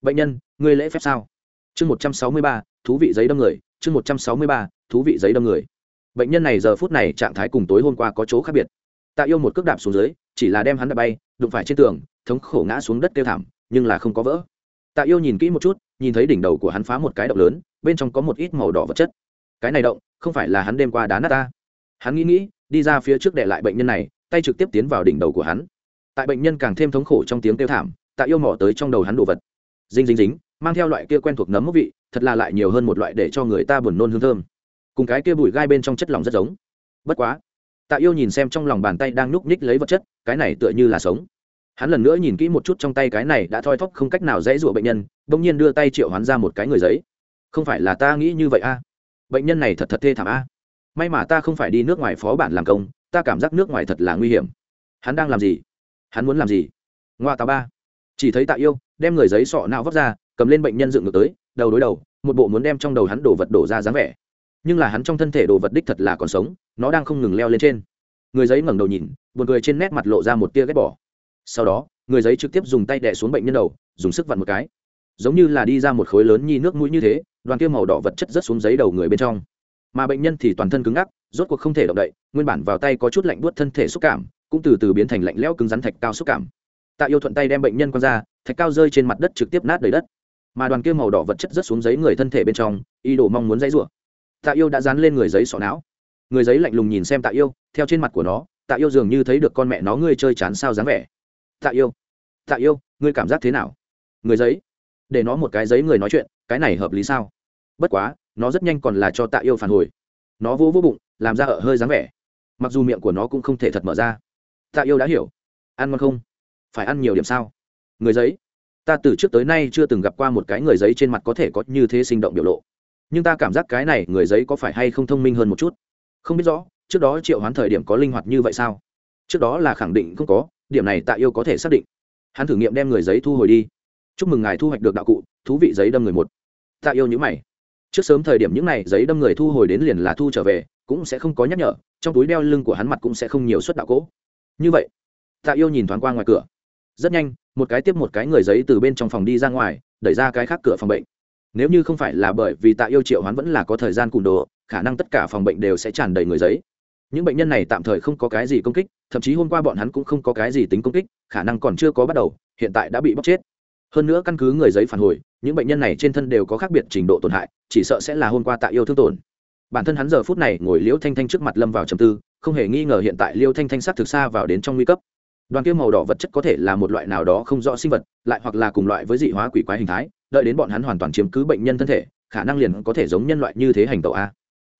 Bệnh nhân, ngươi lễ phép sao? Chương một trăm sáu mươi ba, thú vị giấy đâm người, chương một trăm sáu mươi ba, thú vị giấy đâm người bệnh nhân này giờ phút này trạng thái cùng tối hôm qua có chỗ khác biệt. Tạ yêu một cước đạp xuống dưới, chỉ là đem hắn đạp bay, đụng phải trên tường, thống khổ ngã xuống đất kêu thảm, nhưng là không có vỡ. Tạ yêu nhìn kỹ một chút, nhìn thấy đỉnh đầu của hắn phá một cái động lớn, bên trong có một ít màu đỏ vật chất. Cái này động, không phải là hắn đêm qua đá nát ta. Hắn nghĩ nghĩ, đi ra phía trước để lại bệnh nhân này, tay trực tiếp tiến vào đỉnh đầu của hắn. Tại bệnh nhân càng thêm thống khổ trong tiếng kêu thảm, tạ yêu mỏ tới trong đầu hắn đồ vật. Dinh dính dính mang theo loại kia quen thuộc nấm mốc vị, thật là lại nhiều hơn một loại để cho người ta buồn nôn hương thơm cùng cái kia bụi gai bên trong chất lỏng rất giống. Bất quá, tạ yêu nhìn xem trong lòng bàn tay đang núp ních lấy vật chất, cái này tựa như là sống. Hắn lần nữa nhìn kỹ một chút trong tay cái này đã thoi thóp không cách nào dễ dụa bệnh nhân đ ỗ n g nhiên đưa tay triệu hắn ra một cái người giấy. Không phải là ta nghĩ như vậy a. Bệnh nhân này thật thật thê thảm a. May mà ta không phải đi nước ngoài phó bản làm công, ta cảm giác nước ngoài thật là nguy hiểm. Hắn đang làm gì? Hắn muốn làm gì? Ngoa tà ba. Chỉ thấy tạ yêu đem người giấy sọ não vóc ra, cầm lên bệnh nhân dựng ngược tới, đầu đối đầu, một bộ muốn đem trong đầu hắn đổ vật đổ ra dáng vẻ nhưng là hắn trong thân thể đồ vật đích thật là còn sống, nó đang không ngừng leo lên trên. Người giấy ngẩng đầu nhìn, buồn cười trên nét mặt lộ ra một tia ghét bỏ. Sau đó, người giấy trực tiếp dùng tay đẻ xuống bệnh nhân đầu, dùng sức vặn một cái. Giống như là đi ra một khối lớn nhi nước mũi như thế, đoàn kia màu đỏ vật chất rớt xuống giấy đầu người bên trong. Mà bệnh nhân thì toàn thân cứng ngắc, rốt cuộc không thể động đậy, nguyên bản vào tay có chút lạnh buốt thân thể xúc cảm, cũng từ từ biến thành lạnh lẽo cứng rắn thạch cao xúc cảm. Tạ yêu thuận tay đem bệnh nhân quăng ra, thạch cao rơi trên mặt đất trực tiếp nát đầy đất. Mà đoàn kia màu đỏ vật chất rớt xuống giấy người thân thể bên trong y đồ mong muốn dãy rủa tạ yêu đã dán lên người giấy sọ não. Người giấy lạnh lùng nhìn xem tạ yêu, theo trên mặt của nó, tạ yêu dường như thấy được con mẹ nó ngươi chơi chán sao dáng vẻ. Tạ yêu tạ yêu, ngươi cảm giác thế nào? Người giấy, để nó một cái giấy người nói chuyện, cái này hợp lý sao? Bất quá, nó rất nhanh còn là cho tạ yêu phản hồi. Nó vô vỗ bụng, làm ra ở hơi dáng vẻ. Mặc dù miệng của nó cũng không thể thật mở ra. Tạ yêu đã hiểu. Ăn ngon không? Phải ăn nhiều điểm sao? Người giấy, ta từ trước tới nay chưa từng gặp qua một cái người giấy trên mặt có thể có như thế sinh động biểu lộ nhưng ta cảm giác cái này người giấy có phải hay không thông minh hơn một chút? Không biết rõ, trước đó triệu hoán thời điểm có linh hoạt như vậy sao? Trước đó là khẳng định không có, điểm này tạ yêu có thể xác định. Hắn thử nghiệm đem người giấy thu hồi đi. Chúc mừng ngài thu hoạch được đạo cụ, thú vị giấy đâm người một. Tạ yêu nhữ mày. Trước sớm thời điểm những này giấy đâm người thu hồi đến liền là thu trở về, cũng sẽ không có nhắc nhở, trong túi đeo lưng của hắn mặt cũng sẽ không nhiều suất đạo cỗ. Như vậy, tạ yêu nhìn thoáng qua ngoài cửa. Rất nhanh, một cái tiếp một cái người giấy từ bên trong phòng đi ra ngoài, đẩy ra cái khác cửa phòng bệnh nếu như không phải là bởi vì tạ yêu triệu hoán vẫn là có thời gian cùn đồ, khả năng tất cả phòng bệnh đều sẽ tràn đầy người giấy. Những bệnh nhân này tạm thời không có cái gì công kích, thậm chí hôm qua bọn hắn cũng không có cái gì tính công kích, khả năng còn chưa có bắt đầu, hiện tại đã bị bóc chết. Hơn nữa căn cứ người giấy phản hồi, những bệnh nhân này trên thân đều có khác biệt trình độ tổn hại, chỉ sợ sẽ là hôm qua tạ yêu thương tổn. Bản thân hắn giờ phút này ngồi liễu thanh thanh trước mặt lâm vào trầm tư, không hề nghi ngờ hiện tại liêu thanh thanh sắc thực xa vào đến trong nguy cấp. Đoàn kia màu đỏ vật chất có thể là một loại nào đó không rõ sinh vật, lại hoặc là cùng loại với dị hóa quỷ quái hình thái đợi đến bọn hắn hoàn toàn chiếm cứ bệnh nhân thân thể, khả năng liền có thể giống nhân loại như thế hành tẩu a.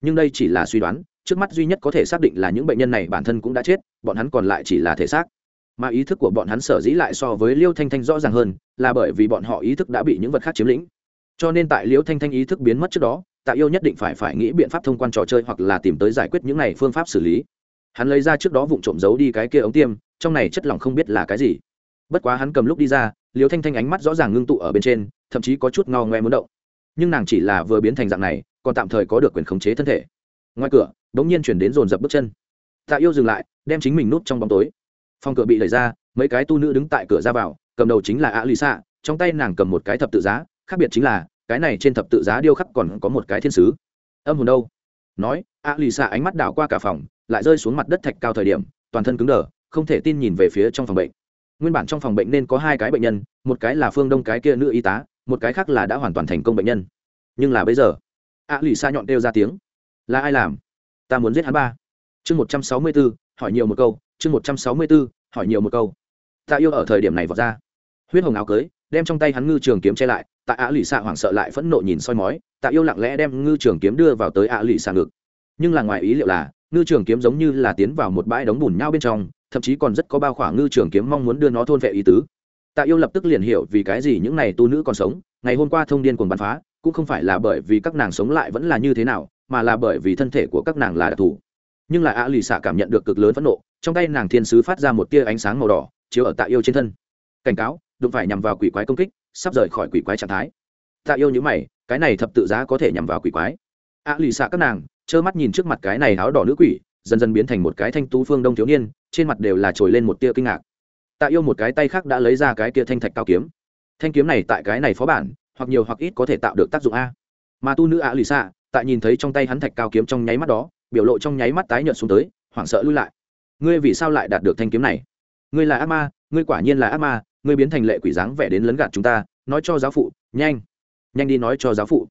Nhưng đây chỉ là suy đoán, trước mắt duy nhất có thể xác định là những bệnh nhân này bản thân cũng đã chết, bọn hắn còn lại chỉ là thể xác. Mà ý thức của bọn hắn sở dĩ lại so với liêu thanh thanh rõ ràng hơn, là bởi vì bọn họ ý thức đã bị những vật khác chiếm lĩnh. Cho nên tại liêu thanh thanh ý thức biến mất trước đó, tạ yêu nhất định phải phải nghĩ biện pháp thông quan trò chơi hoặc là tìm tới giải quyết những này phương pháp xử lý. Hắn lấy ra trước đó vụ trộm giấu đi cái kia ống tiêm, trong này chất lỏng không biết là cái gì. Bất quá hắn cầm lúc đi ra, liêu thanh thanh ánh mắt rõ ràng ngưng tụ ở bên trên thậm chí có chút ngao ngoe muốn động. Nhưng nàng chỉ là vừa biến thành dạng này, còn tạm thời có được quyền khống chế thân thể. Ngoài cửa đ ố n g nhiên chuyển đến dồn dập bước chân. Tạ yêu dừng lại, đem chính mình nút trong bóng tối. Phòng cửa bị đẩy ra, mấy cái tu nữ đứng tại cửa ra vào, cầm đầu chính là a lì xạ trong tay nàng cầm một cái thập tự giá, khác biệt chính là, cái này trên thập tự giá điêu khắc còn có một cái thiên sứ. Âm hồn đâu? Nói a lì xạ ánh mắt đảo qua cả phòng, lại rơi xuống mặt đất thạch cao thời điểm, toàn thân cứng đờ, không thể tin nhìn về phía trong phòng bệnh. Nguyên bản trong phòng bệnh nên có hai cái bệnh nhân, một cái là phương đông, cái kia nữ y tá một cái khác là đã hoàn toàn thành công bệnh nhân. Nhưng là bây giờ ạ lì xa nhọn đeo ra tiếng, là ai làm? Ta muốn giết hắn ba. Chương một trăm sáu mươi b ố hỏi nhiều một câu, chương một trăm sáu mươi b ố hỏi nhiều một câu. Ta yêu ở thời điểm này vọt ra. Huyết hồng áo cưới, đem trong tay hắn ngư trường kiếm che lại, tại ạ lì xạ hoảng sợ lại phẫn nộ nhìn soi mói tạ yêu lặng lẽ đem ngư trường kiếm đưa vào tới ạ lì xạ ngực. Nhưng là ngoài ý liệu là, ngư trường kiếm giống như là tiến vào một bãi đống bùn nhau bên trong, thậm chí còn rất có bao khoảng ngư trường kiếm mong muốn đưa nó thôn vệ ý tứ tạ yêu lập tức liền hiểu vì cái gì những này tu nữ còn sống, ngày hôm qua thông điên cuồng bắn phá, cũng không phải là bởi vì các nàng sống lại vẫn là như thế nào, mà là bởi vì thân thể của các nàng là đặc thù. Nhưng là ạ lì xạ cảm nhận được cực lớn phẫn nộ, trong tay nàng thiên sứ phát ra một tia ánh sáng màu đỏ, chiếu ở tạ yêu trên thân. Cảnh cáo, đụng phải nhằm vào quỷ quái công kích, sắp rời khỏi quỷ quái trạng thái. Tạ yêu nhữ mày, cái này thập tự giá có thể nhằm vào quỷ quái. Ạ lì xạ các nàng, trơ mắt nhìn trước mặt cái này áo đỏ nữ quỷ, dần dần biến thành một cái thanh tú phương đông thiếu niên, trên mặt đều là trồi lên một tia kinh ngạc tạ yêu một cái tay khác đã lấy ra cái kia thanh thạch cao kiếm. Thanh kiếm này tại cái này phó bản, hoặc nhiều hoặc ít có thể tạo được tác dụng a. Mà tu nữ ạ lì xạ tại nhìn thấy trong tay hắn thạch cao kiếm trong nháy mắt đó, biểu lộ trong nháy mắt tái nhợt xuống tới, hoảng sợ lui lại. Ngươi vì sao lại đạt được thanh kiếm này? Ngươi là ác ma, ngươi quả nhiên là ác ma, ngươi biến thành lệ quỷ dáng vẻ đến lấn gạt chúng ta, nói cho giáo phụ, nhanh nhanh đi nói cho giáo phụ.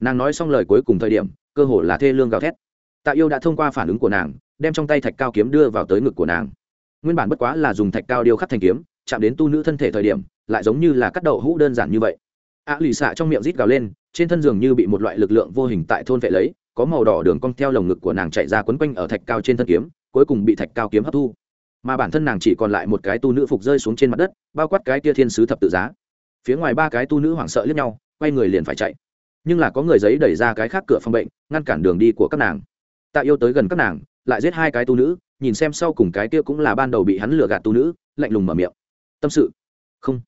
Nàng nói xong lời cuối cùng thời điểm, cơ hồ là thê lương gào thét. Tạ yêu đã thông qua phản ứng của nàng, đem trong tay thạch cao kiếm đưa vào tới ngực của nàng nguyên bản bất quá là dùng thạch cao điêu khắc thành kiếm, chạm đến tu nữ thân thể thời điểm, lại giống như là cắt đậu hũ đơn giản như vậy. Ạ lì xạ trong miệng rít gào lên, trên thân giường như bị một loại lực lượng vô hình tại thôn vệ lấy, có màu đỏ đường cong theo lồng ngực của nàng chạy ra quấn quanh ở thạch cao trên thân kiếm, cuối cùng bị thạch cao kiếm hấp thu. Mà bản thân nàng chỉ còn lại một cái tu nữ phục rơi xuống trên mặt đất, bao quát cái tia thiên sứ thập tự giá. Phía ngoài ba cái tu nữ hoảng sợ lướt nhau, quay người liền phải chạy. Nhưng là có người giấy đẩy ra cái khác cửa phòng bệnh, ngăn cản đường đi của các nàng. Tạ yêu tới gần các nàng, lại giết hai cái tu nữ nhìn xem sau cùng cái kia cũng là ban đầu bị hắn lừa gạt tu nữ, lạnh lùng mở miệng. Tâm sự. Không.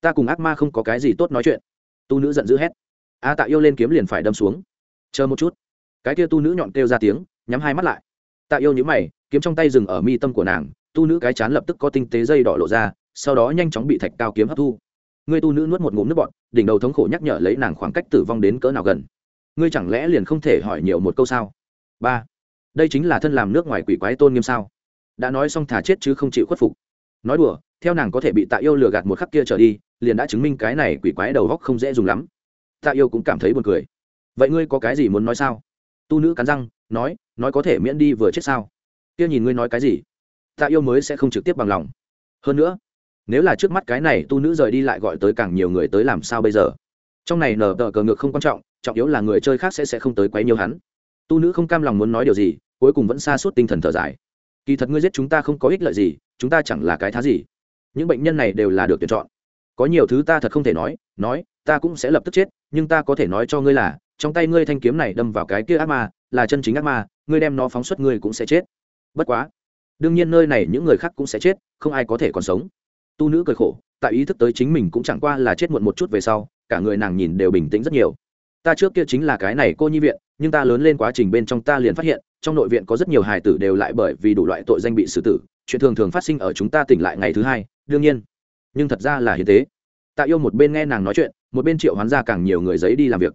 Ta cùng ác ma không có cái gì tốt nói chuyện. Tu nữ giận dữ hét. A tạ yêu lên kiếm liền phải đâm xuống. Chờ một chút. Cái kia tu nữ nhọn kêu ra tiếng, nhắm hai mắt lại. Tạ yêu nhữ mày, kiếm trong tay dừng ở mi tâm của nàng, tu nữ cái chán lập tức có tinh tế dây đỏ lộ ra, sau đó nhanh chóng bị thạch cao kiếm hấp thu. Ngươi tu nữ nuốt một ngụm nước bọt, đỉnh đầu thống khổ nhắc nhở lấy nàng khoảng cách tử vong đến cỡ nào gần. Ngươi chẳng lẽ liền không thể hỏi nhiều một câu sao? Ba đây chính là thân làm nước ngoài quỷ quái tôn nghiêm sao? Đã nói xong thả chết chứ không chịu khuất phục. Nói đùa, theo nàng có thể bị tạ yêu lừa gạt một khắc kia trở đi, liền đã chứng minh cái này quỷ quái đầu góc không dễ dùng lắm. Tạ yêu cũng cảm thấy buồn cười. Vậy ngươi có cái gì muốn nói sao? Tu nữ cắn răng, nói nói có thể miễn đi vừa chết sao? Kia nhìn ngươi nói cái gì? Tạ yêu mới sẽ không trực tiếp bằng lòng. Hơn nữa, nếu là trước mắt cái này tu nữ rời đi lại gọi tới càng nhiều người tới làm sao bây giờ? Trong này nở tờ cờ ngược không quan trọng trọng yếu là người chơi khác sẽ sẽ không tới quấy nhiều hắn tu nữ không cam lòng muốn nói điều gì, cuối cùng vẫn xa suốt tinh thần thở dài. Kỳ thật ngươi giết chúng ta không có ích lợi gì, chúng ta chẳng là cái thá gì. Những bệnh nhân này đều là được tuyển chọn. Có nhiều thứ ta thật không thể nói nói, ta cũng sẽ lập tức chết, nhưng ta có thể nói cho ngươi là, trong tay ngươi thanh kiếm này đâm vào cái kia ác ma, là chân chính ác ma, ngươi đem nó phóng xuất ngươi cũng sẽ chết. Bất quá, đương nhiên nơi này những người khác cũng sẽ chết, không ai có thể còn sống. Tu nữ cười khổ, tại ý thức tới chính mình cũng chẳng qua là chết muộn một chút về sau, cả người nàng nhìn đều bình tĩnh rất nhiều ta trước kia chính là cái này cô nhi viện, nhưng ta lớn lên quá trình bên trong ta liền phát hiện, trong nội viện có rất nhiều hài tử đều lại bởi vì đủ loại tội danh bị xử tử, chuyện thường thường phát sinh ở chúng ta tỉnh lại ngày thứ hai, đương nhiên. Nhưng thật ra là hiến tế. Tạ yêu một bên nghe nàng nói chuyện, một bên triệu hoán ra càng nhiều người giấy đi làm việc.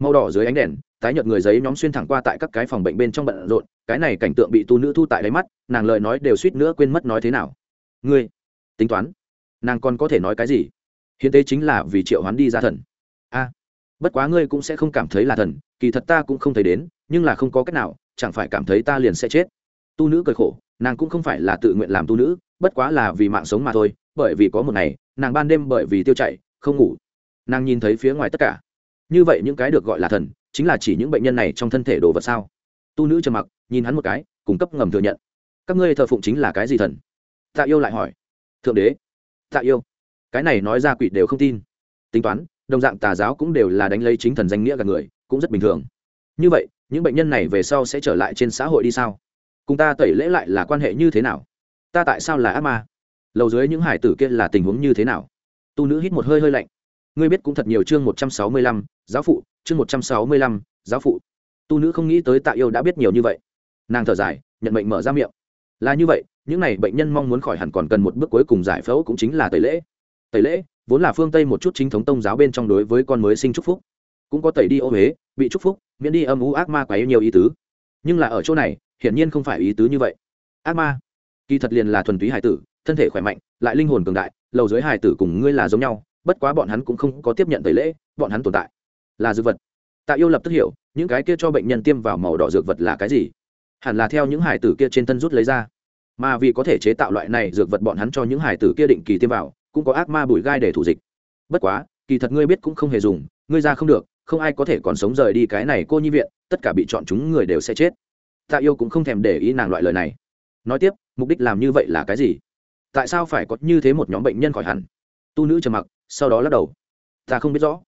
Màu đỏ dưới ánh đèn, tái nhợt người giấy nhóm xuyên thẳng qua tại các cái phòng bệnh bên trong bận rộn, cái này cảnh tượng bị tu nữ thu tại đáy mắt, nàng lời nói đều suýt nữa quên mất nói thế nào. Ngươi, tính toán, nàng còn có thể nói cái gì? Hiến tế chính là vì triệu hoán đi ra thần bất quá ngươi cũng sẽ không cảm thấy là thần, kỳ thật ta cũng không thấy đến, nhưng là không có cách nào, chẳng phải cảm thấy ta liền sẽ chết. Tu nữ cười khổ, nàng cũng không phải là tự nguyện làm tu nữ, bất quá là vì mạng sống mà thôi, bởi vì có một ngày, nàng ban đêm bởi vì tiêu chảy, không ngủ. Nàng nhìn thấy phía ngoài tất cả. Như vậy những cái được gọi là thần, chính là chỉ những bệnh nhân này trong thân thể đồ vật sao? Tu nữ trầm mặc, nhìn hắn một cái cung cấp ngầm thừa nhận. Các ngươi thờ phụng chính là cái gì thần? Tạ yêu lại hỏi. Thượng đế. Tạ yêu. Cái này nói ra quỷ đều không tin. Tính toán đồng dạng tà giáo cũng đều là đánh lấy chính thần danh nghĩa gặp người, cũng rất bình thường. Như vậy, những bệnh nhân này về sau sẽ trở lại trên xã hội đi sao? Cùng ta tẩy lễ lại là quan hệ như thế nào? Ta tại sao là ác ma? Lầu dưới những hải tử kia là tình huống như thế nào? Tu nữ hít một hơi hơi lạnh. Ngươi biết cũng thật nhiều chương một trăm sáu mươi lăm, giáo phụ, chương một trăm sáu mươi lăm, giáo phụ. Tu nữ không nghĩ tới tạ yêu đã biết nhiều như vậy. Nàng thở dài, nhận mệnh mở ra miệng. Là như vậy, những n à y bệnh nhân mong muốn khỏi hẳn còn cần một bước cuối cùng giải phẫu cũng chính là tẩy lễ. Tẩy lễ vốn là phương tây một chút chính thống tông giáo bên trong đối với con mới sinh chúc phúc cũng có tẩy đi ô huế bị chúc phúc miễn đi âm u ác ma quá nhiều ý tứ nhưng là ở chỗ này hiển nhiên không phải ý tứ như vậy ác ma kỳ thật liền là thuần túy hải tử thân thể khỏe mạnh lại linh hồn cường đại lầu dưới hải tử cùng ngươi là giống nhau bất quá bọn hắn cũng không có tiếp nhận tẩy lễ bọn hắn tồn tại là dược vật tạ yêu lập tức hiểu những cái kia cho bệnh nhân tiêm vào màu đỏ dược vật là cái gì hẳn là theo những hải tử kia trên thân rút lấy ra mà vì có thể chế tạo loại này dược vật bọn hắn cho những hải tử kia định kỳ tiêm vào cũng có ác ma bùi gai để thủ dịch. Bất quá, kỳ thật ngươi biết cũng không hề dùng, ngươi ra không được, không ai có thể còn sống rời đi cái này cô nhi viện, tất cả bị chọn chúng người đều sẽ chết. Tạ yêu cũng không thèm để ý nàng loại lời này. Nói tiếp, mục đích làm như vậy là cái gì? Tại sao phải có như thế một nhóm bệnh nhân khỏi hẳn? Tu nữ trầm mặc, sau đó lắc đầu. Ta không biết rõ.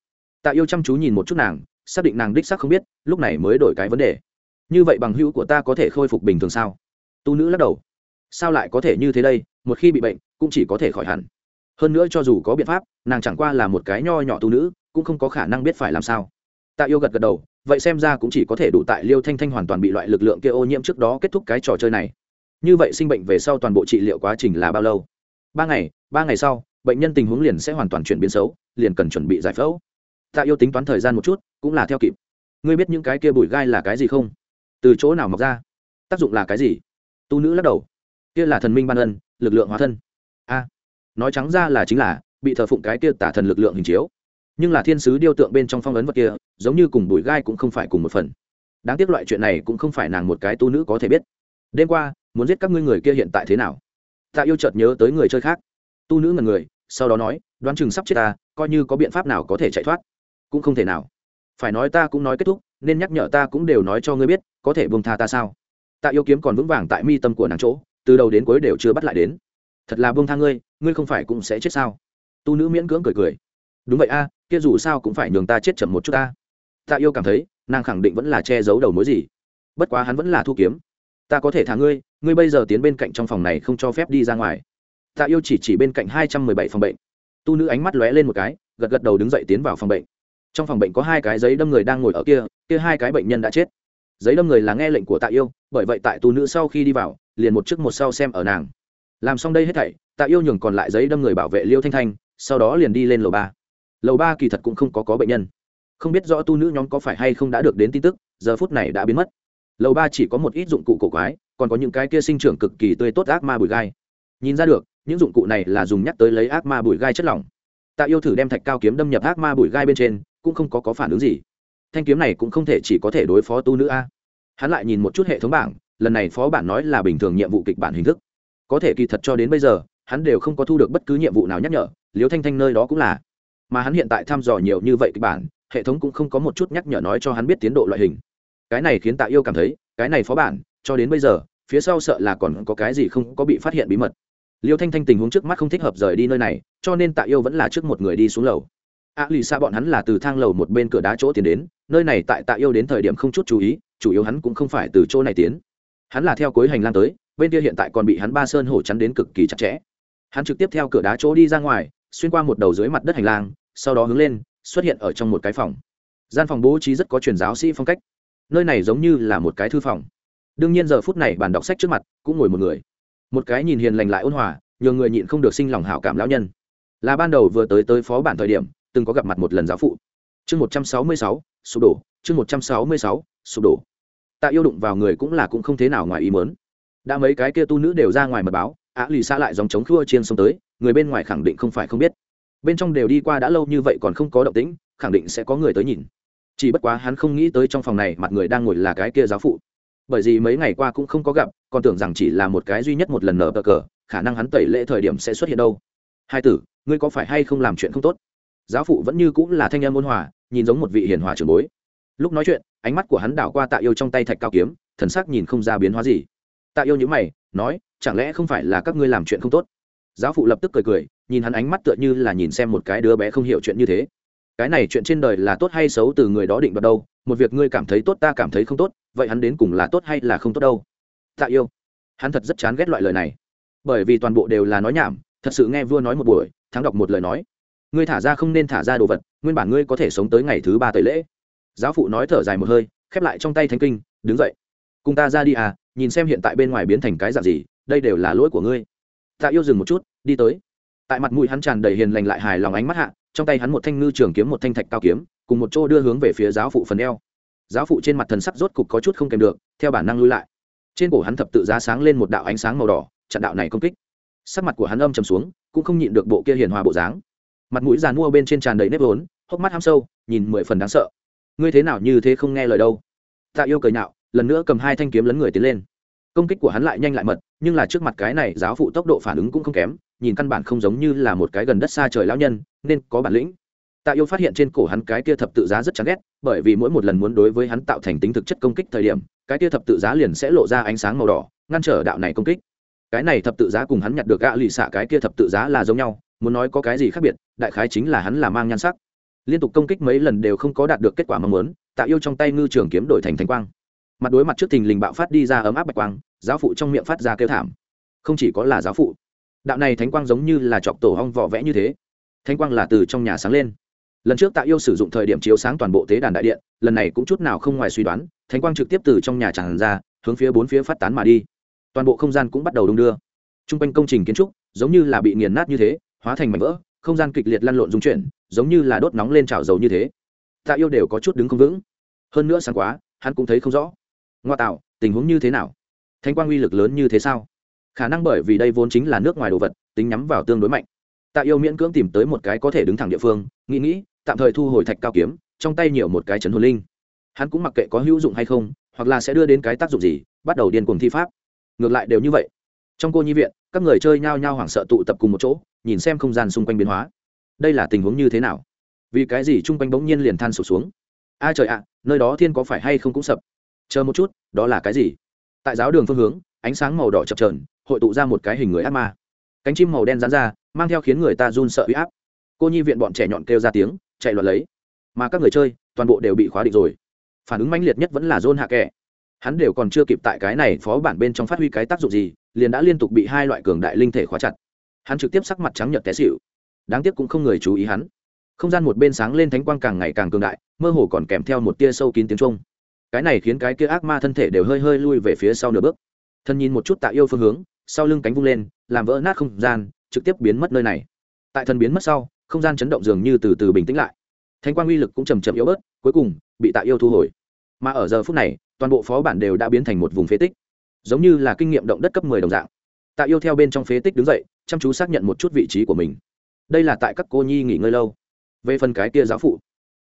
Tạ yêu chăm chú nhìn một chút nàng, xác định nàng đích xác không biết, lúc này mới đổi cái vấn đề. Như vậy bằng hữu của ta có thể khôi phục bình thường sao? Tu nữ lắc đầu. Sao lại có thể như thế đây? Một khi bị bệnh, cũng chỉ có thể khỏi hẳn hơn nữa cho dù có biện pháp, nàng chẳng qua là một cái nho nhỏ tu nữ, cũng không có khả năng biết phải làm sao. Tạ yêu gật gật đầu, vậy xem ra cũng chỉ có thể đủ tại liêu thanh thanh hoàn toàn bị loại lực lượng kia ô nhiễm trước đó kết thúc cái trò chơi này. Như vậy sinh bệnh về sau toàn bộ trị liệu quá trình là bao lâu? Ba ngày ba ngày sau, bệnh nhân tình huống liền sẽ hoàn toàn chuyển biến xấu, liền cần chuẩn bị giải phẫu. Tạ yêu tính toán thời gian một chút, cũng là theo kịp. Ngươi biết những cái kia bụi gai là cái gì không? Từ chỗ nào mọc ra? Tác dụng là cái gì? Tu nữ lắc đầu. Kia là thần minh ban ân, lực lượng hóa thân. A nói trắng ra là chính là, bị thờ phụng cái kia tả thần lực lượng hình chiếu. Nhưng là thiên sứ điêu tượng bên trong phong ấn vật kia, giống như cùng bùi gai cũng không phải cùng một phần. Đáng tiếc loại chuyện này cũng không phải nàng một cái tu nữ có thể biết. Đêm qua, muốn giết các ngươi người kia hiện tại thế nào? Tạ yêu chợt nhớ tới người chơi khác. Tu nữ ngần người, sau đó nói, đoán chừng sắp chết ta, coi như có biện pháp nào có thể chạy thoát. Cũng không thể nào. Phải nói ta cũng nói kết thúc, nên nhắc nhở ta cũng đều nói cho ngươi biết, có thể buông tha ta sao? Tạ yêu kiếm còn vững vàng tại mi tâm của nàng chỗ, từ đầu đến cuối đều chưa bắt lại đến. Thật là buông tha ngươi ngươi không phải cũng sẽ chết sao? Tu nữ miễn cưỡng cười cười. Đúng vậy a, kia dù sao cũng phải nhường ta chết chậm một chút ta. Tạ yêu cảm thấy, nàng khẳng định vẫn là che giấu đầu mối gì. Bất quá hắn vẫn là thu kiếm. Ta có thể thả ngươi ngươi bây giờ tiến bên cạnh trong phòng này không cho phép đi ra ngoài. Tạ yêu chỉ chỉ bên cạnh hai trăm mười bảy phòng bệnh. Tu nữ ánh mắt lóe lên một cái, gật gật đầu đứng dậy tiến vào phòng bệnh. Trong phòng bệnh có hai cái giấy đâm người đang ngồi ở kia kia hai cái bệnh nhân đã chết. Giấy đâm người là nghe lệnh của tạ yêu, bởi vậy tại tu nữ sau khi đi vào, liền một trước một sau xem ở nàng làm xong đây hết thảy tạ yêu nhường còn lại giấy đâm người bảo vệ liêu thanh thanh sau đó liền đi lên lầu ba. Lầu ba kỳ thật cũng không có có bệnh nhân. Không biết rõ tu nữ nhóm có phải hay không đã được đến tin tức giờ phút này đã biến mất. Lầu ba chỉ có một ít dụng cụ cổ quái còn có những cái kia sinh trưởng cực kỳ tươi tốt ác ma bụi gai. Nhìn ra được những dụng cụ này là dùng nhắc tới lấy ác ma bụi gai chất lỏng. Tạ yêu thử đem thạch cao kiếm đâm nhập ác ma bụi gai bên trên cũng không có, có phản ứng gì. Thanh kiếm này cũng không thể chỉ có thể đối phó tu nữ a. Hắn lại nhìn một chút hệ thống bảng lần này phó bản nói là bình thường nhiệm vụ kịch bản hình thức có thể kỳ thật cho đến bây giờ, hắn đều không có thu được bất cứ nhiệm vụ nào nhắc nhở, liêu thanh thanh nơi đó cũng là. Mà hắn hiện tại thăm dò nhiều như vậy kịch bản, hệ thống cũng không có một chút nhắc nhở nói cho hắn biết tiến độ loại hình. Cái này khiến tạ yêu cảm thấy, cái này phó bản, cho đến bây giờ, phía sau sợ là còn có cái gì không có bị phát hiện bí mật. Liêu thanh thanh tình huống trước mắt không thích hợp rời đi nơi này, cho nên tạ yêu vẫn là trước một người đi xuống lầu. A lì xa bọn hắn là từ thang lầu một bên cửa đá chỗ tiến đến, nơi này tại tạ yêu đến thời điểm không chút chú ý, chủ yếu hắn cũng không phải từ chỗ này tiến. Hắn là theo cuối hành lang tới bên kia hiện tại còn bị hắn ba sơn hổ chắn đến cực kỳ chặt chẽ. Hắn trực tiếp theo cửa đá chỗ đi ra ngoài, xuyên qua một đầu dưới mặt đất hành lang, sau đó hướng lên, xuất hiện ở trong một cái phòng. Gian phòng bố trí rất có truyền giáo sĩ phong cách. Nơi này giống như là một cái thư phòng. Đương nhiên giờ phút này bàn đọc sách trước mặt cũng ngồi một người. Một cái nhìn hiền lành lại ôn hòa nhờ người nhịn không được sinh lòng hảo cảm lão nhân. Là ban đầu vừa tới tới phó bản thời điểm, từng có gặp mặt một lần giáo phụ. Chương một trăm sáu mươi sáu, sụp đổ. Chương một trăm sáu mươi sáu, sụp đổ. Tạ yêu đụng vào người cũng là cũng không thế nào ngoài ý mớn đã mấy cái kia tu nữ đều ra ngoài mật báo á lì xa lại dòng chống khua chiên xông tới, người bên ngoài khẳng định không phải không biết. Bên trong đều đi qua đã lâu như vậy còn không có động tĩnh, khẳng định sẽ có người tới nhìn. Chỉ bất quá hắn không nghĩ tới trong phòng này mặt người đang ngồi là cái kia giáo phụ. Bởi vì mấy ngày qua cũng không có gặp, còn tưởng rằng chỉ là một cái duy nhất một lần nở bờ cờ, khả năng hắn tẩy lễ thời điểm sẽ xuất hiện đâu. Hai tử, ngươi có phải hay không làm chuyện không tốt? Giáo phụ vẫn như cũng là thanh em ôn hòa, nhìn giống một vị hiền hòa trưởng bối. Lúc nói chuyện, ánh mắt của hắn đảo qua tạ yêu trong tay thạch cao kiếm, thần sắc nhìn không ra biến hóa gì tạ yêu nhữ mày, nói, chẳng lẽ không phải là các ngươi làm chuyện không tốt? Giáo phụ lập tức cười cười, nhìn hắn ánh mắt tựa như là nhìn xem một cái đứa bé không hiểu chuyện như thế. Cái này chuyện trên đời là tốt hay xấu từ người đó định đoạt đâu, một việc ngươi cảm thấy tốt ta cảm thấy không tốt, vậy hắn đến cùng là tốt hay là không tốt đâu? Tạ yêu. Hắn thật rất chán ghét loại lời này. Bởi vì toàn bộ đều là nói nhảm, thật sự nghe vua nói một buổi, thắng đọc một lời nói. Ngươi thả ra không nên thả ra đồ vật, nguyên bản ngươi có thể sống tới ngày thứ ba tẩy lễ. Giáo phụ nói thở dài một hơi, khép lại trong tay thánh kinh, đứng dậy. Cùng ta ra đi à nhìn xem hiện tại bên ngoài biến thành cái dạng gì, đây đều là lỗi của ngươi. Tạ yêu dừng một chút, đi tới. Tại mặt mũi hắn tràn đầy hiền lành lại hài lòng ánh mắt hạ, trong tay hắn một thanh ngư trường kiếm một thanh thạch cao kiếm, cùng một chỗ đưa hướng về phía giáo phụ phần eo. Giáo phụ trên mặt thần sắc rốt cục có chút không kèm được, theo bản năng lui lại. Trên cổ hắn thập tự giá sáng lên một đạo ánh sáng màu đỏ, chặn đạo này công kích. Sắc mặt của hắn âm trầm xuống, cũng không nhịn được bộ kia hiền hòa bộ dáng. Mặt mũi giàn mua bên trên tràn đầy nếp vốn, hốc mắt ham sâu, nhìn mười phần đáng sợ. Ngươi thế nào như thế không nghe lời đâu? Tạ yêu cười nhạo lần nữa cầm hai thanh kiếm lấn người tiến lên. Công kích của hắn lại nhanh lại mật, nhưng là trước mặt cái này giáo phụ tốc độ phản ứng cũng không kém, nhìn căn bản không giống như là một cái gần đất xa trời lão nhân, nên có bản lĩnh. Tạ yêu phát hiện trên cổ hắn cái kia thập tự giá rất chán ghét, bởi vì mỗi một lần muốn đối với hắn tạo thành tính thực chất công kích thời điểm, cái kia thập tự giá liền sẽ lộ ra ánh sáng màu đỏ, ngăn trở đạo này công kích. Cái này thập tự giá cùng hắn nhặt được gã lì xạ cái kia thập tự giá là giống nhau, muốn nói có cái gì khác biệt, đại khái chính là hắn là mang nhan sắc. Liên tục công kích mấy lần đều không có đạt được kết quả mong muốn, tạ yêu trong tay ngư trường kiếm đổi thành thanh quang mặt đối mặt trước thình lình bạo phát đi ra ấm áp bạch quang, giáo phụ trong miệng phát ra kêu thảm. Không chỉ có là giáo phụ, đạo này thánh quang giống như là chọc tổ hong vỏ vẽ như thế. Thánh quang là từ trong nhà sáng lên. Lần trước tạ yêu sử dụng thời điểm chiếu sáng toàn bộ tế đàn đại điện, lần này cũng chút nào không ngoài suy đoán, thánh quang trực tiếp từ trong nhà tràn ra, hướng phía bốn phía phát tán mà đi. Toàn bộ không gian cũng bắt đầu đung đưa. T r u n g quanh công trình kiến trúc giống như là bị nghiền nát như thế, hóa thành mảnh vỡ, không gian kịch liệt lăn lộn dung chuyển, giống như là đốt nóng lên trào dầu như thế. Tạ yêu đều có chút đứng không vững. Hơn nữa sáng quá, hắn cũng thấy không rõ ngoa tạo, tình huống như thế nào? Thanh quang uy lực lớn như thế sao? Khả năng bởi vì đây vốn chính là nước ngoài đồ vật, tính nhắm vào tương đối mạnh. Tạ yêu miễn cưỡng tìm tới một cái có thể đứng thẳng địa phương, nghĩ nghĩ, tạm thời thu hồi thạch cao kiếm, trong tay nhiều một cái chấn hồn linh. Hắn cũng mặc kệ có hữu dụng hay không, hoặc là sẽ đưa đến cái tác dụng gì, bắt đầu điên cuồng thi pháp. Ngược lại đều như vậy. Trong cô nhi viện, các người chơi nhao nhao hoảng sợ tụ tập cùng một chỗ, nhìn xem không gian xung quanh biến hóa. Đây là tình huống như thế nào? Vì cái gì chung quanh bỗng nhiên liền than sụp xuống? A trời ạ, nơi đó thiên có phải hay không cũng sập chờ một chút, đó là cái gì? Tại giáo đường phương hướng, ánh sáng màu đỏ chập trờn hội tụ ra một cái hình người ác ma. Cánh chim màu đen dán ra, mang theo khiến người ta run sợ huy áp. Cô nhi viện bọn trẻ nhọn kêu ra tiếng, chạy loạn lấy. Mà các người chơi, toàn bộ đều bị khóa định rồi. Phản ứng mãnh liệt nhất vẫn là john hạ kẻ. Hắn đều còn chưa kịp tại cái này phó bản bên trong phát huy cái tác dụng gì, liền đã liên tục bị hai loại cường đại linh thể khóa chặt. Hắn trực tiếp sắc mặt trắng nhợt té xịu đáng tiếc cũng không người chú ý hắn. Không gian một bên sáng lên thánh quang càng ngày càng cường đại, mơ hồ còn kèm theo một tia sâu kín tiếng trung cái này khiến cái kia ác ma thân thể đều hơi hơi lui về phía sau nửa bước. Thân nhìn một chút tạ yêu phương hướng, sau lưng cánh vung lên, làm vỡ nát không gian, trực tiếp biến mất nơi này. Tại thân biến mất sau, không gian chấn động dường như từ từ bình tĩnh lại. Thánh quan uy lực cũng chầm chậm yếu bớt, cuối cùng, bị tạ yêu thu hồi. Mà ở giờ phút này, toàn bộ phó bản đều đã biến thành một vùng phế tích. Giống như là kinh nghiệm động đất cấp mười đồng dạng. Tạ yêu theo bên trong phế tích đứng dậy, chăm chú xác nhận một chút vị trí của mình. Đây là tại các cô nhi nghỉ ngơi lâu. Về phần cái kia giáo phụ,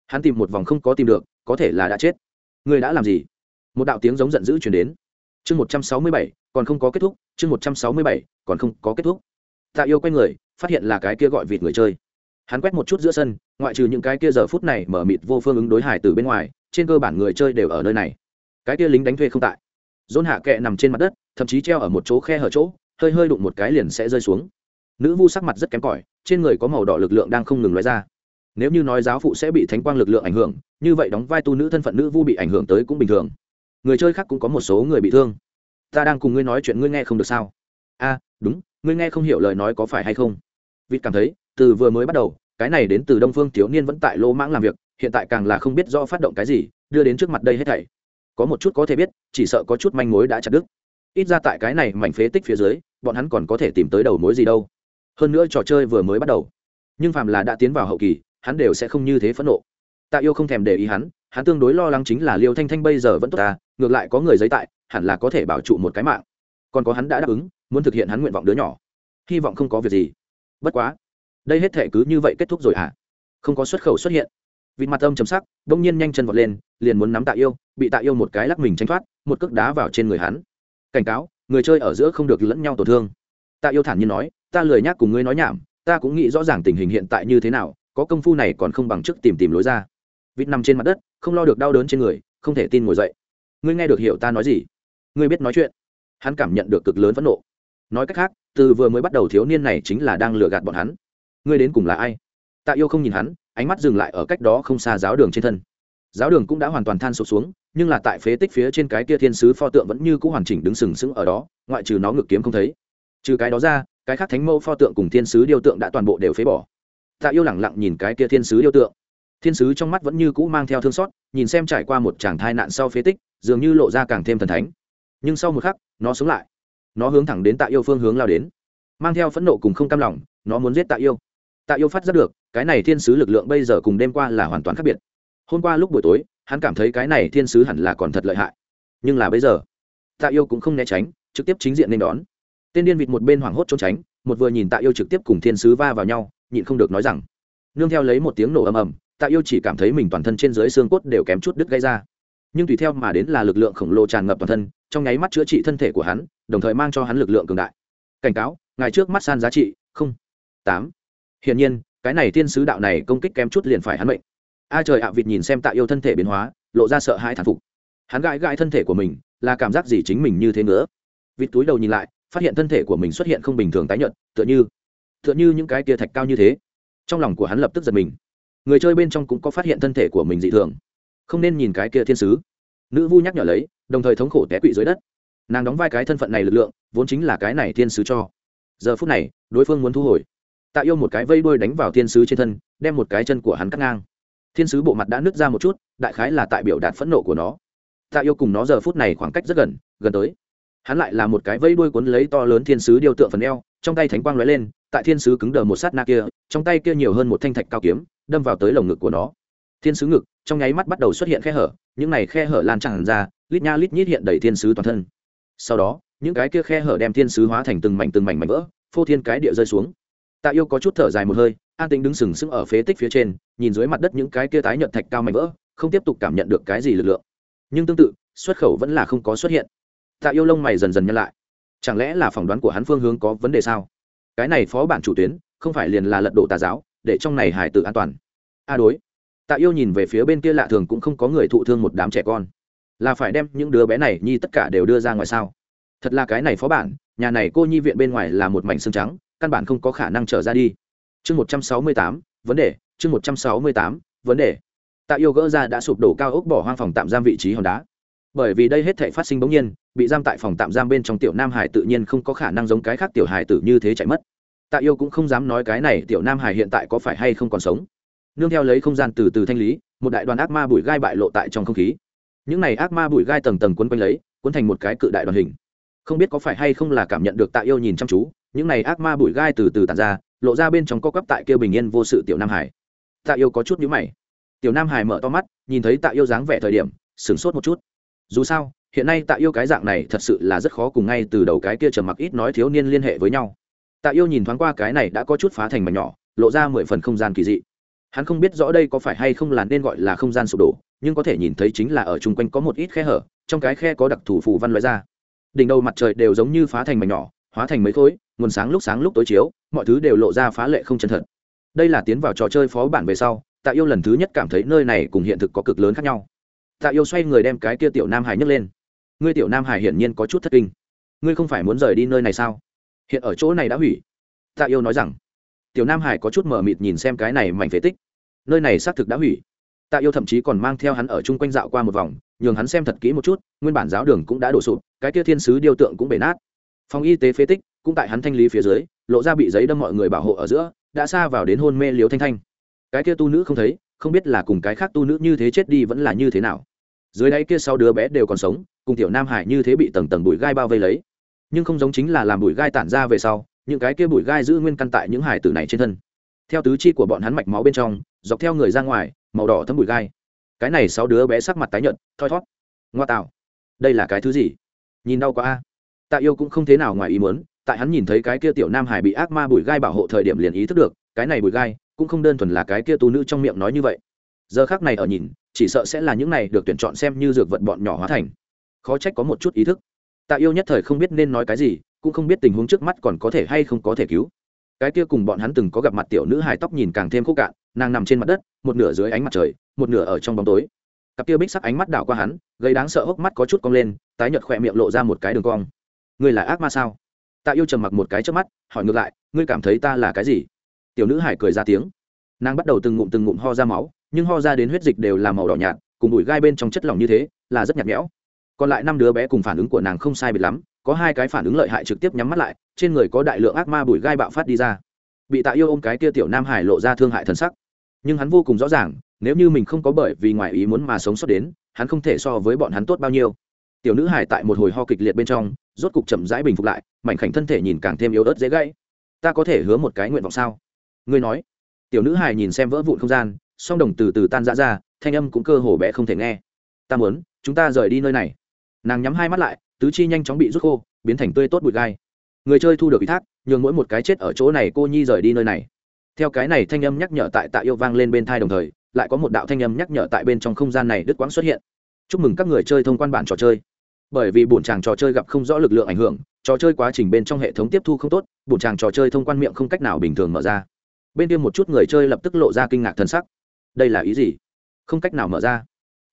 hắn tìm một vòng không có tìm được, có thể là đã chết người đã làm gì? Một đạo tiếng giống giận dữ chuyển đến. Chương một trăm sáu mươi bảy, còn không có kết thúc. Chương một trăm sáu mươi bảy, còn không có kết thúc. Tạ yêu quay người, phát hiện là cái kia gọi vịt người chơi. Hắn quét một chút giữa sân, ngoại trừ những cái kia giờ phút này mở mịt vô phương ứng đối hải từ bên ngoài, trên cơ bản người chơi đều ở nơi này. Cái kia lính đánh thuê không tại. Dôn hạ kệ nằm trên mặt đất, thậm chí treo ở một chỗ khe hở chỗ, hơi hơi đụng một cái liền sẽ rơi xuống. Nữ vu sắc mặt rất kém cỏi, trên người có màu đỏ lực lượng đang không ngừng lóe ra nếu như nói giáo phụ sẽ bị thánh quang lực lượng ảnh hưởng, như vậy đóng vai tu nữ thân phận nữ vu bị ảnh hưởng tới cũng bình thường. Người chơi khác cũng có một số người bị thương. Ta đang cùng ngươi nói chuyện ngươi nghe không được sao? A, đúng, ngươi nghe không hiểu lời nói có phải hay không? Vịt cảm thấy, từ vừa mới bắt đầu, cái này đến từ đông phương thiếu niên vẫn tại lô mãng làm việc, hiện tại càng là không biết do phát động cái gì, đưa đến trước mặt đây hết thảy. Có một chút có thể biết, chỉ sợ có chút manh mối đã chặt đứt. Ít ra tại cái này mảnh phế tích phía dưới, bọn hắn còn có thể tìm tới đầu mối gì đâu. Hơn nữa trò chơi vừa mới bắt đầu. Nhưng phàm là đã tiến vào hậu kỳ hắn đều sẽ không như thế phẫn nộ. Tạ yêu không thèm để ý hắn hắn tương đối lo lắng chính là liêu thanh thanh bây giờ vẫn tốt ta ngược lại có người giấy tại, hẳn là có thể bảo trụ một cái mạng. Còn có hắn đã đáp ứng, muốn thực hiện hắn nguyện vọng đứa nhỏ. Hy vọng không có việc gì. Bất quá, đây hết thể cứ như vậy kết thúc rồi hả? À? không có xuất khẩu xuất hiện. Vịt mặt âm chấm sắc, đông nhiên nhanh chân vọt lên, liền muốn nắm tạ yêu, bị tạ yêu một cái lắc mình tranh thoát, một cước đá vào trên người hắn. Cảnh cáo, người chơi ở giữa không được lẫn nhau tổn thương. Tạ yêu thản nhiên nói, ta lười nhác cùng ngươi nói nhảm, ta cũng nghĩ rõ ràng tình hình hiện tại như thế nào có công phu này còn không bằng chức tìm tìm lối ra. Vịt nằm trên mặt đất, không lo được đau đớn trên người, không thể tin ngồi dậy. Ngươi nghe được hiểu ta nói gì? Ngươi biết nói chuyện. Hắn cảm nhận được cực lớn phẫn nộ. Nói cách khác, từ vừa mới bắt đầu thiếu niên này chính là đang lừa gạt bọn hắn. Ngươi đến cùng là ai? Tạ yêu không nhìn hắn, ánh mắt dừng lại ở cách đó không xa giáo đường trên thân. Giáo đường cũng đã hoàn toàn than sụp xuống, nhưng là tại phế tích phía trên cái kia thiên sứ pho tượng vẫn như c ũ hoàn chỉnh đứng sừng sững ở đó, ngoại trừ nó ngực kiếm không thấy. Trừ cái đó ra, cái khác thánh mẫu pho tượng cùng thiên sứ điêu tượng đã toàn bộ đều phế bỏ tạ yêu lẳng lặng nhìn cái kia thiên sứ yêu tượng. Thiên sứ trong mắt vẫn như cũ mang theo thương xót, nhìn xem trải qua một tràng thai nạn sau phế tích, dường như lộ ra càng thêm thần thánh. Nhưng sau một khắc, nó sống lại. Nó hướng thẳng đến tạ yêu phương hướng lao đến. Mang theo phẫn nộ cùng không cam lòng, nó muốn giết tạ yêu. Tạ yêu phát ra được, cái này thiên sứ lực lượng bây giờ cùng đêm qua là hoàn toàn khác biệt. Hôm qua lúc buổi tối, hắn cảm thấy cái này thiên sứ hẳn là còn thật lợi hại. Nhưng là bây giờ, tạ yêu cũng không né tránh, trực tiếp chính diện nên đón. Tên điên vịt một bên hoảng hốt trốn tránh, một vừa nhìn tạ yêu trực tiếp cùng thiên sứ va vào nhau nhịn không được nói rằng, nương theo lấy một tiếng nổ ầm ầm, tạ yêu chỉ cảm thấy mình toàn thân trên dưới xương cốt đều kém chút đứt gây ra. Nhưng tùy theo mà đến là lực lượng khổng lồ tràn ngập toàn thân, trong nháy mắt chữa trị thân thể của hắn, đồng thời mang cho hắn lực lượng cường đại. Cảnh cáo, ngài trước mắt san giá trị, không, tám. Hiển nhiên, cái này thiên sứ đạo này công kích kém chút liền phải hắn mệnh. A trời ạ vịt nhìn xem tạ yêu thân thể biến hóa, lộ ra sợ hãi thản phục. Hắn gãi gãi thân thể của mình, là cảm giác gì chính mình như thế nữa? Vịt túi đầu nhìn lại, phát hiện thân thể của mình xuất hiện không bình thường tái nhợt, tựa như tựa như những cái kia thạch cao như thế. Trong lòng của hắn lập tức giật mình. Người chơi bên trong cũng có phát hiện thân thể của mình dị thường. Không nên nhìn cái kia thiên sứ. Nữ vu nhắc nhở lấy, đồng thời thống khổ té quỵ dưới đất. Nàng đóng vai cái thân phận này lực lượng, vốn chính là cái này thiên sứ cho. Giờ phút này, đối phương muốn thu hồi. Tạ yêu một cái vây đôi đánh vào thiên sứ trên thân, đem một cái chân của hắn cắt ngang. Thiên sứ bộ mặt đã nứt ra một chút, đại khái là tại biểu đạt phẫn nộ của nó. Tạ yêu cùng nó giờ phút này khoảng cách rất gần gần tới. Hắn lại là một cái vây đuôi cuốn lấy to lớn thiên sứ điêu tượng phần eo, trong tay thánh quang lóe lên tại thiên sứ cứng đờ một sát na kia, trong tay kia nhiều hơn một thanh thạch cao kiếm, đâm vào tới lồng ngực của nó. Thiên sứ ngực, trong nháy mắt bắt đầu xuất hiện khe hở, những này khe hở lan tràn ra, lít nha lít nhít hiện đầy thiên sứ toàn thân. Sau đó, những cái kia khe hở đem thiên sứ hóa thành từng mảnh từng mảnh mảnh vỡ, phô thiên cái địa rơi xuống. Tạ yêu có chút thở dài một hơi, an tĩnh đứng sừng sững ở phế tích phía trên, nhìn dưới mặt đất những cái kia tái nhợt thạch cao mảnh vỡ, không tiếp tục cảm nhận được cái gì lực lượng. Nhưng tương tự, xuất khẩu vẫn là không có xuất hiện. Tạ yêu lông mày dần dần nhăn lại. Chẳng lẽ là phỏng đoán của hắn phương hướng có vấn đề sao? Cái này phó bản chủ tuyến, không phải liền là lật đổ tà giáo, để trong này hải tự an toàn. A đối, tạ yêu nhìn về phía bên kia lạ thường cũng không có người thụ thương một đám trẻ con. Là phải đem những đứa bé này, nhi tất cả đều đưa ra ngoài sao? Thật là cái này phó bản, nhà này cô nhi viện bên ngoài là một mảnh xương trắng, căn bản không có khả năng trở ra đi. Chương một trăm sáu mươi tám, vấn đề, chương một trăm sáu mươi tám, vấn đề. Tạ yêu gỡ ra đã sụp đổ cao ốc bỏ hoang phòng tạm giam vị trí hòn đá. Bởi vì đây hết thể phát sinh bỗng nhiên bị giam tại phòng tạm giam bên trong tiểu nam hải tự nhiên không có khả năng giống cái khác tiểu hải tử như thế chạy mất. Tạ yêu cũng không dám nói cái này tiểu nam hải hiện tại có phải hay không còn sống. Nương theo lấy không gian từ từ thanh lý, một đại đoàn ác ma bụi gai bại lộ tại trong không khí. Những này ác ma bụi gai tầng tầng quấn quanh lấy quấn thành một cái cự đại đoàn hình. Không biết có phải hay không là cảm nhận được tạ yêu nhìn chăm chú, những này ác ma bụi gai từ từ tàn ra, lộ ra bên trong co cắp tại kêu bình yên vô sự tiểu nam hải. Tạ yêu có chút nhữ mày. Tiểu nam hải mở to mắt, nhìn thấy tạ yêu dáng vẻ thời điểm, sửng sốt một chút. Dù sao hiện nay tạ yêu cái dạng này thật sự là rất khó cùng ngay từ đầu cái kia trầm mặc ít nói thiếu niên liên hệ với nhau. Tạ yêu nhìn thoáng qua cái này đã có chút phá thành mà nhỏ, lộ ra mười phần không gian kỳ dị. Hắn không biết rõ đây có phải hay không là nên gọi là không gian sụp đổ, nhưng có thể nhìn thấy chính là ở chung quanh có một ít khe hở, trong cái khe có đặc thù phù văn loại ra. Đỉnh đầu mặt trời đều giống như phá thành mảnh nhỏ, hóa thành mấy khối, nguồn sáng lúc sáng lúc tối chiếu, mọi thứ đều lộ ra phá lệ không chân thật. Đây là tiến vào trò chơi phó bản về sau, tạ yêu lần thứ nhất cảm thấy nơi này cùng hiện thực có cực lớn khác nhau. Tạ yêu xoay người đem cái kia tiểu nam hải nhấc lên ngươi tiểu nam hải hiển nhiên có chút thất kinh. Ngươi không phải muốn rời đi nơi này sao? Hiện ở chỗ này đã hủy. Tạ yêu nói rằng, tiểu nam hải có chút mờ mịt nhìn xem cái này mảnh phế tích. Nơi này xác thực đã hủy. Tạ yêu thậm chí còn mang theo hắn ở chung quanh dạo qua một vòng, nhường hắn xem thật kỹ một chút, nguyên bản giáo đường cũng đã đổ sụp, cái kia thiên sứ điêu tượng cũng bể nát. Phòng y tế phế tích cũng tại hắn thanh lý phía dưới, lộ ra bị giấy đâm mọi người bảo hộ ở giữa, đã xa vào đến hôn mê liếu thanh thanh. Cái kia tu nữ không thấy, không biết là cùng cái khác tu nữ như thế chết đi vẫn là như thế nào. Dưới đáy kia sau đứa bé đều còn sống cùng tiểu nam hải như thế bị tầng tầng bụi gai bao vây lấy. Nhưng không giống chính là làm bụi gai tản ra về sau, những cái kia bụi gai giữ nguyên căn tại những hải tử này trên thân. Theo tứ chi của bọn hắn mạch máu bên trong, dọc theo người ra ngoài, màu đỏ thấm bụi gai. Cái này sáu đứa bé sắc mặt tái nhợt, thoi thót ngoa tạo. Đây là cái thứ gì? Nhìn đau quá a. Tạ yêu cũng không thế nào ngoài ý muốn, tại hắn nhìn thấy cái kia tiểu nam hải bị ác ma bụi gai bảo hộ thời điểm liền ý thức được, cái này bụi gai cũng không đơn thuần là cái kia tu nữ trong miệng nói như vậy. Giờ khác này ở nhìn, chỉ sợ sẽ là những này được tuyển chọn xem như dược vật bọn nhỏ hóa thành khó trách có một chút ý thức. Tạ yêu nhất thời không biết nên nói cái gì, cũng không biết tình huống trước mắt còn có thể hay không có thể cứu. Cái kia cùng bọn hắn từng có gặp mặt tiểu nữ hài tóc nhìn càng thêm khúc cạn, nàng nằm trên mặt đất, một nửa dưới ánh mặt trời, một nửa ở trong bóng tối. Cặp kia bích sắc ánh mắt đảo qua hắn, gây đáng sợ hốc mắt có chút cong lên, tái nhợt khỏe miệng lộ ra một cái đường cong. Ngươi là ác ma sao? Tạ yêu trầm mặc một cái trước mắt, hỏi ngược lại, ngươi cảm thấy ta là cái gì? Tiểu nữ hải cười ra tiếng. Nàng bắt đầu từng ngụm từng ngụm ho ra máu, nhưng ho ra đến huyết dịch đều là màu đỏ nhạt, cùng bụi gai bên trong chất lỏng như thế, là rất nhạt nhẽo còn lại năm đứa bé cùng phản ứng của nàng không sai biệt lắm, có hai cái phản ứng lợi hại trực tiếp nhắm mắt lại, trên người có đại lượng ác ma bùi gai bạo phát đi ra. Bị tạ yêu ôm cái kia tiểu nam hải lộ ra thương hại thân sắc. Nhưng hắn vô cùng rõ ràng, nếu như mình không có bởi vì ngoài ý muốn mà sống sót đến, hắn không thể so với bọn hắn tốt bao nhiêu. Tiểu nữ hải tại một hồi ho kịch liệt bên trong, rốt cục chậm rãi bình phục lại, mảnh khảnh thân thể nhìn càng thêm yếu ớt dễ gãy. Ta có thể hứa một cái nguyện vọng sao? Ngươi nói. Tiểu nữ hải nhìn xem vỡ vụn không gian, song đồng từ từ tan ra ra, thanh âm cũng cơ hồ bé không thể nghe. Ta muốn, chúng ta rời đi nơi này nàng nhắm hai mắt lại, tứ chi nhanh chóng bị rút khô, biến thành tươi tốt bụi gai. Người chơi thu được ý thác, nhường mỗi một cái chết ở chỗ này cô nhi rời đi nơi này. Theo cái này thanh âm nhắc nhở tại tạ yêu vang lên bên thai đồng thời, lại có một đạo thanh âm nhắc nhở tại bên trong không gian này đứt quãng xuất hiện. Chúc mừng các người chơi thông quan bản trò chơi. Bởi vì bổn chàng trò chơi gặp không rõ lực lượng ảnh hưởng, trò chơi quá trình bên trong hệ thống tiếp thu không tốt, bổn chàng trò chơi thông quan miệng không cách nào bình thường mở ra. Bên kia một chút người chơi lập tức lộ ra kinh ngạc thân sắc. Đây là ý gì? Không cách nào mở ra.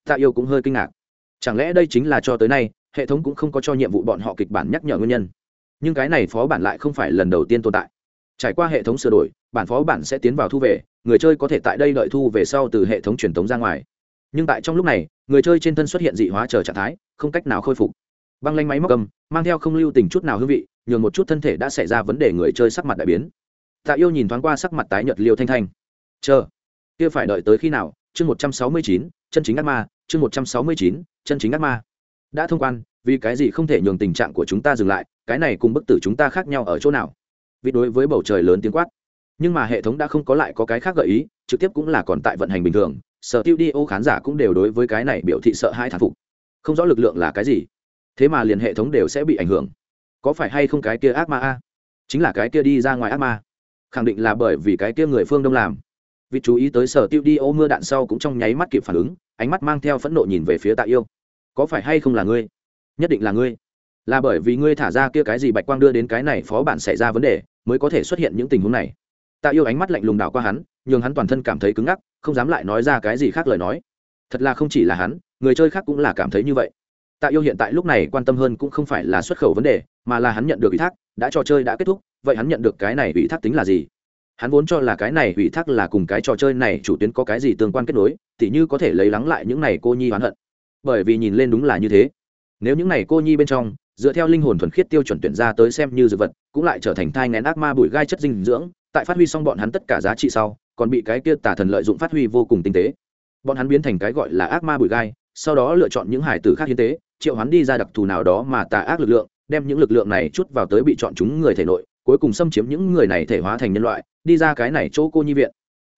Tạ yêu cũng hơi kinh ngạc chẳng lẽ đây chính là cho tới nay, hệ thống cũng không có cho nhiệm vụ bọn họ kịch bản nhắc nhở nguyên nhân? Nhưng cái này phó bản lại không phải lần đầu tiên tồn tại. Trải qua hệ thống sửa đổi, bản phó bản sẽ tiến vào thu về, người chơi có thể tại đây đợi thu về sau từ hệ thống truyền thống ra ngoài. Nhưng tại trong lúc này, người chơi trên thân xuất hiện dị hóa chờ trạng thái, không cách nào khôi phục. Băng lanh máy móc cầm mang theo không lưu tình chút nào hương vị, nhường một chút thân thể đã xảy ra vấn đề người chơi sắc mặt đại biến. Tạ yêu nhìn thoáng qua sắc mặt tái nhợt liêu thanh thanh. Chờ, kia phải đợi tới khi nào? Chương một trăm sáu mươi chín, chân chính ác ma chương một trăm sáu mươi chín, chân chính ác ma. Đã thông quan, vì cái gì không thể nhường tình trạng của chúng ta dừng lại, cái này cùng bức tử chúng ta khác nhau ở chỗ nào? Vì đối với bầu trời lớn tiếng quát. Nhưng mà hệ thống đã không có lại có cái khác gợi ý, trực tiếp cũng là còn tại vận hành bình thường, sở tiêu đi ô khán giả cũng đều đối với cái này biểu thị sợ hai thán phục. Không rõ lực lượng là cái gì. Thế mà liền hệ thống đều sẽ bị ảnh hưởng. Có phải hay không cái kia ác ma a? Chính là cái kia đi ra ngoài ác ma. Khẳng định là bởi vì cái kia người phương đông làm. Vì chú ý tới sở tiêu đi ô mưa đạn sau cũng trong nháy mắt kịp phản ứng ánh mắt mang theo phẫn nộ nhìn về phía tạ yêu. Có phải hay không là ngươi? Nhất định là ngươi. Là bởi vì ngươi thả ra kia cái gì bạch quang đưa đến cái này phó bản xảy ra vấn đề, mới có thể xuất hiện những tình huống này. Tạ yêu ánh mắt lạnh lùng đảo qua hắn, nhường hắn toàn thân cảm thấy cứng ngắc, không dám lại nói ra cái gì khác lời nói. Thật là không chỉ là hắn, người chơi khác cũng là cảm thấy như vậy. Tạ yêu hiện tại lúc này quan tâm hơn cũng không phải là xuất khẩu vấn đề, mà là hắn nhận được ủy thác, đã trò chơi đã kết thúc, vậy hắn nhận được cái này ủy thác tính là gì? Hắn vốn cho là cái này ủy thác là cùng cái trò chơi này chủ tuyến có cái gì tương quan kết nối thì như có thể lấy lắng lại những này cô nhi oán hận. Bởi vì nhìn lên đúng là như thế. Nếu những này cô nhi bên trong, dựa theo linh hồn thuần khiết tiêu chuẩn tuyển ra tới xem như dược vật, cũng lại trở thành thai ngén ác ma bụi gai chất dinh dưỡng, tại phát huy xong bọn hắn tất cả giá trị sau, còn bị cái kia tà thần lợi dụng phát huy vô cùng tinh tế. Bọn hắn biến thành cái gọi là ác ma bụi gai, sau đó lựa chọn những hải tử khác hiến tế, triệu hắn đi ra đặc thù nào đó mà tà ác lực lượng, đem những lực lượng này chút vào tới bị chọn chúng người thể nội cuối cùng xâm chiếm những người này thể hóa thành nhân loại đi ra cái này chỗ cô nhi viện.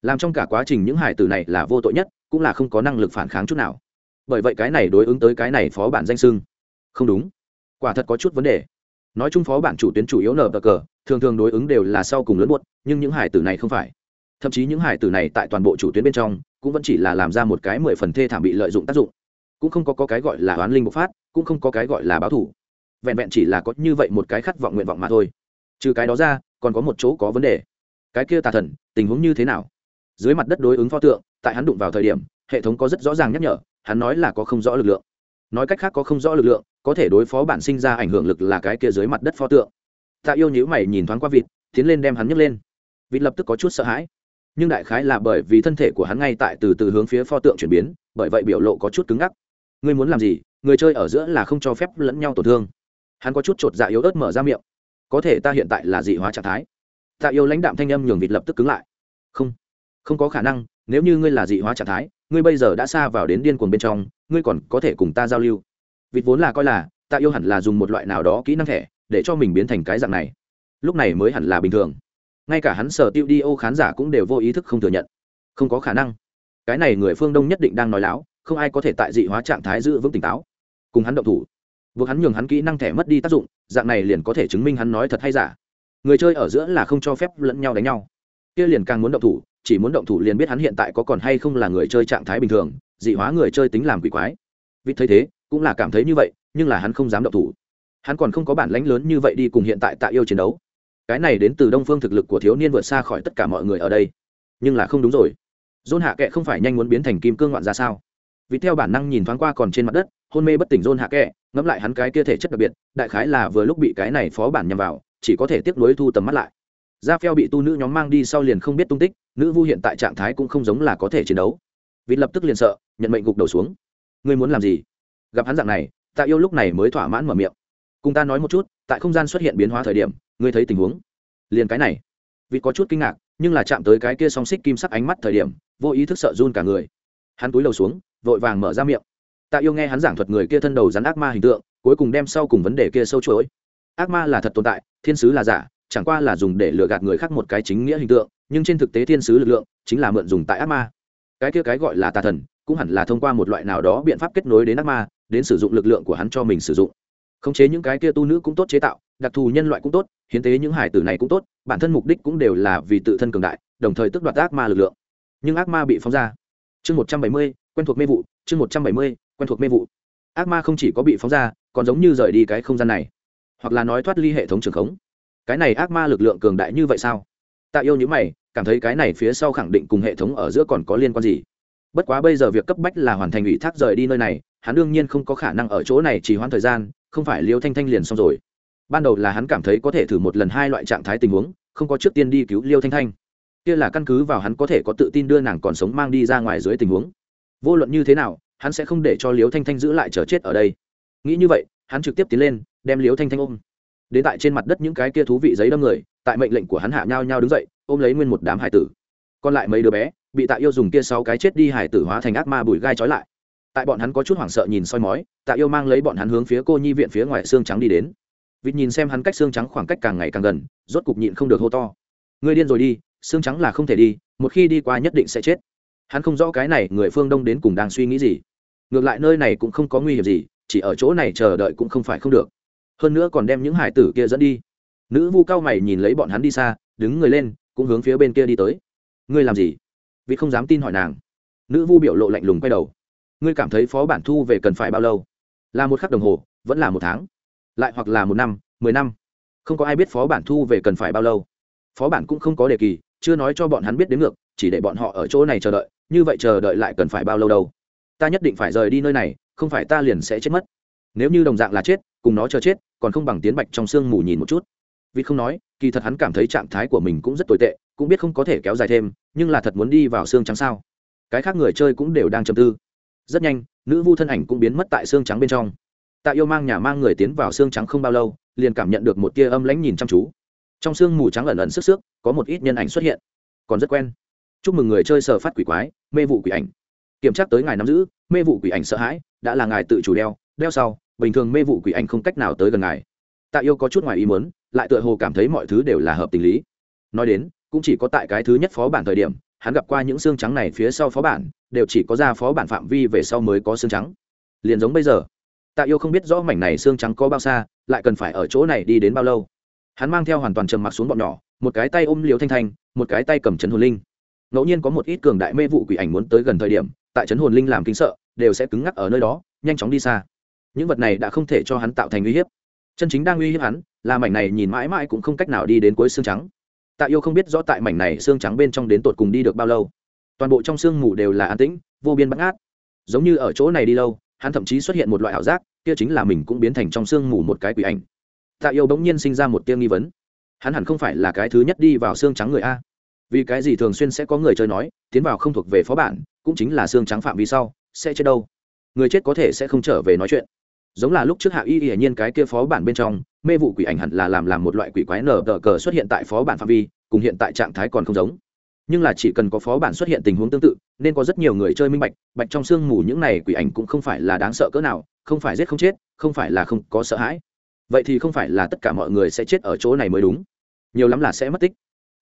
Làm trong cả quá trình những hải tử này là vô tội nhất cũng là không có năng lực phản kháng chút nào. Bởi vậy cái này đối ứng tới cái này phó bản danh sưng không đúng. Quả thật có chút vấn đề. Nói chung phó bản chủ tuyến chủ yếu nở bờ cờ thường thường đối ứng đều là sau cùng lớn buốt nhưng những hải tử này không phải. Thậm chí những hải tử này tại toàn bộ chủ tuyến bên trong cũng vẫn chỉ là làm ra một cái mười phần thê thảm bị lợi dụng tác dụng. Cũng không có, có cái gọi là oán linh bộc phát cũng không có cái gọi là báo thủ. Vẹn vẹn chỉ là có như vậy một cái khát vọng nguyện vọng mà thôi trừ cái đó ra, còn có một chỗ có vấn đề. Cái kia tà thần, tình huống như thế nào? Dưới mặt đất đối ứng pho tượng, tại hắn đụng vào thời điểm, hệ thống có rất rõ ràng nhắc nhở, hắn nói là có không rõ lực lượng. Nói cách khác có không rõ lực lượng, có thể đối phó bản sinh ra ảnh hưởng lực là cái kia dưới mặt đất pho tượng. Tạ yêu nhữ mày nhìn thoáng qua vịt, tiến lên đem hắn nhấc lên. Vịt lập tức có chút sợ hãi. Nhưng đại khái là bởi vì thân thể của hắn ngay tại từ từ hướng phía pho tượng chuyển biến, bởi vậy biểu lộ có chút cứng ngắc. Ngươi muốn làm gì? Người chơi ở giữa là không cho phép lẫn nhau tổn thương. Hắn có chút chột dạ yếu ớt mở ra miệng có thể ta hiện tại là dị hóa trạng thái. Tạ yêu lãnh đạm thanh âm nhường vịt lập tức cứng lại. Không không có khả năng, nếu như ngươi là dị hóa trạng thái, ngươi bây giờ đã xa vào đến điên cuồng bên trong, ngươi còn có thể cùng ta giao lưu. Vịt vốn là coi là, tạ yêu hẳn là dùng một loại nào đó kỹ năng thẻ, để cho mình biến thành cái dạng này. Lúc này mới hẳn là bình thường. Ngay cả hắn sở tiêu đi ô khán giả cũng đều vô ý thức không thừa nhận. Không có khả năng. Cái này người phương đông nhất định đang nói láo, không ai có thể tại dị hóa trạng thái giữ vững tỉnh táo. Cùng hắn động thủ buộc hắn nhường hắn kỹ năng thẻ mất đi tác dụng, dạng này liền có thể chứng minh hắn nói thật hay giả. Người chơi ở giữa là không cho phép lẫn nhau đánh nhau. Kia liền càng muốn động thủ, chỉ muốn động thủ liền biết hắn hiện tại có còn hay không là người chơi trạng thái bình thường, dị hóa người chơi tính làm quỷ quái. Vì thấy thế, cũng là cảm thấy như vậy, nhưng là hắn không dám động thủ. Hắn còn không có bản lãnh lớn như vậy đi cùng hiện tại tạ yêu chiến đấu. Cái này đến từ đông phương thực lực của thiếu niên vượt xa khỏi tất cả mọi người ở đây. Nhưng là không đúng rồi. Dôn hạ kệ không phải nhanh muốn biến thành kim cương ngoạn ra sao? Vì theo bản năng nhìn thoáng qua còn trên mặt đất, hôn mê bất tỉnh dôn hạ kệ ngẫm lại hắn cái kia thể chất đặc biệt, đại khái là vừa lúc bị cái này phó bản nhằm vào, chỉ có thể tiếp nối thu tầm mắt lại. Da phèo bị tu nữ nhóm mang đi sau liền không biết tung tích, nữ vu hiện tại trạng thái cũng không giống là có thể chiến đấu. Vịt lập tức liền sợ, nhận mệnh gục đầu xuống. Ngươi muốn làm gì? Gặp hắn dạng này tạ yêu lúc này mới thỏa mãn mở miệng. Cùng ta nói một chút, tại không gian xuất hiện biến hóa thời điểm, ngươi thấy tình huống? Liền cái này. Vịt có chút kinh ngạc, nhưng là chạm tới cái kia song xích kim sắc ánh mắt thời điểm, vô ý thức sợ run cả người. Hắn túi đầu xuống, vội vàng mở ra miệng tạ yêu nghe hắn giảng thuật người kia thân đầu rắn ác ma hình tượng, cuối cùng đem sau cùng vấn đề kia sâu chuỗi. Ác ma là thật tồn tại, thiên sứ là giả, chẳng qua là dùng để lừa gạt người khác một cái chính nghĩa hình tượng, nhưng trên thực tế thiên sứ lực lượng chính là mượn dùng tại ác ma. Cái kia cái gọi là tà thần, cũng hẳn là thông qua một loại nào đó biện pháp kết nối đến ác ma, đến sử dụng lực lượng của hắn cho mình sử dụng. Khống chế những cái kia tu nữ cũng tốt chế tạo, đặc thù nhân loại cũng tốt, hiến tế những hải tử này cũng tốt, bản thân mục đích cũng đều là vì tự thân cường đại, đồng thời tức đoạt ác ma lực lượng. Nhưng ác ma bị phóng ra. Chương một trăm bảy mươi, quen thuộc mê vụ, chương một trăm bảy mươi quen thuộc mê vụ. Ác ma không chỉ có bị phóng ra, còn giống như rời đi cái không gian này. Hoặc là nói thoát ly hệ thống trường khống. Cái này ác ma lực lượng cường đại như vậy sao? Tạ yêu những mày, cảm thấy cái này phía sau khẳng định cùng hệ thống ở giữa còn có liên quan gì. Bất quá bây giờ việc cấp bách là hoàn thành ủy thác rời đi nơi này, hắn đương nhiên không có khả năng ở chỗ này chỉ hoãn thời gian, không phải liêu thanh thanh liền xong rồi. Ban đầu là hắn cảm thấy có thể thử một lần hai loại trạng thái tình huống, không có trước tiên đi cứu liêu thanh thanh. Kia là căn cứ vào hắn có thể có tự tin đưa nàng còn sống mang đi ra ngoài dưới tình huống. Vô luận như thế nào hắn sẽ không để cho liếu thanh thanh giữ lại chờ chết ở đây. Nghĩ như vậy, hắn trực tiếp tiến lên, đem liếu thanh thanh ôm. Đến tại trên mặt đất những cái kia thú vị giấy đâm người, tại mệnh lệnh của hắn hạ nhau nhau đứng dậy, ôm lấy nguyên một đám hải tử. Còn lại mấy đứa bé, bị tạ yêu dùng kia sáu cái chết đi hải tử hóa thành ác ma bùi gai trói lại. Tại bọn hắn có chút hoảng sợ nhìn soi mói, tạ yêu mang lấy bọn hắn hướng phía cô nhi viện phía ngoài xương trắng đi đến. Vịt nhìn xem hắn cách xương trắng khoảng cách càng ngày càng gần, rốt cục nhịn không được hô to. Người điên rồi đi, xương trắng là không thể đi, một khi đi qua nhất định sẽ chết hắn không rõ cái này người phương đông đến cùng đang suy nghĩ gì. Ngược lại nơi này cũng không có nguy hiểm gì, chỉ ở chỗ này chờ đợi cũng không phải không được. Hơn nữa còn đem những hải tử kia dẫn đi. Nữ vu cao mày nhìn lấy bọn hắn đi xa, đứng người lên, cũng hướng phía bên kia đi tới. Ngươi làm gì? Vì không dám tin hỏi nàng. Nữ vu biểu lộ lạnh lùng quay đầu. Ngươi cảm thấy phó bản thu về cần phải bao lâu? Là một khắc đồng hồ, vẫn là một tháng? Lại hoặc là một năm, mười năm? Không có ai biết phó bản thu về cần phải bao lâu. Phó bản cũng không có đề kỳ, chưa nói cho bọn hắn biết đến ngược, chỉ để bọn họ ở chỗ này chờ đợi như vậy chờ đợi lại cần phải bao lâu đâu? Ta nhất định phải rời đi nơi này, không phải ta liền sẽ chết mất. Nếu như đồng dạng là chết, cùng nó chờ chết, còn không bằng tiến bạch trong sương mù nhìn một chút. Vì không nói, kỳ thật hắn cảm thấy trạng thái của mình cũng rất tồi tệ, cũng biết không có thể kéo dài thêm, nhưng là thật muốn đi vào xương trắng sao? Cái khác người chơi cũng đều đang chầm tư. Rất nhanh, nữ vu thân ảnh cũng biến mất tại xương trắng bên trong. Tạ yêu mang nhà mang người tiến vào xương trắng không bao lâu, liền cảm nhận được một tia âm lãnh nhìn chăm chú. Trong xương mù trắng ẩn ẩn sức sức, có một ít nhân ảnh xuất hiện. Còn rất quen chúc mừng người chơi sở phát quỷ quái, mê vụ quỷ ảnh. Kiểm tra tới ngài nắm giữ, mê vụ quỷ ảnh sợ hãi, đã là ngài tự chủ đeo đeo sau, bình thường mê vụ quỷ ảnh không cách nào tới gần ngài. Tạ yêu có chút ngoài ý muốn, lại tựa hồ cảm thấy mọi thứ đều là hợp tình lý. Nói đến, cũng chỉ có tại cái thứ nhất phó bản thời điểm, hắn gặp qua những xương trắng này phía sau phó bản, đều chỉ có ra phó bản phạm vi về sau mới có xương trắng. Liền giống bây giờ, tạ yêu không biết rõ mảnh này xương trắng có bao xa, lại cần phải ở chỗ này đi đến bao lâu. Hắn mang theo hoàn toàn trầm mặc xuống bọn nhỏ, một cái tay ôm liều thanh thanh, một cái tay cầm chấn hồn linh ngẫu nhiên có một ít cường đại mê vụ quỷ ảnh muốn tới gần thời điểm, tại chấn hồn linh làm kính sợ, đều sẽ cứng ngắc ở nơi đó, nhanh chóng đi xa. Những vật này đã không thể cho hắn tạo thành uy hiếp. Chân chính đang uy hiếp hắn, là mảnh này nhìn mãi mãi cũng không cách nào đi đến cuối xương trắng. Tạ yêu không biết rõ tại mảnh này xương trắng bên trong đến tột cùng đi được bao lâu. Toàn bộ trong xương mù đều là an tĩnh, vô biên bắt ngát. Giống như ở chỗ này đi lâu, hắn thậm chí xuất hiện một loại ảo giác, kia chính là mình cũng biến thành trong xương mù một cái quỷ ảnh. Tạ yêu bỗng nhiên sinh ra một tiêu nghi vấn. Hắn hẳn không phải là cái thứ nhất đi vào xương trắng người a vì cái gì thường xuyên sẽ có người chơi nói, tiến vào không thuộc về phó bản, cũng chính là xương trắng phạm vi sau, sẽ chết đâu? Người chết có thể sẽ không trở về nói chuyện. Giống là lúc trước hạ y hiển nhiên cái kia phó bản bên trong, mê vụ quỷ ảnh hẳn là làm làm một loại quỷ quái nở tờ cờ xuất hiện tại phó bản phạm vi, cùng hiện tại trạng thái còn không giống. Nhưng là chỉ cần có phó bản xuất hiện tình huống tương tự, nên có rất nhiều người chơi minh bạch bạch trong sương mù những này quỷ ảnh cũng không phải là đáng sợ cỡ nào, không phải giết không chết, không phải là không có sợ hãi. Vậy thì không phải là tất cả mọi người sẽ chết ở chỗ này mới đúng. Nhiều lắm là sẽ mất tích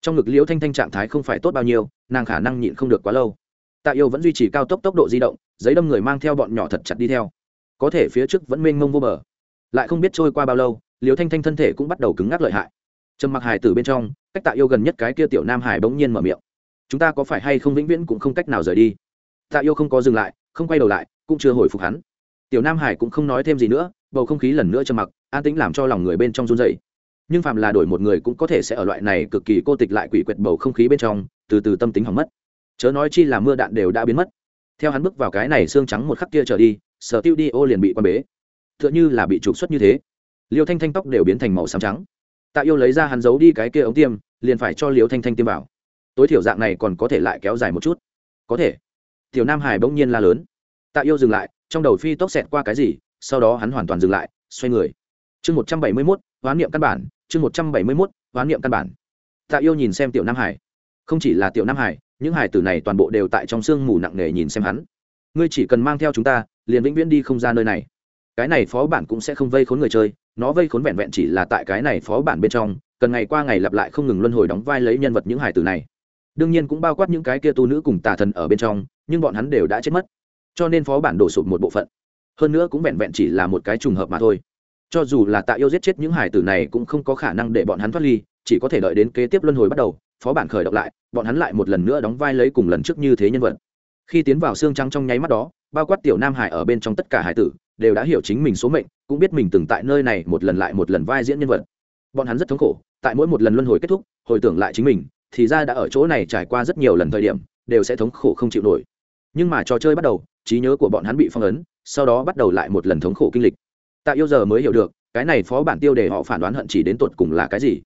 trong ngực liễu thanh thanh trạng thái không phải tốt bao nhiêu, nàng khả năng nhịn không được quá lâu. Tạ yêu vẫn duy trì cao tốc tốc độ di động, giấy đâm người mang theo bọn nhỏ thật chặt đi theo. Có thể phía trước vẫn mênh mông vô bờ. Lại không biết trôi qua bao lâu, liễu thanh thanh thân thể cũng bắt đầu cứng ngắc lợi hại. Trầm mặc hải từ bên trong, cách tạ yêu gần nhất cái kia tiểu nam hải bỗng nhiên mở miệng. Chúng ta có phải hay không vĩnh viễn cũng không cách nào rời đi? Tạ yêu không có dừng lại, không quay đầu lại, cũng chưa hồi phục hắn. Tiểu nam hải cũng không nói thêm gì nữa, bầu không khí lần nữa trầm mặc, an tĩnh làm cho lòng người bên trong run dậy nhưng phàm là đổi một người cũng có thể sẽ ở loại này cực kỳ cô tịch lại quỷ quyệt bầu không khí bên trong, từ từ tâm tính hỏng mất. Chớ nói chi là mưa đạn đều đã biến mất. Theo hắn bước vào cái này xương trắng một khắc kia trở đi, sở tiêu đi ô liền bị quan bế. T h ư ợ n h ư là bị trục xuất như thế. Liêu thanh thanh tóc đều biến thành màu xám trắng. Tạ yêu lấy ra hắn giấu đi cái kia ống tiêm, liền phải cho liêu thanh thanh tiêm vào. Tối thiểu dạng này còn có thể lại kéo dài một chút. Có thể. Tiểu nam hải bỗng nhiên la lớn. Tạ yêu dừng lại, trong đầu phi tốc xẹt qua cái gì, sau đó hắn hoàn toàn dừng lại, xoay người chương một trăm bảy mươi mốt, hoán niệm căn bản. Chương một trăm bảy mươi mốt, hoán niệm căn bản. Tạ yêu nhìn xem tiểu nam hải. Không chỉ là tiểu nam hải, những hải tử này toàn bộ đều tại trong sương mù nặng nề nhìn xem hắn. Ngươi chỉ cần mang theo chúng ta, liền vĩnh viễn đi không ra nơi này. Cái này phó bản cũng sẽ không vây khốn người chơi, nó vây khốn vẹn vẹn chỉ là tại cái này phó bản bên trong, cần ngày qua ngày lặp lại không ngừng luân hồi đóng vai lấy nhân vật những hải tử này. Đương nhiên cũng bao quát những cái kia tu nữ cùng tà thần ở bên trong, nhưng bọn hắn đều đã chết mất. Cho nên phó bản đổ sụp một bộ phận. Hơn nữa cũng vẹn vẹn chỉ là một cái trùng hợp mà thôi cho dù là tạ yêu giết chết những hải tử này cũng không có khả năng để bọn hắn thoát ly, chỉ có thể đợi đến kế tiếp luân hồi bắt đầu, phó bản khởi động lại, bọn hắn lại một lần nữa đóng vai lấy cùng lần trước như thế nhân vật. Khi tiến vào xương trắng trong nháy mắt đó, bao quát tiểu nam hải ở bên trong tất cả hải tử, đều đã hiểu chính mình số mệnh, cũng biết mình từng tại nơi này một lần lại một lần vai diễn nhân vật. Bọn hắn rất thống khổ, tại mỗi một lần luân hồi kết thúc, hồi tưởng lại chính mình, thì ra đã ở chỗ này trải qua rất nhiều lần thời điểm, đều sẽ thống khổ không chịu nổi. Nhưng mà trò chơi bắt đầu, trí nhớ của bọn hắn bị phong ấn, sau đó bắt đầu lại một lần thống khổ kinh lịch tạ yêu giờ mới hiểu được, cái này phó bản tiêu để họ phản đoán hận chỉ đến tột cùng là cái gì.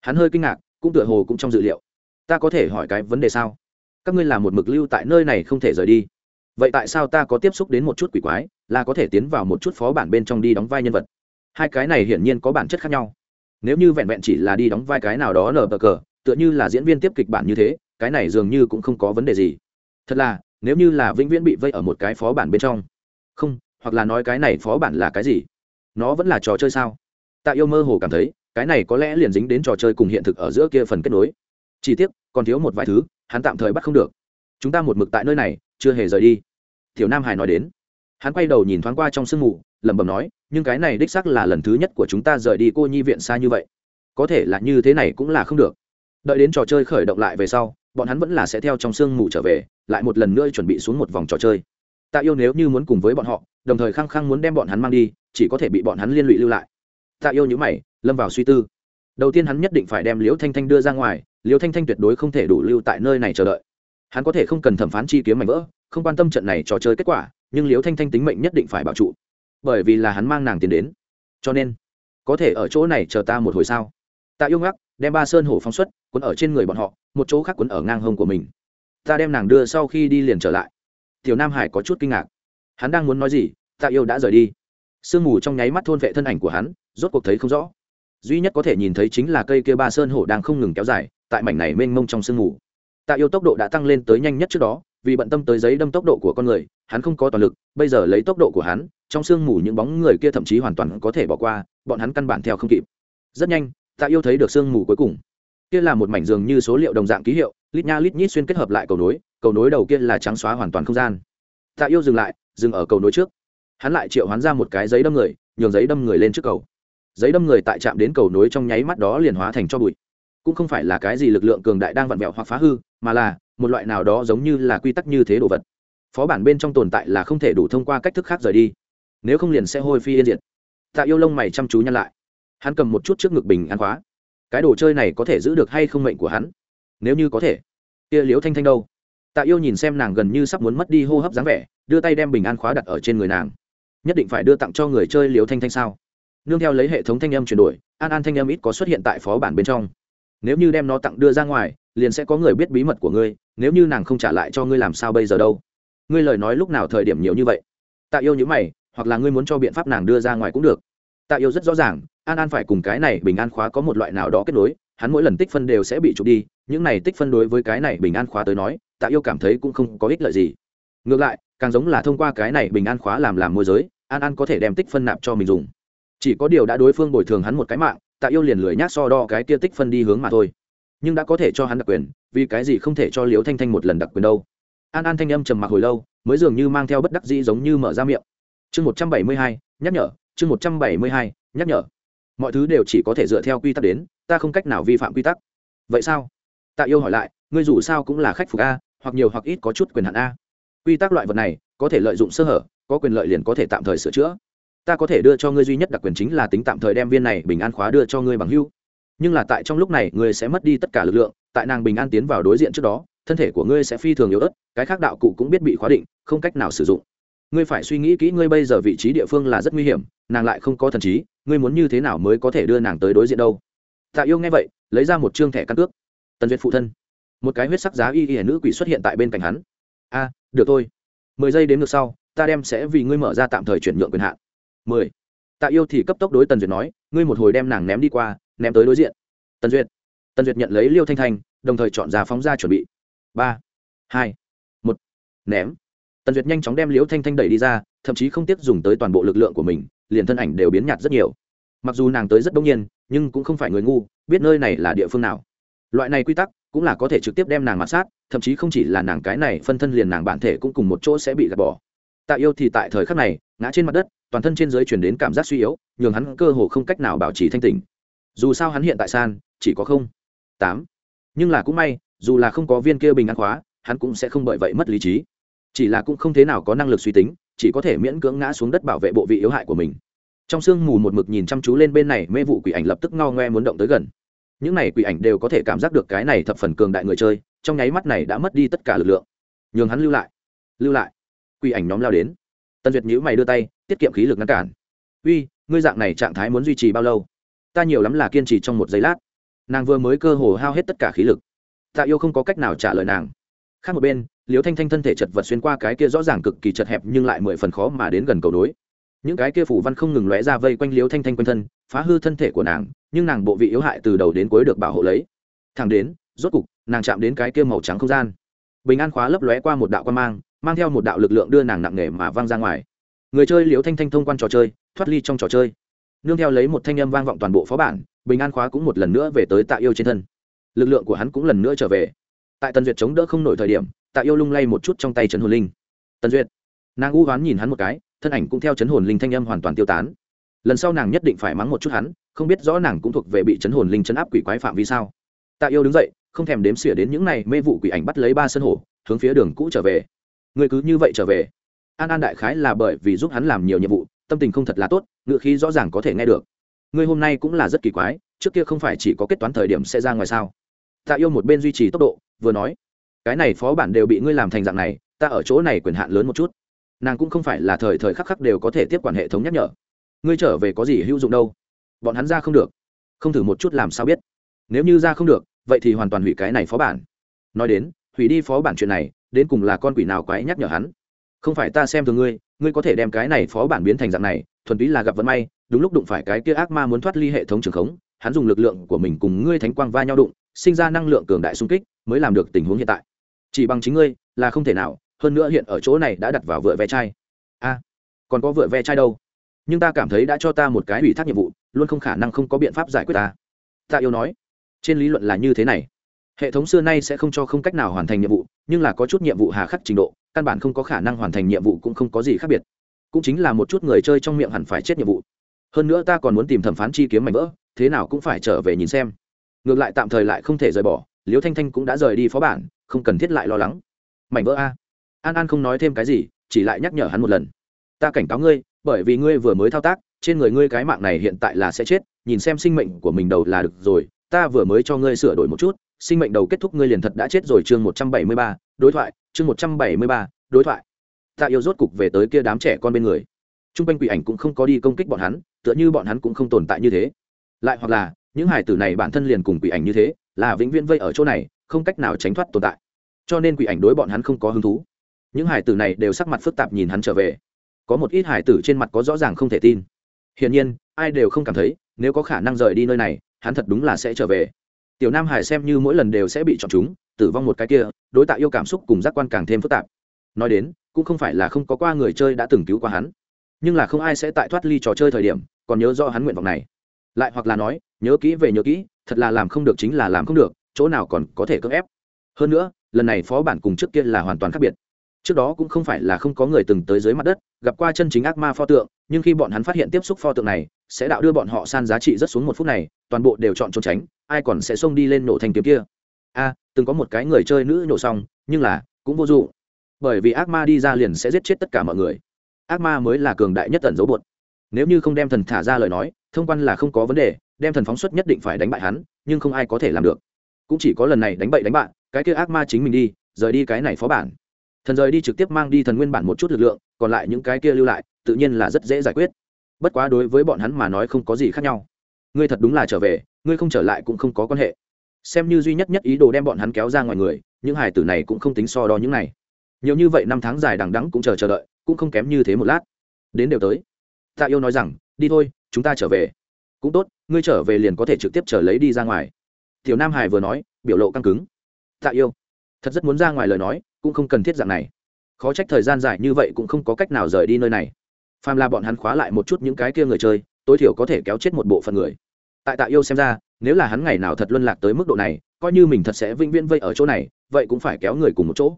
Hắn hơi kinh ngạc, cũng tựa hồ cũng trong dự liệu. Ta có thể hỏi cái vấn đề sao? Các ngươi làm một mực lưu tại nơi này không thể rời đi. Vậy tại sao ta có tiếp xúc đến một chút quỷ quái, là có thể tiến vào một chút phó bản bên trong đi đóng vai nhân vật? Hai cái này hiển nhiên có bản chất khác nhau. Nếu như vẹn vẹn chỉ là đi đóng vai cái nào đó nở bờ cờ, tựa như là diễn viên tiếp kịch bản như thế, cái này dường như cũng không có vấn đề gì. Thật là, nếu như là vĩnh viễn bị vây ở một cái phó bản bên trong. Không, hoặc là nói cái này phó bản là cái gì? Nó vẫn là trò chơi sao? Tạ yêu mơ hồ cảm thấy, cái này có lẽ liền dính đến trò chơi cùng hiện thực ở giữa kia phần kết nối. Chi tiết còn thiếu một vài thứ, hắn tạm thời bắt không được. Chúng ta một mực tại nơi này, chưa hề rời đi. Tiểu nam hải nói đến. Hắn quay đầu nhìn thoáng qua trong sương mù, lẩm bẩm nói, nhưng cái này đích xác là lần thứ nhất của chúng ta rời đi cô nhi viện xa như vậy. Có thể là như thế này cũng là không được. Đợi đến trò chơi khởi động lại về sau, bọn hắn vẫn là sẽ theo trong sương mù trở về, lại một lần nữa chuẩn bị xuống một vòng trò chơi. Tạ yêu nếu như muốn cùng với bọn họ đồng thời khăng khăng muốn đem bọn hắn mang đi, chỉ có thể bị bọn hắn liên lụy lưu lại. Tạ yêu nhữ mày, lâm vào suy tư. Đầu tiên hắn nhất định phải đem liễu thanh thanh đưa ra ngoài, liễu thanh thanh tuyệt đối không thể đủ lưu tại nơi này chờ đợi. Hắn có thể không cần thẩm phán chi kiếm mảnh vỡ, không quan tâm trận này trò chơi kết quả, nhưng liễu thanh thanh tính mệnh nhất định phải bảo trụ. Bởi vì là hắn mang nàng tiền đến. Cho nên, có thể ở chỗ này chờ ta một hồi sao? Tạ yêu ngắc, đem ba sơn hổ phóng xuất quấn ở trên người bọn họ, một chỗ khác quấn ở ngang hông của mình. Ta đem nàng đưa sau khi đi liền trở lại. Tiểu nam hải có chút kinh ngạc hắn đang muốn nói gì, tạ yêu đã rời đi. Sương mù trong nháy mắt thôn vệ thân ảnh của hắn, rốt cuộc thấy không rõ. Duy nhất có thể nhìn thấy chính là cây kia ba sơn hổ đang không ngừng kéo dài, tại mảnh này mênh mông trong sương mù. Tạ yêu tốc độ đã tăng lên tới nhanh nhất trước đó, vì bận tâm tới giấy đâm tốc độ của con người, hắn không có toàn lực, bây giờ lấy tốc độ của hắn, trong sương mù những bóng người kia thậm chí hoàn toàn có thể bỏ qua, bọn hắn căn bản theo không kịp. Rất nhanh, tạ yêu thấy được sương mù cuối cùng. Kia là một mảnh giường như số liệu đồng dạng ký hiệu, lít nha lít nhít xuyên kết hợp lại cầu nối cầu nối đầu kia là trắng xóa hoàn toàn không gian. Tạ yêu dừng lại dừng ở cầu nối trước. Hắn lại triệu hoán ra một cái giấy đâm người, nhường giấy đâm người lên trước cầu. Giấy đâm người tại chạm đến cầu nối trong nháy mắt đó liền hóa thành cho bụi. Cũng không phải là cái gì lực lượng cường đại đang vặn vẹo hoặc phá hư, mà là một loại nào đó giống như là quy tắc như thế đồ vật. Phó bản bên trong tồn tại là không thể đủ thông qua cách thức khác rời đi. Nếu không liền sẽ hôi phi yên diệt. Tạ yêu lông mày chăm chú nhăn lại. Hắn cầm một chút trước ngực bình an khóa. Cái đồ chơi này có thể giữ được hay không mệnh của hắn? Nếu như có thể, kia liễu thanh thanh đâu? Tạ yêu nhìn xem nàng gần như sắp muốn mất đi hô hấp dáng vẻ đưa tay đem bình an khóa đặt ở trên người nàng. Nhất định phải đưa tặng cho người chơi liều thanh thanh sao? Nương theo lấy hệ thống thanh âm chuyển đổi, an an thanh âm ít có xuất hiện tại phó bản bên trong. Nếu như đem nó tặng đưa ra ngoài, liền sẽ có người biết bí mật của ngươi, nếu như nàng không trả lại cho ngươi làm sao bây giờ đâu? Ngươi lời nói lúc nào thời điểm nhiều như vậy? Tạ yêu những mày, hoặc là ngươi muốn cho biện pháp nàng đưa ra ngoài cũng được. Tạ yêu rất rõ ràng, an an phải cùng cái này bình an khóa có một loại nào đó kết nối, hắn mỗi lần tích phân đều sẽ bị trục đi, những này tích phân đối với cái này bình an khóa tới nói, tạ yêu cảm thấy cũng không có ích lợi gì ngược lại, càng giống là thông qua cái này bình an khóa làm làm môi giới, an an có thể đem tích phân nạp cho mình dùng. Chỉ có điều đã đối phương bồi thường hắn một cái mạng, tạ yêu liền lười nhác so đo cái kia tích phân đi hướng mà thôi. Nhưng đã có thể cho hắn đặc quyền, vì cái gì không thể cho liễu thanh thanh một lần đặc quyền đâu? An an thanh âm trầm mặc hồi lâu, mới dường như mang theo bất đắc dĩ giống như mở ra miệng. Chương một trăm bảy mươi hai, nhắc nhở, chương một trăm bảy mươi hai, nhắc nhở. Mọi thứ đều chỉ có thể dựa theo quy tắc đến, ta không cách nào vi phạm quy tắc. Vậy sao? Tạ yêu hỏi lại, ngươi dù sao cũng là khách phục a, hoặc nhiều hoặc ít có chút quyền hạn a quy tắc loại vật này, có thể lợi dụng sơ hở, có quyền lợi liền có thể tạm thời sửa chữa. Ta có thể đưa cho ngươi duy nhất đặc quyền chính là tính tạm thời đem viên này bình an khóa đưa cho ngươi bằng hưu nhưng là tại trong lúc này, ngươi sẽ mất đi tất cả lực lượng, tại nàng bình an tiến vào đối diện trước đó, thân thể của ngươi sẽ phi thường yếu ớt, cái khác đạo cụ cũng biết bị khóa định, không cách nào sử dụng. Ngươi phải suy nghĩ kỹ ngươi bây giờ vị trí địa phương là rất nguy hiểm, nàng lại không có thần trí, ngươi muốn như thế nào mới có thể đưa nàng tới đối diện đâu? Tạ yêu nghe vậy, lấy ra một chương thẻ căn cước. Tần duyệt phụ thân. Một cái huyết sắc giá y y nữ quỷ xuất hiện tại bên cạnh hắn. A được thôi. Mười giây đến ngược sau, ta đem sẽ vì ngươi mở ra tạm thời chuyển nhượng quyền hạn. Mười. Tạ yêu thì cấp tốc đối tần duyệt nói, ngươi một hồi đem nàng ném đi qua, ném tới đối diện. Tần duyệt. Tần duyệt nhận lấy liêu thanh thanh, đồng thời chọn ra phóng ra chuẩn bị. Ba. Hai. Một. Ném. Tần duyệt nhanh chóng đem liêu thanh thanh đẩy đi ra, thậm chí không tiếc dùng tới toàn bộ lực lượng của mình, liền thân ảnh đều biến nhạt rất nhiều. Mặc dù nàng tới rất đông nhiên, nhưng cũng không phải người ngu, biết nơi này là địa phương nào. Loại này quy tắc cũng là có thể trực tiếp đem nàng mặt sát thậm chí không chỉ là nàng cái này phân thân liền nàng bản thể cũng cùng một chỗ sẽ bị gạt bỏ. Tạ yêu thì tại thời khắc này, ngã trên mặt đất, toàn thân trên dưới chuyển đến cảm giác suy yếu, nhường hắn cơ hồ không cách nào bảo trì thanh tỉnh. Dù sao hắn hiện tại san, chỉ có không, tám. Nhưng là cũng may, dù là không có viên kia bình an khóa, hắn cũng sẽ không bởi vậy mất lý trí. Chỉ là cũng không thế nào có năng lực suy tính, chỉ có thể miễn cưỡng ngã xuống đất bảo vệ bộ vị yếu hại của mình. Trong sương mù một mực nhìn chăm chú lên bên này, mê vụ quỷ ảnh lập tức ngao ngoe muốn động tới gần. Những này quỷ ảnh đều có thể cảm giác được cái này thập phần cường đại người chơi trong nháy mắt này đã mất đi tất cả lực lượng. Nhường hắn lưu lại. Lưu lại. Quỷ ảnh nhóm lao đến. Tân duyệt nhữ mày đưa tay, tiết kiệm khí lực ngăn cản. Uy, ngươi dạng này trạng thái muốn duy trì bao lâu? Ta nhiều lắm là kiên trì trong một giây lát. Nàng vừa mới cơ hồ hao hết tất cả khí lực. Tạ yêu không có cách nào trả lời nàng. Khác một bên liều thanh thanh thân thể chật vật xuyên qua cái kia rõ ràng cực kỳ chật hẹp nhưng lại mười phần khó mà đến gần cầu đối những cái kia phủ văn không ngừng lóe ra vây quanh liều thanh thanh quanh thân, phá hư thân thể của nàng, nhưng nàng bộ vị yếu hại từ đầu đến cuối được bảo hộ lấy. Thẳng đến rốt cục, nàng chạm đến cái kia màu trắng không gian. Bình an khóa lấp lóe qua một đạo quan mang mang theo một đạo lực lượng đưa nàng nặng nề mà văng ra ngoài. Người chơi liễu thanh thanh thông quan trò chơi, thoát ly trong trò chơi. Nương theo lấy một thanh âm vang vọng toàn bộ phó bản, bình an khóa cũng một lần nữa về tới tạ yêu trên thân. Lực lượng của hắn cũng lần nữa trở về. Tại tần duyệt chống đỡ không nổi thời điểm, tạ yêu lung lay một chút trong tay trấn hồn linh. Tần duyệt. Nàng u hoán nhìn hắn một cái, thân ảnh cũng theo chấn hồn linh thanh âm hoàn toàn tiêu tán. Lần sau nàng nhất định phải mắng một chút hắn, không biết rõ nàng cũng thuộc về bị chấn hồn linh chấn áp quỷ quái phạm vì sao. Tạ yêu đứng dậy không thèm đếm xỉa đến những này mê vụ quỷ ảnh bắt lấy ba sân hổ, hướng phía đường cũ trở về. Người cứ như vậy trở về. An an đại khái là bởi vì giúp hắn làm nhiều nhiệm vụ, tâm tình không thật là tốt, ngựa khí rõ ràng có thể nghe được. Ngươi hôm nay cũng là rất kỳ quái, trước kia không phải chỉ có kết toán thời điểm sẽ ra ngoài sao? Tạ yêu một bên duy trì tốc độ, vừa nói, cái này phó bản đều bị ngươi làm thành dạng này, ta ở chỗ này quyền hạn lớn một chút. Nàng cũng không phải là thời thời khắc khắc đều có thể tiếp quản hệ thống nhắc nhở. Ngươi trở về có gì hữu dụng đâu? Bọn hắn ra không được. Không thử một chút làm sao biết. Nếu như ra không được vậy thì hoàn toàn hủy cái này phó bản. Nói đến, hủy đi phó bản chuyện này, đến cùng là con quỷ nào quái nhắc nhở hắn? Không phải ta xem thường ngươi ngươi có thể đem cái này phó bản biến thành dạng này, thuần túy là gặp vận may, đúng lúc đụng phải cái kia ác ma muốn thoát ly hệ thống trường khống, hắn dùng lực lượng của mình cùng ngươi thánh quang va nhau đụng, sinh ra năng lượng cường đại xung kích, mới làm được tình huống hiện tại. Chỉ bằng chính ngươi, là không thể nào, hơn nữa hiện ở chỗ này đã đặt vào vựa ve chai. A, còn có vựa ve chai đâu? Nhưng ta cảm thấy đã cho ta một cái ủy thác nhiệm vụ, luôn không khả năng không có biện pháp giải quyết ta. Ta yêu nói trên lý luận là như thế này. Hệ thống xưa nay sẽ không cho không cách nào hoàn thành nhiệm vụ, nhưng là có chút nhiệm vụ hà khắc trình độ, căn bản không có khả năng hoàn thành nhiệm vụ cũng không có gì khác biệt. Cũng chính là một chút người chơi trong miệng hẳn phải chết nhiệm vụ. Hơn nữa ta còn muốn tìm thẩm phán chi kiếm mảnh vỡ, thế nào cũng phải trở về nhìn xem. Ngược lại tạm thời lại không thể rời bỏ, liễu thanh thanh cũng đã rời đi phó bản, không cần thiết lại lo lắng. Mảnh vỡ a. An an không nói thêm cái gì, chỉ lại nhắc nhở hắn một lần. Ta cảnh cáo ngươi, bởi vì ngươi vừa mới thao tác, trên người ngươi cái mạng này hiện tại là sẽ chết, nhìn xem sinh mệnh của mình đầu là được rồi ta vừa mới cho ngươi sửa đổi một chút, sinh mệnh đầu kết thúc ngươi liền thật đã chết rồi, chương một trăm bảy mươi ba, đối thoại, chương một trăm bảy mươi ba, đối thoại. Ta yêu rốt cục về tới kia đám trẻ con bên người. T r u n g quanh quỷ ảnh cũng không có đi công kích bọn hắn, tựa như bọn hắn cũng không tồn tại như thế. Lại hoặc là, những hải tử này bản thân liền cùng quỷ ảnh như thế, là vĩnh viễn vây ở chỗ này, không cách nào tránh thoát tồn tại. Cho nên quỷ ảnh đối bọn hắn không có hứng thú. Những hải tử này đều sắc mặt phức tạp nhìn hắn trở về. Có một ít hải tử trên mặt có rõ ràng không thể tin. Hiển nhiên, ai đều không cảm thấy, nếu có khả năng rời đi nơi này hắn thật đúng là sẽ trở về. Tiểu nam hải xem như mỗi lần đều sẽ bị chọn chúng, tử vong một cái kia, đối tạo yêu cảm xúc cùng giác quan càng thêm phức tạp. Nói đến, cũng không phải là không có qua người chơi đã từng cứu qua hắn, nhưng là không ai sẽ tại thoát ly trò chơi thời điểm, còn nhớ do hắn nguyện vọng này. Lại hoặc là nói, nhớ kỹ về nhớ kỹ, thật là làm không được chính là làm không được, chỗ nào còn có thể cưỡng ép. Hơn nữa, lần này phó bản cùng trước kia là hoàn toàn khác biệt trước đó cũng không phải là không có người từng tới dưới mặt đất, gặp qua chân chính ác ma pho tượng, nhưng khi bọn hắn phát hiện tiếp xúc pho tượng này, sẽ đạo đưa bọn họ san giá trị rất xuống một phút này, toàn bộ đều chọn trốn tránh, ai còn sẽ xông đi lên nổ thành kiếm kia. A, từng có một cái người chơi nữ nổ xong, nhưng là, cũng vô dụng bởi vì ác ma đi ra liền sẽ giết chết tất cả mọi người. Ác ma mới là cường đại nhất tần dấu bột. Nếu như không đem thần thả ra lời nói, thông quan là không có vấn đề, đem thần phóng xuất nhất định phải đánh bại hắn, nhưng không ai có thể làm được. Cũng chỉ có lần này đánh bậy đánh bạn cái kia ác ma chính mình đi, rời đi cái này phó bản thần rời đi trực tiếp mang đi thần nguyên bản một chút lực lượng, còn lại những cái kia lưu lại, tự nhiên là rất dễ giải quyết. Bất quá đối với bọn hắn mà nói không có gì khác nhau. Ngươi thật đúng là trở về, ngươi không trở lại cũng không có quan hệ. Xem như duy nhất nhất ý đồ đem bọn hắn kéo ra ngoài người, những hải tử này cũng không tính so đo những này. Nhiều như vậy năm tháng dài đằng đẵng cũng chờ chờ đợi, cũng không kém như thế một lát. Đến đều tới. Tạ yêu nói rằng, đi thôi, chúng ta trở về. Cũng tốt, ngươi trở về liền có thể trực tiếp trở lấy đi ra ngoài. Tiểu nam hải vừa nói, biểu lộ căng cứng. Tạ yêu, thật rất muốn ra ngoài lời nói cũng không cần thiết dạng này. Khó trách thời gian dài như vậy cũng không có cách nào rời đi nơi này. Phàm là bọn hắn khóa lại một chút những cái kia người chơi, tối thiểu có thể kéo chết một bộ phận người. Tại tạ yêu xem ra, nếu là hắn ngày nào thật luân lạc tới mức độ này, coi như mình thật sẽ vĩnh viễn vây ở chỗ này, vậy cũng phải kéo người cùng một chỗ.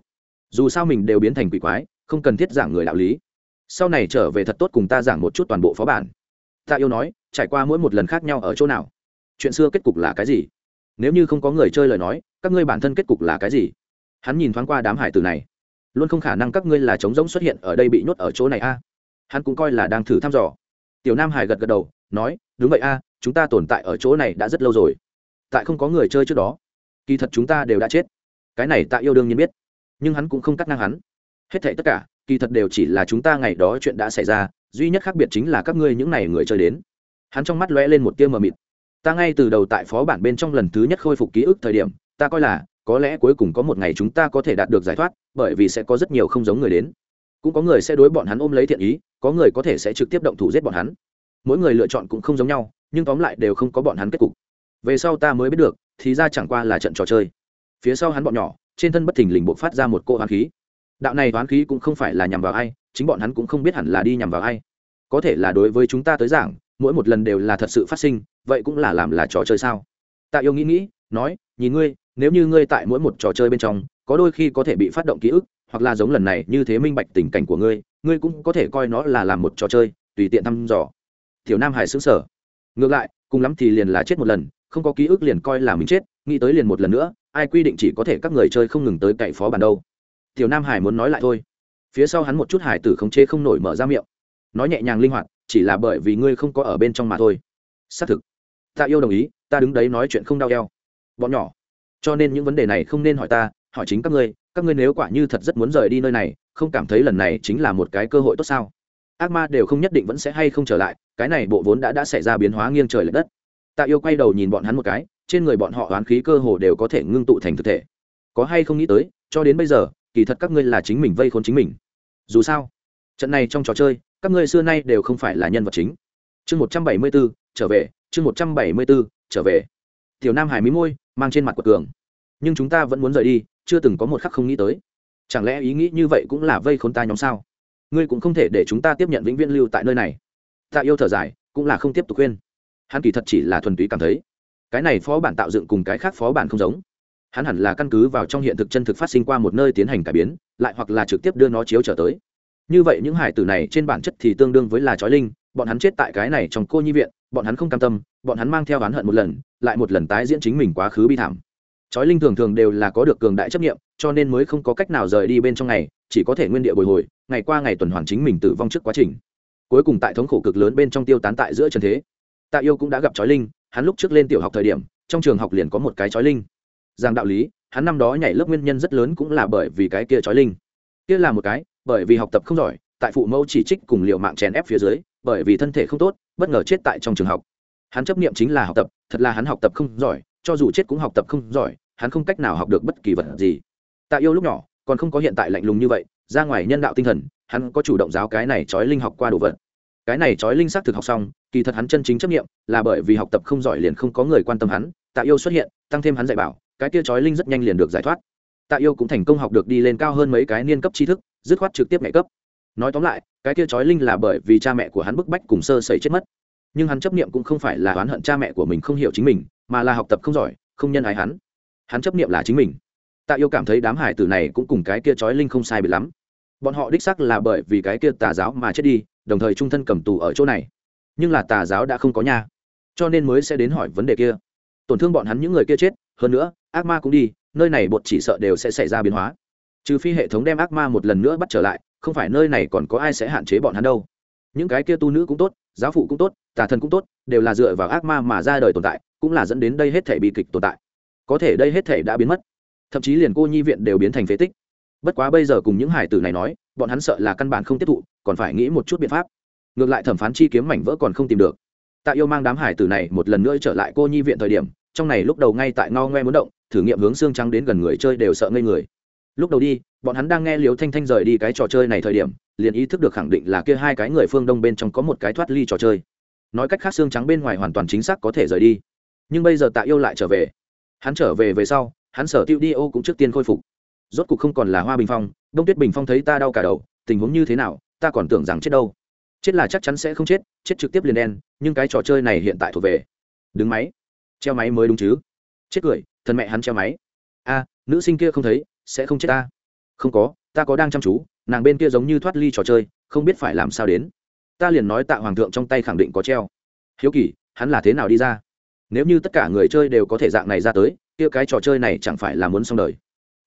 Dù sao mình đều biến thành quỷ quái, không cần thiết giảng người đạo lý. Sau này trở về thật tốt cùng ta giảng một chút toàn bộ phó bản. Tạ yêu nói, trải qua mỗi một lần khác nhau ở chỗ nào? Chuyện xưa kết cục là cái gì? Nếu như không có người chơi lời nói, các ngươi bản thân kết cục là cái gì? Hắn nhìn thoáng qua đám hải tử này. Luôn không khả năng các ngươi là trống rỗng xuất hiện ở đây bị nhốt ở chỗ này a. Hắn cũng coi là đang thử thăm dò. Tiểu nam hải gật gật đầu, nói, đúng vậy a, chúng ta tồn tại ở chỗ này đã rất lâu rồi. Tại không có người chơi trước đó, kỳ thật chúng ta đều đã chết. Cái này tạ yêu đương nhiên biết, nhưng hắn cũng không cắt ngang hắn. Hết thảy tất cả, kỳ thật đều chỉ là chúng ta ngày đó chuyện đã xảy ra, duy nhất khác biệt chính là các ngươi những n à y người chơi đến. Hắn trong mắt lóe lên một tia mờ mịt. Ta ngay từ đầu tại phó bản bên trong lần thứ nhất khôi phục ký ức thời điểm, ta coi là có lẽ cuối cùng có một ngày chúng ta có thể đạt được giải thoát, bởi vì sẽ có rất nhiều không giống người đến. Cũng có người sẽ đối bọn hắn ôm lấy thiện ý, có người có thể sẽ trực tiếp động thủ giết bọn hắn. Mỗi người lựa chọn cũng không giống nhau, nhưng tóm lại đều không có bọn hắn kết cục. Về sau ta mới biết được, thì ra chẳng qua là trận trò chơi. Phía sau hắn bọn nhỏ, trên thân bất thình lình buộc phát ra một cỗ hoán khí. Đạo này hoán khí cũng không phải là nhằm vào ai, chính bọn hắn cũng không biết hẳn là đi nhằm vào ai. Có thể là đối với chúng ta tới giảng, mỗi một lần đều là thật sự phát sinh, vậy cũng là làm là trò chơi sao? Tạ yêu nghĩ nghĩ, nói, nhìn ngươi nếu như ngươi tại mỗi một trò chơi bên trong, có đôi khi có thể bị phát động ký ức, hoặc là giống lần này như thế minh bạch tình cảnh của ngươi ngươi cũng có thể coi nó là làm một trò chơi, tùy tiện thăm dò. Tiểu nam hải xứng sở ngược lại, cùng lắm thì liền là chết một lần, không có ký ức liền coi là mình chết, nghĩ tới liền một lần nữa, ai quy định chỉ có thể các người chơi không ngừng tới cậy phó bản đâu. Tiểu nam hải muốn nói lại thôi. Phía sau hắn một chút hải tử không chế không nổi mở ra miệng. Nói nhẹ nhàng linh hoạt, chỉ là bởi vì ngươi không có ở bên trong mà thôi. Xác thực. Ta yêu đồng ý, ta đứng đấy nói chuyện không đau eo. Bọn nhỏ cho nên những vấn đề này không nên hỏi ta, hỏi chính các ngươi các ngươi nếu quả như thật rất muốn rời đi nơi này, không cảm thấy lần này chính là một cái cơ hội tốt sao? Ác ma đều không nhất định vẫn sẽ hay không trở lại, cái này bộ vốn đã đã xảy ra biến hóa nghiêng trời l ệ đất. Tạ yêu quay đầu nhìn bọn hắn một cái, trên người bọn họ oán khí cơ hồ đều có thể ngưng tụ thành thực thể. Có hay không nghĩ tới, cho đến bây giờ, kỳ thật các ngươi là chính mình vây khốn chính mình. Dù sao, trận này trong trò chơi, các ngươi xưa nay đều không phải là nhân vật chính. Chương một trăm bảy mươi b ố trở về, chương một trăm bảy mươi b ố trở về. Tiểu nam hải mí môi mang trên mặt của cường. Nhưng chúng ta vẫn muốn rời đi, chưa từng có một khắc không nghĩ tới. Chẳng lẽ ý nghĩ như vậy cũng là vây khốn ta nhóm sao? Ngươi cũng không thể để chúng ta tiếp nhận vĩnh viễn lưu tại nơi này. Ta yêu thở dài, cũng là không tiếp tục khuyên. Hắn kỳ thật chỉ là thuần túy cảm thấy, cái này phó bản tạo dựng cùng cái khác phó bản không giống. Hắn hẳn là căn cứ vào trong hiện thực chân thực phát sinh qua một nơi tiến hành cải biến, lại hoặc là trực tiếp đưa nó chiếu trở tới. Như vậy những hải tử này trên bản chất thì tương đương với là trói linh, bọn hắn chết tại cái này trong cô nhi viện, bọn hắn không cam tâm, bọn hắn mang theo oán hận một lần lại một lần tái diễn chính mình quá khứ bi thảm. Chói linh thường thường đều là có được cường đại chấp nghiệm cho nên mới không có cách nào rời đi bên trong ngày, chỉ có thể nguyên địa bồi hồi, ngày qua ngày tuần hoàn chính mình tử vong trước quá trình. Cuối cùng tại thống khổ cực lớn bên trong tiêu tán tại giữa trần thế. Tạ yêu cũng đã gặp Chói linh, hắn lúc trước lên tiểu học thời điểm, trong trường học liền có một cái Chói linh. Rằng đạo lý, hắn năm đó nhảy lớp nguyên nhân rất lớn cũng là bởi vì cái kia Chói linh. Kia là một cái, bởi vì học tập không giỏi, tại phụ mẫu chỉ trích cùng liệu mạng chèn ép phía dưới, bởi vì thân thể không tốt, bất ngờ chết tại trong trường học hắn chấp niệm chính là học tập, thật là hắn học tập không giỏi, cho dù chết cũng học tập không giỏi, hắn không cách nào học được bất kỳ vật gì. Tạ yêu lúc nhỏ, còn không có hiện tại lạnh lùng như vậy, ra ngoài nhân đạo tinh thần, hắn có chủ động giáo cái này trói linh học qua đồ vật. Cái này trói linh xác thực học xong, kỳ thật hắn chân chính chấp nghiệm là bởi vì học tập không giỏi liền không có người quan tâm hắn, tạ yêu xuất hiện, tăng thêm hắn dạy bảo, cái kia trói linh rất nhanh liền được giải thoát. Tạ yêu cũng thành công học được đi lên cao hơn mấy cái niên cấp tri thức, dứt khoát trực tiếp mẹ cấp. Nói tóm lại, cái kia trói linh là bởi vì cha mẹ của hắn bức bách cùng sơ sẩy chết mất nhưng hắn chấp niệm cũng không phải là oán hận cha mẹ của mình không hiểu chính mình, mà là học tập không giỏi, không nhân ái hắn. Hắn chấp niệm là chính mình. Tạ yêu cảm thấy đám hải tử này cũng cùng cái kia trói linh không sai biệt lắm. Bọn họ đích sắc là bởi vì cái kia tà giáo mà chết đi, đồng thời trung thân cầm tù ở chỗ này. Nhưng là tà giáo đã không có nha cho nên mới sẽ đến hỏi vấn đề kia. Tổn thương bọn hắn những người kia chết, hơn nữa, ác ma cũng đi, nơi này bột chỉ sợ đều sẽ xảy ra biến hóa. Trừ phi hệ thống đem ác ma một lần nữa bắt trở lại, không phải nơi này còn có ai sẽ hạn chế bọn hắn đâu. Những cái kia tu nữ cũng tốt giáo phụ cũng tốt, tà thần cũng tốt, đều là dựa vào ác ma mà ra đời tồn tại, cũng là dẫn đến đây hết thể bị kịch tồn tại. Có thể đây hết thể đã biến mất. Thậm chí liền cô nhi viện đều biến thành phế tích. Bất quá bây giờ cùng những hải tử này nói, bọn hắn sợ là căn bản không tiếp thụ, còn phải nghĩ một chút biện pháp. Ngược lại thẩm phán chi kiếm mảnh vỡ còn không tìm được. Tạ yêu mang đám hải tử này một lần nữa trở lại cô nhi viện thời điểm, trong này lúc đầu ngay tại ngao ngoe muốn động, thử nghiệm hướng xương trắng đến gần người chơi đều sợ ngây người. Lúc đầu đi, bọn hắn đang nghe liều thanh thanh rời đi cái trò chơi này thời điểm liền ý thức được khẳng định là kia hai cái người phương đông bên trong có một cái thoát ly trò chơi. Nói cách khác xương trắng bên ngoài hoàn toàn chính xác có thể rời đi. Nhưng bây giờ tạ yêu lại trở về. Hắn trở về về sau, hắn sở tiêu đi ô cũng trước tiên khôi phục. Rốt cục không còn là hoa bình phong, đông tuyết bình phong thấy ta đau cả đầu, tình huống như thế nào, ta còn tưởng rằng chết đâu. Chết là chắc chắn sẽ không chết chết trực tiếp liền đen, nhưng cái trò chơi này hiện tại thuộc về. Đứng máy. Treo máy mới đúng chứ? Chết cười thân mẹ hắn treo máy. A, nữ sinh kia không thấy, sẽ không chết ta. Không có, ta có đang chăm chú nàng bên kia giống như thoát ly trò chơi, không biết phải làm sao đến. Ta liền nói tạ hoàng thượng trong tay khẳng định có treo. Hiếu kỳ, hắn là thế nào đi ra? Nếu như tất cả người chơi đều có thể dạng này ra tới, kia cái trò chơi này chẳng phải là muốn xong đời.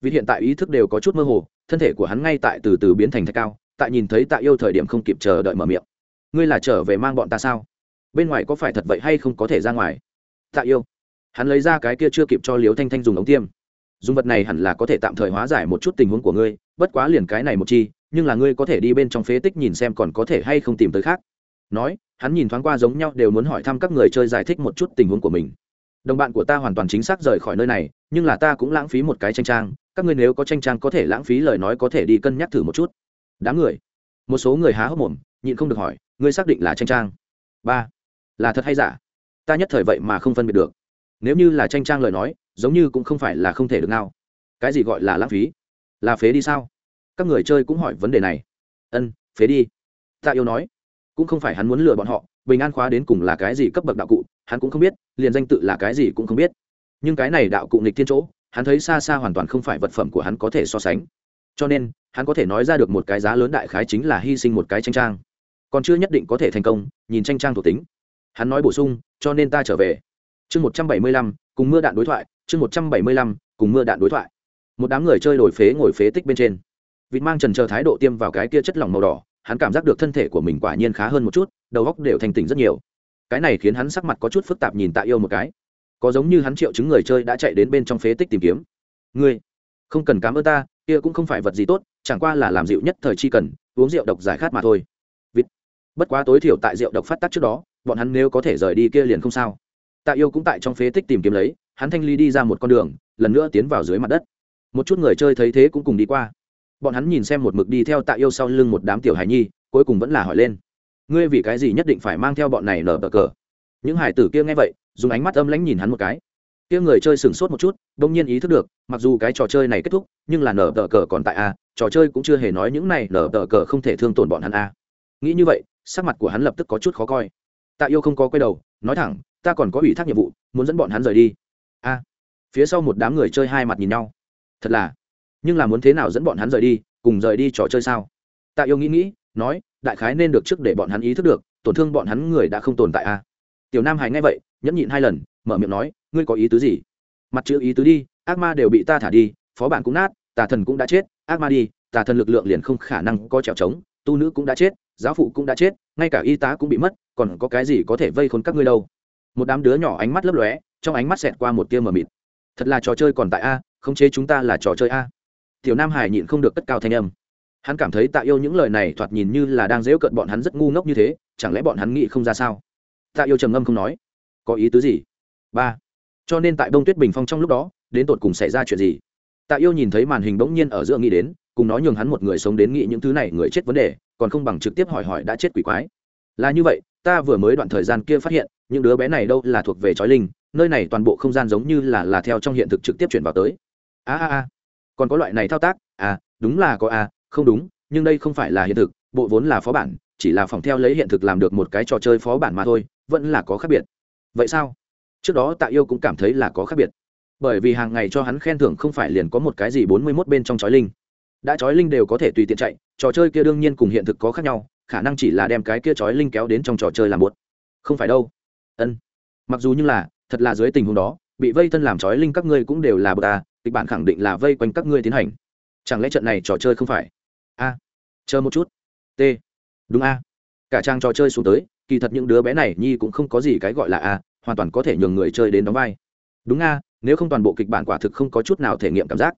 Vì hiện tại ý thức đều có chút mơ hồ, thân thể của hắn ngay tại từ từ biến thành thạch cao, tại nhìn thấy tạ yêu thời điểm không kịp chờ đợi mở miệng. Ngươi là trở về mang bọn ta sao? Bên ngoài có phải thật vậy hay không có thể ra ngoài? Tạ yêu. Hắn lấy ra cái kia chưa kịp cho liếu thanh thanh dùng ống tiêm dùng vật này hẳn là có thể tạm thời hóa giải một chút tình huống của ngươi, bất quá liền cái này một chi, nhưng là ngươi có thể đi bên trong phế tích nhìn xem còn có thể hay không tìm tới khác. Nói, hắn nhìn thoáng qua giống nhau đều muốn hỏi thăm các người chơi giải thích một chút tình huống của mình. Đồng bạn của ta hoàn toàn chính xác rời khỏi nơi này, nhưng là ta cũng lãng phí một cái tranh trang, các ngươi nếu có tranh trang có thể lãng phí lời nói có thể đi cân nhắc thử một chút. Đám người? Một số người há hốc mồm, nhịn không được hỏi, ngươi xác định là tranh trang? Ba. Là thật hay giả? Ta nhất thời vậy mà không phân biệt được. Nếu như là tranh trang lời nói giống như cũng không phải là không thể được nào cái gì gọi là lãng phí? Là phế đi sao? Các người chơi cũng hỏi vấn đề này. Ân, phế đi. Tạ yêu nói. Cũng không phải hắn muốn lừa bọn họ, bình an khóa đến cùng là cái gì cấp bậc đạo cụ, hắn cũng không biết, liền danh tự là cái gì cũng không biết. Nhưng cái này đạo cụ nghịch thiên chỗ, hắn thấy xa xa hoàn toàn không phải vật phẩm của hắn có thể so sánh. Cho nên, hắn có thể nói ra được một cái giá lớn đại khái chính là hy sinh một cái tranh trang. Còn chưa nhất định có thể thành công, nhìn tranh trang thuộc tính. Hắn nói bổ sung, cho nên ta trở về. Chương một trăm bảy mươi lăm, cùng mưa đạn đối thoại chương một trăm bảy mươi lăm, cùng mưa đạn đối thoại. Một đám người chơi đổi phế ngồi phế tích bên trên. Vịt mang trần chờ thái độ tiêm vào cái kia chất lỏng màu đỏ, hắn cảm giác được thân thể của mình quả nhiên khá hơn một chút, đầu óc đều thành tỉnh rất nhiều. Cái này khiến hắn sắc mặt có chút phức tạp nhìn tạ yêu một cái. Có giống như hắn triệu chứng người chơi đã chạy đến bên trong phế tích tìm kiếm. Ngươi, không cần cám ơn ta, kia cũng không phải vật gì tốt, chẳng qua là làm dịu nhất thời chi cần, uống rượu độc giải khát mà thôi. Vịt, bất quá tối thiểu tại rượu độc phát tác trước đó, bọn hắn nếu có thể rời đi kia liền không sao. Tạ yêu cũng tại trong phế tích tìm kiếm lấy hắn thanh ly đi ra một con đường, lần nữa tiến vào dưới mặt đất. Một chút người chơi thấy thế cũng cùng đi qua. Bọn hắn nhìn xem một mực đi theo tạ yêu sau lưng một đám tiểu hài nhi, cuối cùng vẫn là hỏi lên. Ngươi vì cái gì nhất định phải mang theo bọn này nở bờ cờ? Những hải tử kia nghe vậy, dùng ánh mắt âm lãnh nhìn hắn một cái. Kia người chơi sửng sốt một chút đông nhiên ý thức được, mặc dù cái trò chơi này kết thúc, nhưng là nở tờ cờ còn tại a, trò chơi cũng chưa hề nói những này nở tờ cờ không thể thương tổn bọn hắn a. Nghĩ như vậy, sắc mặt của hắn lập tức có chút khó coi. Tạ yêu không có quay đầu, nói thẳng, ta còn có ủy thác nhiệm vụ, muốn dẫn bọn hắn rời đi phía sau một đám người chơi hai mặt nhìn nhau. Thật là, nhưng là muốn thế nào dẫn bọn hắn rời đi, cùng rời đi trò chơi sao? Tạ yêu nghĩ nghĩ, nói, đại khái nên được trước để bọn hắn ý thức được, tổn thương bọn hắn người đã không tồn tại a tiểu nam hải nghe vậy, nhẫn nhịn hai lần, mở miệng nói, ngươi có ý tứ gì? Mặt chữ ý tứ đi, ác ma đều bị ta thả đi, phó bản cũng nát, tà thần cũng đã chết, ác ma đi, tà thần lực lượng liền không khả năng có trèo trống, tu nữ cũng đã chết, giáo phụ cũng đã chết, ngay cả y tá cũng bị mất, còn có cái gì có thể vây khốn các ngươi đâu? Một đám đứa nhỏ ánh mắt lấp lóe, trong ánh mắt xẹt qua một tia mờ mịt thật là trò chơi còn tại a không chế chúng ta là trò chơi a. Tiểu nam hải nhịn không được cất cao thanh âm. Hắn cảm thấy tạ yêu những lời này thoạt nhìn như là đang dễu cận bọn hắn rất ngu ngốc như thế, chẳng lẽ bọn hắn nghĩ không ra sao? Tạ yêu trầm ngâm không nói. Có ý tứ gì? Ba. Cho nên tại đông tuyết bình phong trong lúc đó, đến tột cùng xảy ra chuyện gì? Tạ yêu nhìn thấy màn hình bỗng nhiên ở giữa nghĩ đến, cùng nói nhường hắn một người sống đến nghĩ những thứ này người chết vấn đề, còn không bằng trực tiếp hỏi hỏi đã chết quỷ quái. Là như vậy, ta vừa mới đoạn thời gian kia phát hiện, những đứa bé này đâu là thuộc về trói linh nơi này toàn bộ không gian giống như là là theo trong hiện thực trực tiếp chuyển vào tới. A a a. Còn có loại này thao tác? À đúng là có a à, không đúng nhưng đây không phải là hiện thực bộ vốn là phó bản chỉ là phòng theo lấy hiện thực làm được một cái trò chơi phó bản mà thôi vẫn là có khác biệt. Vậy sao? Trước đó tạ yêu cũng cảm thấy là có khác biệt. Bởi vì hàng ngày cho hắn khen thưởng không phải liền có một cái gì bốn mươi mốt bên trong chói linh. Đã chói linh đều có thể tùy tiện chạy trò chơi kia đương nhiên cùng hiện thực có khác nhau khả năng chỉ là đem cái kia chói linh kéo đến trong trò chơi làm buốt. Không phải đâu. Ân. Mặc dù như là thật là dưới tình huống đó, bị vây thân làm trói linh các ngươi cũng đều là bờ ta à, kịch bản khẳng định là vây quanh các ngươi tiến hành. Chẳng lẽ trận này trò chơi không phải? A, chờ một chút. T, đúng a. Cả trang trò chơi xuống tới, kỳ thật những đứa bé này nhi cũng không có gì cái gọi là a, hoàn toàn có thể nhường người chơi đến đóng vai. Đúng a, nếu không toàn bộ kịch bản quả thực không có chút nào thể nghiệm cảm giác.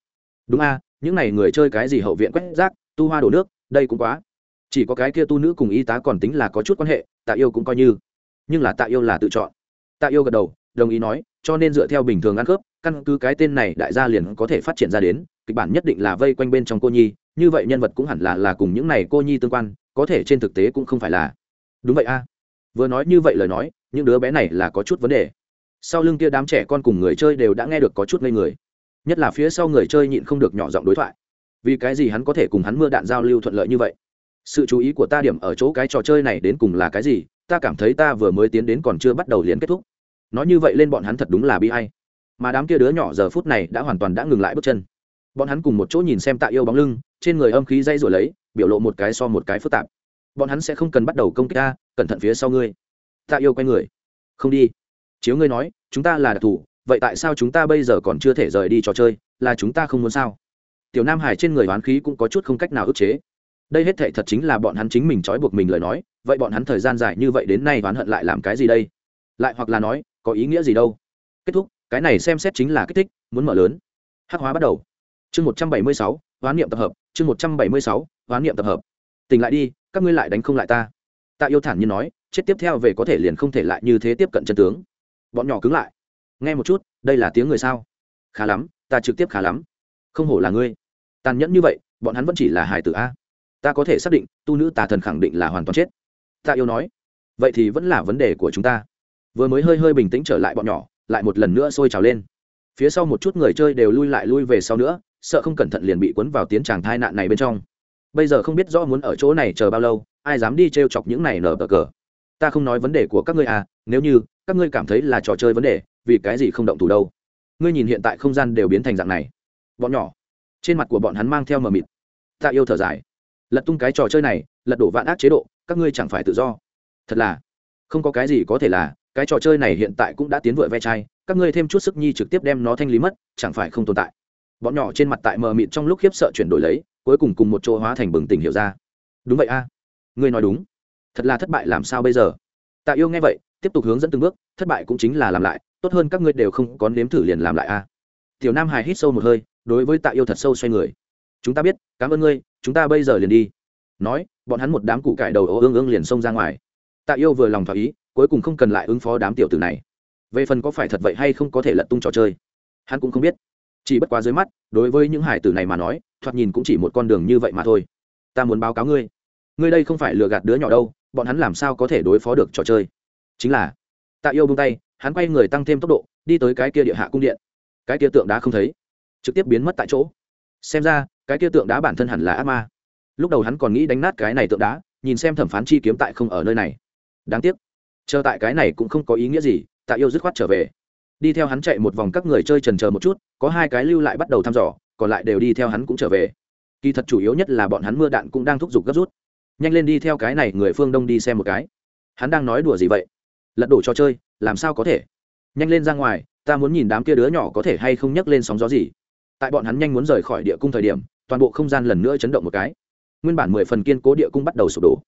Đúng a, những n à y người chơi cái gì hậu viện quét rác, tu hoa đổ nước, đây cũng quá. Chỉ có cái kia tu nữ cùng y tá còn tính là có chút quan hệ, tạ yêu cũng coi như. Nhưng là tạ yêu là tự chọn. Tạ yêu gật đầu đồng ý nói, cho nên dựa theo bình thường ăn khớp, căn cứ cái tên này đại gia liền có thể phát triển ra đến, kịch bản nhất định là vây quanh bên trong cô nhi, như vậy nhân vật cũng hẳn là là cùng những này cô nhi tương quan, có thể trên thực tế cũng không phải là. Đúng vậy a. Vừa nói như vậy lời nói, những đứa bé này là có chút vấn đề. Sau lưng kia đám trẻ con cùng người chơi đều đã nghe được có chút ngây người. Nhất là phía sau người chơi nhịn không được nhỏ giọng đối thoại. Vì cái gì hắn có thể cùng hắn mưa đạn giao lưu thuận lợi như vậy? Sự chú ý của ta điểm ở chỗ cái trò chơi này đến cùng là cái gì? Ta cảm thấy ta vừa mới tiến đến còn chưa bắt đầu liền kết thúc nói như vậy lên bọn hắn thật đúng là bi hay mà đám kia đứa nhỏ giờ phút này đã hoàn toàn đã ngừng lại bước chân. Bọn hắn cùng một chỗ nhìn xem tạ yêu bóng lưng, trên người âm khí dây rồi lấy, biểu lộ một cái so một cái phức tạp. Bọn hắn sẽ không cần bắt đầu công kích ta, cẩn thận phía sau ngươi. Tạ yêu quay người. Không đi. Chiếu ngươi nói, chúng ta là đặc thù vậy tại sao chúng ta bây giờ còn chưa thể rời đi trò chơi, là chúng ta không muốn sao? Tiểu nam hải trên người hoán khí cũng có chút không cách nào ức chế. Đây hết thệ thật chính là bọn hắn chính mình trói buộc mình lời nói, vậy bọn hắn thời gian dài như vậy đến nay oán hận lại làm cái gì đây? Lại hoặc là nói có ý nghĩa gì đâu. Kết thúc, cái này xem xét chính là kích thích, muốn mở lớn. Hắc hóa bắt đầu. Chương một trăm bảy mươi sáu, hoán niệm tập hợp. Chương một trăm bảy mươi sáu, hoán niệm tập hợp. Tỉnh lại đi, các ngươi lại đánh không lại ta. Tạ yêu thản như nói, chết tiếp theo về có thể liền không thể lại như thế tiếp cận chân tướng. Bọn nhỏ cứng lại. Nghe một chút, đây là tiếng người sao? Khá lắm, ta trực tiếp khá lắm. Không hổ là ngươi. Tàn nhẫn như vậy, bọn hắn vẫn chỉ là hải tử a. Ta có thể xác định, tu nữ tà thần khẳng định là hoàn toàn chết. Ta yêu nói, vậy thì vẫn là vấn đề của chúng ta vừa mới hơi hơi bình tĩnh trở lại bọn nhỏ, lại một lần nữa sôi trào lên. Phía sau một chút người chơi đều lui lại lui về sau nữa, sợ không cẩn thận liền bị cuốn vào tiến tràng thai nạn này bên trong. Bây giờ không biết rõ muốn ở chỗ này chờ bao lâu, ai dám đi t r e o chọc những này nở bờ cờ. Ta không nói vấn đề của các ngươi à nếu như các ngươi cảm thấy là trò chơi vấn đề, vì cái gì không động thủ đâu? Ngươi nhìn hiện tại không gian đều biến thành dạng này. Bọn nhỏ, trên mặt của bọn hắn mang theo mờ mịt. Ta yêu thở dài. Lật tung cái trò chơi này, lật đổ vạn ác chế độ, các ngươi chẳng phải tự do. Thật là, không có cái gì có thể là cái trò chơi này hiện tại cũng đã tiến vội ve chai, các ngươi thêm chút sức nhi trực tiếp đem nó thanh lý mất, chẳng phải không tồn tại. Bọn nhỏ trên mặt tại mờ mịt trong lúc khiếp sợ chuyển đổi lấy, cuối cùng cùng một chỗ hóa thành bừng tỉnh hiểu ra. Đúng vậy a. Ngươi nói đúng. Thật là thất bại làm sao bây giờ? Tạ yêu nghe vậy, tiếp tục hướng dẫn từng bước, thất bại cũng chính là làm lại, tốt hơn các ngươi đều không có nếm thử liền làm lại a. Tiểu nam hài hít sâu một hơi, đối với tạ yêu thật sâu xoay người. Chúng ta biết, cảm ơn ngươi, chúng ta bây giờ liền đi. Nói, bọn hắn một đám củ cải đầu ương ương liền xông ra ngoài. Tạ yêu vừa lòng thỏa ý cuối cùng không cần lại ứng phó đám tiểu tử này. Về phần có phải thật vậy hay không có thể lật tung trò chơi, hắn cũng không biết. Chỉ bất quá dưới mắt, đối với những hải tử này mà nói, thoạt nhìn cũng chỉ một con đường như vậy mà thôi. Ta muốn báo cáo ngươi. Ngươi đây không phải lừa gạt đứa nhỏ đâu, bọn hắn làm sao có thể đối phó được trò chơi? Chính là, tạ yêu bung tay, hắn quay người tăng thêm tốc độ, đi tới cái kia địa hạ cung điện. Cái kia tượng đá không thấy, trực tiếp biến mất tại chỗ. Xem ra, cái kia tượng đá bản thân hẳn là ác ma. Lúc đầu hắn còn nghĩ đánh nát cái này tượng đá, nhìn xem thẩm phán chi kiếm tại không ở nơi này. Đáng tiếc chờ tại cái này cũng không có ý nghĩa gì, tạ yêu dứt khoát trở về. Đi theo hắn chạy một vòng các người chơi trần chờ một chút, có hai cái lưu lại bắt đầu thăm dò, còn lại đều đi theo hắn cũng trở về. Kỳ thật chủ yếu nhất là bọn hắn mưa đạn cũng đang thúc giục gấp rút. Nhanh lên đi theo cái này người phương đông đi xem một cái. Hắn đang nói đùa gì vậy? Lật đổ cho chơi, làm sao có thể? Nhanh lên ra ngoài, ta muốn nhìn đám kia đứa nhỏ có thể hay không nhấc lên sóng gió gì. Tại bọn hắn nhanh muốn rời khỏi địa cung thời điểm, toàn bộ không gian lần nữa chấn động một cái. Nguyên bản mười phần kiên cố địa cung bắt đầu sụp đổ.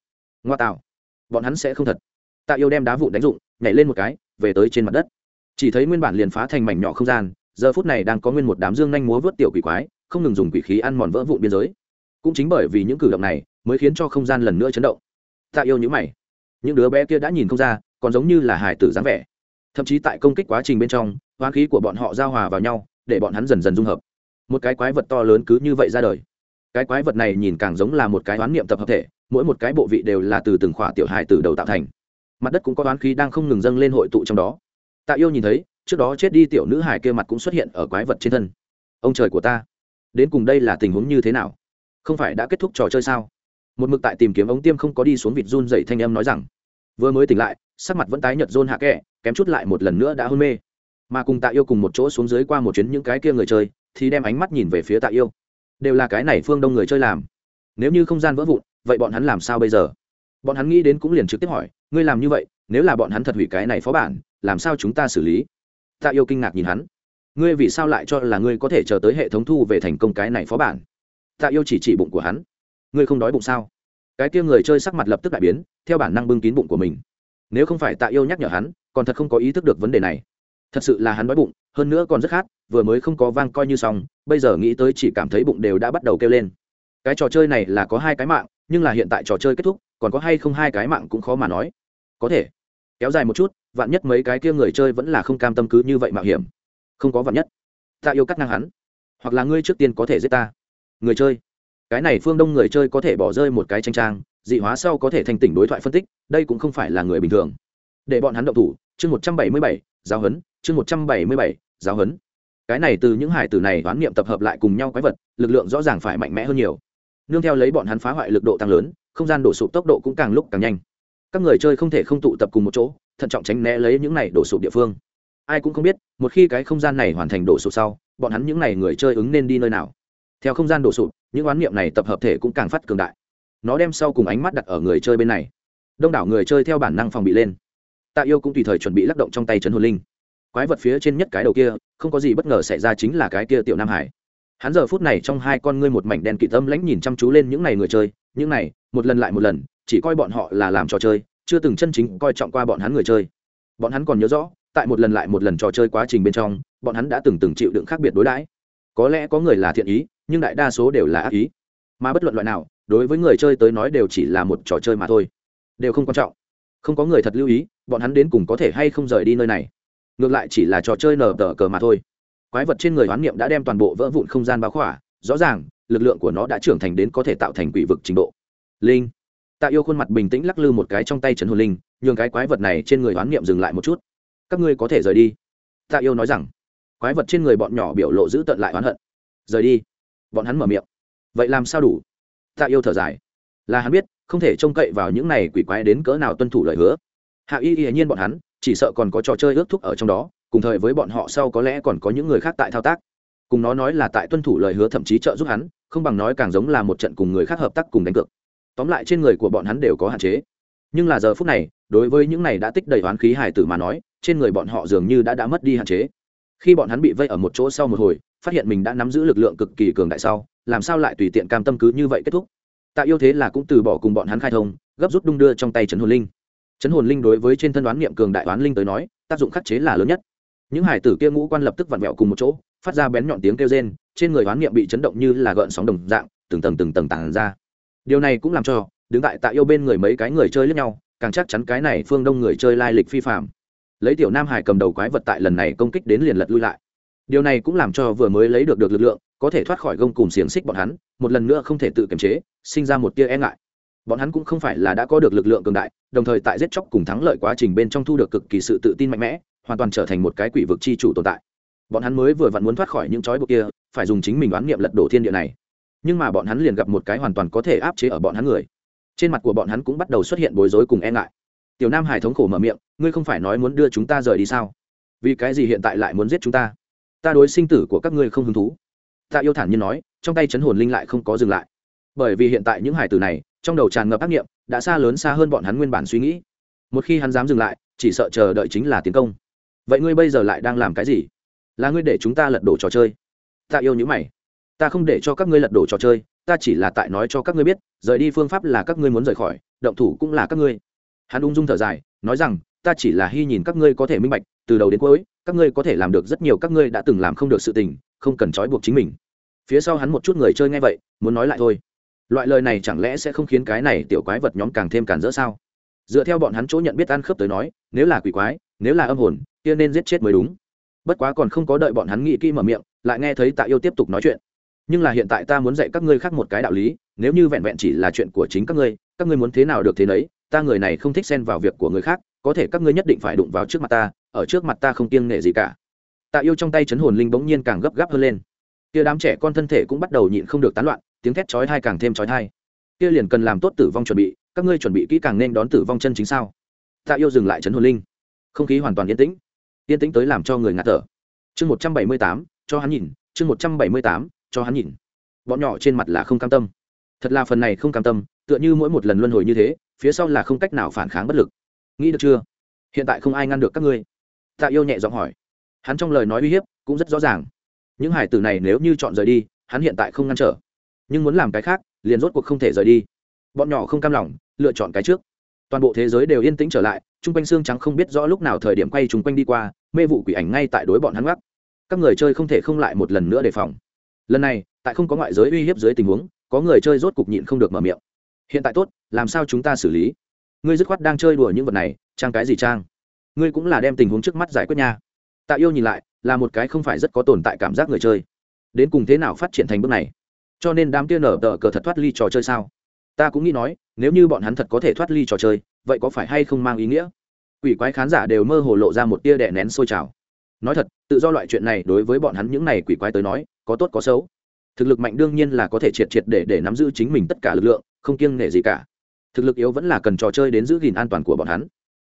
Ngoa tạo. Bọn hắn sẽ không thật tạ yêu đem đá vụn đánh dụng nhảy lên một cái, về tới trên mặt đất. Chỉ thấy nguyên bản liền phá thành mảnh nhỏ không gian, giờ phút này đang có nguyên một đám dương nhanh múa vớt tiểu quỷ quái, không ngừng dùng quỷ khí ăn mòn vỡ vụn biên giới. Cũng chính bởi vì những cử động này, mới khiến cho không gian lần nữa chấn động. Tạ yêu nhữ mày. Những đứa bé kia đã nhìn không ra, còn giống như là hải tử dáng vẻ. Thậm chí tại công kích quá trình bên trong hoa khí của bọn họ giao hòa vào nhau, để bọn hắn dần dần dung hợp. Một cái quái vật to lớn cứ như vậy ra đời. Cái quái vật này nhìn càng giống là một cái oán niệm tập hợp thể, mỗi một cái bộ vị đều là từ từng khỏa tiểu hài từ đầu tạo thành mặt đất cũng có toán khí đang không ngừng dâng lên hội tụ trong đó. Tạ yêu nhìn thấy, trước đó chết đi tiểu nữ hải kia mặt cũng xuất hiện ở quái vật trên thân. Ông trời của ta, đến cùng đây là tình huống như thế nào? Không phải đã kết thúc trò chơi sao? Một mực tại tìm kiếm ống tiêm không có đi xuống vịt run dậy thanh em nói rằng, vừa mới tỉnh lại, sắc mặt vẫn tái nhợt rôn hạ kẹ kém chút lại một lần nữa đã hôn mê. Mà cùng tạ yêu cùng một chỗ xuống dưới qua một chuyến những cái kia người chơi, thì đem ánh mắt nhìn về phía tạ yêu. Đều là cái này phương đông người chơi làm. Nếu như không gian vỡ vụn, vậy bọn hắn làm sao bây giờ? Bọn hắn nghĩ đến cũng liền trực tiếp hỏi, ngươi làm như vậy, nếu là bọn hắn thật hủy cái này phó bản, làm sao chúng ta xử lý? Tạ yêu kinh ngạc nhìn hắn. Ngươi vì sao lại cho là ngươi có thể chờ tới hệ thống thu về thành công cái này phó bản? Tạ yêu chỉ chỉ bụng của hắn. Ngươi không đói bụng sao? Cái kia người chơi sắc mặt lập tức đại biến, theo bản năng bưng kín bụng của mình. Nếu không phải tạ yêu nhắc nhở hắn, còn thật không có ý thức được vấn đề này. Thật sự là hắn đói bụng, hơn nữa còn rất khát, vừa mới không có vang coi như xong, bây giờ nghĩ tới chỉ cảm thấy bụng đều đã bắt đầu kêu lên. Cái trò chơi này là có hai cái mạng, nhưng là hiện tại trò chơi kết thúc còn có hay không hai cái mạng cũng khó mà nói. Có thể. Kéo dài một chút, vạn nhất mấy cái kia người chơi vẫn là không cam tâm cứ như vậy mạo hiểm. Không có vạn nhất. Ta yêu cắt ngang hắn. Hoặc là ngươi trước tiên có thể giết ta. Người chơi. Cái này phương đông người chơi có thể bỏ rơi một cái tranh trang, dị hóa sau có thể thành tỉnh đối thoại phân tích, đây cũng không phải là người bình thường. Để bọn hắn động thủ, chương một trăm bảy mươi bảy, giáo huấn, chương một trăm bảy mươi bảy, giáo huấn. Cái này từ những hải tử này đoán niệm tập hợp lại cùng nhau quái vật, lực lượng rõ ràng phải mạnh mẽ hơn nhiều. Nương theo lấy bọn hắn phá hoại lực độ tăng lớn không gian đổ sụp tốc độ cũng càng lúc càng nhanh. Các người chơi không thể không tụ tập cùng một chỗ, thận trọng tránh né lấy những này đổ sụp địa phương. Ai cũng không biết, một khi cái không gian này hoàn thành đổ sụp sau, bọn hắn những này người chơi ứng nên đi nơi nào. Theo không gian đổ sụp, những oán niệm này tập hợp thể cũng càng phát cường đại. Nó đem sau cùng ánh mắt đặt ở người chơi bên này. Đông đảo người chơi theo bản năng phòng bị lên. Tạ yêu cũng tùy thời chuẩn bị lắc động trong tay trấn hồn linh. Quái vật phía trên nhất cái đầu kia, không có gì bất ngờ xảy ra chính là cái kia tiểu nam hải. Hắn giờ phút này trong hai con ngươi một mảnh đen kỵ tâm lãnh nhìn chăm chú lên những n à y người chơi, những này một lần lại một lần, chỉ coi bọn họ là làm trò chơi, chưa từng chân chính coi trọng qua bọn hắn người chơi. Bọn hắn còn nhớ rõ, tại một lần lại một lần trò chơi quá trình bên trong, bọn hắn đã từng từng chịu đựng khác biệt đối đãi. Có lẽ có người là thiện ý, nhưng đại đa số đều là ác ý. Mà bất luận loại nào, đối với người chơi tới nói đều chỉ là một trò chơi mà thôi. Đều không quan trọng. Không có người thật lưu ý, bọn hắn đến cùng có thể hay không rời đi nơi này. Ngược lại chỉ là trò chơi nở tờ cờ mà thôi. Quái vật trên người hoán niệm đã đem toàn bộ vỡ vụn không gian báo khỏa, rõ ràng, lực lượng của nó đã trưởng thành đến có thể tạo thành quỷ vực trình độ linh. Tạ yêu khuôn mặt bình tĩnh lắc lư một cái trong tay trần hồn linh, nhường cái quái vật này trên người oán niệm dừng lại một chút. Các ngươi có thể rời đi. Tạ yêu nói rằng. Quái vật trên người bọn nhỏ biểu lộ giữ tận lại oán hận. Rời đi. Bọn hắn mở miệng. Vậy làm sao đủ? Tạ yêu thở dài. Là hắn biết, không thể trông cậy vào những này quỷ quái đến cỡ nào tuân thủ lời hứa. Hạ y y nhiên bọn hắn, chỉ sợ còn có trò chơi ước thúc ở trong đó, cùng thời với bọn họ sau có lẽ còn có những người khác tại thao tác. Cùng nó nói là tại tuân thủ lời hứa thậm chí trợ giúp hắn, không bằng nói càng giống là một trận cùng người khác hợp tác cùng đánh cược tóm lại trên người của bọn hắn đều có hạn chế. Nhưng là giờ phút này, đối với những này đã tích đầy oán khí hải tử mà nói, trên người bọn họ dường như đã đã mất đi hạn chế. Khi bọn hắn bị vây ở một chỗ sau một hồi, phát hiện mình đã nắm giữ lực lượng cực kỳ cường đại sau, làm sao lại tùy tiện cam tâm cứ như vậy kết thúc? Tạ yêu thế là cũng từ bỏ cùng bọn hắn khai thông, gấp rút đung đưa trong tay trấn hồn linh. Trấn hồn linh đối với trên thân đoán niệm cường đại đoán linh tới nói, tác dụng khắc chế là lớn nhất. Những hải tử kia ngũ quan lập tức vặn vẹo cùng một chỗ, phát ra bén nhọn tiếng kêu rên, trên người đoán niệm bị chấn động như là gợn sóng đồng dạng, từng tầng từng tầng tàn ra điều này cũng làm cho, đứng tại tạ yêu bên người mấy cái người chơi lẫn nhau, càng chắc chắn cái này phương đông người chơi lai lịch phi phạm. Lấy tiểu nam hải cầm đầu quái vật tại lần này công kích đến liền lật lui lại. Điều này cũng làm cho vừa mới lấy được được lực lượng, có thể thoát khỏi gông cùng xiềng xích bọn hắn, một lần nữa không thể tự kiềm chế, sinh ra một tia e ngại. Bọn hắn cũng không phải là đã có được lực lượng cường đại, đồng thời tại giết chóc cùng thắng lợi quá trình bên trong thu được cực kỳ sự tự tin mạnh mẽ, hoàn toàn trở thành một cái quỷ vực chi chủ tồn tại. Bọn hắn mới vừa vặn muốn thoát khỏi những trói buộc kia, phải dùng chính mình đoán nghiệm lật đổ thiên địa này nhưng mà bọn hắn liền gặp một cái hoàn toàn có thể áp chế ở bọn hắn người. Trên mặt của bọn hắn cũng bắt đầu xuất hiện bối rối cùng e ngại. Tiểu nam hải thống khổ mở miệng, ngươi không phải nói muốn đưa chúng ta rời đi sao? Vì cái gì hiện tại lại muốn giết chúng ta? Ta đối sinh tử của các ngươi không hứng thú. Ta yêu thản nhiên nói, trong tay chấn hồn linh lại không có dừng lại. Bởi vì hiện tại những hải tử này, trong đầu tràn ngập ác nghiệm, đã xa lớn xa hơn bọn hắn nguyên bản suy nghĩ. Một khi hắn dám dừng lại, chỉ sợ chờ đợi chính là tiến công. Vậy ngươi bây giờ lại đang làm cái gì? Là ngươi để chúng ta lật đổ trò chơi? Ta yêu những mày ta không để cho các ngươi lật đổ trò chơi, ta chỉ là tại nói cho các ngươi biết, rời đi phương pháp là các ngươi muốn rời khỏi, động thủ cũng là các ngươi. Hắn ung dung thở dài, nói rằng, ta chỉ là hy nhìn các ngươi có thể minh bạch, từ đầu đến cuối, các ngươi có thể làm được rất nhiều các ngươi đã từng làm không được sự tình, không cần trói buộc chính mình. Phía sau hắn một chút người chơi ngay vậy, muốn nói lại thôi. Loại lời này chẳng lẽ sẽ không khiến cái này tiểu quái vật nhóm càng thêm cản rỡ sao? Dựa theo bọn hắn chỗ nhận biết ăn khớp tới nói, nếu là quỷ quái, nếu là âm hồn, kia nên giết chết mới đúng. Bất quá còn không có đợi bọn hắn nghĩ kỹ mở miệng, lại nghe thấy tạ yêu tiếp tục nói chuyện nhưng là hiện tại ta muốn dạy các ngươi khác một cái đạo lý, nếu như vẹn vẹn chỉ là chuyện của chính các ngươi các ngươi muốn thế nào được thế nấy, ta người này không thích xen vào việc của người khác, có thể các ngươi nhất định phải đụng vào trước mặt ta, ở trước mặt ta không kiêng nể gì cả. Tạ yêu trong tay chấn hồn linh bỗng nhiên càng gấp gáp hơn lên. Kia đám trẻ con thân thể cũng bắt đầu nhịn không được tán loạn, tiếng thét chói thai càng thêm chói thai kia liền cần làm tốt tử vong chuẩn bị, các ngươi chuẩn bị kỹ càng nên đón tử vong chân chính sao? Tạ yêu dừng lại chấn hồn linh. Không khí hoàn toàn yên tĩnh. Yên tĩnh tới làm cho người ngạt thở. Chương một trăm bảy mươi tám, cho hắn nhìn, chương một trăm bảy mươi tám cho hắn nhìn. Bọn nhỏ trên mặt là không cam tâm. Thật là phần này không cam tâm, tựa như mỗi một lần luân hồi như thế, phía sau là không cách nào phản kháng bất lực. Nghĩ được chưa? Hiện tại không ai ngăn được các ngươi. Tạ yêu nhẹ giọng hỏi. Hắn trong lời nói uy hiếp cũng rất rõ ràng. Những hải tử này nếu như chọn rời đi, hắn hiện tại không ngăn trở. Nhưng muốn làm cái khác, liền rốt cuộc không thể rời đi. Bọn nhỏ không cam lòng, lựa chọn cái trước. Toàn bộ thế giới đều yên tĩnh trở lại, chung quanh xương trắng không biết rõ lúc nào thời điểm quay chung quanh đi qua, mê vụ quỷ ảnh ngay tại đối bọn hắn gắt các người chơi không thể không lại một lần nữa đề phòng lần này, tại không có ngoại giới uy hiếp dưới tình huống, có người chơi rốt cục nhịn không được mở miệng. Hiện tại tốt, làm sao chúng ta xử lý? Ngươi dứt khoát đang chơi đùa những vật này, trang cái gì trang? Ngươi cũng là đem tình huống trước mắt giải quyết nha. Tạ yêu nhìn lại, là một cái không phải rất có tồn tại cảm giác người chơi. Đến cùng thế nào phát triển thành bước này? Cho nên đám kia nở tờ cờ thật thoát ly trò chơi sao? Ta cũng nghĩ nói, nếu như bọn hắn thật có thể thoát ly trò chơi, vậy có phải hay không mang ý nghĩa? Quỷ quái khán giả đều mơ hồ lộ ra một tia đè nén sôi trào. Nói thật, tự do loại chuyện này đối với bọn hắn những này quỷ quái tới nói có tốt có xấu. Thực lực mạnh đương nhiên là có thể triệt triệt để để nắm giữ chính mình tất cả lực lượng, không kiêng nể gì cả. Thực lực yếu vẫn là cần trò chơi đến giữ gìn an toàn của bọn hắn.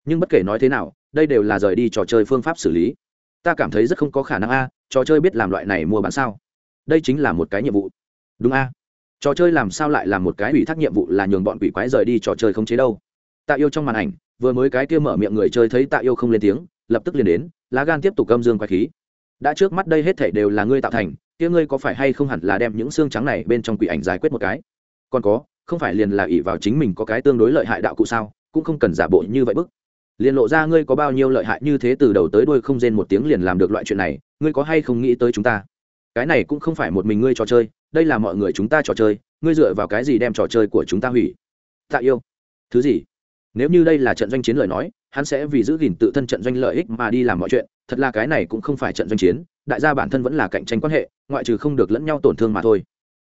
Nhưng bất kể nói thế nào, đây đều là rời đi trò chơi phương pháp xử lý. Ta cảm thấy rất không có khả năng a, trò chơi biết làm loại này mua bán sao? Đây chính là một cái nhiệm vụ. Đúng a. Trò chơi làm sao lại là một cái ủy thác nhiệm vụ là nhường bọn quỷ quái rời đi trò chơi không chế đâu. Tạ yêu trong màn ảnh, vừa mới cái kia mở miệng người chơi thấy tạ yêu không lên tiếng, lập tức liền đến, lá gan tiếp tục gâm dương quái khí. Đã trước mắt đây hết thể đều là ngươi tạo thành kia ngươi có phải hay không hẳn là đem những xương trắng này bên trong quỷ ảnh giải quyết một cái? Còn có, không phải liền là ỷ vào chính mình có cái tương đối lợi hại đạo cụ sao, cũng không cần giả bộ như vậy bức. Liền lộ ra ngươi có bao nhiêu lợi hại như thế từ đầu tới đuôi không rên một tiếng liền làm được loại chuyện này, ngươi có hay không nghĩ tới chúng ta? Cái này cũng không phải một mình ngươi trò chơi, đây là mọi người chúng ta trò chơi, ngươi dựa vào cái gì đem trò chơi của chúng ta hủy? Tạ yêu. Thứ gì? Nếu như đây là trận doanh chiến lời nói, hắn sẽ vì giữ gìn tự thân trận doanh lợi ích mà đi làm mọi chuyện, thật là cái này cũng không phải trận doanh chiến, đại gia bản thân vẫn là cạnh tranh quan hệ, ngoại trừ không được lẫn nhau tổn thương mà thôi.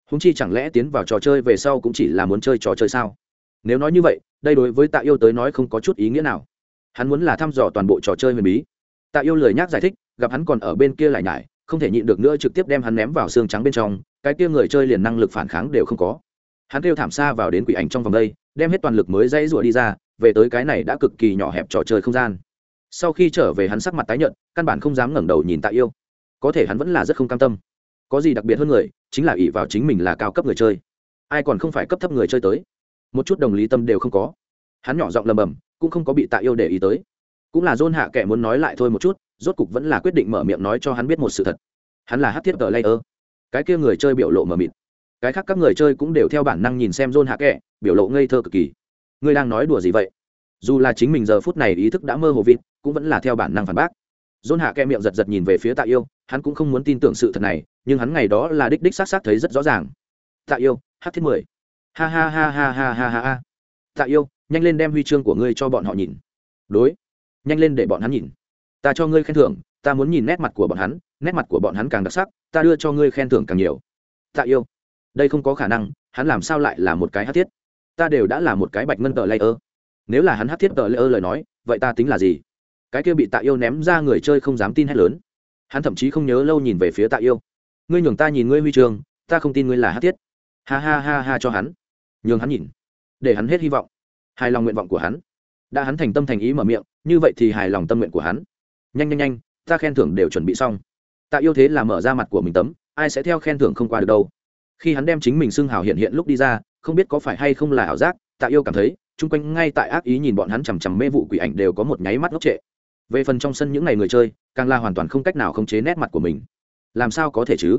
Húng chi chẳng lẽ tiến vào trò chơi về sau cũng chỉ là muốn chơi trò chơi sao? Nếu nói như vậy, đây đối với tạ yêu tới nói không có chút ý nghĩa nào. Hắn muốn là thăm dò toàn bộ trò chơi huyền bí. Tạ yêu lời nhắc giải thích, gặp hắn còn ở bên kia lại nhải, không thể nhịn được nữa trực tiếp đem hắn ném vào xương trắng bên trong, cái kia người chơi liền năng lực phản kháng đều không có. Hắn kêu thảm xa vào đến quỷ ảnh trong vòng đây, đem hết toàn lực mới dãy rủa đi ra về tới cái này đã cực kỳ nhỏ hẹp trò chơi không gian. Sau khi trở về hắn sắc mặt tái nhợt, căn bản không dám ngẩng đầu nhìn tạ yêu. Có thể hắn vẫn là rất không cam tâm. Có gì đặc biệt hơn người, chính là ỷ vào chính mình là cao cấp người chơi. Ai còn không phải cấp thấp người chơi tới? Một chút đồng lý tâm đều không có. Hắn nhỏ giọng lầm bầm, cũng không có bị tạ yêu để ý tới. Cũng là dôn hạ kẻ muốn nói lại thôi một chút, rốt cục vẫn là quyết định mở miệng nói cho hắn biết một sự thật. Hắn là hát thiết tờ layer. Cái kia người chơi biểu lộ mờ mịt. Cái khác các người chơi cũng đều theo bản năng nhìn xem dôn hạ kẻ, biểu lộ ngây thơ cực kỳ ngươi đang nói đùa gì vậy? Dù là chính mình giờ phút này ý thức đã mơ hồ vịt, cũng vẫn là theo bản năng phản bác. Dôn hạ kẻ miệng giật giật nhìn về phía tạ yêu, hắn cũng không muốn tin tưởng sự thật này, nhưng hắn ngày đó là đích đích xác xác thấy rất rõ ràng. Tạ yêu, hát thiết mười. Ha ha ha ha ha ha ha ha. Tạ yêu, nhanh lên đem huy chương của ngươi cho bọn họ nhìn. Đối. Nhanh lên để bọn hắn nhìn. Ta cho ngươi khen thưởng, ta muốn nhìn nét mặt của bọn hắn, nét mặt của bọn hắn càng đặc sắc, ta đưa cho ngươi khen thưởng càng nhiều. Tạ yêu, đây không có khả năng, hắn làm sao lại là một cái hát thiết? Ta đều đã là một cái bạch ngân tờ layer. Nếu là hắn hát thiết tờ layer lời nói, vậy ta tính là gì? Cái kia bị tạ yêu ném ra người chơi không dám tin hết lớn. Hắn thậm chí không nhớ lâu nhìn về phía tạ yêu. Ngươi nhường ta nhìn ngươi huy trường ta không tin ngươi là hát thiết. Ha ha ha ha cho hắn. Nhường hắn nhìn. Để hắn hết hy vọng. Hài lòng nguyện vọng của hắn. Đã hắn thành tâm thành ý mở miệng, như vậy thì hài lòng tâm nguyện của hắn. Nhanh nhanh nhanh, ta khen thưởng đều chuẩn bị xong. Tạ yêu thế là mở ra mặt của mình tấm, ai sẽ theo khen thưởng không qua được đâu. Khi hắn đem chính mình xưng hào hiện hiện lúc đi ra không biết có phải hay không là ảo giác, tạ yêu cảm thấy, chung quanh ngay tại ác ý nhìn bọn hắn chằm chằm mê vụ quỷ ảnh đều có một nháy mắt ngốc trệ. Về phần trong sân những ngày người chơi, càng là hoàn toàn không cách nào khống chế nét mặt của mình. Làm sao có thể chứ?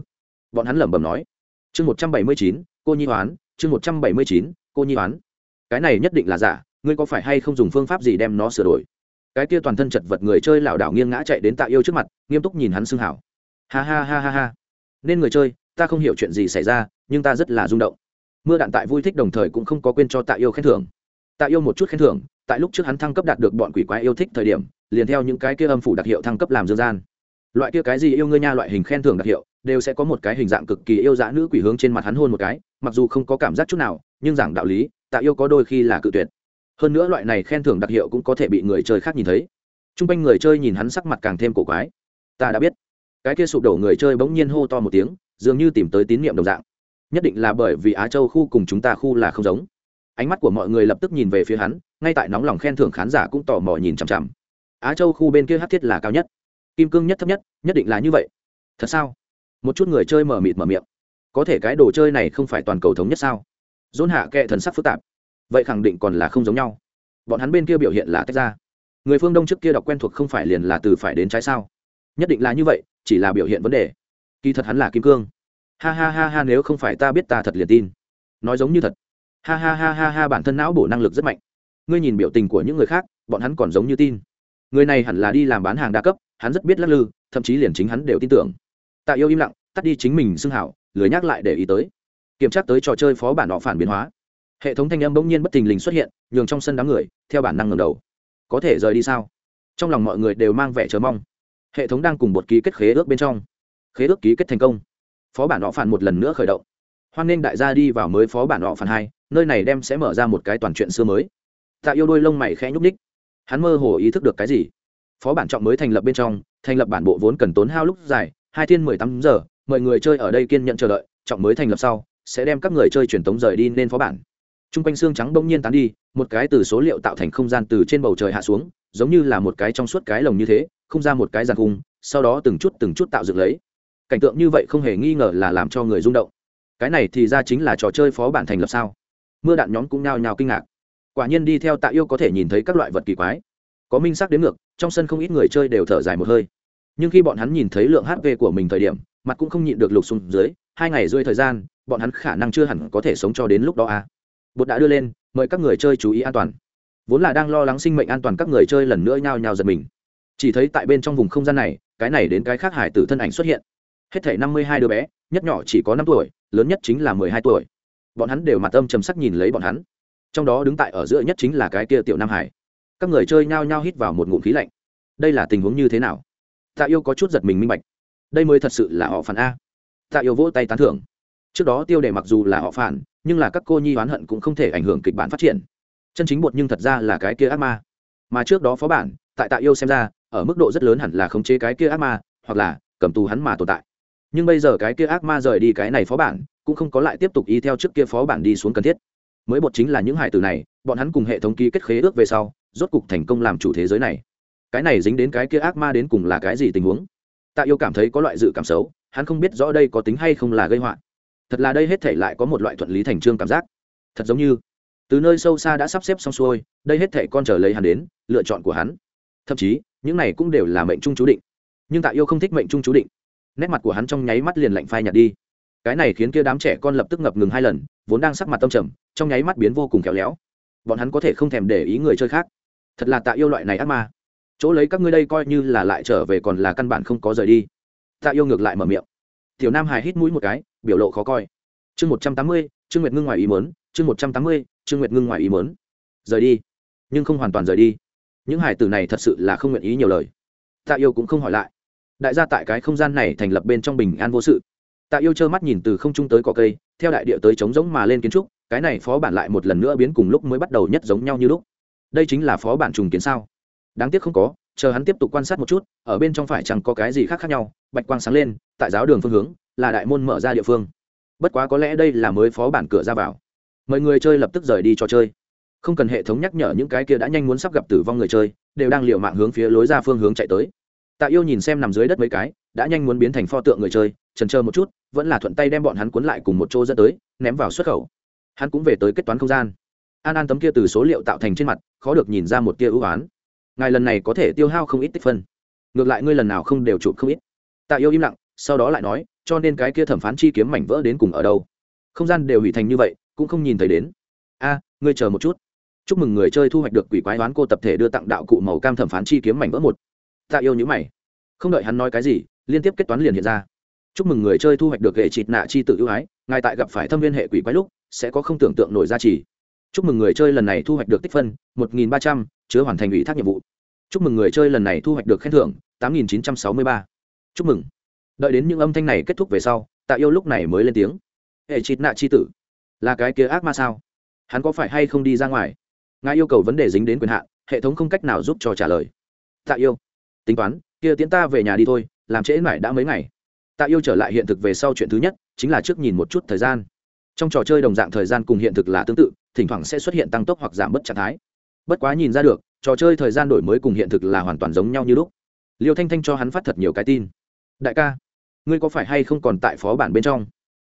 Bọn hắn lẩm bẩm nói. Chương một trăm bảy mươi chín, cô nhi hoán, chương một trăm bảy mươi chín, cô nhi hoán. Cái này nhất định là giả, ngươi có phải hay không dùng phương pháp gì đem nó sửa đổi? Cái kia toàn thân chật vật người chơi lảo đảo nghiêng ngã chạy đến tạ yêu trước mặt, nghiêm túc nhìn hắn xưng hảo. Ha ha ha ha ha. Nên người chơi, ta không hiểu chuyện gì xảy ra, nhưng ta rất là rung động mưa đạn tại vui thích đồng thời cũng không có quên cho tạ yêu khen thưởng. Tạ yêu một chút khen thưởng, tại lúc trước hắn thăng cấp đạt được bọn quỷ quái yêu thích thời điểm, liền theo những cái kia âm phủ đặc hiệu thăng cấp làm dương gian. Loại kia cái gì yêu ngươi nha loại hình khen thưởng đặc hiệu, đều sẽ có một cái hình dạng cực kỳ yêu dã nữ quỷ hướng trên mặt hắn hôn một cái, mặc dù không có cảm giác chút nào, nhưng giảng đạo lý, tạ yêu có đôi khi là cự tuyệt. Hơn nữa loại này khen thưởng đặc hiệu cũng có thể bị người chơi khác nhìn thấy. T r u n g quanh người chơi nhìn hắn sắc mặt càng thêm cổ quái. Ta đã biết. Cái kia sụp đổ người chơi bỗng nhiên hô to một tiếng, dường như tìm tới tín nhiệm đồng dạng nhất định là bởi vì á châu khu cùng chúng ta khu là không giống. Ánh mắt của mọi người lập tức nhìn về phía hắn, ngay tại nóng lòng khen thưởng khán giả cũng tò mò nhìn chằm chằm. Á châu khu bên kia hát thiết là cao nhất. Kim cương nhất thấp nhất nhất định là như vậy. Thật sao? Một chút người chơi mở mịt mở miệng. Có thể cái đồ chơi này không phải toàn cầu thống nhất sao? Dôn hạ kệ thần sắc phức tạp. Vậy khẳng định còn là không giống nhau. Bọn hắn bên kia biểu hiện là tách ra. Người phương đông trước kia đọc quen thuộc không phải liền là từ phải đến trái sao? Nhất định là như vậy, chỉ là biểu hiện vấn đề. Kỳ thật hắn là kim cương ha ha ha ha, nếu không phải ta biết ta thật liền tin. Nói giống như thật. Ha ha ha ha ha, bản thân não bổ năng lực rất mạnh. Ngươi nhìn biểu tình của những người khác, bọn hắn còn giống như tin. Người này hẳn là đi làm bán hàng đa cấp, hắn rất biết lắc lư, thậm chí liền chính hắn đều tin tưởng. Tạ yêu im lặng, tắt đi chính mình xưng hảo, lười nhắc lại để ý tới. Kiểm tra tới trò chơi phó bản họ phản biến hóa. Hệ thống thanh âm bỗng nhiên bất thình lình xuất hiện, nhường trong sân đám người, theo bản năng ngầm đầu. Có thể rời đi sao? Trong lòng mọi người đều mang vẻ chờ mong. Hệ thống đang cùng một ký kết khế ước bên trong. Khế ước ký kết thành công phó bản họ phản một lần nữa khởi động. Hoan nghênh đại gia đi vào mới phó bản họ phản hai, nơi này đem sẽ mở ra một cái toàn chuyện xưa mới. Tạ yêu đôi lông mày khẽ nhúc ních hắn mơ hồ ý thức được cái gì? Phó bản trọng mới thành lập bên trong, thành lập bản bộ vốn cần tốn hao lúc dài, hai thiên mười tám giờ, mọi người chơi ở đây kiên nhận chờ đợi, trọng mới thành lập sau, sẽ đem các người chơi truyền tống rời đi nên phó bản. T r u n g quanh xương trắng bỗng nhiên tán đi, một cái từ số liệu tạo thành không gian từ trên bầu trời hạ xuống, giống như là một cái trong suốt cái lồng như thế, không ra một cái giàn khung, sau đó từng chút từng chút tạo dựng lấy cảnh tượng như vậy không hề nghi ngờ là làm cho người rung động. Cái này thì ra chính là trò chơi phó bản thành lập sao? Mưa đạn nhóm cũng nhao nhao kinh ngạc. Quả nhiên đi theo tạ yêu có thể nhìn thấy các loại vật kỳ quái. Có minh sắc đến ngược, trong sân không ít người chơi đều thở dài một hơi. Nhưng khi bọn hắn nhìn thấy lượng hp của mình thời điểm, mặt cũng không nhịn được lục xuống dưới, hai ngày rơi thời gian, bọn hắn khả năng chưa hẳn có thể sống cho đến lúc đó à. bột đã đưa lên, mời các người chơi chú ý an toàn. Vốn là đang lo lắng sinh mệnh an toàn các người chơi lần nữa nhao nhao giật mình. Chỉ thấy tại bên trong vùng không gian này, cái này đến cái khác hải tử thân ảnh xuất hiện hết thể năm mươi hai đứa bé, nhất nhỏ chỉ có năm tuổi, lớn nhất chính là mười hai tuổi. Bọn hắn đều mặt âm chầm sắc nhìn lấy bọn hắn. Trong đó đứng tại ở giữa nhất chính là cái kia tiểu nam hải. Các người chơi nhao nhao hít vào một ngụm khí lạnh. Đây là tình huống như thế nào? Tạ yêu có chút giật mình minh bạch. Đây mới thật sự là họ phản a. Tạ yêu vỗ tay tán thưởng. Trước đó tiêu đề mặc dù là họ phản, nhưng là các cô nhi oán hận cũng không thể ảnh hưởng kịch bản phát triển. Chân chính bột nhưng thật ra là cái kia ác ma. Mà trước đó phó bản, tại tạ yêu xem ra, ở mức độ rất lớn hẳn là khống chế cái kia ác ma, hoặc là cầm tù hắn mà tồn tại nhưng bây giờ cái kia ác ma rời đi cái này phó bản, cũng không có lại tiếp tục y theo trước kia phó bản đi xuống cần thiết. Mới bột chính là những hải tử này, bọn hắn cùng hệ thống ký kết khế ước về sau, rốt cục thành công làm chủ thế giới này. Cái này dính đến cái kia ác ma đến cùng là cái gì tình huống? Tạ yêu cảm thấy có loại dự cảm xấu, hắn không biết rõ đây có tính hay không là gây họa. Thật là đây hết thể lại có một loại thuận lý thành trương cảm giác. Thật giống như, từ nơi sâu xa đã sắp xếp xong xuôi, đây hết thể con trở lấy hắn đến, lựa chọn của hắn. Thậm chí, những này cũng đều là mệnh trung chú định. Nhưng tạ yêu không thích mệnh trung chú định nét mặt của hắn trong nháy mắt liền lạnh phai nhạt đi. Cái này khiến kia đám trẻ con lập tức ngập ngừng hai lần, vốn đang sắc mặt tâm trầm, trong nháy mắt biến vô cùng khéo léo. Bọn hắn có thể không thèm để ý người chơi khác. Thật là tạ yêu loại này ác ma. Chỗ lấy các ngươi đây coi như là lại trở về còn là căn bản không có rời đi. Tạ yêu ngược lại mở miệng. Tiểu nam hài hít mũi một cái, biểu lộ khó coi. Chương một trăm tám mươi, trương nguyệt ngưng ngoài ý mớn chương một trăm tám mươi, trương nguyệt ngưng ngoài ý mớn rời đi. Nhưng không hoàn toàn rời đi. Những hải tử này thật sự là không nguyện ý nhiều lời. Tạ yêu cũng không hỏi lại đại gia tại cái không gian này thành lập bên trong bình an vô sự. Tạ yêu trơ mắt nhìn từ không trung tới cỏ cây, theo đại địa tới trống giống mà lên kiến trúc, cái này phó bản lại một lần nữa biến cùng lúc mới bắt đầu nhất giống nhau như lúc. Đây chính là phó bản trùng kiến sao? Đáng tiếc không có, chờ hắn tiếp tục quan sát một chút, ở bên trong phải chẳng có cái gì khác khác nhau, bạch quang sáng lên, tại giáo đường phương hướng, là đại môn mở ra địa phương. Bất quá có lẽ đây là mới phó bản cửa ra vào. Mời người chơi lập tức rời đi trò chơi. Không cần hệ thống nhắc nhở những cái kia đã nhanh muốn sắp gặp tử vong người chơi, đều đang liệu mạng hướng phía lối ra phương hướng chạy tới tạ yêu nhìn xem nằm dưới đất mấy cái, đã nhanh muốn biến thành pho tượng người chơi trần chờ một chút, vẫn là thuận tay đem bọn hắn cuốn lại cùng một chỗ dẫn tới, ném vào xuất khẩu. Hắn cũng về tới kết toán không gian. An an tấm kia từ số liệu tạo thành trên mặt, khó được nhìn ra một tia ưu oán ngài lần này có thể tiêu hao không ít tích phân. Ngược lại ngươi lần nào không đều chụp không ít. Tạ yêu im lặng, sau đó lại nói, cho nên cái kia thẩm phán chi kiếm mảnh vỡ đến cùng ở đâu? Không gian đều hủy thành như vậy, cũng không nhìn thấy đến. A, ngươi chờ một chút. Chúc mừng người chơi thu hoạch được quỷ quái đoán cô tập thể đưa tặng đạo cụ màu cam thẩm phán chi kiếm mảnh vỡ một tạ yêu nhữ mày. Không đợi hắn nói cái gì, liên tiếp kết toán liền hiện ra. Chúc mừng người chơi thu hoạch được hệ chịt nạ chi tự ưu ái, ngài tại gặp phải thâm viên hệ quỷ quái lúc, sẽ có không tưởng tượng nổi giá trị. chúc mừng người chơi lần này thu hoạch được tích phân, một nghìn ba trăm, chứa hoàn thành ủy thác nhiệm vụ. Chúc mừng người chơi lần này thu hoạch được khen thưởng, tám nghìn chín trăm sáu mươi ba. Chúc mừng. Đợi đến những âm thanh này kết thúc về sau, tạ yêu lúc này mới lên tiếng. Hệ chịt nạ chi tử là cái kia ác ma sao? Hắn có phải hay không đi ra ngoài? Ngài yêu cầu vấn đề dính đến quyền hạn, hệ thống không cách nào giúp cho trả lời. Tạ yêu tính toán, kia tiến ta về nhà đi thôi, làm trễ mãi đã mấy ngày. Tạ yêu trở lại hiện thực về sau chuyện thứ nhất, chính là trước nhìn một chút thời gian. Trong trò chơi đồng dạng thời gian cùng hiện thực là tương tự, thỉnh thoảng sẽ xuất hiện tăng tốc hoặc giảm bớt trạng thái. Bất quá nhìn ra được, trò chơi thời gian đổi mới cùng hiện thực là hoàn toàn giống nhau như lúc. Liêu thanh thanh cho hắn phát thật nhiều cái tin. Đại ca, ngươi có phải hay không còn tại phó bản bên trong?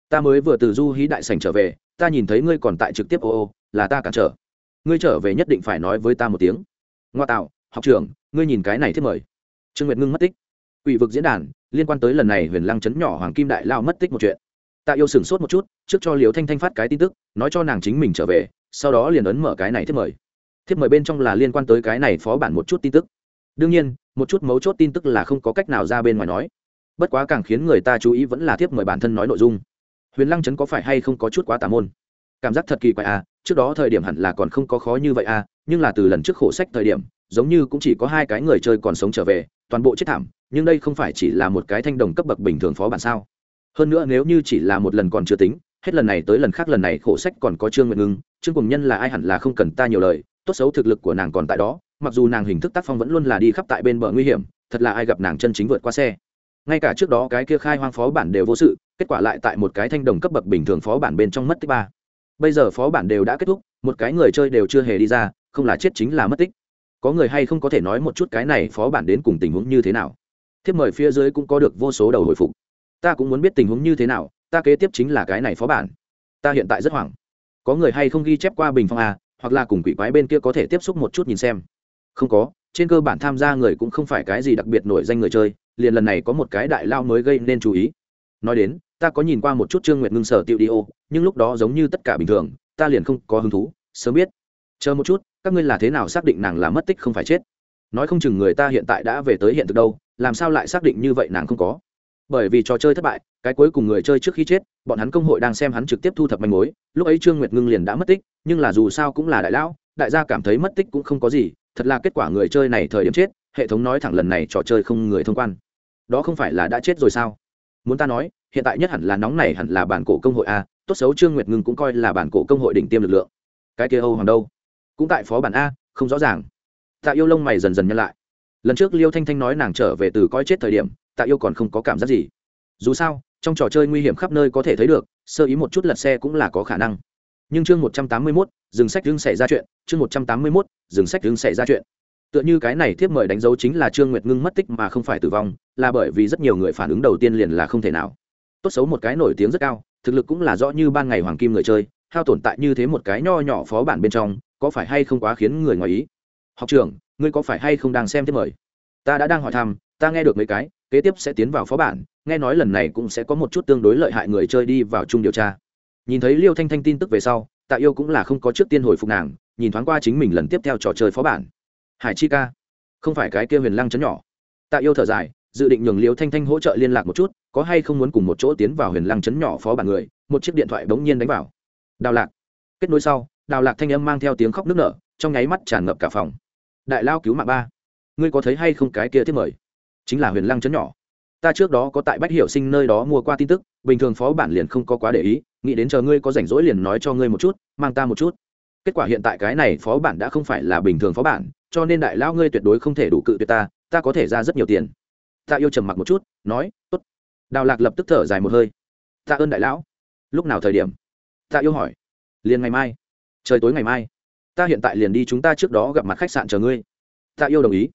Ta mới vừa từ du hí đại sảnh trở về, ta nhìn thấy ngươi còn tại trực tiếp ô ô, là ta cản trở. Ngươi trở về nhất định phải nói với ta một tiếng. Ngoa tạo, học trưởng, ngươi nhìn cái này thiết mời trương nguyệt ngưng mất tích. Quỷ vực diễn đàn, liên quan tới lần này huyền lăng chấn nhỏ hoàng kim đại lao mất tích một chuyện. Tạ yêu sửng sốt một chút, trước cho liều thanh thanh phát cái tin tức, nói cho nàng chính mình trở về, sau đó liền ấn mở cái này thiết mời. Thiết mời bên trong là liên quan tới cái này phó bản một chút tin tức. Đương nhiên, một chút mấu chốt tin tức là không có cách nào ra bên ngoài nói. Bất quá càng khiến người ta chú ý vẫn là thiếp mời bản thân nói nội dung. Huyền lăng chấn có phải hay không có chút quá tà môn? Cảm giác thật kỳ quái à trước đó thời điểm hẳn là còn không có khó như vậy à nhưng là từ lần trước khổ sách thời điểm, giống như cũng chỉ có hai cái người chơi còn sống trở về toàn bộ chết thảm, nhưng đây không phải chỉ là một cái thanh đồng cấp bậc bình thường phó bản sao? Hơn nữa nếu như chỉ là một lần còn chưa tính, hết lần này tới lần khác lần này khổ sách còn có trương nguyện ngưng, trương cùng nhân là ai hẳn là không cần ta nhiều lời, tốt xấu thực lực của nàng còn tại đó, mặc dù nàng hình thức tác phong vẫn luôn là đi khắp tại bên bờ nguy hiểm, thật là ai gặp nàng chân chính vượt qua xe. Ngay cả trước đó cái kia khai hoang phó bản đều vô sự, kết quả lại tại một cái thanh đồng cấp bậc bình thường phó bản bên trong mất tích ba. Bây giờ phó bản đều đã kết thúc, một cái người chơi đều chưa hề đi ra, không là chết chính là mất tích có người hay không có thể nói một chút cái này phó bản đến cùng tình huống như thế nào? Thiếp mời phía dưới cũng có được vô số đầu hồi phục. Ta cũng muốn biết tình huống như thế nào, ta kế tiếp chính là cái này phó bản. Ta hiện tại rất hoảng. Có người hay không ghi chép qua bình phong à? hoặc là cùng quỷ quái bên kia có thể tiếp xúc một chút nhìn xem? Không có, trên cơ bản tham gia người cũng không phải cái gì đặc biệt nổi danh người chơi, liền lần này có một cái đại lao mới gây nên chú ý. Nói đến, ta có nhìn qua một chút trương nguyệt ngưng sở tiệu đi ô, nhưng lúc đó giống như tất cả bình thường, ta liền không có hứng thú, sớm biết. Chờ một chút các ngươi là thế nào xác định nàng là mất tích không phải chết? Nói không chừng người ta hiện tại đã về tới hiện thực đâu, làm sao lại xác định như vậy nàng không có? Bởi vì trò chơi thất bại, cái cuối cùng người chơi trước khi chết, bọn hắn công hội đang xem hắn trực tiếp thu thập manh mối. Lúc ấy trương nguyệt ngưng liền đã mất tích, nhưng là dù sao cũng là đại lão, đại gia cảm thấy mất tích cũng không có gì, thật là kết quả người chơi này thời điểm chết, hệ thống nói thẳng lần này trò chơi không người thông quan. Đó không phải là đã chết rồi sao? Muốn ta nói, hiện tại nhất hẳn là nóng này hẳn là bản cổ công hội a, tốt xấu trương nguyệt ngưng cũng coi là bản cổ công hội đỉnh tiêm lực lượng. Cái kia âu hoàng đâu? Cũng tại phó bản a, không rõ ràng. Tạ yêu lông mày dần dần nhân lại. Lần trước liêu thanh thanh nói nàng trở về từ coi chết thời điểm, tạ yêu còn không có cảm giác gì. Dù sao, trong trò chơi nguy hiểm khắp nơi có thể thấy được, sơ ý một chút lật xe cũng là có khả năng. Nhưng chương một trăm tám mươi mốt, dừng sách hưng xảy ra chuyện, chương một trăm tám mươi mốt, dừng sách hưng xảy ra chuyện. Tựa như cái này thiếp mời đánh dấu chính là trương nguyệt ngưng mất tích mà không phải tử vong, là bởi vì rất nhiều người phản ứng đầu tiên liền là không thể nào. Tốt xấu một cái nổi tiếng rất cao, thực lực cũng là rõ như ban ngày hoàng kim người chơi, hao tồn tại như thế một cái nho nhỏ phó bản bên trong có phải hay không quá khiến người ngoài ý? Học trưởng, ngươi có phải hay không đang xem tiếp mời? Ta đã đang hỏi thăm, ta nghe được mấy cái, kế tiếp sẽ tiến vào phó bản, nghe nói lần này cũng sẽ có một chút tương đối lợi hại người chơi đi vào chung điều tra. Nhìn thấy liêu thanh thanh tin tức về sau, tạ yêu cũng là không có trước tiên hồi phục nàng, nhìn thoáng qua chính mình lần tiếp theo trò chơi phó bản. Hải chi ca, không phải cái kia huyền lăng chấn nhỏ. Tạ yêu thở dài, dự định nhường liêu thanh thanh hỗ trợ liên lạc một chút, có hay không muốn cùng một chỗ tiến vào huyền lăng chấn nhỏ phó bản người, một chiếc điện thoại bỗng nhiên đánh vào. Đào lạc, kết nối sau đào lạc thanh âm mang theo tiếng khóc nức nở, trong nháy mắt tràn ngập cả phòng. Đại lao cứu mạng ba. Ngươi có thấy hay không cái kia thiết mời? Chính là huyền lăng chấn nhỏ. Ta trước đó có tại bách hiệu sinh nơi đó mua qua tin tức, bình thường phó bản liền không có quá để ý, nghĩ đến chờ ngươi có rảnh rỗi liền nói cho ngươi một chút, mang ta một chút. Kết quả hiện tại cái này phó bản đã không phải là bình thường phó bản, cho nên đại lao ngươi tuyệt đối không thể đủ cự tuyệt ta ta có thể ra rất nhiều tiền. Ta yêu trầm mặc một chút, nói, tốt. Đào lạc lập tức thở dài một hơi. Ta ơn đại lão. Lúc nào thời điểm? Ta yêu hỏi. Liền ngày mai trời tối ngày mai, ta hiện tại liền đi chúng ta trước đó gặp mặt khách sạn chờ ngươi. Tạ yêu đồng ý.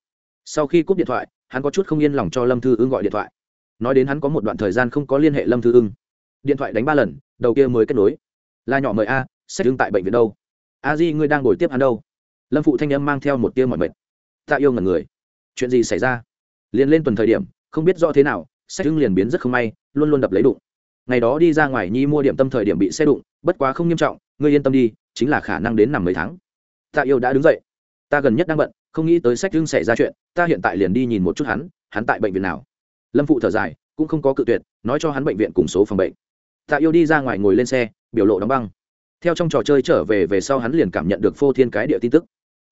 Sau khi cúp điện thoại, hắn có chút không yên lòng cho lâm thư ưng gọi điện thoại. Nói đến hắn có một đoạn thời gian không có liên hệ lâm thư ưng. Điện thoại đánh ba lần, đầu kia mới kết nối. Là nhỏ mời a xét ưng tại bệnh viện đâu? A di, ngươi đang ngồi tiếp hắn đâu? Lâm phụ thanh âm mang theo một tia mọi mệt. Tạ yêu ngần người. Chuyện gì xảy ra? Liền lên tuần thời điểm, không biết rõ thế nào xét ưng liền biến rất không may, luôn luôn đập lấy đụng ngày đó đi ra ngoài nhi mua điểm tâm thời điểm bị xe đụng, bất quá không nghiêm trọng, ngươi yên tâm đi, chính là khả năng đến nằm mấy tháng. Tạ yêu đã đứng dậy. Ta gần nhất đang bận, không nghĩ tới sách hưng xảy ra chuyện, ta hiện tại liền đi nhìn một chút hắn hắn tại bệnh viện nào. Lâm phụ thở dài, cũng không có cự tuyệt, nói cho hắn bệnh viện cùng số phòng bệnh. Tạ yêu đi ra ngoài ngồi lên xe, biểu lộ đóng băng. Theo trong trò chơi trở về về sau hắn liền cảm nhận được phô thiên cái địa tin tức.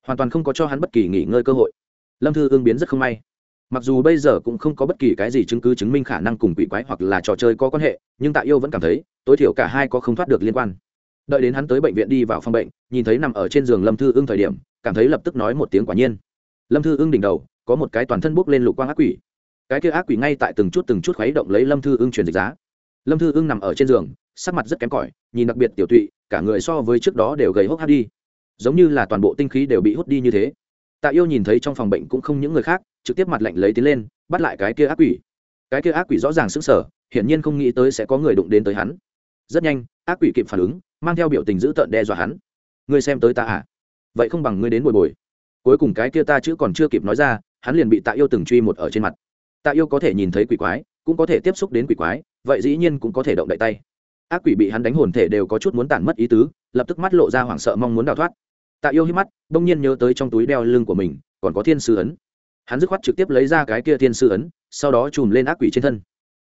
Hoàn toàn không có cho hắn bất kỳ nghỉ ngơi cơ hội. Lâm thư ương biến rất không may mặc dù bây giờ cũng không có bất kỳ cái gì chứng cứ chứng minh khả năng cùng quỷ quái hoặc là trò chơi có quan hệ, nhưng tạ yêu vẫn cảm thấy, tối thiểu cả hai có không thoát được liên quan. Đợi đến hắn tới bệnh viện đi vào phòng bệnh, nhìn thấy nằm ở trên giường lâm thư ưng thời điểm, cảm thấy lập tức nói một tiếng quả nhiên. Lâm thư ưng đỉnh đầu, có một cái toàn thân bốc lên lục quang ác quỷ. Cái kia ác quỷ ngay tại từng chút từng chút khuấy động lấy lâm thư ưng truyền dịch giá. Lâm thư ưng nằm ở trên giường, sắc mặt rất kém cỏi, nhìn đặc biệt tiểu tụy, cả người so với trước đó đều gầy hốc hát đi. Giống như là toàn bộ tinh khí đều bị hút đi như thế. Tạ yêu nhìn thấy trong phòng bệnh cũng không những người khác trực tiếp mặt lạnh lấy tiến lên, bắt lại cái kia ác quỷ. Cái kia ác quỷ rõ ràng sững sờ, hiển nhiên không nghĩ tới sẽ có người đụng đến tới hắn. Rất nhanh, ác quỷ kịp phản ứng, mang theo biểu tình dữ tợn đe dọa hắn. Ngươi xem tới ta à? Vậy không bằng ngươi đến bồi bồi. Cuối cùng cái kia ta chữ còn chưa kịp nói ra, hắn liền bị tạ yêu từng truy một ở trên mặt. Tạ yêu có thể nhìn thấy quỷ quái, cũng có thể tiếp xúc đến quỷ quái, vậy dĩ nhiên cũng có thể động đậy tay. Ác quỷ bị hắn đánh hồn thể đều có chút muốn tản mất ý tứ, lập tức mắt lộ ra hoảng sợ mong muốn đào thoát. Tạ yêu hít mắt, bỗng nhiên nhớ tới trong túi đeo lưng của mình, còn có thiên sư ấn hắn dứt khoát trực tiếp lấy ra cái kia thiên sư ấn, sau đó chùm lên ác quỷ trên thân.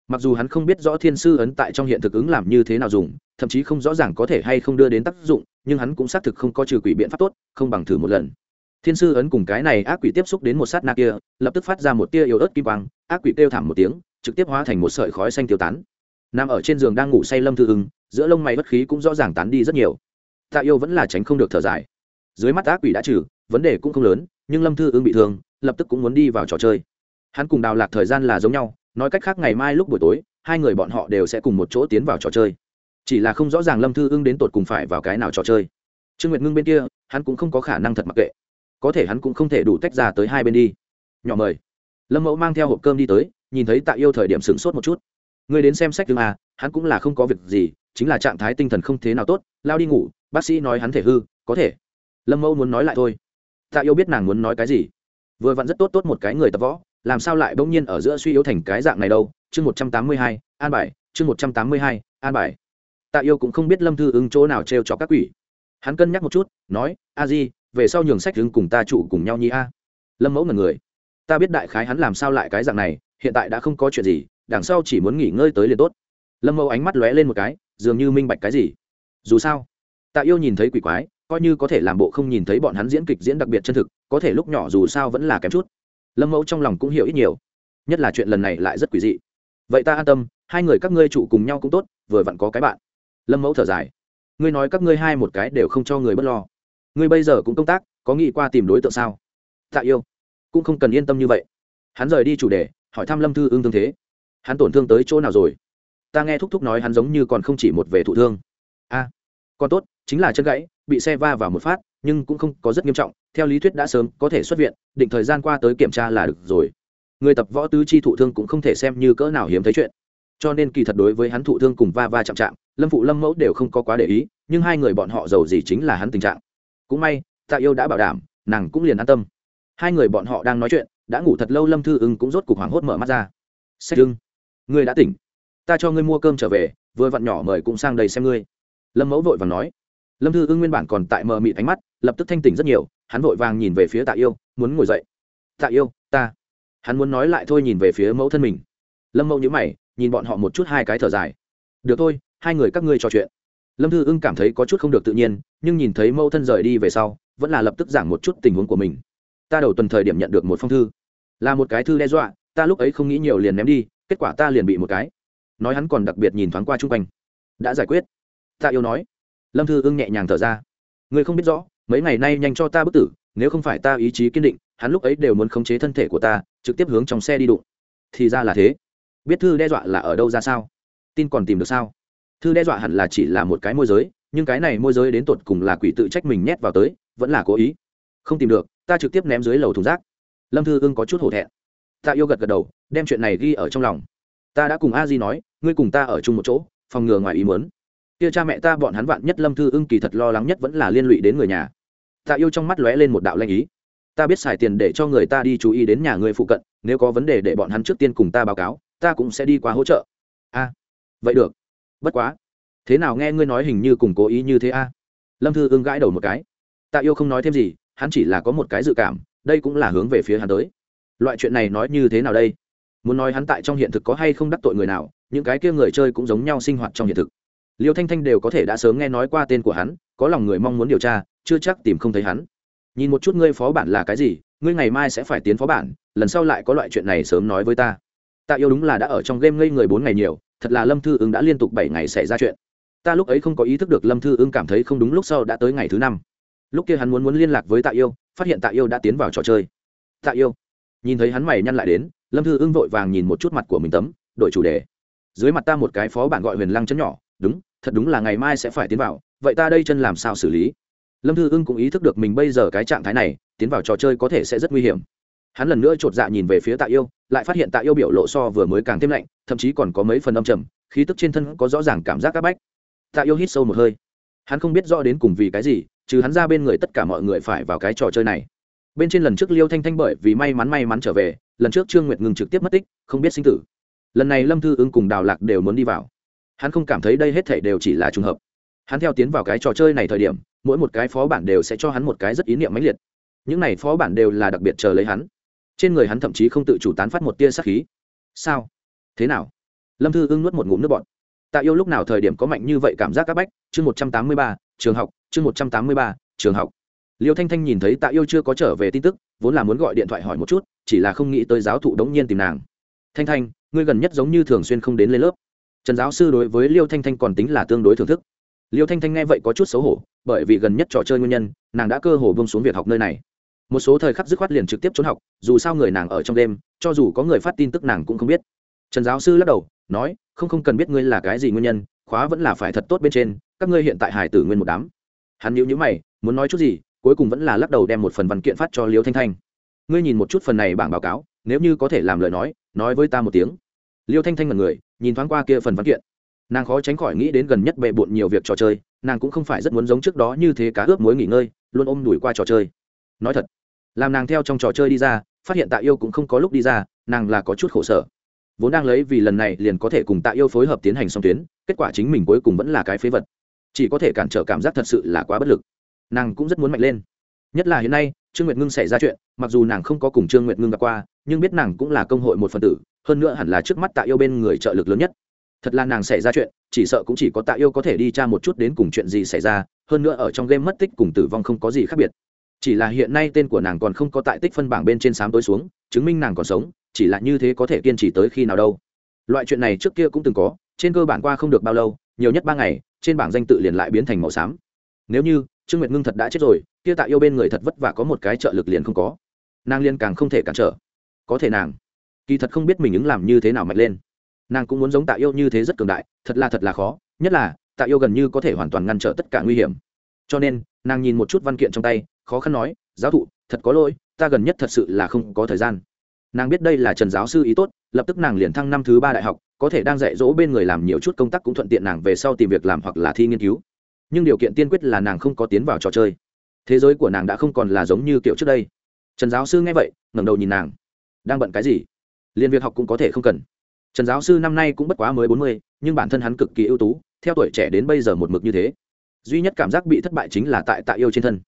Mặc dù hắn không biết rõ thiên sư ấn tại trong hiện thực ứng làm như thế nào dùng, thậm chí không rõ ràng có thể hay không đưa đến tác dụng, nhưng hắn cũng xác thực không có trừ quỷ biện pháp tốt, không bằng thử một lần. Thiên sư ấn cùng cái này ác quỷ tiếp xúc đến một sát na kia, lập tức phát ra một tia yếu ớt kim quang, ác quỷ kêu thảm một tiếng, trực tiếp hóa thành một sợi khói xanh tiêu tán. Nằm ở trên giường đang ngủ say lâm thư ưng giữa lông mày bất khí cũng rõ ràng tán đi rất nhiều. Tạ yêu vẫn là tránh không được thở dài. Dưới mắt ác quỷ đã trừ, vấn đề cũng không lớn, nhưng lâm thư ưng bị thương lập tức cũng muốn đi vào trò chơi. Hắn cùng đào lạc thời gian là giống nhau, nói cách khác ngày mai lúc buổi tối, hai người bọn họ đều sẽ cùng một chỗ tiến vào trò chơi. Chỉ là không rõ ràng lâm thư ưng đến tột cùng phải vào cái nào trò chơi. Trương nguyệt ngưng bên kia, hắn cũng không có khả năng thật mặc kệ. Có thể hắn cũng không thể đủ tách ra tới hai bên đi. Nhỏ mời. Lâm mẫu mang theo hộp cơm đi tới, nhìn thấy tạ yêu thời điểm sửng sốt một chút. Người đến xem sách tương à hắn cũng là không có việc gì, chính là trạng thái tinh thần không thế nào tốt, lao đi ngủ, bác sĩ nói hắn thể hư, có thể. Lâm mẫu muốn nói lại thôi. Tạ yêu biết nàng muốn nói cái gì vừa vặn rất tốt tốt một cái người tập võ, làm sao lại bỗng nhiên ở giữa suy yếu thành cái dạng này đâu? Chương một trăm tám mươi hai, an bài, chương một trăm tám mươi hai, an bài. Tạ yêu cũng không biết lâm thư ứng chỗ nào t r e o cho các quỷ. Hắn cân nhắc một chút, nói, a di, về sau nhường sách hưng cùng ta trụ cùng nhau nhi a? Lâm mẫu mật người. Ta biết đại khái hắn làm sao lại cái dạng này, hiện tại đã không có chuyện gì, đằng sau chỉ muốn nghỉ ngơi tới liền tốt. Lâm mẫu ánh mắt lóe lên một cái, dường như minh bạch cái gì? Dù sao. Tạ yêu nhìn thấy quỷ quái, coi như có thể làm bộ không nhìn thấy bọn hắn diễn kịch diễn đặc biệt chân thực có thể lúc nhỏ dù sao vẫn là kém chút. Lâm mẫu trong lòng cũng hiểu ít nhiều. Nhất là chuyện lần này lại rất quỷ dị. Vậy ta an tâm, hai người các ngươi trụ cùng nhau cũng tốt, vừa vặn có cái bạn. Lâm mẫu thở dài. Ngươi nói các ngươi hai một cái đều không cho người b ấ t lo. Ngươi bây giờ cũng công tác, có nghĩ qua tìm đối tượng sao? Tạ yêu. Cũng không cần yên tâm như vậy. Hắn rời đi chủ đề, hỏi thăm lâm thư ương thương thế. Hắn tổn thương tới chỗ nào rồi? Ta nghe thúc thúc nói hắn giống như còn không chỉ một về thụ thương. A. Còn tốt chính là chân gãy, bị xe va vào một phát, nhưng cũng không có rất nghiêm trọng, theo lý thuyết đã sớm có thể xuất viện, định thời gian qua tới kiểm tra là được rồi. Người tập võ tứ chi thụ thương cũng không thể xem như cỡ nào hiếm thấy chuyện. Cho nên kỳ thật đối với hắn thụ thương cùng va va chạm chạm, lâm phụ lâm mẫu đều không có quá để ý, nhưng hai người bọn họ giàu gì chính là hắn tình trạng. Cũng may, tạ yêu đã bảo đảm, nàng cũng liền an tâm. Hai người bọn họ đang nói chuyện, đã ngủ thật lâu lâm thư ưng cũng rốt cục hoảng hốt mở mắt ra. Sách ưng, ngươi đã tỉnh. Ta cho ngươi mua cơm trở về, vừa vặn nhỏ mời cũng sang đây xem ngươi. Lâm mẫu vội vàng nói lâm thư ưng nguyên bản còn tại mờ mịt ánh mắt, lập tức thanh tỉnh rất nhiều, hắn vội vàng nhìn về phía tạ yêu, muốn ngồi dậy. Tạ yêu, ta. Hắn muốn nói lại thôi nhìn về phía mẫu thân mình. Lâm mẫu nhữ mày, nhìn bọn họ một chút hai cái thở dài. Được thôi, hai người các ngươi trò chuyện. Lâm thư ưng cảm thấy có chút không được tự nhiên, nhưng nhìn thấy mẫu thân rời đi về sau, vẫn là lập tức giảng một chút tình huống của mình. Ta đầu tuần thời điểm nhận được một phong thư, là một cái thư đe dọa, ta lúc ấy không nghĩ nhiều liền ném đi, kết quả ta liền bị một cái. Nói hắn còn đặc biệt nhìn thoáng qua chung quanh. Đã giải quyết. Ta yêu nói lâm thư ưng nhẹ nhàng thở ra. Người không biết rõ, mấy ngày nay nhanh cho ta bức tử, nếu không phải ta ý chí kiên định, hắn lúc ấy đều muốn khống chế thân thể của ta, trực tiếp hướng trong xe đi đụng. Thì ra là thế. Biết thư đe dọa là ở đâu ra sao? Tin còn tìm được sao? Thư đe dọa hẳn là chỉ là một cái môi giới, nhưng cái này môi giới đến tột cùng là quỷ tự trách mình nhét vào tới, vẫn là cố ý. Không tìm được, ta trực tiếp ném dưới lầu thùng rác. Lâm thư ưng có chút hổ thẹn. Ta yêu gật gật đầu, đem chuyện này ghi ở trong lòng. Ta đã cùng a di nói, ngươi cùng ta ở chung một chỗ, phòng ngừa ngoài ý muốn kia cha mẹ ta bọn hắn vạn nhất lâm thư ưng kỳ thật lo lắng nhất vẫn là liên lụy đến người nhà. Tạ yêu trong mắt lóe lên một đạo lanh ý. Ta biết xài tiền để cho người ta đi chú ý đến nhà người phụ cận, nếu có vấn đề để bọn hắn trước tiên cùng ta báo cáo, ta cũng sẽ đi qua hỗ trợ. A, vậy được. Bất quá. Thế nào nghe ngươi nói hình như cùng cố ý như thế a? Lâm thư ưng gãi đầu một cái. Tạ yêu không nói thêm gì, hắn chỉ là có một cái dự cảm, đây cũng là hướng về phía hắn tới. Loại chuyện này nói như thế nào đây? Muốn nói hắn tại trong hiện thực có hay không đắc tội người nào, những cái kia người chơi cũng giống nhau sinh hoạt trong hiện thực liêu thanh thanh đều có thể đã sớm nghe nói qua tên của hắn, có lòng người mong muốn điều tra, chưa chắc tìm không thấy hắn. Nhìn một chút ngươi phó bản là cái gì, ngươi ngày mai sẽ phải tiến phó bản, lần sau lại có loại chuyện này sớm nói với ta. Tạ yêu đúng là đã ở trong game ngây người bốn ngày nhiều, thật là lâm thư ứng đã liên tục bảy ngày xảy ra chuyện. Ta lúc ấy không có ý thức được lâm thư ứng cảm thấy không đúng lúc sau đã tới ngày thứ năm. Lúc kia hắn muốn muốn liên lạc với tạ yêu, phát hiện tạ yêu đã tiến vào trò chơi. Tạ yêu, nhìn thấy hắn mày nhăn lại đến, lâm thư ưng vội vàng nhìn một chút mặt của mình tấm, đổi chủ đề. Dưới mặt ta một cái phó bản gọi huyền lăng chấn nhỏ đúng, thật đúng là ngày mai sẽ phải tiến vào, vậy ta đây chân làm sao xử lý? Lâm thư ưng cũng ý thức được mình bây giờ cái trạng thái này, tiến vào trò chơi có thể sẽ rất nguy hiểm. Hắn lần nữa chột dạ nhìn về phía tạ yêu, lại phát hiện tạ yêu biểu lộ so vừa mới càng thêm lạnh, thậm chí còn có mấy phần âm trầm, khí tức trên thân có rõ ràng cảm giác áp bách. Tạ yêu hít sâu một hơi. Hắn không biết rõ đến cùng vì cái gì, trừ hắn ra bên người tất cả mọi người phải vào cái trò chơi này. Bên trên lần trước liêu thanh thanh bởi vì may mắn may mắn trở về, lần trước trương nguyệt ngừng trực tiếp mất tích, không biết sinh tử. Lần này lâm thư ưng cùng đào lạc đều muốn đi vào hắn không cảm thấy đây hết thể đều chỉ là trùng hợp. Hắn theo tiến vào cái trò chơi này thời điểm, mỗi một cái phó bản đều sẽ cho hắn một cái rất ý niệm mãnh liệt. Những này phó bản đều là đặc biệt chờ lấy hắn. Trên người hắn thậm chí không tự chủ tán phát một tia sắc khí. Sao? Thế nào? Lâm thư ưng nuốt một ngụm nước bọt. Tạ yêu lúc nào thời điểm có mạnh như vậy cảm giác c áp bách? Chương một trăm tám mươi ba, trường học. Chương một trăm tám mươi ba, trường học. Liêu thanh thanh nhìn thấy tạ yêu chưa có trở về tin tức, vốn là muốn gọi điện thoại hỏi một chút, chỉ là không nghĩ tới giáo thụ đống nhiên tìm nàng. Thanh thanh, ngươi gần nhất giống như thường xuyên không đến lên lớp trần giáo sư đối với liêu thanh thanh còn tính là tương đối thưởng thức. Liêu thanh thanh nghe vậy có chút xấu hổ, bởi vì gần nhất trò chơi nguyên nhân, nàng đã cơ hồ bông xuống việc học nơi này. Một số thời khắc dứt khoát liền trực tiếp trốn học, dù sao người nàng ở trong đêm, cho dù có người phát tin tức nàng cũng không biết. Trần giáo sư lắc đầu, nói, không không cần biết ngươi là cái gì nguyên nhân, khóa vẫn là phải thật tốt bên trên, các ngươi hiện tại hải tử nguyên một đám. Hắn nhíu nhíu mày, muốn nói chút gì, cuối cùng vẫn là lắc đầu đem một phần văn kiện phát cho liêu thanh thanh. Ngươi nhìn một chút phần này bảng báo cáo, nếu như có thể làm lời nói nói với ta một tiếng. Liêu thanh thanh là người nhìn thoáng qua kia phần văn kiện. Nàng khó tránh khỏi nghĩ đến gần nhất bệ bộn nhiều việc trò chơi, nàng cũng không phải rất muốn giống trước đó như thế cá ướp mối nghỉ ngơi, luôn ôm đuổi qua trò chơi. Nói thật, làm nàng theo trong trò chơi đi ra, phát hiện tạ yêu cũng không có lúc đi ra, nàng là có chút khổ sở. Vốn đang lấy vì lần này liền có thể cùng tạ yêu phối hợp tiến hành song tuyến, kết quả chính mình cuối cùng vẫn là cái phế vật. Chỉ có thể cản trở cảm giác thật sự là quá bất lực. Nàng cũng rất muốn mạnh lên. Nhất là hiện nay trương nguyệt ngưng xảy ra chuyện, mặc dù nàng không có cùng trương nguyệt ngưng gặp qua, nhưng biết nàng cũng là công hội một phần tử, hơn nữa hẳn là trước mắt tạ yêu bên người trợ lực lớn nhất. Thật là nàng xảy ra chuyện, chỉ sợ cũng chỉ có tạ yêu có thể đi tra một chút đến cùng chuyện gì xảy ra, hơn nữa ở trong game mất tích cùng tử vong không có gì khác biệt. Chỉ là hiện nay tên của nàng còn không có tại tích phân bảng bên trên sám tối xuống, chứng minh nàng còn sống, chỉ là như thế có thể kiên trì tới khi nào đâu. Loại chuyện này trước kia cũng từng có, trên cơ bản qua không được bao lâu, nhiều nhất ba ngày, trên bảng danh tự liền lại biến thành màu xám. Nếu như trương nguyệt ngưng thật đã chết rồi kia tạ yêu bên người thật vất vả có một cái trợ lực liền không có. Nàng liên càng không thể cản trở. Có thể nàng, kỳ thật không biết mình ứng làm như thế nào mạnh lên. Nàng cũng muốn giống tạ yêu như thế rất cường đại, thật là thật là khó. Nhất là, tạ yêu gần như có thể hoàn toàn ngăn trở tất cả nguy hiểm. Cho nên, nàng nhìn một chút văn kiện trong tay, khó khăn nói, giáo thụ, thật có lỗi, ta gần nhất thật sự là không có thời gian. Nàng biết đây là trần giáo sư ý tốt, lập tức nàng liền thăng năm thứ ba đại học, có thể đang dạy dỗ bên người làm nhiều chút công tác cũng thuận tiện nàng về sau tìm việc làm hoặc là thi nghiên cứu. Nhưng điều kiện tiên quyết là nàng không có tiến vào trò chơi thế giới của nàng đã không còn là giống như kiểu trước đây. Trần giáo sư nghe vậy, ngẩng đầu nhìn nàng. Đang bận cái gì? Liên việc học cũng có thể không cần. Trần giáo sư năm nay cũng bất quá mới bốn mươi, nhưng bản thân hắn cực kỳ ưu tú, theo tuổi trẻ đến bây giờ một mực như thế. Duy nhất cảm giác bị thất bại chính là tại tạ yêu trên thân.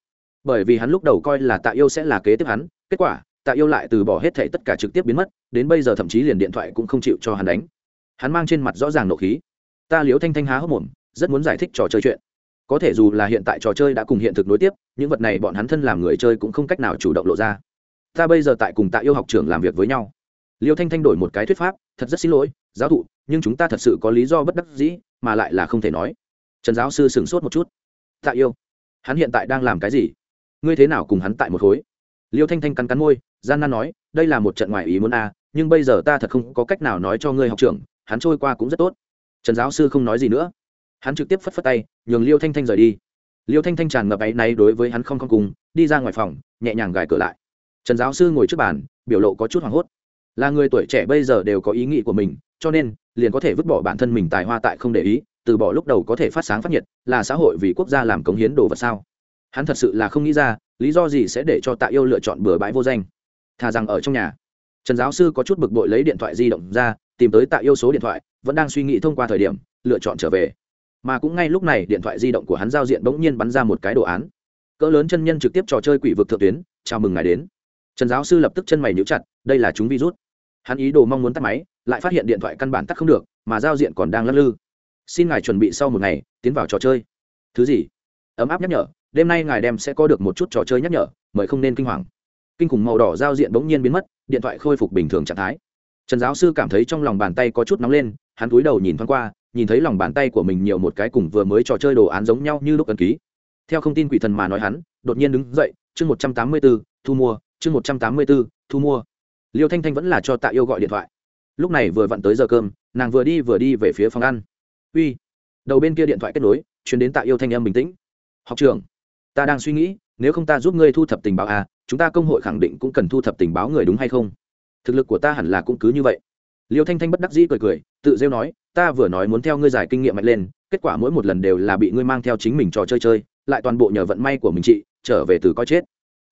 Bởi vì hắn lúc đầu coi là tạ yêu sẽ là kế tiếp hắn, kết quả, tạ yêu lại từ bỏ hết thệ tất cả trực tiếp biến mất, đến bây giờ thậm chí liền điện thoại cũng không chịu cho hắn đánh. Hắn mang trên mặt rõ ràng nộ khí. Ta liếu thanh thanh há hốc mồm, rất muốn giải thích trò chơi chuyện có thể dù là hiện tại trò chơi đã cùng hiện thực nối tiếp, những vật này bọn hắn thân làm người chơi cũng không cách nào chủ động lộ ra. Ta bây giờ tại cùng tạ yêu học trưởng làm việc với nhau. Liêu thanh thanh đổi một cái thuyết pháp, thật rất xin lỗi, giáo thụ, nhưng chúng ta thật sự có lý do bất đắc dĩ, mà lại là không thể nói. Trần giáo sư sửng sốt một chút. Tạ yêu, hắn hiện tại đang làm cái gì? Ngươi thế nào cùng hắn tại một khối? Liêu thanh thanh cắn cắn môi, gian nan nói, đây là một trận ngoài ý muốn a, nhưng bây giờ ta thật không có cách nào nói cho ngươi học trưởng, hắn trôi qua cũng rất tốt. Trần giáo sư không nói gì nữa hắn trực tiếp phất phất tay, nhường liêu thanh thanh rời đi. Liêu thanh thanh tràn ngập áy náy đối với hắn không không cùng, đi ra ngoài phòng, nhẹ nhàng gài cửa lại. Trần giáo sư ngồi trước bàn, biểu lộ có chút hoảng hốt. Là người tuổi trẻ bây giờ đều có ý nghĩ của mình, cho nên, liền có thể vứt bỏ bản thân mình tài hoa tại không để ý, từ bỏ lúc đầu có thể phát sáng phát nhiệt, là xã hội vì quốc gia làm cống hiến đồ vật sao? Hắn thật sự là không nghĩ ra, lý do gì sẽ để cho tạ yêu lựa chọn bừa bãi vô danh. Thà rằng ở trong nhà. Trần giáo sư có chút bực bội lấy điện thoại di động ra, tìm tới tạ yêu số điện thoại, vẫn đang suy nghĩ thông qua thời điểm, lựa chọn trở về mà cũng ngay lúc này điện thoại di động của hắn giao diện bỗng nhiên bắn ra một cái đồ án. Cỡ lớn chân nhân trực tiếp trò chơi quỷ vực thượng tuyến, chào mừng ngài đến. Trần giáo sư lập tức chân mày nhíu chặt, đây là chúng virus. Hắn ý đồ mong muốn tắt máy, lại phát hiện điện thoại căn bản tắt không được, mà giao diện còn đang lắc lư. Xin ngài chuẩn bị sau một ngày, tiến vào trò chơi. Thứ gì? Ấm áp nhắc nhở, đêm nay ngài đem sẽ có được một chút trò chơi nhắc nhở, mời không nên kinh hoàng. Kinh khủng màu đỏ giao diện bỗng nhiên biến mất, điện thoại khôi phục bình thường trạng thái. Trần giáo sư cảm thấy trong lòng bàn tay có chút nóng lên, hắn cúi đầu nhìn thoáng qua nhìn thấy lòng bàn tay của mình nhiều một cái cùng vừa mới trò chơi đồ án giống nhau như lúc ấn ký. Theo không tin quỷ thần mà nói hắn, đột nhiên đứng dậy, chương một trăm tám mươi b ố thu mua, chương một trăm tám mươi b ố thu mua. Liêu thanh thanh vẫn là cho tạ yêu gọi điện thoại. Lúc này vừa vặn tới giờ cơm, nàng vừa đi vừa đi về phía phòng ăn. Uy. Đầu bên kia điện thoại kết nối, truyền đến tạ yêu thanh âm bình tĩnh. Học trường ta đang suy nghĩ, nếu không ta giúp ngươi thu thập tình báo à chúng ta công hội khẳng định cũng cần thu thập tình báo người đúng hay không? Thực lực của ta hẳn là cũng cứ như vậy. Liêu thanh thanh bất đắc dĩ cười cười, tự rêu nói ta vừa nói muốn theo ngươi giải kinh nghiệm mạnh lên, kết quả mỗi một lần đều là bị ngươi mang theo chính mình trò chơi chơi, lại toàn bộ nhờ vận may của mình chị, trở về từ coi chết.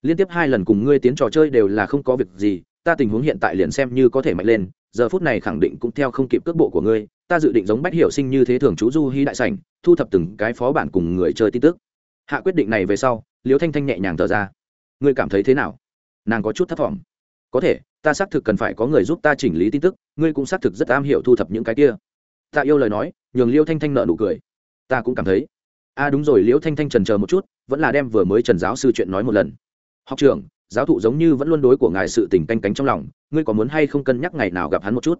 Liên tiếp hai lần cùng ngươi tiến trò chơi đều là không có việc gì, ta tình huống hiện tại liền xem như có thể mạnh lên, giờ phút này khẳng định cũng theo không kịp cước bộ của ngươi, ta dự định giống bách hiểu sinh như thế thường chú du hy đại sảnh, thu thập từng cái phó bản cùng người chơi tin tức. Hạ quyết định này về sau, liễu thanh thanh nhẹ nhàng thở ra. Ngươi cảm thấy thế nào? Nàng có chút thất vọng có thể, ta xác thực cần phải có người giúp ta chỉnh lý tin tức, ngươi cũng xác thực rất am hiểu thu thập những cái kia ta yêu lời nói, nhường liễu thanh thanh nợ nụ cười. Ta cũng cảm thấy. A à đúng rồi liễu thanh thanh trần chờ một chút, vẫn là đem vừa mới trần giáo sư chuyện nói một lần. Học trưởng, giáo thụ giống như vẫn luôn đối của ngài sự tình canh cánh trong lòng, ngươi có muốn hay không cân nhắc ngày nào gặp hắn một chút?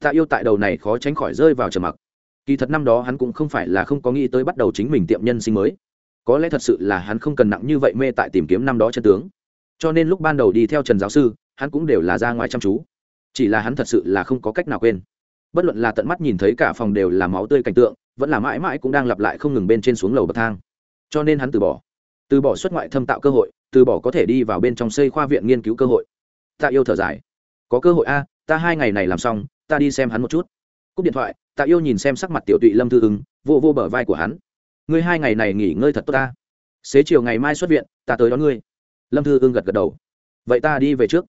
Tạ yêu tại đầu này khó tránh khỏi rơi vào trầm mặc. Kỳ thật năm đó hắn cũng không phải là không có nghĩ tới bắt đầu chính mình tiệm nhân sinh mới. Có lẽ thật sự là hắn không cần nặng như vậy mê tại tìm kiếm năm đó chân tướng. Cho nên lúc ban đầu đi theo trần giáo sư, hắn cũng đều là ra ngoài chăm chú. Chỉ là hắn thật sự là không có cách nào quên bất luận là tận mắt nhìn thấy cả phòng đều là máu tươi cảnh tượng, vẫn là mãi mãi cũng đang lặp lại không ngừng bên trên xuống lầu bậc thang. Cho nên hắn từ bỏ từ bỏ xuất ngoại thâm tạo cơ hội, từ bỏ có thể đi vào bên trong xây khoa viện nghiên cứu cơ hội. Ta yêu thở dài. Có cơ hội a, ta hai ngày này làm xong, ta đi xem hắn một chút. Cúp điện thoại tạ yêu nhìn xem sắc mặt tiểu tụy lâm thư ứng vô vô bờ vai của hắn. Ngươi hai ngày này nghỉ ngơi thật tốt ta. Xế chiều ngày mai xuất viện, ta tới đón ngươi. Lâm thư ưng gật gật đầu. Vậy ta đi về trước.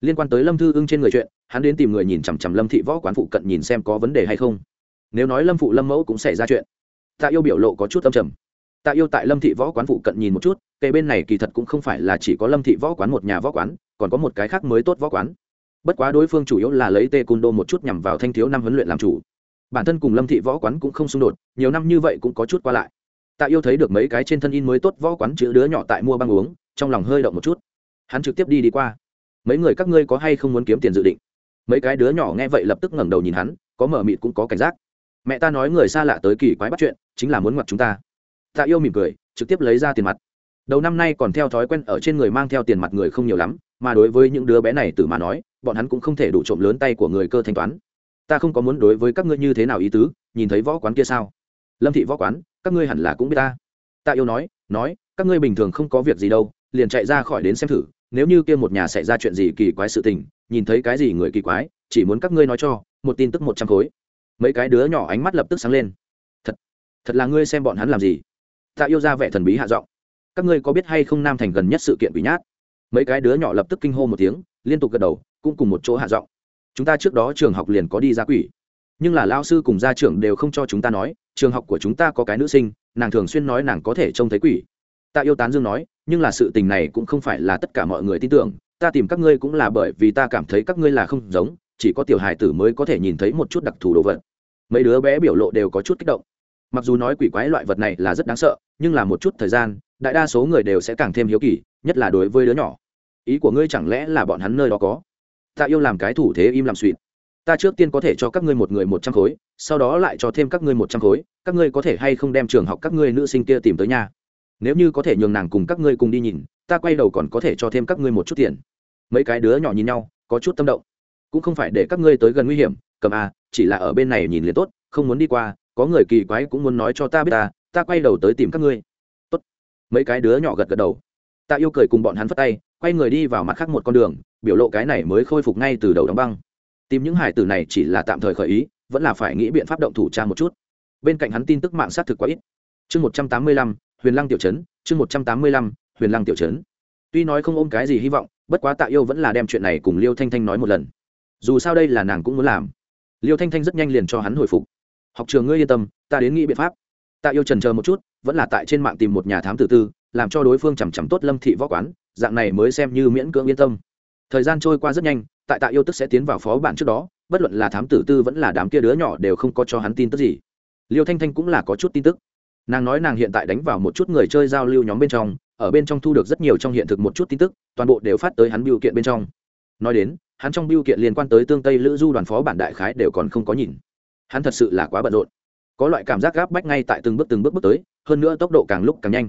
Liên quan tới lâm thư ưng trên người chuyện hắn đến tìm người nhìn chằm chằm lâm thị võ quán phụ cận nhìn xem có vấn đề hay không. Nếu nói lâm phụ lâm mẫu cũng xảy ra chuyện, tạ yêu biểu lộ có chút âm trầm. Tạ yêu tại lâm thị võ quán phụ cận nhìn một chút cây bên này kỳ thật cũng không phải là chỉ có lâm thị võ quán một nhà võ quán, còn có một cái khác mới tốt võ quán. Bất quá đối phương chủ yếu là lấy tê côn đô một chút nhằm vào thanh thiếu năm huấn luyện làm chủ. Bản thân cùng lâm thị võ quán cũng không xung đột, nhiều năm như vậy cũng có chút qua lại. Tạ yêu thấy được mấy cái trên thân in mới tốt võ quán chữ đứa nhỏ tại mua băng uống, trong lòng hơi động một chút. Hắn trực tiếp đi đi qua. Mấy người các ngươi có hay không muốn kiếm tiền dự định? Mấy cái đứa nhỏ nghe vậy lập tức ngẩng đầu nhìn hắn, có mở mịt cũng có cảnh giác. Mẹ ta nói người xa lạ tới kỳ quái bắt chuyện, chính là muốn ngoặt chúng ta. Tạ yêu mỉm cười, trực tiếp lấy ra tiền mặt. Đầu năm nay còn theo thói quen ở trên người mang theo tiền mặt người không nhiều lắm, mà đối với những đứa bé này từ mà nói, bọn hắn cũng không thể đủ trộm lớn tay của người cơ thanh toán. Ta không có muốn đối với các ngươi như thế nào ý tứ, nhìn thấy võ quán kia sao? Lâm thị võ quán, các ngươi hẳn là cũng biết ta. Tạ yêu nói nói, các ngươi bình thường không có việc gì đâu, liền chạy ra khỏi đến xem thử, nếu như kia một nhà xảy ra chuyện gì kỳ quái sự tình nhìn thấy cái gì người kỳ quái, chỉ muốn các ngươi nói cho, một tin tức một trăm khối. Mấy cái đứa nhỏ ánh mắt lập tức sáng lên. Thật thật là ngươi xem bọn hắn làm gì? Tạ yêu ra vẻ thần bí hạ giọng. Các ngươi có biết hay không nam thành gần nhất sự kiện bị nhát? Mấy cái đứa nhỏ lập tức kinh hô một tiếng, liên tục gật đầu, cũng cùng một chỗ hạ giọng. Chúng ta trước đó trường học liền có đi ra quỷ. Nhưng là lao sư cùng gia trưởng đều không cho chúng ta nói, trường học của chúng ta có cái nữ sinh, nàng thường xuyên nói nàng có thể trông thấy quỷ. Tạ yêu tán dương nói, nhưng là sự tình này cũng không phải là tất cả mọi người tin tưởng ta tìm các ngươi cũng là bởi vì ta cảm thấy các ngươi là không giống, chỉ có tiểu hài tử mới có thể nhìn thấy một chút đặc thù đồ vật. Mấy đứa bé biểu lộ đều có chút kích động. Mặc dù nói quỷ quái loại vật này là rất đáng sợ, nhưng là một chút thời gian, đại đa số người đều sẽ càng thêm hiếu kỳ, nhất là đối với đứa nhỏ. Ý của ngươi chẳng lẽ là bọn hắn nơi đó có? Ta yêu làm cái thủ thế im làm suỵt ta trước tiên có thể cho các ngươi một người một trăm khối, sau đó lại cho thêm các ngươi một trăm khối, các ngươi có thể hay không đem trường học các ngươi nữ sinh kia tìm tới nhà? Nếu như có thể nhường nàng cùng các ngươi cùng đi nhìn, ta quay đầu còn có thể cho thêm các ngươi một chút tiền. Mấy cái đứa nhỏ nhìn nhau, có chút tâm động. Cũng không phải để các ngươi tới gần nguy hiểm, cầm a chỉ là ở bên này nhìn liền tốt, không muốn đi qua, có người kỳ quái cũng muốn nói cho ta biết ta ta quay đầu tới tìm các ngươi. Tốt. Mấy cái đứa nhỏ gật gật đầu. Ta yêu cười cùng bọn hắn phất tay, quay người đi vào mặt khác một con đường, biểu lộ cái này mới khôi phục ngay từ đầu đóng băng. Tìm những hải tử này chỉ là tạm thời khởi ý, vẫn là phải nghĩ biện pháp động thủ tra một chút. Bên cạnh hắn tin tức mạng xác thực quá ít. Chương một trăm tám mươi lăm huyền lăng tiểu trấn chương một trăm tám mươi lăm, huyền lăng tiểu trấn tuy nói không ôm cái gì hy vọng, bất quá tạ yêu vẫn là đem chuyện này cùng liêu thanh thanh nói một lần. Dù sao đây là nàng cũng muốn làm. Liêu thanh thanh rất nhanh liền cho hắn hồi phục. Học trường ngươi yên tâm, ta đến nghĩ biện pháp. Tạ yêu trần chờ một chút, vẫn là tại trên mạng tìm một nhà thám tử tư, làm cho đối phương chằm chằm tốt lâm thị võ quán, dạng này mới xem như miễn cưỡng yên tâm. Thời gian trôi qua rất nhanh, tại tạ yêu tức sẽ tiến vào phó bản trước đó, bất luận là thám tử tư vẫn là đám kia đứa nhỏ đều không có cho hắn tin tức gì. Liêu thanh thanh cũng là có chút tin tức nàng nói nàng hiện tại đánh vào một chút người chơi giao lưu nhóm bên trong, ở bên trong thu được rất nhiều trong hiện thực một chút tin tức, toàn bộ đều phát tới hắn biểu kiện bên trong. Nói đến, hắn trong biểu kiện liên quan tới tương tây lữ du đoàn phó bản đại khái đều còn không có nhìn. Hắn thật sự là quá bận rộn. Có loại cảm giác gáp bách ngay tại từng bước từng bước bước tới, hơn nữa tốc độ càng lúc càng nhanh.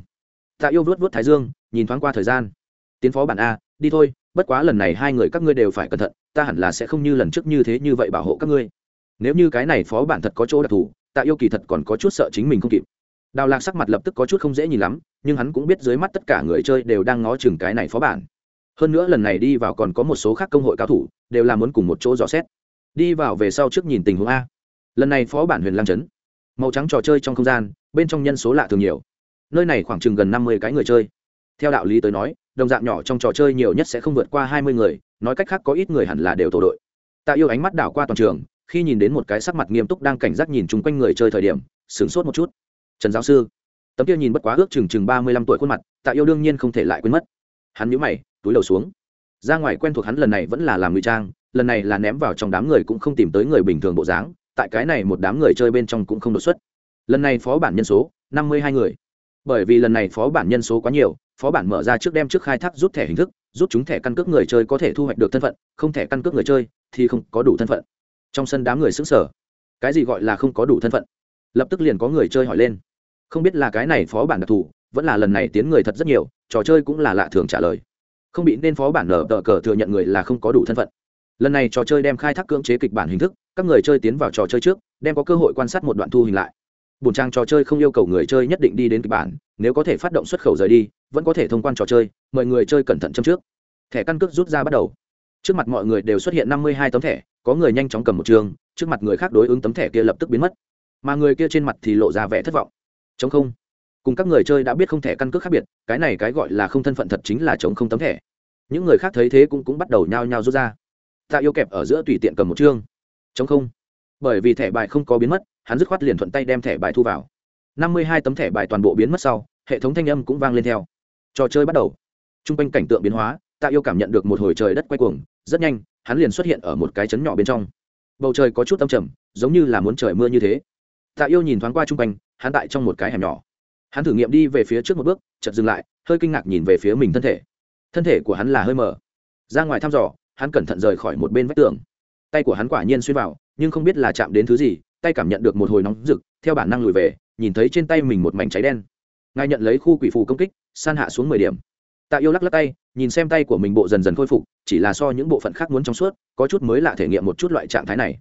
Tạ yêu vuốt vuốt thái dương, nhìn thoáng qua thời gian. Tiến phó bản a, đi thôi, bất quá lần này hai người các ngươi đều phải cẩn thận, ta hẳn là sẽ không như lần trước như thế như vậy bảo hộ các ngươi. Nếu như cái này phó bản thật có chỗ đặc thù, tạ yêu kỳ thật còn có chút sợ chính mình không kịp đào lạc sắc mặt lập tức có chút không dễ nhìn lắm, nhưng hắn cũng biết dưới mắt tất cả người chơi đều đang ngó chừng cái này phó bản. Hơn nữa lần này đi vào còn có một số khác công hội cao thủ, đều là muốn cùng một chỗ dò xét. Đi vào về sau trước nhìn tình huống a. Lần này phó bản huyền lang trấn màu trắng trò chơi trong không gian, bên trong nhân số lạ thường nhiều. Nơi này khoảng chừng gần năm mươi cái người chơi. Theo đạo lý tới nói, đồng dạng nhỏ trong trò chơi nhiều nhất sẽ không vượt qua hai mươi người, nói cách khác có ít người hẳn là đều tổ đội. Tạ yêu ánh mắt đảo qua toàn trường, khi nhìn đến một cái sắc mặt nghiêm túc đang cảnh giác nhìn chung quanh người chơi thời điểm, sửng sốt một chút trần giáo sư. Tấm kia nhìn bất quá ước chừng chừng ba mươi lăm tuổi khuôn mặt, tạ yêu đương nhiên không thể lại quên mất. Hắn nhíu mày, túi đầu xuống. Ra ngoài quen thuộc hắn lần này vẫn là làm ngụy trang, lần này là ném vào trong đám người cũng không tìm tới người bình thường bộ dáng, tại cái này một đám người chơi bên trong cũng không đột xuất. Lần này phó bản nhân số, năm mươi hai người. Bởi vì lần này phó bản nhân số quá nhiều, phó bản mở ra trước đem trước khai thác rút thẻ hình thức, rút chúng thẻ căn cước người chơi có thể thu hoạch được thân phận, không thẻ căn cước người chơi thì không có đủ thân phận. Trong sân đám người xứng sở cái gì gọi là không có đủ thân phận? Lập tức liền có người chơi hỏi lên không biết là cái này phó bản đặc thù, vẫn là lần này tiến người thật rất nhiều, trò chơi cũng là lạ thường trả lời. Không bị nên phó bản nở tờ cờ thừa nhận người là không có đủ thân phận. Lần này trò chơi đem khai thác cưỡng chế kịch bản hình thức, các người chơi tiến vào trò chơi trước, đem có cơ hội quan sát một đoạn thu hình lại. Bùn trang trò chơi không yêu cầu người chơi nhất định đi đến kịch bản, nếu có thể phát động xuất khẩu rời đi, vẫn có thể thông quan trò chơi, mời người chơi cẩn thận châm trước. Thẻ căn cước rút ra bắt đầu. Trước mặt mọi người đều xuất hiện năm mươi hai tấm thẻ, có người nhanh chóng cầm một trường, trước mặt người khác đối ứng tấm thẻ kia lập tức biến mất. Mà người kia trên mặt thì lộ ra vẻ thất vọng chống không. Cùng các người chơi đã biết không thẻ căn cước khác biệt, cái này cái gọi là không thân phận thật chính là chống không tấm thẻ. Những người khác thấy thế cũng cũng bắt đầu nhao nhao rút ra. Tạ yêu kẹp ở giữa tùy tiện cầm một chương. Chống không. Bởi vì thẻ bài không có biến mất, hắn dứt khoát liền thuận tay đem thẻ bài thu vào. Năm mươi hai tấm thẻ bài toàn bộ biến mất sau, hệ thống thanh âm cũng vang lên theo. Trò chơi bắt đầu. T r u n g quanh cảnh tượng biến hóa, tạ yêu cảm nhận được một hồi trời đất quay cuồng, rất nhanh, hắn liền xuất hiện ở một cái chấn nhỏ bên trong. Bầu trời có chút âm trầm, giống như là muốn trời mưa như thế tạ yêu nhìn thoáng qua chung quanh, hắn tại trong một cái hẻm nhỏ. Hắn thử nghiệm đi về phía trước một bước chật dừng lại, hơi kinh ngạc nhìn về phía mình thân thể. Thân thể của hắn là hơi mờ. Ra ngoài thăm dò, hắn cẩn thận rời khỏi một bên vách tường. Tay của hắn quả nhiên xuyên vào, nhưng không biết là chạm đến thứ gì, tay cảm nhận được một hồi nóng rực, theo bản năng lùi về, nhìn thấy trên tay mình một mảnh cháy đen. Ngài nhận lấy khu quỷ phù công kích, san hạ xuống mười điểm. Tạ yêu lắc lắc tay, nhìn xem tay của mình bộ dần dần khôi phục, chỉ là so những bộ phận khác muốn trong suốt, có chút mới lạ thể nghiệm một chút loại trạng thái này.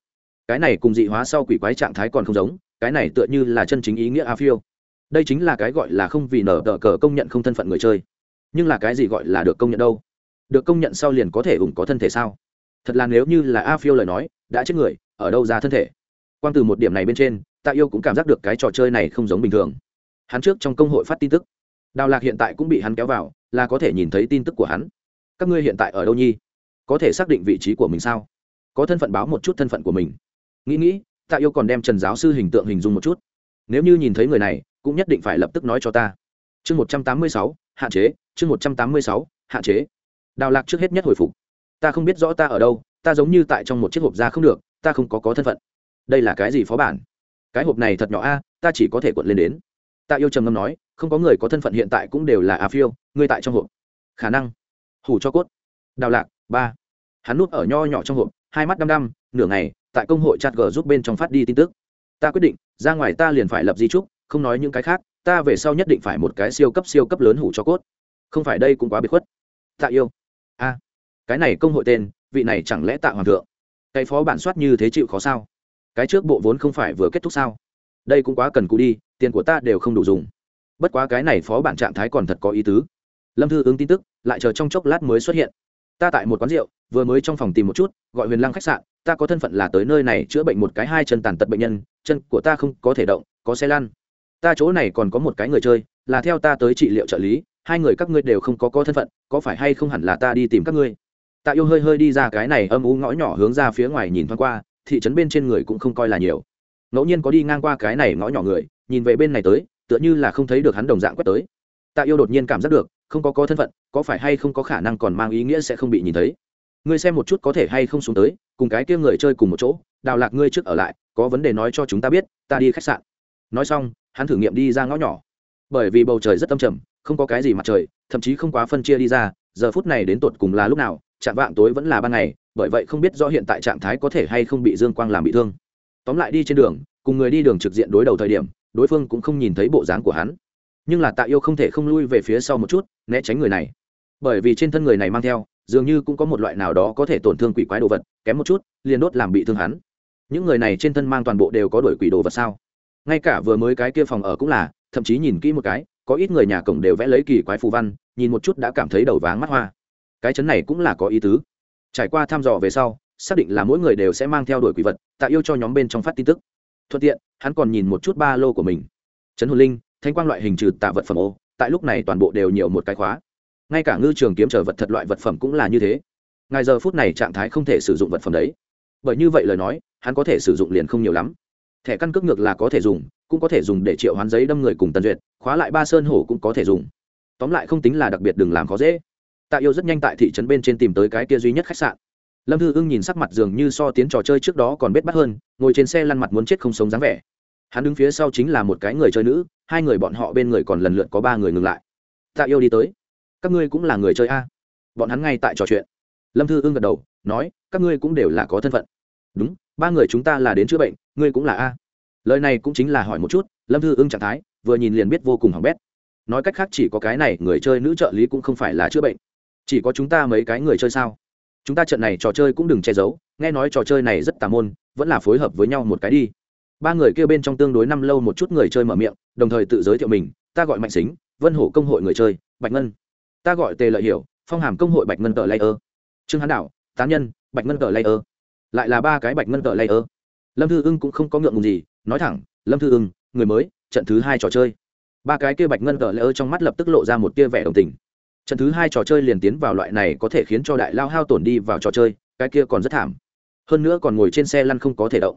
Cái này cùng dị hóa sau quỷ quái trạng thái còn không giống cái này tựa như là chân chính ý nghĩa a phiêu. Đây chính là cái gọi là không vì nở tờ cờ công nhận không thân phận người chơi. Nhưng là cái gì gọi là được công nhận đâu? Được công nhận sau liền có thể ủng có thân thể sao? Thật là nếu như là a phiêu lời nói, đã chết người, ở đâu ra thân thể? Quang từ một điểm này bên trên, tạ yêu cũng cảm giác được cái trò chơi này không giống bình thường. Hắn trước trong công hội phát tin tức. Đào lạc hiện tại cũng bị hắn kéo vào, là có thể nhìn thấy tin tức của hắn. Các ngươi hiện tại ở đâu nhi? Có thể xác định vị trí của mình sao? Có thân phận báo một chút thân phận của mình. Nghĩ nghĩ tạ yêu còn đem trần giáo sư hình tượng hình dung một chút. Nếu như nhìn thấy người này, cũng nhất định phải lập tức nói cho ta. Chương một trăm tám mươi sáu, hạn chế, chương một trăm tám mươi sáu, hạn chế. Đào lạc trước hết nhất hồi phục. Ta không biết rõ ta ở đâu, ta giống như tại trong một chiếc hộp da không được, ta không có có thân phận. Đây là cái gì phó bản? Cái hộp này thật nhỏ a, ta chỉ có thể cuộn lên đến. Tạ yêu trầm ngâm nói, không có người có thân phận hiện tại cũng đều là a phiêu, ngươi tại trong hộp. Khả năng. Hủ cho cốt. Đào lạc, ba. Hắn núp ở nho nhỏ trong hộp, hai mắt đăm đăm, nửa ngày tại công hội chặt gờ giúp bên trong phát đi tin tức. Ta quyết định, ra ngoài ta liền phải lập di trúc, không nói những cái khác, ta về sau nhất định phải một cái siêu cấp siêu cấp lớn hủ cho cốt. Không phải đây cũng quá biệt khuất. Tạ yêu. A. Cái này công hội tên, vị này chẳng lẽ tạ hoàng thượng? Cái phó bản soát như thế chịu khó sao? Cái trước bộ vốn không phải vừa kết thúc sao? Đây cũng quá cần cụ đi, tiền của ta đều không đủ dùng. Bất quá cái này phó bản trạng thái còn thật có ý tứ. Lâm thư ứng tin tức, lại chờ trong chốc lát mới xuất hiện ta tại một quán rượu, vừa mới trong phòng tìm một chút, gọi huyền lăng khách sạn, ta có thân phận là tới nơi này chữa bệnh một cái hai chân tàn tật bệnh nhân, chân của ta không có thể động, có xe lăn. Ta chỗ này còn có một cái người chơi, là theo ta tới trị liệu trợ lý, hai người các ngươi đều không có có thân phận, có phải hay không hẳn là ta đi tìm các ngươi? Tạ yêu hơi hơi đi ra cái này âm u ngõ nhỏ hướng ra phía ngoài nhìn thoáng qua, thị trấn bên trên người cũng không coi là nhiều. Ngẫu nhiên có đi ngang qua cái này ngõ nhỏ người, nhìn về bên này tới, tựa như là không thấy được hắn đồng dạng quét tới tạ yêu đột nhiên cảm giác được, không có có thân phận, có phải hay không có khả năng còn mang ý nghĩa sẽ không bị nhìn thấy. Ngươi xem một chút có thể hay không xuống tới, cùng cái kia người chơi cùng một chỗ, đào lạc ngươi trước ở lại, có vấn đề nói cho chúng ta biết, ta đi khách sạn. Nói xong, hắn thử nghiệm đi ra ngõ nhỏ. Bởi vì bầu trời rất âm trầm, không có cái gì mặt trời, thậm chí không quá phân chia đi ra, giờ phút này đến tột cùng là lúc nào, chạm vạng tối vẫn là ban ngày, bởi vậy không biết rõ hiện tại trạng thái có thể hay không bị dương quang làm bị thương. Tóm lại đi trên đường, cùng người đi đường trực diện đối đầu thời điểm, đối phương cũng không nhìn thấy bộ dáng của hắn nhưng là tạ yêu không thể không lui về phía sau một chút, né tránh người này. Bởi vì trên thân người này mang theo, dường như cũng có một loại nào đó có thể tổn thương quỷ quái đồ vật, kém một chút, liền đốt làm bị thương hắn. Những người này trên thân mang toàn bộ đều có đổi quỷ đồ vật sao? Ngay cả vừa mới cái kia phòng ở cũng là, thậm chí nhìn kỹ một cái, có ít người nhà cổng đều vẽ lấy kỳ quái phù văn, nhìn một chút đã cảm thấy đầu váng mắt hoa. Cái chấn này cũng là có ý tứ. Trải qua thăm dò về sau, xác định là mỗi người đều sẽ mang theo đuổi quỷ vật, tạ yêu cho nhóm bên trong phát tin tức. Thuận tiện, hắn còn nhìn một chút ba lô của mình. Trấn hồn linh thanh quang loại hình trừ tạ vật phẩm ô, tại lúc này toàn bộ đều nhiều một cái khóa. Ngay cả ngư trường kiếm trở vật thật loại vật phẩm cũng là như thế. Ngài giờ phút này trạng thái không thể sử dụng vật phẩm đấy. Bởi như vậy lời nói, hắn có thể sử dụng liền không nhiều lắm. Thẻ căn cước ngược là có thể dùng, cũng có thể dùng để triệu hoán giấy đâm người cùng tần duyệt, khóa lại ba sơn hổ cũng có thể dùng. Tóm lại không tính là đặc biệt đừng làm khó dễ. Tạ yêu rất nhanh tại thị trấn bên trên tìm tới cái kia duy nhất khách sạn. Lâm thư ưng nhìn sắc mặt dường như so tiến trò chơi trước đó còn bết bắt hơn, ngồi trên xe lăn mặt muốn chết không sống dáng vẻ hắn đứng phía sau chính là một cái người chơi nữ, hai người bọn họ bên người còn lần lượt có ba người ngừng lại. Tạ yêu đi tới. Các ngươi cũng là người chơi a. Bọn hắn ngay tại trò chuyện. Lâm thư ưng gật đầu, nói, các ngươi cũng đều là có thân phận. Đúng, ba người chúng ta là đến chữa bệnh, ngươi cũng là a. Lời này cũng chính là hỏi một chút, lâm thư ưng trạng thái, vừa nhìn liền biết vô cùng hỏng bét. Nói cách khác chỉ có cái này, người chơi nữ trợ lý cũng không phải là chữa bệnh. Chỉ có chúng ta mấy cái người chơi sao? Chúng ta trận này trò chơi cũng đừng che giấu, nghe nói trò chơi này rất tà môn, vẫn là phối hợp với nhau một cái đi ba người kêu bên trong tương đối năm lâu một chút người chơi mở miệng, đồng thời tự giới thiệu mình, ta gọi mạnh xính vân hổ công hội người chơi, bạch ngân. Ta gọi tề lợi hiểu, phong hàm công hội bạch ngân tờ layer. Trương hán đảo, tán nhân, bạch ngân tờ layer. Lại là ba cái bạch ngân tờ layer. Lâm thư ưng cũng không có ngượng ngùng gì, nói thẳng, lâm thư ưng, người mới, trận thứ hai trò chơi. Ba cái kia bạch ngân tờ layer trong mắt lập tức lộ ra một tia vẻ đồng tình. Trận thứ hai trò chơi liền tiến vào loại này có thể khiến cho đại lao hao tổn đi vào trò chơi, cái kia còn rất thảm. Hơn nữa còn ngồi trên xe lăn không có thể động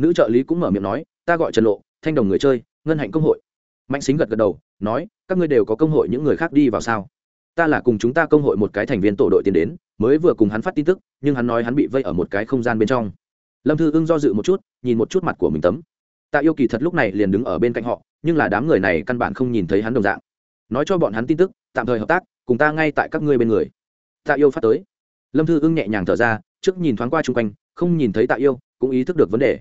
nữ trợ lý cũng mở miệng nói, ta gọi trần lộ, thanh đồng người chơi, ngân hạnh công hội. Mạnh xính gật gật đầu, nói, các ngươi đều có công hội những người khác đi vào sao? Ta là cùng chúng ta công hội một cái thành viên tổ đội tiến đến, mới vừa cùng hắn phát tin tức, nhưng hắn nói hắn bị vây ở một cái không gian bên trong. Lâm thư ưng do dự một chút, nhìn một chút mặt của mình tấm. Tạ yêu kỳ thật lúc này liền đứng ở bên cạnh họ, nhưng là đám người này căn bản không nhìn thấy hắn đồng dạng. Nói cho bọn hắn tin tức, tạm thời hợp tác, cùng ta ngay tại các ngươi bên người. Tạ yêu phát tới. Lâm thư ưng nhẹ nhàng thở ra, trước nhìn thoáng qua chung quanh, không nhìn thấy tạ yêu, cũng ý thức được vấn đề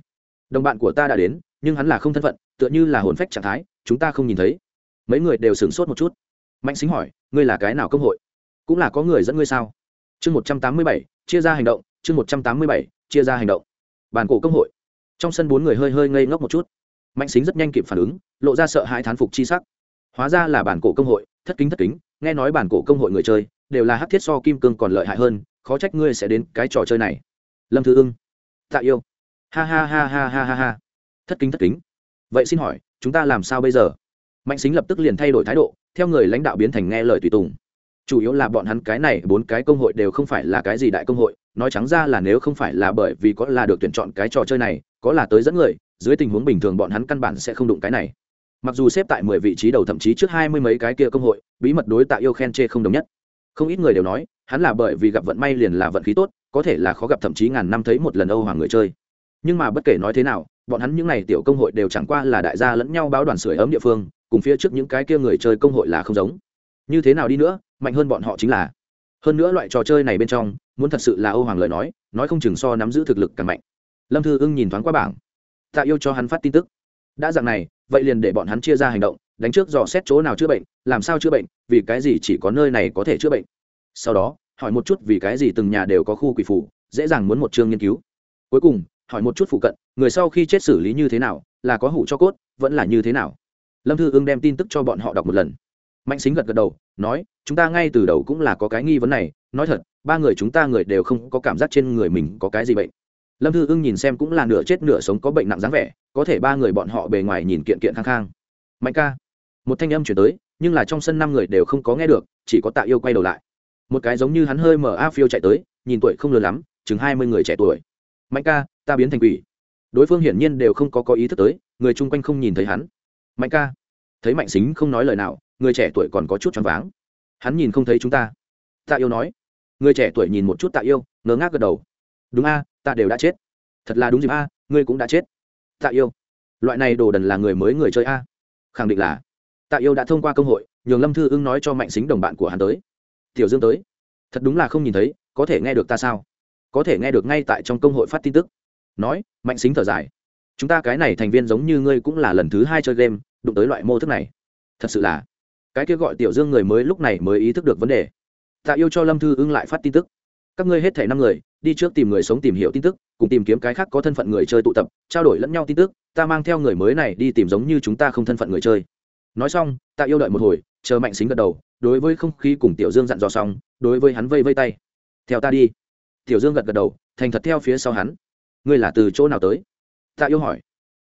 đồng bạn của ta đã đến, nhưng hắn là không thân phận, tựa như là hồn phách trạng thái, chúng ta không nhìn thấy. Mấy người đều sửng sốt một chút. Mạnh xính hỏi, ngươi là cái nào công hội? Cũng là có người dẫn ngươi sao? Chương một trăm tám mươi bảy, chia ra hành động, chương một trăm tám mươi bảy, chia ra hành động. Bản cổ công hội. Trong sân bốn người hơi hơi ngây ngốc một chút. Mạnh xính rất nhanh kịp phản ứng, lộ ra sợ hãi thán phục chi sắc. Hóa ra là bản cổ công hội, thất kính thất kính, nghe nói bản cổ công hội người chơi, đều là hát thiết so kim cương còn lợi hại hơn, khó trách ngươi sẽ đến cái trò chơi này. Lâm thư ưng. Tạ yêu ha ha ha ha ha ha ha. Thất kính thất kính. Vậy xin hỏi, chúng ta làm sao bây giờ? Mạnh xính lập tức liền thay đổi thái độ, theo người lãnh đạo biến thành nghe lời tùy tùng. Chủ yếu là bọn hắn cái này bốn cái công hội đều không phải là cái gì đại công hội, nói trắng ra là nếu không phải là bởi vì có là được tuyển chọn cái trò chơi này, có là tới dẫn người, dưới tình huống bình thường bọn hắn căn bản sẽ không đụng cái này. Mặc dù xếp tại mười vị trí đầu thậm chí trước hai mươi mấy cái kia công hội, bí mật đối tạ yêu khen chê không đồng nhất. Không ít người đều nói, hắn là bởi vì gặp vận may liền là vận khí tốt, có thể là khó gặp thậm chí ngàn năm thấy một lần âu hoàng người chơi nhưng mà bất kể nói thế nào, bọn hắn những n à y tiểu công hội đều chẳng qua là đại gia lẫn nhau báo đoàn sưởi ấm địa phương, cùng phía trước những cái kia người chơi công hội là không giống. Như thế nào đi nữa, mạnh hơn bọn họ chính là. Hơn nữa loại trò chơi này bên trong, muốn thật sự là âu hoàng lời nói nói không chừng so nắm giữ thực lực càng mạnh. Lâm thư ưng nhìn thoáng qua bảng. Tạ yêu cho hắn phát tin tức. Đã dạng này, vậy liền để bọn hắn chia ra hành động, đánh trước dò xét chỗ nào chữa bệnh, làm sao chữa bệnh, vì cái gì chỉ có nơi này có thể chữa bệnh. Sau đó, hỏi một chút vì cái gì từng nhà đều có khu quỷ phủ, dễ dàng muốn một chương nghiên cứu. Cuối cùng hỏi một chút phụ cận, người sau khi chết xử lý như thế nào, là có hủ cho cốt, vẫn là như thế nào? Lâm thư ương đem tin tức cho bọn họ đọc một lần. Mạnh xính gật gật đầu, nói, chúng ta ngay từ đầu cũng là có cái nghi vấn này, nói thật, ba người chúng ta người đều không có cảm giác trên người mình có cái gì bệnh. Lâm thư ưng nhìn xem cũng là nửa chết nửa sống có bệnh nặng dáng vẻ, có thể ba người bọn họ bề ngoài nhìn kiện kiện khang khang. Mạnh ca. Một thanh âm chuyển tới, nhưng là trong sân năm người đều không có nghe được, chỉ có tạ yêu quay đầu lại. Một cái giống như hắn hơi mở a phiêu chạy tới, nhìn tuổi không lớn lắm, chừng hai mươi người trẻ tuổi mạnh ca, ta biến thành quỷ. Đối phương hiển nhiên đều không có có ý thức tới, người chung quanh không nhìn thấy hắn. Mạnh ca. Thấy mạnh xính không nói lời nào, người trẻ tuổi còn có chút choáng váng. Hắn nhìn không thấy chúng ta. Tạ yêu nói. Người trẻ tuổi nhìn một chút tạ yêu ngớ ngác gật đầu. Đúng a, ta đều đã chết. Thật là đúng dịp a, ngươi cũng đã chết. Tạ yêu. Loại này đồ đần là người mới người chơi a. Khẳng định là. Tạ yêu đã thông qua công hội, nhường lâm thư ưng nói cho mạnh xính đồng bạn của hắn tới. Tiểu dương tới. Thật đúng là không nhìn thấy, có thể nghe được ta sao? Có thể nghe được ngay tại trong công hội phát tin tức. Nói, mạnh xính thở dài. Chúng ta cái này thành viên giống như ngươi cũng là lần thứ hai chơi game, đụng tới loại mô thức này. Thật sự là, cái kia gọi tiểu dương người mới lúc này mới ý thức được vấn đề. Tạ yêu cho lâm thư ưng lại phát tin tức. Các ngươi hết thể năm người, đi trước tìm người sống tìm hiểu tin tức, cùng tìm kiếm cái khác có thân phận người chơi tụ tập, trao đổi lẫn nhau tin tức, ta mang theo người mới này đi tìm giống như chúng ta không thân phận người chơi. Nói xong, tạ yêu đợi một hồi, chờ mạnh xính gật đầu, đối với không khí cùng tiểu dương dặn dò xong, đối với hắn vây vây tay. Theo ta đi tiểu dương gật gật đầu, thành thật theo phía sau hắn. Ngươi là từ chỗ nào tới? Tạ yêu hỏi.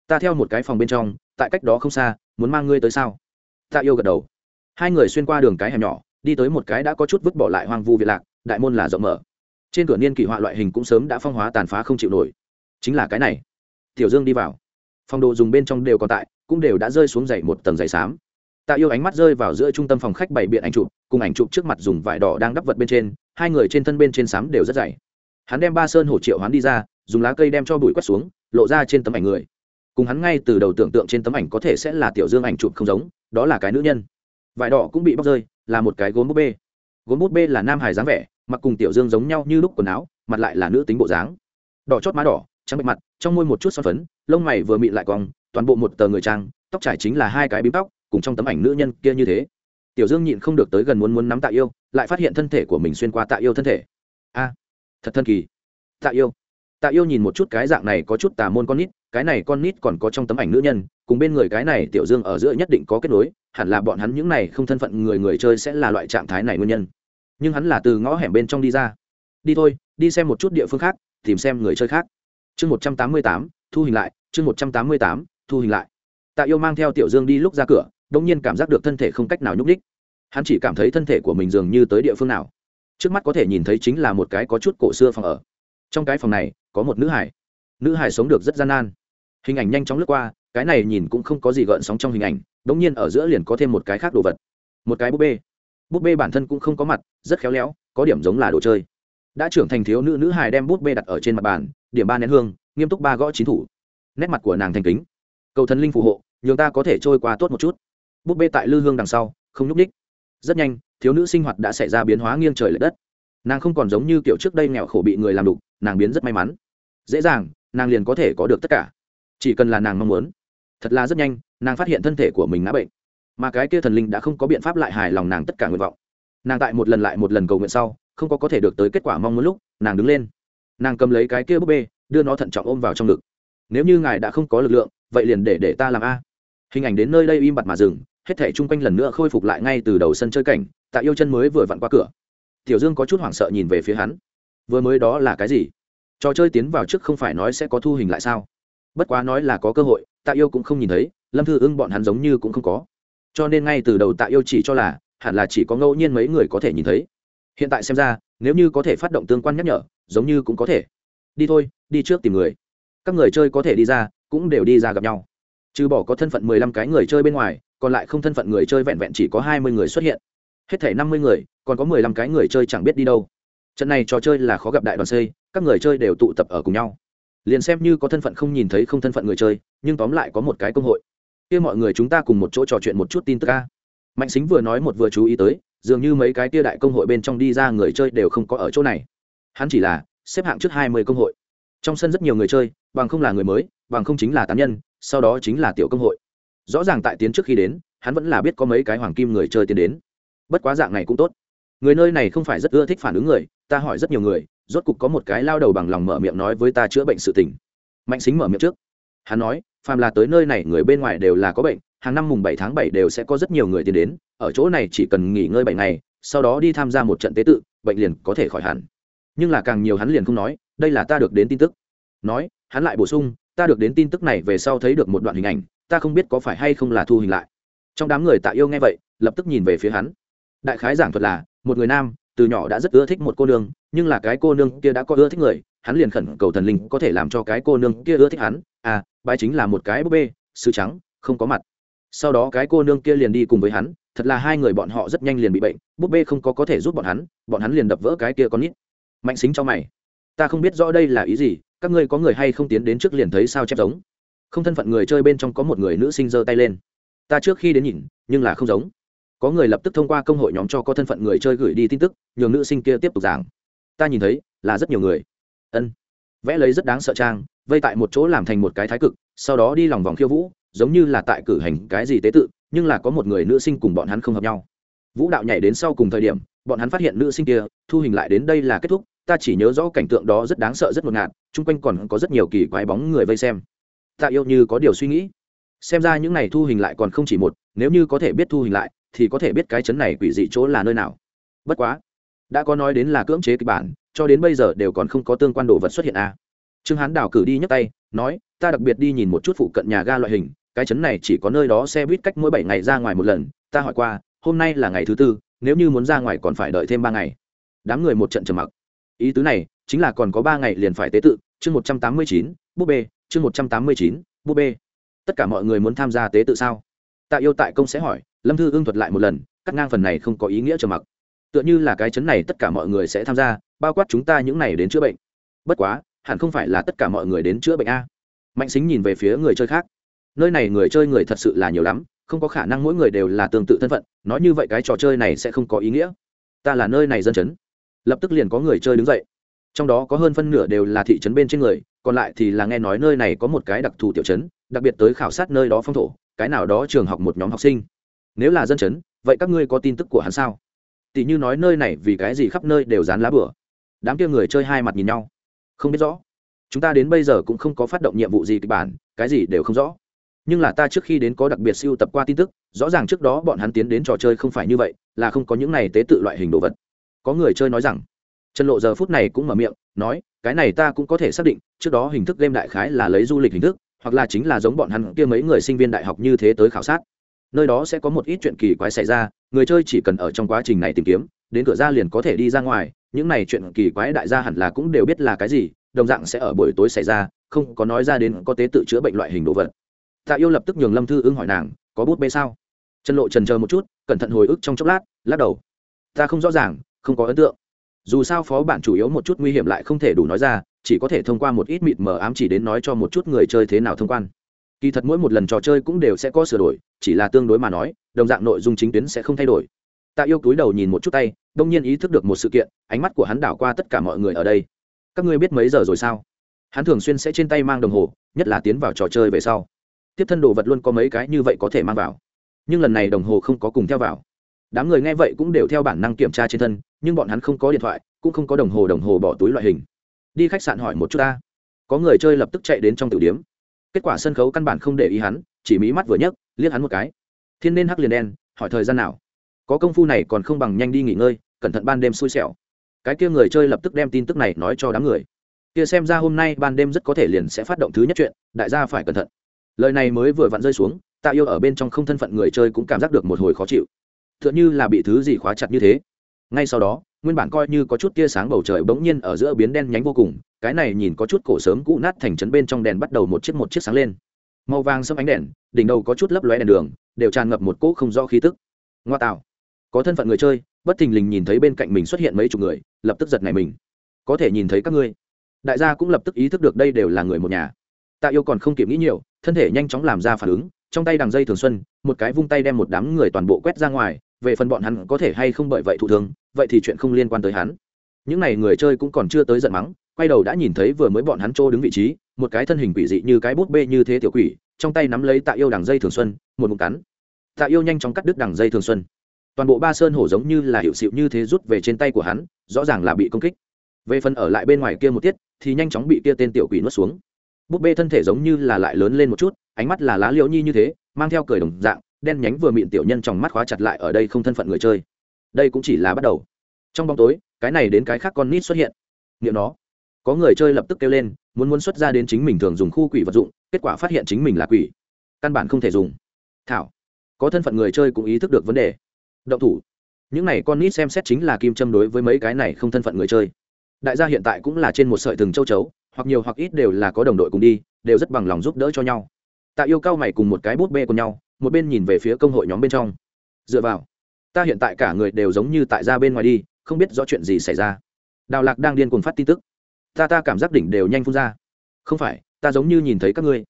Ta theo một cái phòng bên trong, tại cách đó không xa, muốn mang ngươi tới sao? Tạ yêu gật đầu. Hai người xuyên qua đường cái hẻm nhỏ, đi tới một cái đã có chút vứt bỏ lại hoang vu việt lạc, đại môn là rộng mở. Trên cửa niên kỷ họa loại hình cũng sớm đã phong hóa tàn phá không chịu nổi. Chính là cái này. Tiểu dương đi vào. Phòng đồ dùng bên trong đều còn tại, cũng đều đã rơi xuống dày một tầng dày xám. Tạ yêu ánh mắt rơi vào giữa trung tâm phòng khách bày biện ảnh chụp, cùng ảnh chụp trước mặt dùng vải đỏ đang đắp vật bên trên, hai người trên thân bên trên xám đều rất dày hắn đem ba sơn hổ triệu hắn đi ra, dùng lá cây đem cho bụi quét xuống, lộ ra trên tấm ảnh người. Cùng hắn ngay từ đầu tưởng tượng trên tấm ảnh có thể sẽ là tiểu dương ảnh chụp không giống, đó là cái nữ nhân. Vải đỏ cũng bị bóc rơi, là một cái gốm búp bê. Gốm búp bê là nam hải dáng vẻ, mặc cùng tiểu dương giống nhau như lúc quần áo, mặt lại là nữ tính bộ dáng. Đỏ chót má đỏ, trắng bạch mặt, trong môi một chút son phấn, lông mày vừa mịn lại cong, toàn bộ một tờ người trang, tóc trải chính là hai cái bím tóc, cùng trong tấm ảnh nữ nhân kia như thế. Tiểu dương nhịn không được tới gần muốn muốn nắm tạ yêu, lại phát hiện thân thể của mình xuyên qua tạ yêu thân thể. A! Thật thân kỳ. Tạ yêu. Tạ yêu nhìn một chút cái dạng này có chút tà môn con nít, cái này con nít còn có trong tấm ảnh nữ nhân, cùng bên người cái này tiểu dương ở giữa nhất định có kết nối, hẳn là bọn hắn những này không thân phận người người chơi sẽ là loại trạng thái này nguyên nhân. Nhưng hắn là từ ngõ hẻm bên trong đi ra. Đi thôi, đi xem một chút địa phương khác, tìm xem người chơi khác. Chương một trăm tám mươi tám, thu hình lại, chương một trăm tám mươi tám, thu hình lại. Tạ yêu mang theo tiểu dương đi lúc ra cửa đông nhiên cảm giác được thân thể không cách nào nhúc ních hắn chỉ cảm thấy thân thể của mình dường như tới địa phương nào trước mắt có thể nhìn thấy chính là một cái có chút cổ xưa phòng ở. Trong cái phòng này, có một nữ hải. Nữ hải sống được rất gian nan. Hình ảnh nhanh chóng lướt qua, cái này nhìn cũng không có gì gợn sóng trong hình ảnh đ ỗ n g nhiên ở giữa liền có thêm một cái khác đồ vật. Một cái búp bê. Búp bê bản thân cũng không có mặt, rất khéo léo, có điểm giống là đồ chơi. Đã trưởng thành thiếu nữ nữ hải đem búp bê đặt ở trên mặt bàn, điểm ba nén hương, nghiêm túc ba gõ chín thủ. Nét mặt của nàng thành kính. Cầu thần linh phù hộ, nhường ta có thể trôi qua tốt một chút. Búp bê tại lư hương đằng sau, không nhúc ních rất nhanh thiếu nữ sinh hoạt đã xảy ra biến hóa nghiêng trời l ệ đất. Nàng không còn giống như kiểu trước đây nghèo khổ bị người làm đục, nàng biến rất may mắn. Dễ dàng, nàng liền có thể có được tất cả. Chỉ cần là nàng mong muốn. Thật là rất nhanh, nàng phát hiện thân thể của mình ngã bệnh. Mà cái kia thần linh đã không có biện pháp lại hài lòng nàng tất cả nguyện vọng. Nàng tại một lần lại một lần cầu nguyện sau, không có có thể được tới kết quả mong muốn lúc, nàng đứng lên. Nàng cầm lấy cái kia búp bê, đưa nó thận trọng ôm vào trong ngực. Nếu như ngài đã không có lực lượng, vậy liền để để ta làm a. Hình ảnh đến nơi đây im bặt mà dừng hết thể chung quanh lần nữa khôi phục lại ngay từ đầu sân chơi cảnh, tạ yêu chân mới vừa vặn qua cửa. Tiểu dương có chút hoảng sợ nhìn về phía hắn. Vừa mới đó là cái gì? Trò chơi tiến vào trước không phải nói sẽ có thu hình lại sao? Bất quá nói là có cơ hội, tạ yêu cũng không nhìn thấy, lâm thư ưng bọn hắn giống như cũng không có. Cho nên ngay từ đầu tạ yêu chỉ cho là, hẳn là chỉ có ngẫu nhiên mấy người có thể nhìn thấy. Hiện tại xem ra, nếu như có thể phát động tương quan nhắc nhở, giống như cũng có thể. Đi thôi, đi trước tìm người. Các người chơi có thể đi ra, cũng đều đi ra gặp nhau. Trừ bỏ có thân phận mười lăm cái người chơi bên ngoài còn lại không thân phận người chơi vẹn vẹn chỉ có hai mươi người xuất hiện. Hết thể năm mươi người, còn có mười lăm cái người chơi chẳng biết đi đâu. Trận này trò chơi là khó gặp đại đoàn xây, các người chơi đều tụ tập ở cùng nhau. Liền xem như có thân phận không nhìn thấy không thân phận người chơi, nhưng tóm lại có một cái công hội. Kia mọi người chúng ta cùng một chỗ trò chuyện một chút tin tức ca mạnh xính vừa nói một vừa chú ý tới, dường như mấy cái kia đại công hội bên trong đi ra người chơi đều không có ở chỗ này. Hắn chỉ là xếp hạng trước hai mươi công hội. Trong sân rất nhiều người chơi, bằng không là người mới, bằng không chính là tán nhân, sau đó chính là tiểu công hội rõ ràng tại tiến trước khi đến, hắn vẫn là biết có mấy cái hoàng kim người chơi tiến đến. Bất quá dạng này cũng tốt. Người nơi này không phải rất ưa thích phản ứng người, ta hỏi rất nhiều người, rốt cục có một cái lao đầu bằng lòng mở miệng nói với ta chữa bệnh sự tình. Mạnh xính mở miệng trước. Hắn nói, phàm là tới nơi này, người bên ngoài đều là có bệnh, hàng năm mùng bảy tháng bảy đều sẽ có rất nhiều người tiến đến, ở chỗ này chỉ cần nghỉ ngơi bảy ngày, sau đó đi tham gia một trận tế tự, bệnh liền có thể khỏi hẳn. Nhưng là càng nhiều hắn liền không nói, đây là ta được đến tin tức. Nói, hắn lại bổ sung, ta được đến tin tức này về sau thấy được một đoạn hình ảnh ta không biết có phải hay không là thu hình lại. Trong đám người tạ yêu nghe vậy, lập tức nhìn về phía hắn. Đại khái giảng thuật là, một người nam, từ nhỏ đã rất ưa thích một cô nương, nhưng là cái cô nương kia đã có ưa thích người, hắn liền khẩn cầu thần linh có thể làm cho cái cô nương kia ưa thích hắn. À bái chính là một cái búp bê, sứ trắng, không có mặt. Sau đó cái cô nương kia liền đi cùng với hắn, thật là hai người bọn họ rất nhanh liền bị bệnh, búp bê không có có thể giúp bọn hắn bọn hắn liền đập vỡ cái kia con nít. Mạnh xính cho mày. Ta không biết rõ đây là ý gì, các ngươi có người hay không tiến đến trước liền thấy sao chép giống không thân phận người chơi bên trong có một người nữ sinh giơ tay lên. Ta trước khi đến nhìn, nhưng là không giống. Có người lập tức thông qua công hội nhóm cho có thân phận người chơi gửi đi tin tức, nhường nữ sinh kia tiếp tục giảng. Ta nhìn thấy, là rất nhiều người. Ân. Vẽ lấy rất đáng sợ trang, vây tại một chỗ làm thành một cái thái cực, sau đó đi lòng vòng khiêu vũ, giống như là tại cử hành cái gì tế tự, nhưng là có một người nữ sinh cùng bọn hắn không hợp nhau. Vũ đạo nhảy đến sau cùng thời điểm, bọn hắn phát hiện nữ sinh kia, thu hình lại đến đây là kết thúc, ta chỉ nhớ rõ cảnh tượng đó rất đáng sợ rất ngột ngạt, chung quanh còn có rất nhiều kỳ quái bóng người vây xem tạ yêu như có điều suy nghĩ. Xem ra những này thu hình lại còn không chỉ một, nếu như có thể biết thu hình lại, thì có thể biết cái chấn này quỷ dị chỗ là nơi nào. Bất quá, đã có nói đến là cưỡng chế kịch bản, cho đến bây giờ đều còn không có tương quan đồ vật xuất hiện a. À. trương hán đào cử đi nhấc tay, nói, ta đặc biệt đi nhìn một chút phụ cận nhà ga loại hình, cái chấn này chỉ có nơi đó xe buýt cách mỗi bảy ngày ra ngoài một lần. Ta hỏi qua, hôm nay là ngày thứ tư, nếu như muốn ra ngoài còn phải đợi thêm ba ngày. Đám người một trận trầm mặc. Ý tứ này, chính là còn có ba ngày liền phải tế tự. Chương một trăm tám mươi chín, búp bê chương một trăm tám mươi chín, búp bê. Tất cả mọi người muốn tham gia tế tự sao? Tạ yêu tại công sẽ hỏi, lâm thư ưng thuật lại một lần, cắt ngang phần này không có ý nghĩa trầm mặc. Tựa như là cái chấn này tất cả mọi người sẽ tham gia, bao quát chúng ta những này đến chữa bệnh. Bất quá, hẳn không phải là tất cả mọi người đến chữa bệnh a. Mạnh xính nhìn về phía người chơi khác. Nơi này người chơi người thật sự là nhiều lắm, không có khả năng mỗi người đều là tương tự thân phận, nói như vậy cái trò chơi này sẽ không có ý nghĩa. Ta là nơi này dân chấn. Lập tức liền có người chơi đứng dậy trong đó có hơn phân nửa đều là thị trấn bên trên người, còn lại thì là nghe nói nơi này có một cái đặc thù tiểu trấn, đặc biệt tới khảo sát nơi đó phong thổ, cái nào đó trường học một nhóm học sinh. Nếu là dân chấn vậy các ngươi có tin tức của hắn sao? Tỷ như nói nơi này vì cái gì khắp nơi đều dán lá bửa. Đám kia người chơi hai mặt nhìn nhau. Không biết rõ. Chúng ta đến bây giờ cũng không có phát động nhiệm vụ gì kịch bản, cái gì đều không rõ. Nhưng là ta trước khi đến có đặc biệt siêu tập qua tin tức, rõ ràng trước đó bọn hắn tiến đến trò chơi không phải như vậy, là không có những này tế tự loại hình đồ vật. Có người chơi nói rằng trần lộ giờ phút này cũng mở miệng, nói, cái này ta cũng có thể xác định, trước đó hình thức game đại khái là lấy du lịch hình thức, hoặc là chính là giống bọn hắn kia mấy người sinh viên đại học như thế tới khảo sát. Nơi đó sẽ có một ít chuyện kỳ quái xảy ra, người chơi chỉ cần ở trong quá trình này tìm kiếm, đến cửa ra liền có thể đi ra ngoài, những này chuyện kỳ quái đại gia hẳn là cũng đều biết là cái gì, đồng dạng sẽ ở buổi tối xảy ra, không có nói ra đến có tế tự chữa bệnh loại hình đồ vật. Tạ yêu lập tức nhường lâm thư ưng hỏi nàng, có bút bê sao? Trần lộ trần chờ một chút, cẩn thận hồi ức trong chốc lát, lắc đầu. Ta không rõ ràng, không có ấn tượng dù sao phó bản chủ yếu một chút nguy hiểm lại không thể đủ nói ra, chỉ có thể thông qua một ít mịt mờ ám chỉ đến nói cho một chút người chơi thế nào thông quan. Kỳ thật mỗi một lần trò chơi cũng đều sẽ có sửa đổi, chỉ là tương đối mà nói, đồng dạng nội dung chính tuyến sẽ không thay đổi. Tạ yêu túi đầu nhìn một chút tay, đông nhiên ý thức được một sự kiện, ánh mắt của hắn đảo qua tất cả mọi người ở đây. Các ngươi biết mấy giờ rồi sao? Hắn thường xuyên sẽ trên tay mang đồng hồ, nhất là tiến vào trò chơi về sau. Tiếp thân đồ vật luôn có mấy cái như vậy có thể mang vào. Nhưng lần này đồng hồ không có cùng theo vào. Đám người nghe vậy cũng đều theo bản năng kiểm tra trên thân nhưng bọn hắn không có điện thoại, cũng không có đồng hồ đồng hồ bỏ túi loại hình. Đi khách sạn hỏi một chút ta. Có người chơi lập tức chạy đến trong tử điếm kết quả sân khấu căn bản không để ý hắn, chỉ mí mắt vừa nhấc, liếc hắn một cái. Thiên nên hắc liền đen, hỏi thời gian nào? Có công phu này còn không bằng nhanh đi nghỉ ngơi, cẩn thận ban đêm xui xẻo. Cái kia người chơi lập tức đem tin tức này nói cho đám người. Kia xem ra hôm nay ban đêm rất có thể liền sẽ phát động thứ nhất chuyện, đại gia phải cẩn thận. Lời này mới vừa vặn rơi xuống, tạ yêu ở bên trong không thân phận người chơi cũng cảm giác được một hồi khó chịu. T h ư ợ n h ư là bị thứ gì khóa chặt như thế ngay sau đó, nguyên bản coi như có chút tia sáng bầu trời bỗng nhiên ở giữa biến đen nhánh vô cùng, cái này nhìn có chút cổ sớm cũ nát thành trấn bên trong đèn bắt đầu một chiếc một chiếc sáng lên. Màu vàng sâm ánh đèn, đỉnh đầu có chút lấp lóe đèn đường, đều tràn ngập một cỗ không do khí tức. Ngoa tạo. Có thân phận người chơi, bất thình lình nhìn thấy bên cạnh mình xuất hiện mấy chục người, lập tức giật này mình. Có thể nhìn thấy các ngươi. Đại gia cũng lập tức ý thức được đây đều là người một nhà. Tạ yêu còn không kịp nghĩ nhiều, thân thể nhanh chóng làm ra phản ứng, trong tay đằng dây thường xuân, một cái vung tay đem một đám người toàn bộ quét ra ngoài về phần bọn hắn có thể hay không bởi vậy thụ thương, vậy thì chuyện không liên quan tới hắn. Những n à y người chơi cũng còn chưa tới giận mắng, quay đầu đã nhìn thấy vừa mới bọn hắn trô đứng vị trí, một cái thân hình quỷ dị như cái bút bê như thế tiểu quỷ, trong tay nắm lấy tạ yêu đằng dây thường xuân, một mục cắn. Tạ yêu nhanh chóng cắt đứt đằng dây thường xuân. Toàn bộ ba sơn hổ giống như là hiệu xịu như thế rút về trên tay của hắn, rõ ràng là bị công kích. Về phần ở lại bên ngoài kia một tiết, thì nhanh chóng bị kia tên tiểu quỷ nuốt xuống. Búp bê thân thể giống như là lại lớn lên một chút, ánh mắt là lá liễu nhi như thế, mang theo cười đồng dạng đen nhánh vừa mịn tiểu nhân trong mắt khóa chặt lại ở đây không thân phận người chơi. Đây cũng chỉ là bắt đầu. Trong bóng tối, cái này đến cái khác con nít xuất hiện. Nghiệm nó. Có người chơi lập tức kêu lên, muốn muốn xuất ra đến chính mình thường dùng khu quỷ vật dụng, kết quả phát hiện chính mình là quỷ. Căn bản không thể dùng. Thảo. Có thân phận người chơi cũng ý thức được vấn đề. Động thủ. Những này con nít xem xét chính là kim châm đối với mấy cái này không thân phận người chơi. Đại gia hiện tại cũng là trên một sợi thừng châu chấu, hoặc nhiều hoặc ít đều là có đồng đội cùng đi, đều rất bằng lòng giúp đỡ cho nhau. Tạ yêu cao mày cùng một cái bút bê của nhau một bên nhìn về phía công hội nhóm bên trong. Dựa vào, ta hiện tại cả người đều giống như tại ra bên ngoài đi, không biết rõ chuyện gì xảy ra. Đào lạc đang điên cuồng phát tin tức. Ta ta cảm giác đỉnh đều nhanh phun ra. Không phải, ta giống như nhìn thấy các ngươi.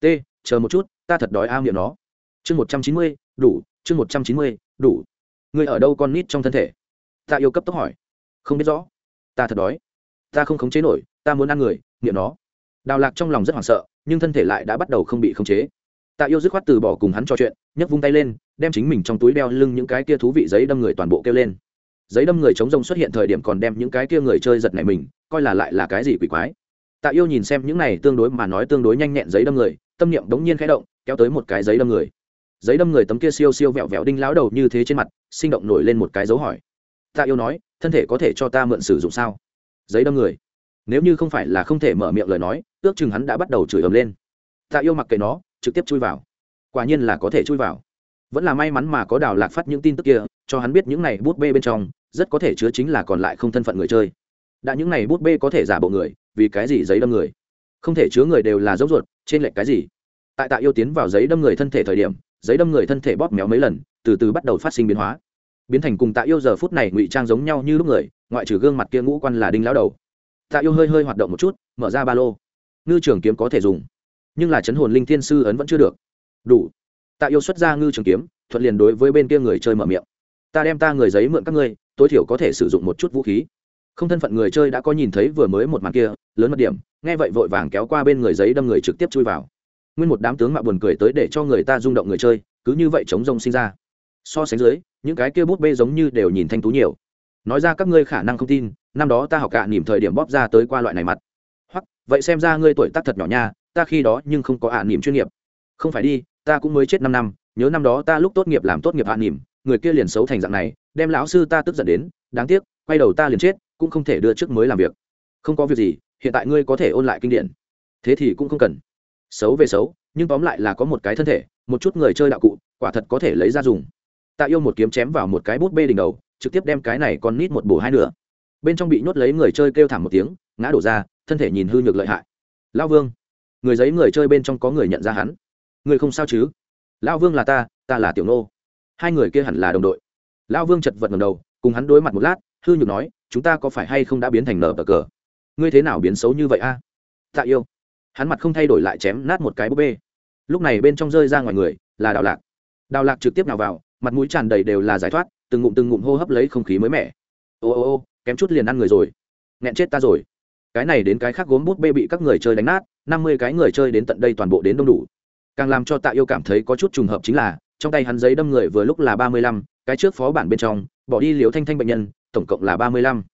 T, chờ một chút, ta thật đói ao miệng nó. Chương một trăm chín mươi, đủ, chương một trăm chín mươi, đủ. Ngươi ở đâu con nít trong thân thể? Ta yêu cấp tốc hỏi. Không biết rõ. Ta thật đói. Ta không khống chế nổi, ta muốn ăn người nghiệm nó. Đào lạc trong lòng rất hoảng sợ, nhưng thân thể lại đã bắt đầu không bị khống chế tạ yêu dứt khoát từ bỏ cùng hắn trò chuyện, nhấc vung tay lên, đem chính mình trong túi đeo lưng những cái kia thú vị giấy đâm người toàn bộ kêu lên. Giấy đâm người chống rông xuất hiện thời điểm còn đem những cái kia người chơi giật này mình, coi là lại là cái gì quỷ quái. Tạ yêu nhìn xem những này tương đối mà nói tương đối nhanh nhẹn giấy đâm người, tâm niệm đống nhiên khẽ động, kéo tới một cái giấy đâm người. Giấy đâm người tấm kia siêu siêu vẹo vẹo đinh lão đầu như thế trên mặt, sinh động nổi lên một cái dấu hỏi. Tạ yêu nói, thân thể có thể cho ta mượn sử dụng sao? Giấy đâm người. Nếu như không phải là không thể mở miệng lời nói, ước chừng hắn đã bắt đầu chửi ầm lên. Tạ yêu mặc kệ nó trực tiếp chui vào. Quả nhiên là có thể chui vào. Vẫn là may mắn mà có đào lạc phát những tin tức kia, cho hắn biết những này bút bê bên trong, rất có thể chứa chính là còn lại không thân phận người chơi. Đã những này bút bê có thể giả bộ người, vì cái gì giấy đâm người? Không thể chứa người đều là dấu ruột, trên lệch cái gì? Tại tạ yêu tiến vào giấy đâm người thân thể thời điểm, giấy đâm người thân thể bóp méo mấy lần, từ từ bắt đầu phát sinh biến hóa. Biến thành cùng tạ yêu giờ phút này ngụy trang giống nhau như lúc người, ngoại trừ gương mặt kia ngũ quan là đinh lão đầu. Tạ yêu hơi hơi hoạt động một chút, mở ra ba lô. Ngư trường kiếm có thể dùng nhưng là chấn hồn linh thiên sư ấn vẫn chưa được. Đủ. Tạ yêu xuất ra ngư trường kiếm, thuận liền đối với bên kia người chơi mở miệng. Ta đem ta người giấy mượn các ngươi, tối thiểu có thể sử dụng một chút vũ khí. Không thân phận người chơi đã có nhìn thấy vừa mới một màn kia, lớn mật điểm, nghe vậy vội vàng kéo qua bên người giấy đâm người trực tiếp chui vào. Nguyên một đám tướng mạo buồn cười tới để cho người ta rung động người chơi, cứ như vậy chống rông sinh ra. So sánh dưới, những cái kia bút bê giống như đều nhìn thanh tú nhiều. Nói ra các ngươi khả năng không tin, năm đó ta học cả nỉm thời điểm bóp ra tới qua loại này mặt. Hoặc vậy xem ra ngươi tuổi tác thật nhỏ nha ta khi đó nhưng không có ạ niềm chuyên nghiệp. Không phải đi, ta cũng mới chết năm năm, nhớ năm đó ta lúc tốt nghiệp làm tốt nghiệp ạ niềm người kia liền xấu thành dạng này, đem lão sư ta tức giận đến, đáng tiếc, quay đầu ta liền chết, cũng không thể đưa trước mới làm việc. Không có việc gì, hiện tại ngươi có thể ôn lại kinh điển. Thế thì cũng không cần. Xấu về xấu, nhưng tóm lại là có một cái thân thể, một chút người chơi đạo cụ, quả thật có thể lấy ra dùng. Tạ yêu một kiếm chém vào một cái bút bê đỉnh đầu, trực tiếp đem cái này còn nít một bổ hai nửa. Bên trong bị nhốt lấy người chơi kêu thảm một tiếng, ngã đổ ra, thân thể nhìn hư nhược lợi hại. Lão vương người giấy người chơi bên trong có người nhận ra hắn. Người không sao chứ? Lão vương là ta ta là tiểu nô. Hai người kia hẳn là đồng đội. Lão vương chật vật ngầm đầu, cùng hắn đối mặt một lát, hư nhược nói, chúng ta có phải hay không đã biến thành nở bờ cờ? Ngươi thế nào biến xấu như vậy a? Tạ yêu. Hắn mặt không thay đổi lại chém nát một cái búp bê. Lúc này bên trong rơi ra ngoài người, là đào lạc. Đào lạc trực tiếp nào vào, mặt mũi tràn đầy đều là giải thoát, từng ngụm từng ngụm hô hấp lấy không khí mới mẻ. Ô ô ô, kém chút liền ăn người rồi. Nghẹn chết ta rồi. Cái này đến cái khác gốm bút bê bị các người chơi đánh nát năm mươi cái người chơi đến tận đây toàn bộ đến đông đủ. Càng làm cho tạ yêu cảm thấy có chút trùng hợp chính là, trong tay hắn giấy đâm người vừa lúc là ba mươi lăm, cái trước phó bản bên trong, bỏ đi liều thanh thanh bệnh nhân, tổng cộng là ba mươi lăm.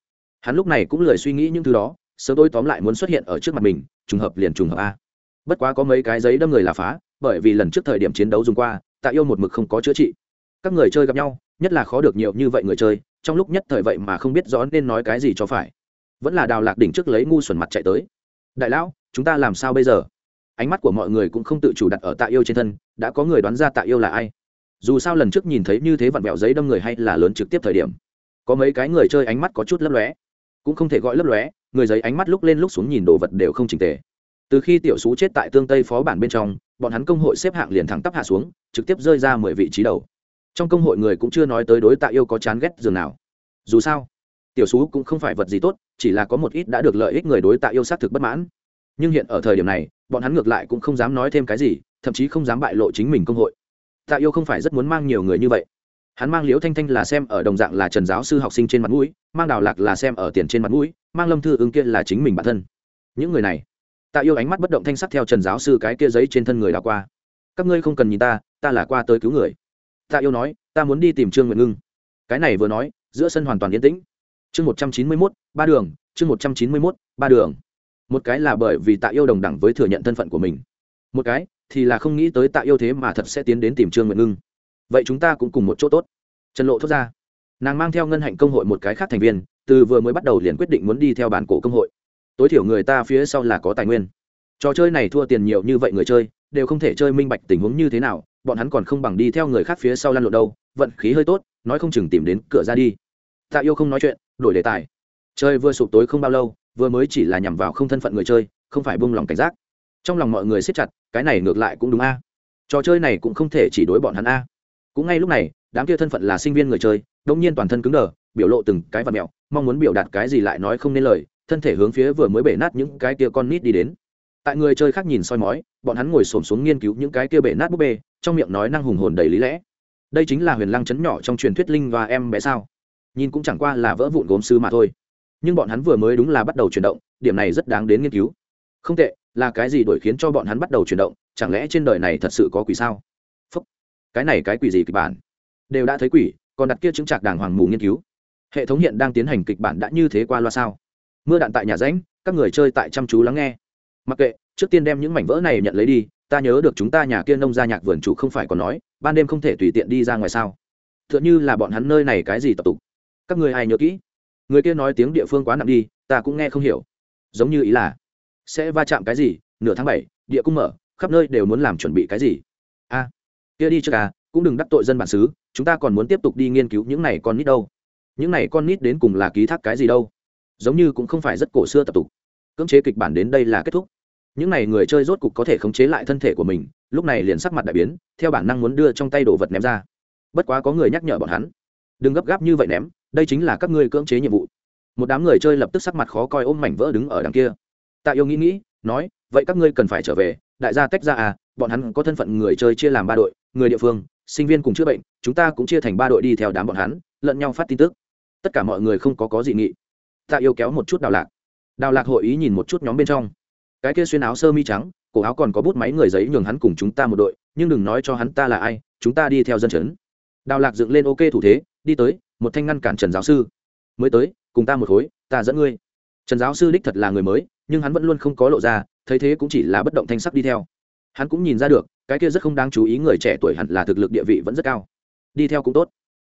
Hắn lúc này cũng lười suy nghĩ những thứ đó, sớm tôi tóm lại muốn xuất hiện ở trước mặt mình, trùng hợp liền trùng hợp a. Bất quá có mấy cái giấy đâm người là phá, bởi vì lần trước thời điểm chiến đấu dùng qua, tạ yêu một mực không có chữa trị. Các người chơi gặp nhau, nhất là khó được nhiều như vậy người chơi, trong lúc nhất thời vậy mà không biết rõ nên nói cái gì cho phải. Vẫn là đào lạc đỉnh trước lấy ngu xuẩn mặt chạy tới. Đại lão chúng ta làm sao bây giờ? Ánh mắt của mọi người cũng không tự chủ đặt ở tạ yêu trên thân, đã có người đoán ra tạ yêu là ai. Dù sao lần trước nhìn thấy như thế vặn vẹo giấy đâm người hay là lớn trực tiếp thời điểm, có mấy cái người chơi ánh mắt có chút lấp lóe. Cũng không thể gọi lấp lóe, người giấy ánh mắt lúc lên lúc xuống nhìn đồ vật đều không trình tề. Từ khi tiểu sú chết tại tương tây phó bản bên trong, bọn hắn công hội xếp hạng liền thẳng tắp hạ xuống, trực tiếp rơi ra mười vị trí đầu. Trong công hội người cũng chưa nói tới đối tạ yêu có chán ghét dường nào. Dù sao, tiểu sú cũng không phải vật gì tốt, chỉ là có một ít đã được lợi ích người đối tạ yêu xác thực bất mãn nhưng hiện ở thời điểm này, bọn hắn ngược lại cũng không dám nói thêm cái gì, thậm chí không dám bại lộ chính mình công hội. Tạ yêu không phải rất muốn mang nhiều người như vậy. Hắn mang liễu thanh thanh là xem ở đồng dạng là trần giáo sư học sinh trên mặt mũi, mang đào lạc là xem ở tiền trên mặt mũi, mang lâm thư ứng kia là chính mình bản thân. Những người này, tạ yêu ánh mắt bất động thanh sắc theo trần giáo sư cái kia giấy trên thân người đào qua. Các ngươi không cần nhìn ta ta là qua tới cứu người. Tạ yêu nói, ta muốn đi tìm trương nguyện ngưng. Cái này vừa nói, giữa sân hoàn toàn yên tĩnh. Chương một trăm chín mươi mốt, ba đường, chương một trăm chín mươi mốt, ba đường một cái là bởi vì tạ yêu đồng đẳng với thừa nhận thân phận của mình. Một cái thì là không nghĩ tới tạ yêu thế mà thật sẽ tiến đến tìm trương nguyện ngưng. Vậy chúng ta cũng cùng một chỗ tốt. Trần lộ thốt ra. Nàng mang theo ngân hạnh công hội một cái khác thành viên, từ vừa mới bắt đầu liền quyết định muốn đi theo bản cổ công hội. Tối thiểu người ta phía sau là có tài nguyên. Trò chơi này thua tiền nhiều như vậy người chơi, đều không thể chơi minh bạch tình huống như thế nào, bọn hắn còn không bằng đi theo người khác phía sau lăn lộn đâu, vận khí hơi tốt, nói không chừng tìm đến cửa ra đi. Tạ yêu không nói chuyện, đổi đề tài. Chơi vừa sụp tối không bao lâu vừa mới chỉ là nhằm vào không thân phận người chơi, không phải buông lòng cảnh giác. Trong lòng mọi người siết chặt, cái này ngược lại cũng đúng a. Trò chơi này cũng không thể chỉ đối bọn hắn a. Cũng ngay lúc này, đám kia thân phận là sinh viên người chơi đông nhiên toàn thân cứng đờ, biểu lộ từng cái vật mẹo, mong muốn biểu đạt cái gì lại nói không nên lời, thân thể hướng phía vừa mới bể nát những cái kia con nít đi đến. Tại người chơi khác nhìn soi mói, bọn hắn ngồi xổm xuống nghiên cứu những cái kia bể nát búp bê, trong miệng nói năng hùng hồn đầy lý lẽ. Đây chính là huyền lăng chấn nhỏ trong truyền thuyết linh và em bé sao? Nhìn cũng chẳng qua là vỡ vụn gốm sư mà thôi nhưng bọn hắn vừa mới đúng là bắt đầu chuyển động, điểm này rất đáng đến nghiên cứu. Không tệ, là cái gì đổi khiến cho bọn hắn bắt đầu chuyển động, chẳng lẽ trên đời này thật sự có quỷ sao? Phúc. cái này cái quỷ gì kịch bản? Đều đã thấy quỷ, còn đặt kia chứng trạc đàng hoàng mù nghiên cứu. Hệ thống hiện đang tiến hành kịch bản đã như thế qua loa sao? Mưa đạn tại nhà ránh các người chơi tại chăm chú lắng nghe. Mặc kệ, trước tiên đem những mảnh vỡ này nhận lấy đi, ta nhớ được chúng ta nhà kia nông gia nhạc vườn chủ không phải còn nói, ban đêm không thể tùy tiện đi ra ngoài sao? T h ư ợ n h ư là bọn hắn nơi này cái gì tập tục. Các người ai nhớ kỹ? Người kia nói tiếng địa phương quá nặng đi, ta cũng nghe không hiểu. Giống như ý là, sẽ va chạm cái gì, nửa tháng bảy, địa cung mở, khắp nơi đều muốn làm chuẩn bị cái gì? A, kia đi trước à cũng đừng đắc tội dân bản xứ, chúng ta còn muốn tiếp tục đi nghiên cứu những này con nít đâu. Những này con nít đến cùng là ký thác cái gì đâu? Giống như cũng không phải rất cổ xưa tập tục. Cưỡng chế kịch bản đến đây là kết thúc. Những này người chơi rốt cục có thể khống chế lại thân thể của mình, lúc này liền sắc mặt đại biến, theo bản năng muốn đưa trong tay đồ vật ném ra. Bất quá có người nhắc nhở bọn hắn, đừng gấp gáp như vậy ném đây chính là các ngươi cưỡng chế nhiệm vụ. Một đám người chơi lập tức sắc mặt khó coi ôm mảnh vỡ đứng ở đằng kia. Tạ yêu nghĩ nghĩ, nói, vậy các ngươi cần phải trở về, đại gia tách ra à bọn hắn có thân phận người chơi chia làm ba đội, người địa phương, sinh viên cùng chữa bệnh, chúng ta cũng chia thành ba đội đi theo đám bọn hắn, lẫn nhau phát tin tức. Tất cả mọi người không có có dị nghị. Tạ yêu kéo một chút đào lạc. Đào lạc hội ý nhìn một chút nhóm bên trong. Cái kia xuyên áo sơ mi trắng, cổ áo còn có bút máy người giấy nhường hắn cùng chúng ta một đội, nhưng đừng nói cho hắn ta là ai, chúng ta đi theo dân chấn. Đào lạc dựng lên ok thủ thế, đi tới một thanh ngăn cản trần giáo sư. Mới tới, cùng ta một khối, ta dẫn ngươi. Trần giáo sư đích thật là người mới, nhưng hắn vẫn luôn không có lộ ra, thấy thế cũng chỉ là bất động thanh sắc đi theo. Hắn cũng nhìn ra được, cái kia rất không đáng chú ý người trẻ tuổi hẳn là thực lực địa vị vẫn rất cao. Đi theo cũng tốt.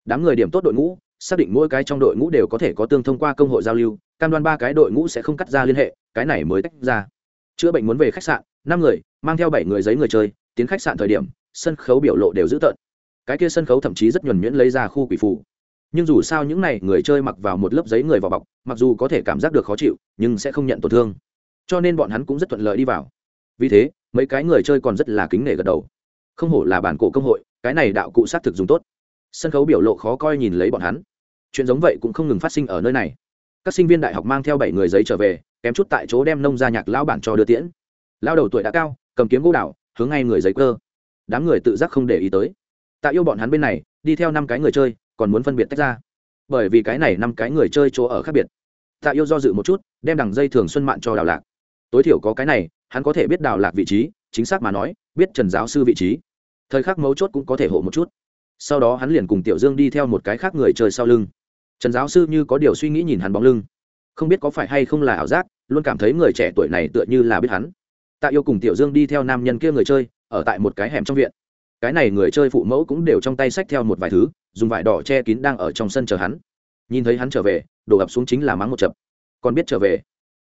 Đám người điểm tốt đội ngũ, xác định mỗi cái trong đội ngũ đều có thể có tương thông qua công hội giao lưu, cam đoan ba cái đội ngũ sẽ không cắt ra liên hệ, cái này mới tách ra. Chữa bệnh muốn về khách sạn, năm người, mang theo bảy người giấy người chơi, tiến khách sạn thời điểm, sân khấu biểu lộ đều dữ tợn. Cái kia sân khấu thậm chí rất nhuần nhuyễn lấy ra khu quỷ phủ nhưng dù sao những này người chơi mặc vào một lớp giấy người vào bọc, mặc dù có thể cảm giác được khó chịu, nhưng sẽ không nhận tổn thương. Cho nên bọn hắn cũng rất thuận lợi đi vào. Vì thế, mấy cái người chơi còn rất là kính nể gật đầu. Không hổ là bản cổ công hội, cái này đạo cụ s á t thực dùng tốt. Sân khấu biểu lộ khó coi nhìn lấy bọn hắn. Chuyện giống vậy cũng không ngừng phát sinh ở nơi này. Các sinh viên đại học mang theo bảy người giấy trở về, kém chút tại chỗ đem nông ra nhạc lão bản cho đưa tiễn. Lao đầu tuổi đã cao, cầm kiếm gỗ đảo, hướng ngay người giấy cơ đám người tự giác không để ý tới. Tạ yêu bọn hắn bên này, đi theo năm cái người chơi còn muốn phân biệt tách ra. Bởi vì cái này năm cái người chơi chỗ ở khác biệt. Tạ yêu do dự một chút, đem đằng dây thường xuân mạn cho đào lạc. Tối thiểu có cái này, hắn có thể biết đào lạc vị trí, chính xác mà nói, biết trần giáo sư vị trí. Thời khắc mấu chốt cũng có thể hộ một chút. Sau đó hắn liền cùng tiểu dương đi theo một cái khác người chơi sau lưng. Trần giáo sư như có điều suy nghĩ nhìn hắn bóng lưng. Không biết có phải hay không là ảo giác, luôn cảm thấy người trẻ tuổi này tựa như là biết hắn. Tạ yêu cùng tiểu dương đi theo nam nhân kia người chơi, ở tại một cái hẻm trong viện. Cái này người chơi phụ mẫu cũng đều trong tay sách theo một vài thứ dùng vải đỏ che kín đang ở trong sân chờ hắn. Nhìn thấy hắn trở về đổ ập xuống chính là mắng một chập. Còn biết trở về?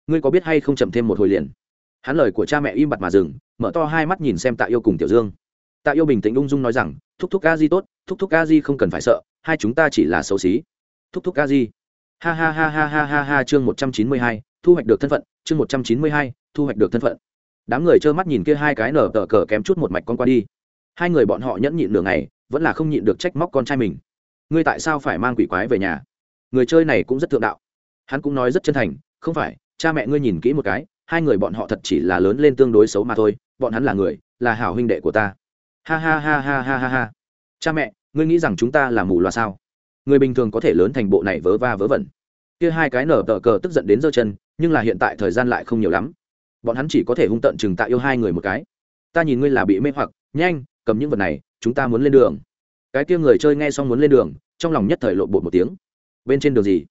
Ngươi có biết hay không chậm thêm một hồi liền? Hắn lời của cha mẹ im bặt mà dừng, mở to hai mắt nhìn xem tạ yêu cùng tiểu dương. Tạ yêu bình tĩnh ung dung nói rằng, thúc thúc ca di tốt, thúc thúc ca di không cần phải sợ, hai chúng ta chỉ là xấu xí. Thúc thúc ca di. Ha ha ha ha ha ha ha, chương một trăm chín mươi hai, thu hoạch được thân phận, chương một trăm chín mươi hai, thu hoạch được thân phận. Đám người trơ mắt nhìn kia hai cái nở tờ cờ kém chút một mạch con qua đi. Hai người bọn họ nhẫn nhịn nửa ngày vẫn là không nhịn được trách móc con trai mình. Ngươi tại sao phải mang quỷ quái về nhà? Người chơi này cũng rất thượng đạo. Hắn cũng nói rất chân thành, không phải, cha mẹ ngươi nhìn kỹ một cái, hai người bọn họ thật chỉ là lớn lên tương đối xấu mà thôi, bọn hắn là người, là hảo huynh đệ của ta. Ha ha ha ha ha ha ha. Cha mẹ, ngươi nghĩ rằng chúng ta là mù loà sao? Người bình thường có thể lớn thành bộ này vớ va vớ vẩn. Kia hai cái nở tờ cờ tức giận đến giơ chân, nhưng là hiện tại thời gian lại không nhiều lắm. Bọn hắn chỉ có thể hung tận chừng tạ yêu hai người một cái. Ta nhìn ngươi là bị mê hoặc, nhanh, cầm những vật này chúng ta muốn lên đường. Cái kia người chơi nghe xong muốn lên đường, trong lòng nhất thời lộn bột một tiếng. Bên trên đường gì?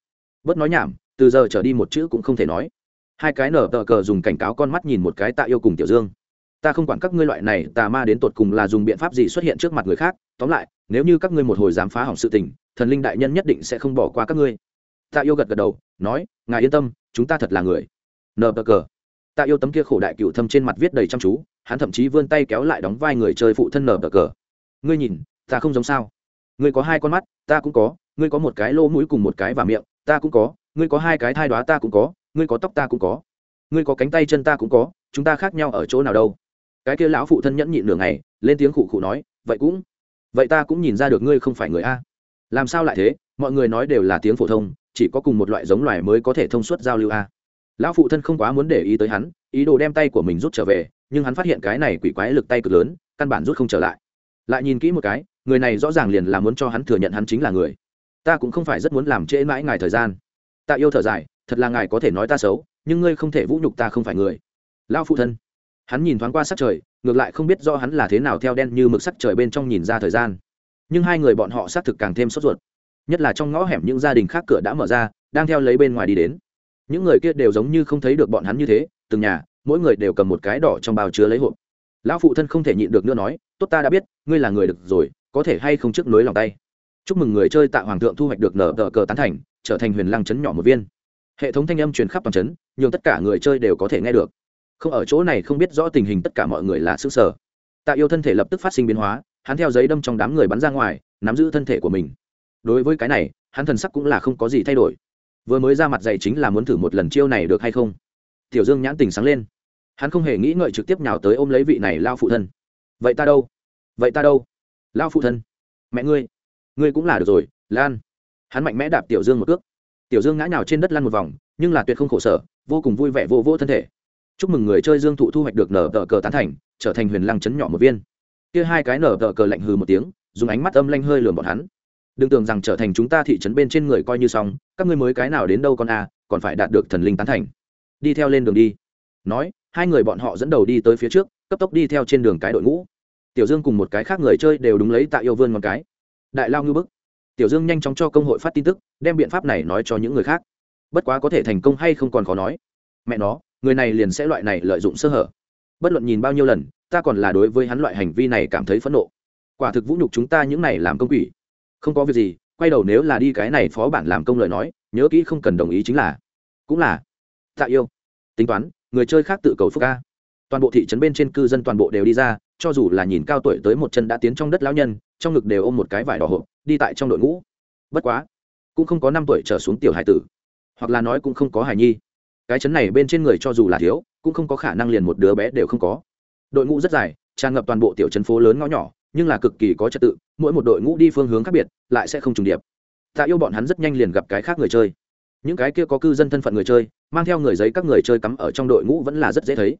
Bớt nói nhảm, từ giờ trở đi một chữ cũng không thể nói. Hai cái nở tờ cờ dùng cảnh cáo con mắt nhìn một cái tạ yêu cùng tiểu dương. Ta không quản các ngươi loại này, tà ma đến tột cùng là dùng biện pháp gì xuất hiện trước mặt người khác. Tóm lại, nếu như các ngươi một hồi dám phá hỏng sự tình, thần linh đại nhân nhất định sẽ không bỏ qua các ngươi. Tạ yêu gật gật đầu, nói, ngài yên tâm, chúng ta thật là người. Nờ bờ cờ. Tạ yêu tấm kia khổ đại cựu thâm trên mặt viết đầy chăm chú, hắn thậm chí vươn tay kéo lại đóng vai người chơi phụ thân nờ bờ cờ ngươi nhìn, ta không giống sao? Ngươi có hai con mắt, ta cũng có, ngươi có một cái lỗ mũi cùng một cái và miệng, ta cũng có, ngươi có hai cái thai đoá ta cũng có, ngươi có tóc ta cũng có, ngươi có cánh tay chân ta cũng có, chúng ta khác nhau ở chỗ nào đâu? Cái kia lão phụ thân nhẫn nhịn nửa ngày, lên tiếng khụ khụ nói, vậy cũng, vậy ta cũng nhìn ra được ngươi không phải người a. Làm sao lại thế? Mọi người nói đều là tiếng phổ thông, chỉ có cùng một loại giống loài mới có thể thông suốt giao lưu a. Lão phụ thân không quá muốn để ý tới hắn, ý đồ đem tay của mình rút trở về, nhưng hắn phát hiện cái này quỷ quái lực tay cực lớn, căn bản rút không trở lại lại nhìn kỹ một cái, người này rõ ràng liền là muốn cho hắn thừa nhận hắn chính là người. Ta cũng không phải rất muốn làm trễ mãi ngài thời gian. Ta yêu thở dài, thật là ngài có thể nói ta xấu, nhưng ngươi không thể vũ nhục ta không phải người. Lão phụ thân. Hắn nhìn thoáng qua sắc trời, ngược lại không biết do hắn là thế nào theo đen như mực sắc trời bên trong nhìn ra thời gian. Nhưng hai người bọn họ xác thực càng thêm sốt ruột. Nhất là trong ngõ hẻm những gia đình khác cửa đã mở ra, đang theo lấy bên ngoài đi đến. Những người kia đều giống như không thấy được bọn hắn như thế, từng nhà, mỗi người đều cầm một cái đỏ trong bao chứa lấy hộp lão phụ thân không thể nhịn được nữa nói, tốt ta đã biết, ngươi là người được rồi, có thể hay không trước nối lòng tay. Chúc mừng người chơi tạ hoàng thượng thu hoạch được nở tờ cờ tán thành, trở thành huyền lăng chấn nhỏ một viên. Hệ thống thanh âm truyền khắp toàn chấn nhưng tất cả người chơi đều có thể nghe được. Không, ở chỗ này không biết rõ tình hình tất cả mọi người là xứ sở. Tạ yêu thân thể lập tức phát sinh biến hóa, hắn theo giấy đâm trong đám người bắn ra ngoài, nắm giữ thân thể của mình. Đối với cái này, hắn thần sắc cũng là không có gì thay đổi. Vừa mới ra mặt dày chính là muốn thử một lần chiêu này được hay không. Tiểu dương nhãn tình sáng lên hắn không hề nghĩ ngợi trực tiếp nhào tới ôm lấy vị này lao phụ thân. Vậy ta đâu? Vậy ta đâu? Lao phụ thân. Mẹ ngươi. Ngươi cũng là được rồi, lan. Hắn mạnh mẽ đạp tiểu dương một cước. Tiểu dương ngã nhào trên đất lăn một vòng, nhưng là tuyệt không khổ sở, vô cùng vui vẻ vô vô thân thể. Chúc mừng người chơi dương thụ thu hoạch được nở tờ cờ tán thành, trở thành huyền lăng chấn nhỏ một viên. Kia hai cái nở tờ cờ lạnh hừ một tiếng, dùng ánh mắt âm lanh hơi lườm bọn hắn. Đừng tưởng rằng trở thành chúng ta thị trấn bên trên người coi như xong, các ngươi mới cái nào đến đâu con a, còn phải đạt được thần linh tán thành. Đi theo lên đường đi. Nói hai người bọn họ dẫn đầu đi tới phía trước, cấp tốc đi theo trên đường cái đội ngũ. Tiểu dương cùng một cái khác người chơi đều đúng lấy tạ yêu vươn một cái. Đại lao ngư bức. Tiểu dương nhanh chóng cho công hội phát tin tức, đem biện pháp này nói cho những người khác. Bất quá có thể thành công hay không còn khó nói. Mẹ nó, người này liền sẽ loại này lợi dụng sơ hở. Bất luận nhìn bao nhiêu lần, ta còn là đối với hắn loại hành vi này cảm thấy phẫn nộ. Quả thực vũ nhục chúng ta những này làm công quỷ. Không có việc gì, quay đầu nếu là đi cái này phó bản làm công lời nói, nhớ kỹ không cần đồng ý chính là. Cũng là. Tạ yêu. Tính toán người chơi khác tự cầu phúc ca toàn bộ thị trấn bên trên cư dân toàn bộ đều đi ra, cho dù là nhìn cao tuổi tới một chân đã tiến trong đất lão nhân, trong ngực đều ôm một cái vải đỏ hộp, đi tại trong đội ngũ. Bất quá, cũng không có năm tuổi trở xuống tiểu hải tử. Hoặc là nói cũng không có hải nhi. Cái chấn này bên trên người cho dù là thiếu, cũng không có khả năng liền một đứa bé đều không có. Đội ngũ rất dài, tràn ngập toàn bộ tiểu trấn phố lớn ngõ nhỏ, nhưng là cực kỳ có trật tự, mỗi một đội ngũ đi phương hướng khác biệt, lại sẽ không trùng điệp. Tạ yêu bọn hắn rất nhanh liền gặp cái khác người chơi. Những cái kia có cư dân thân phận người chơi mang theo người giấy các người chơi cắm ở trong đội ngũ vẫn là rất dễ thấy.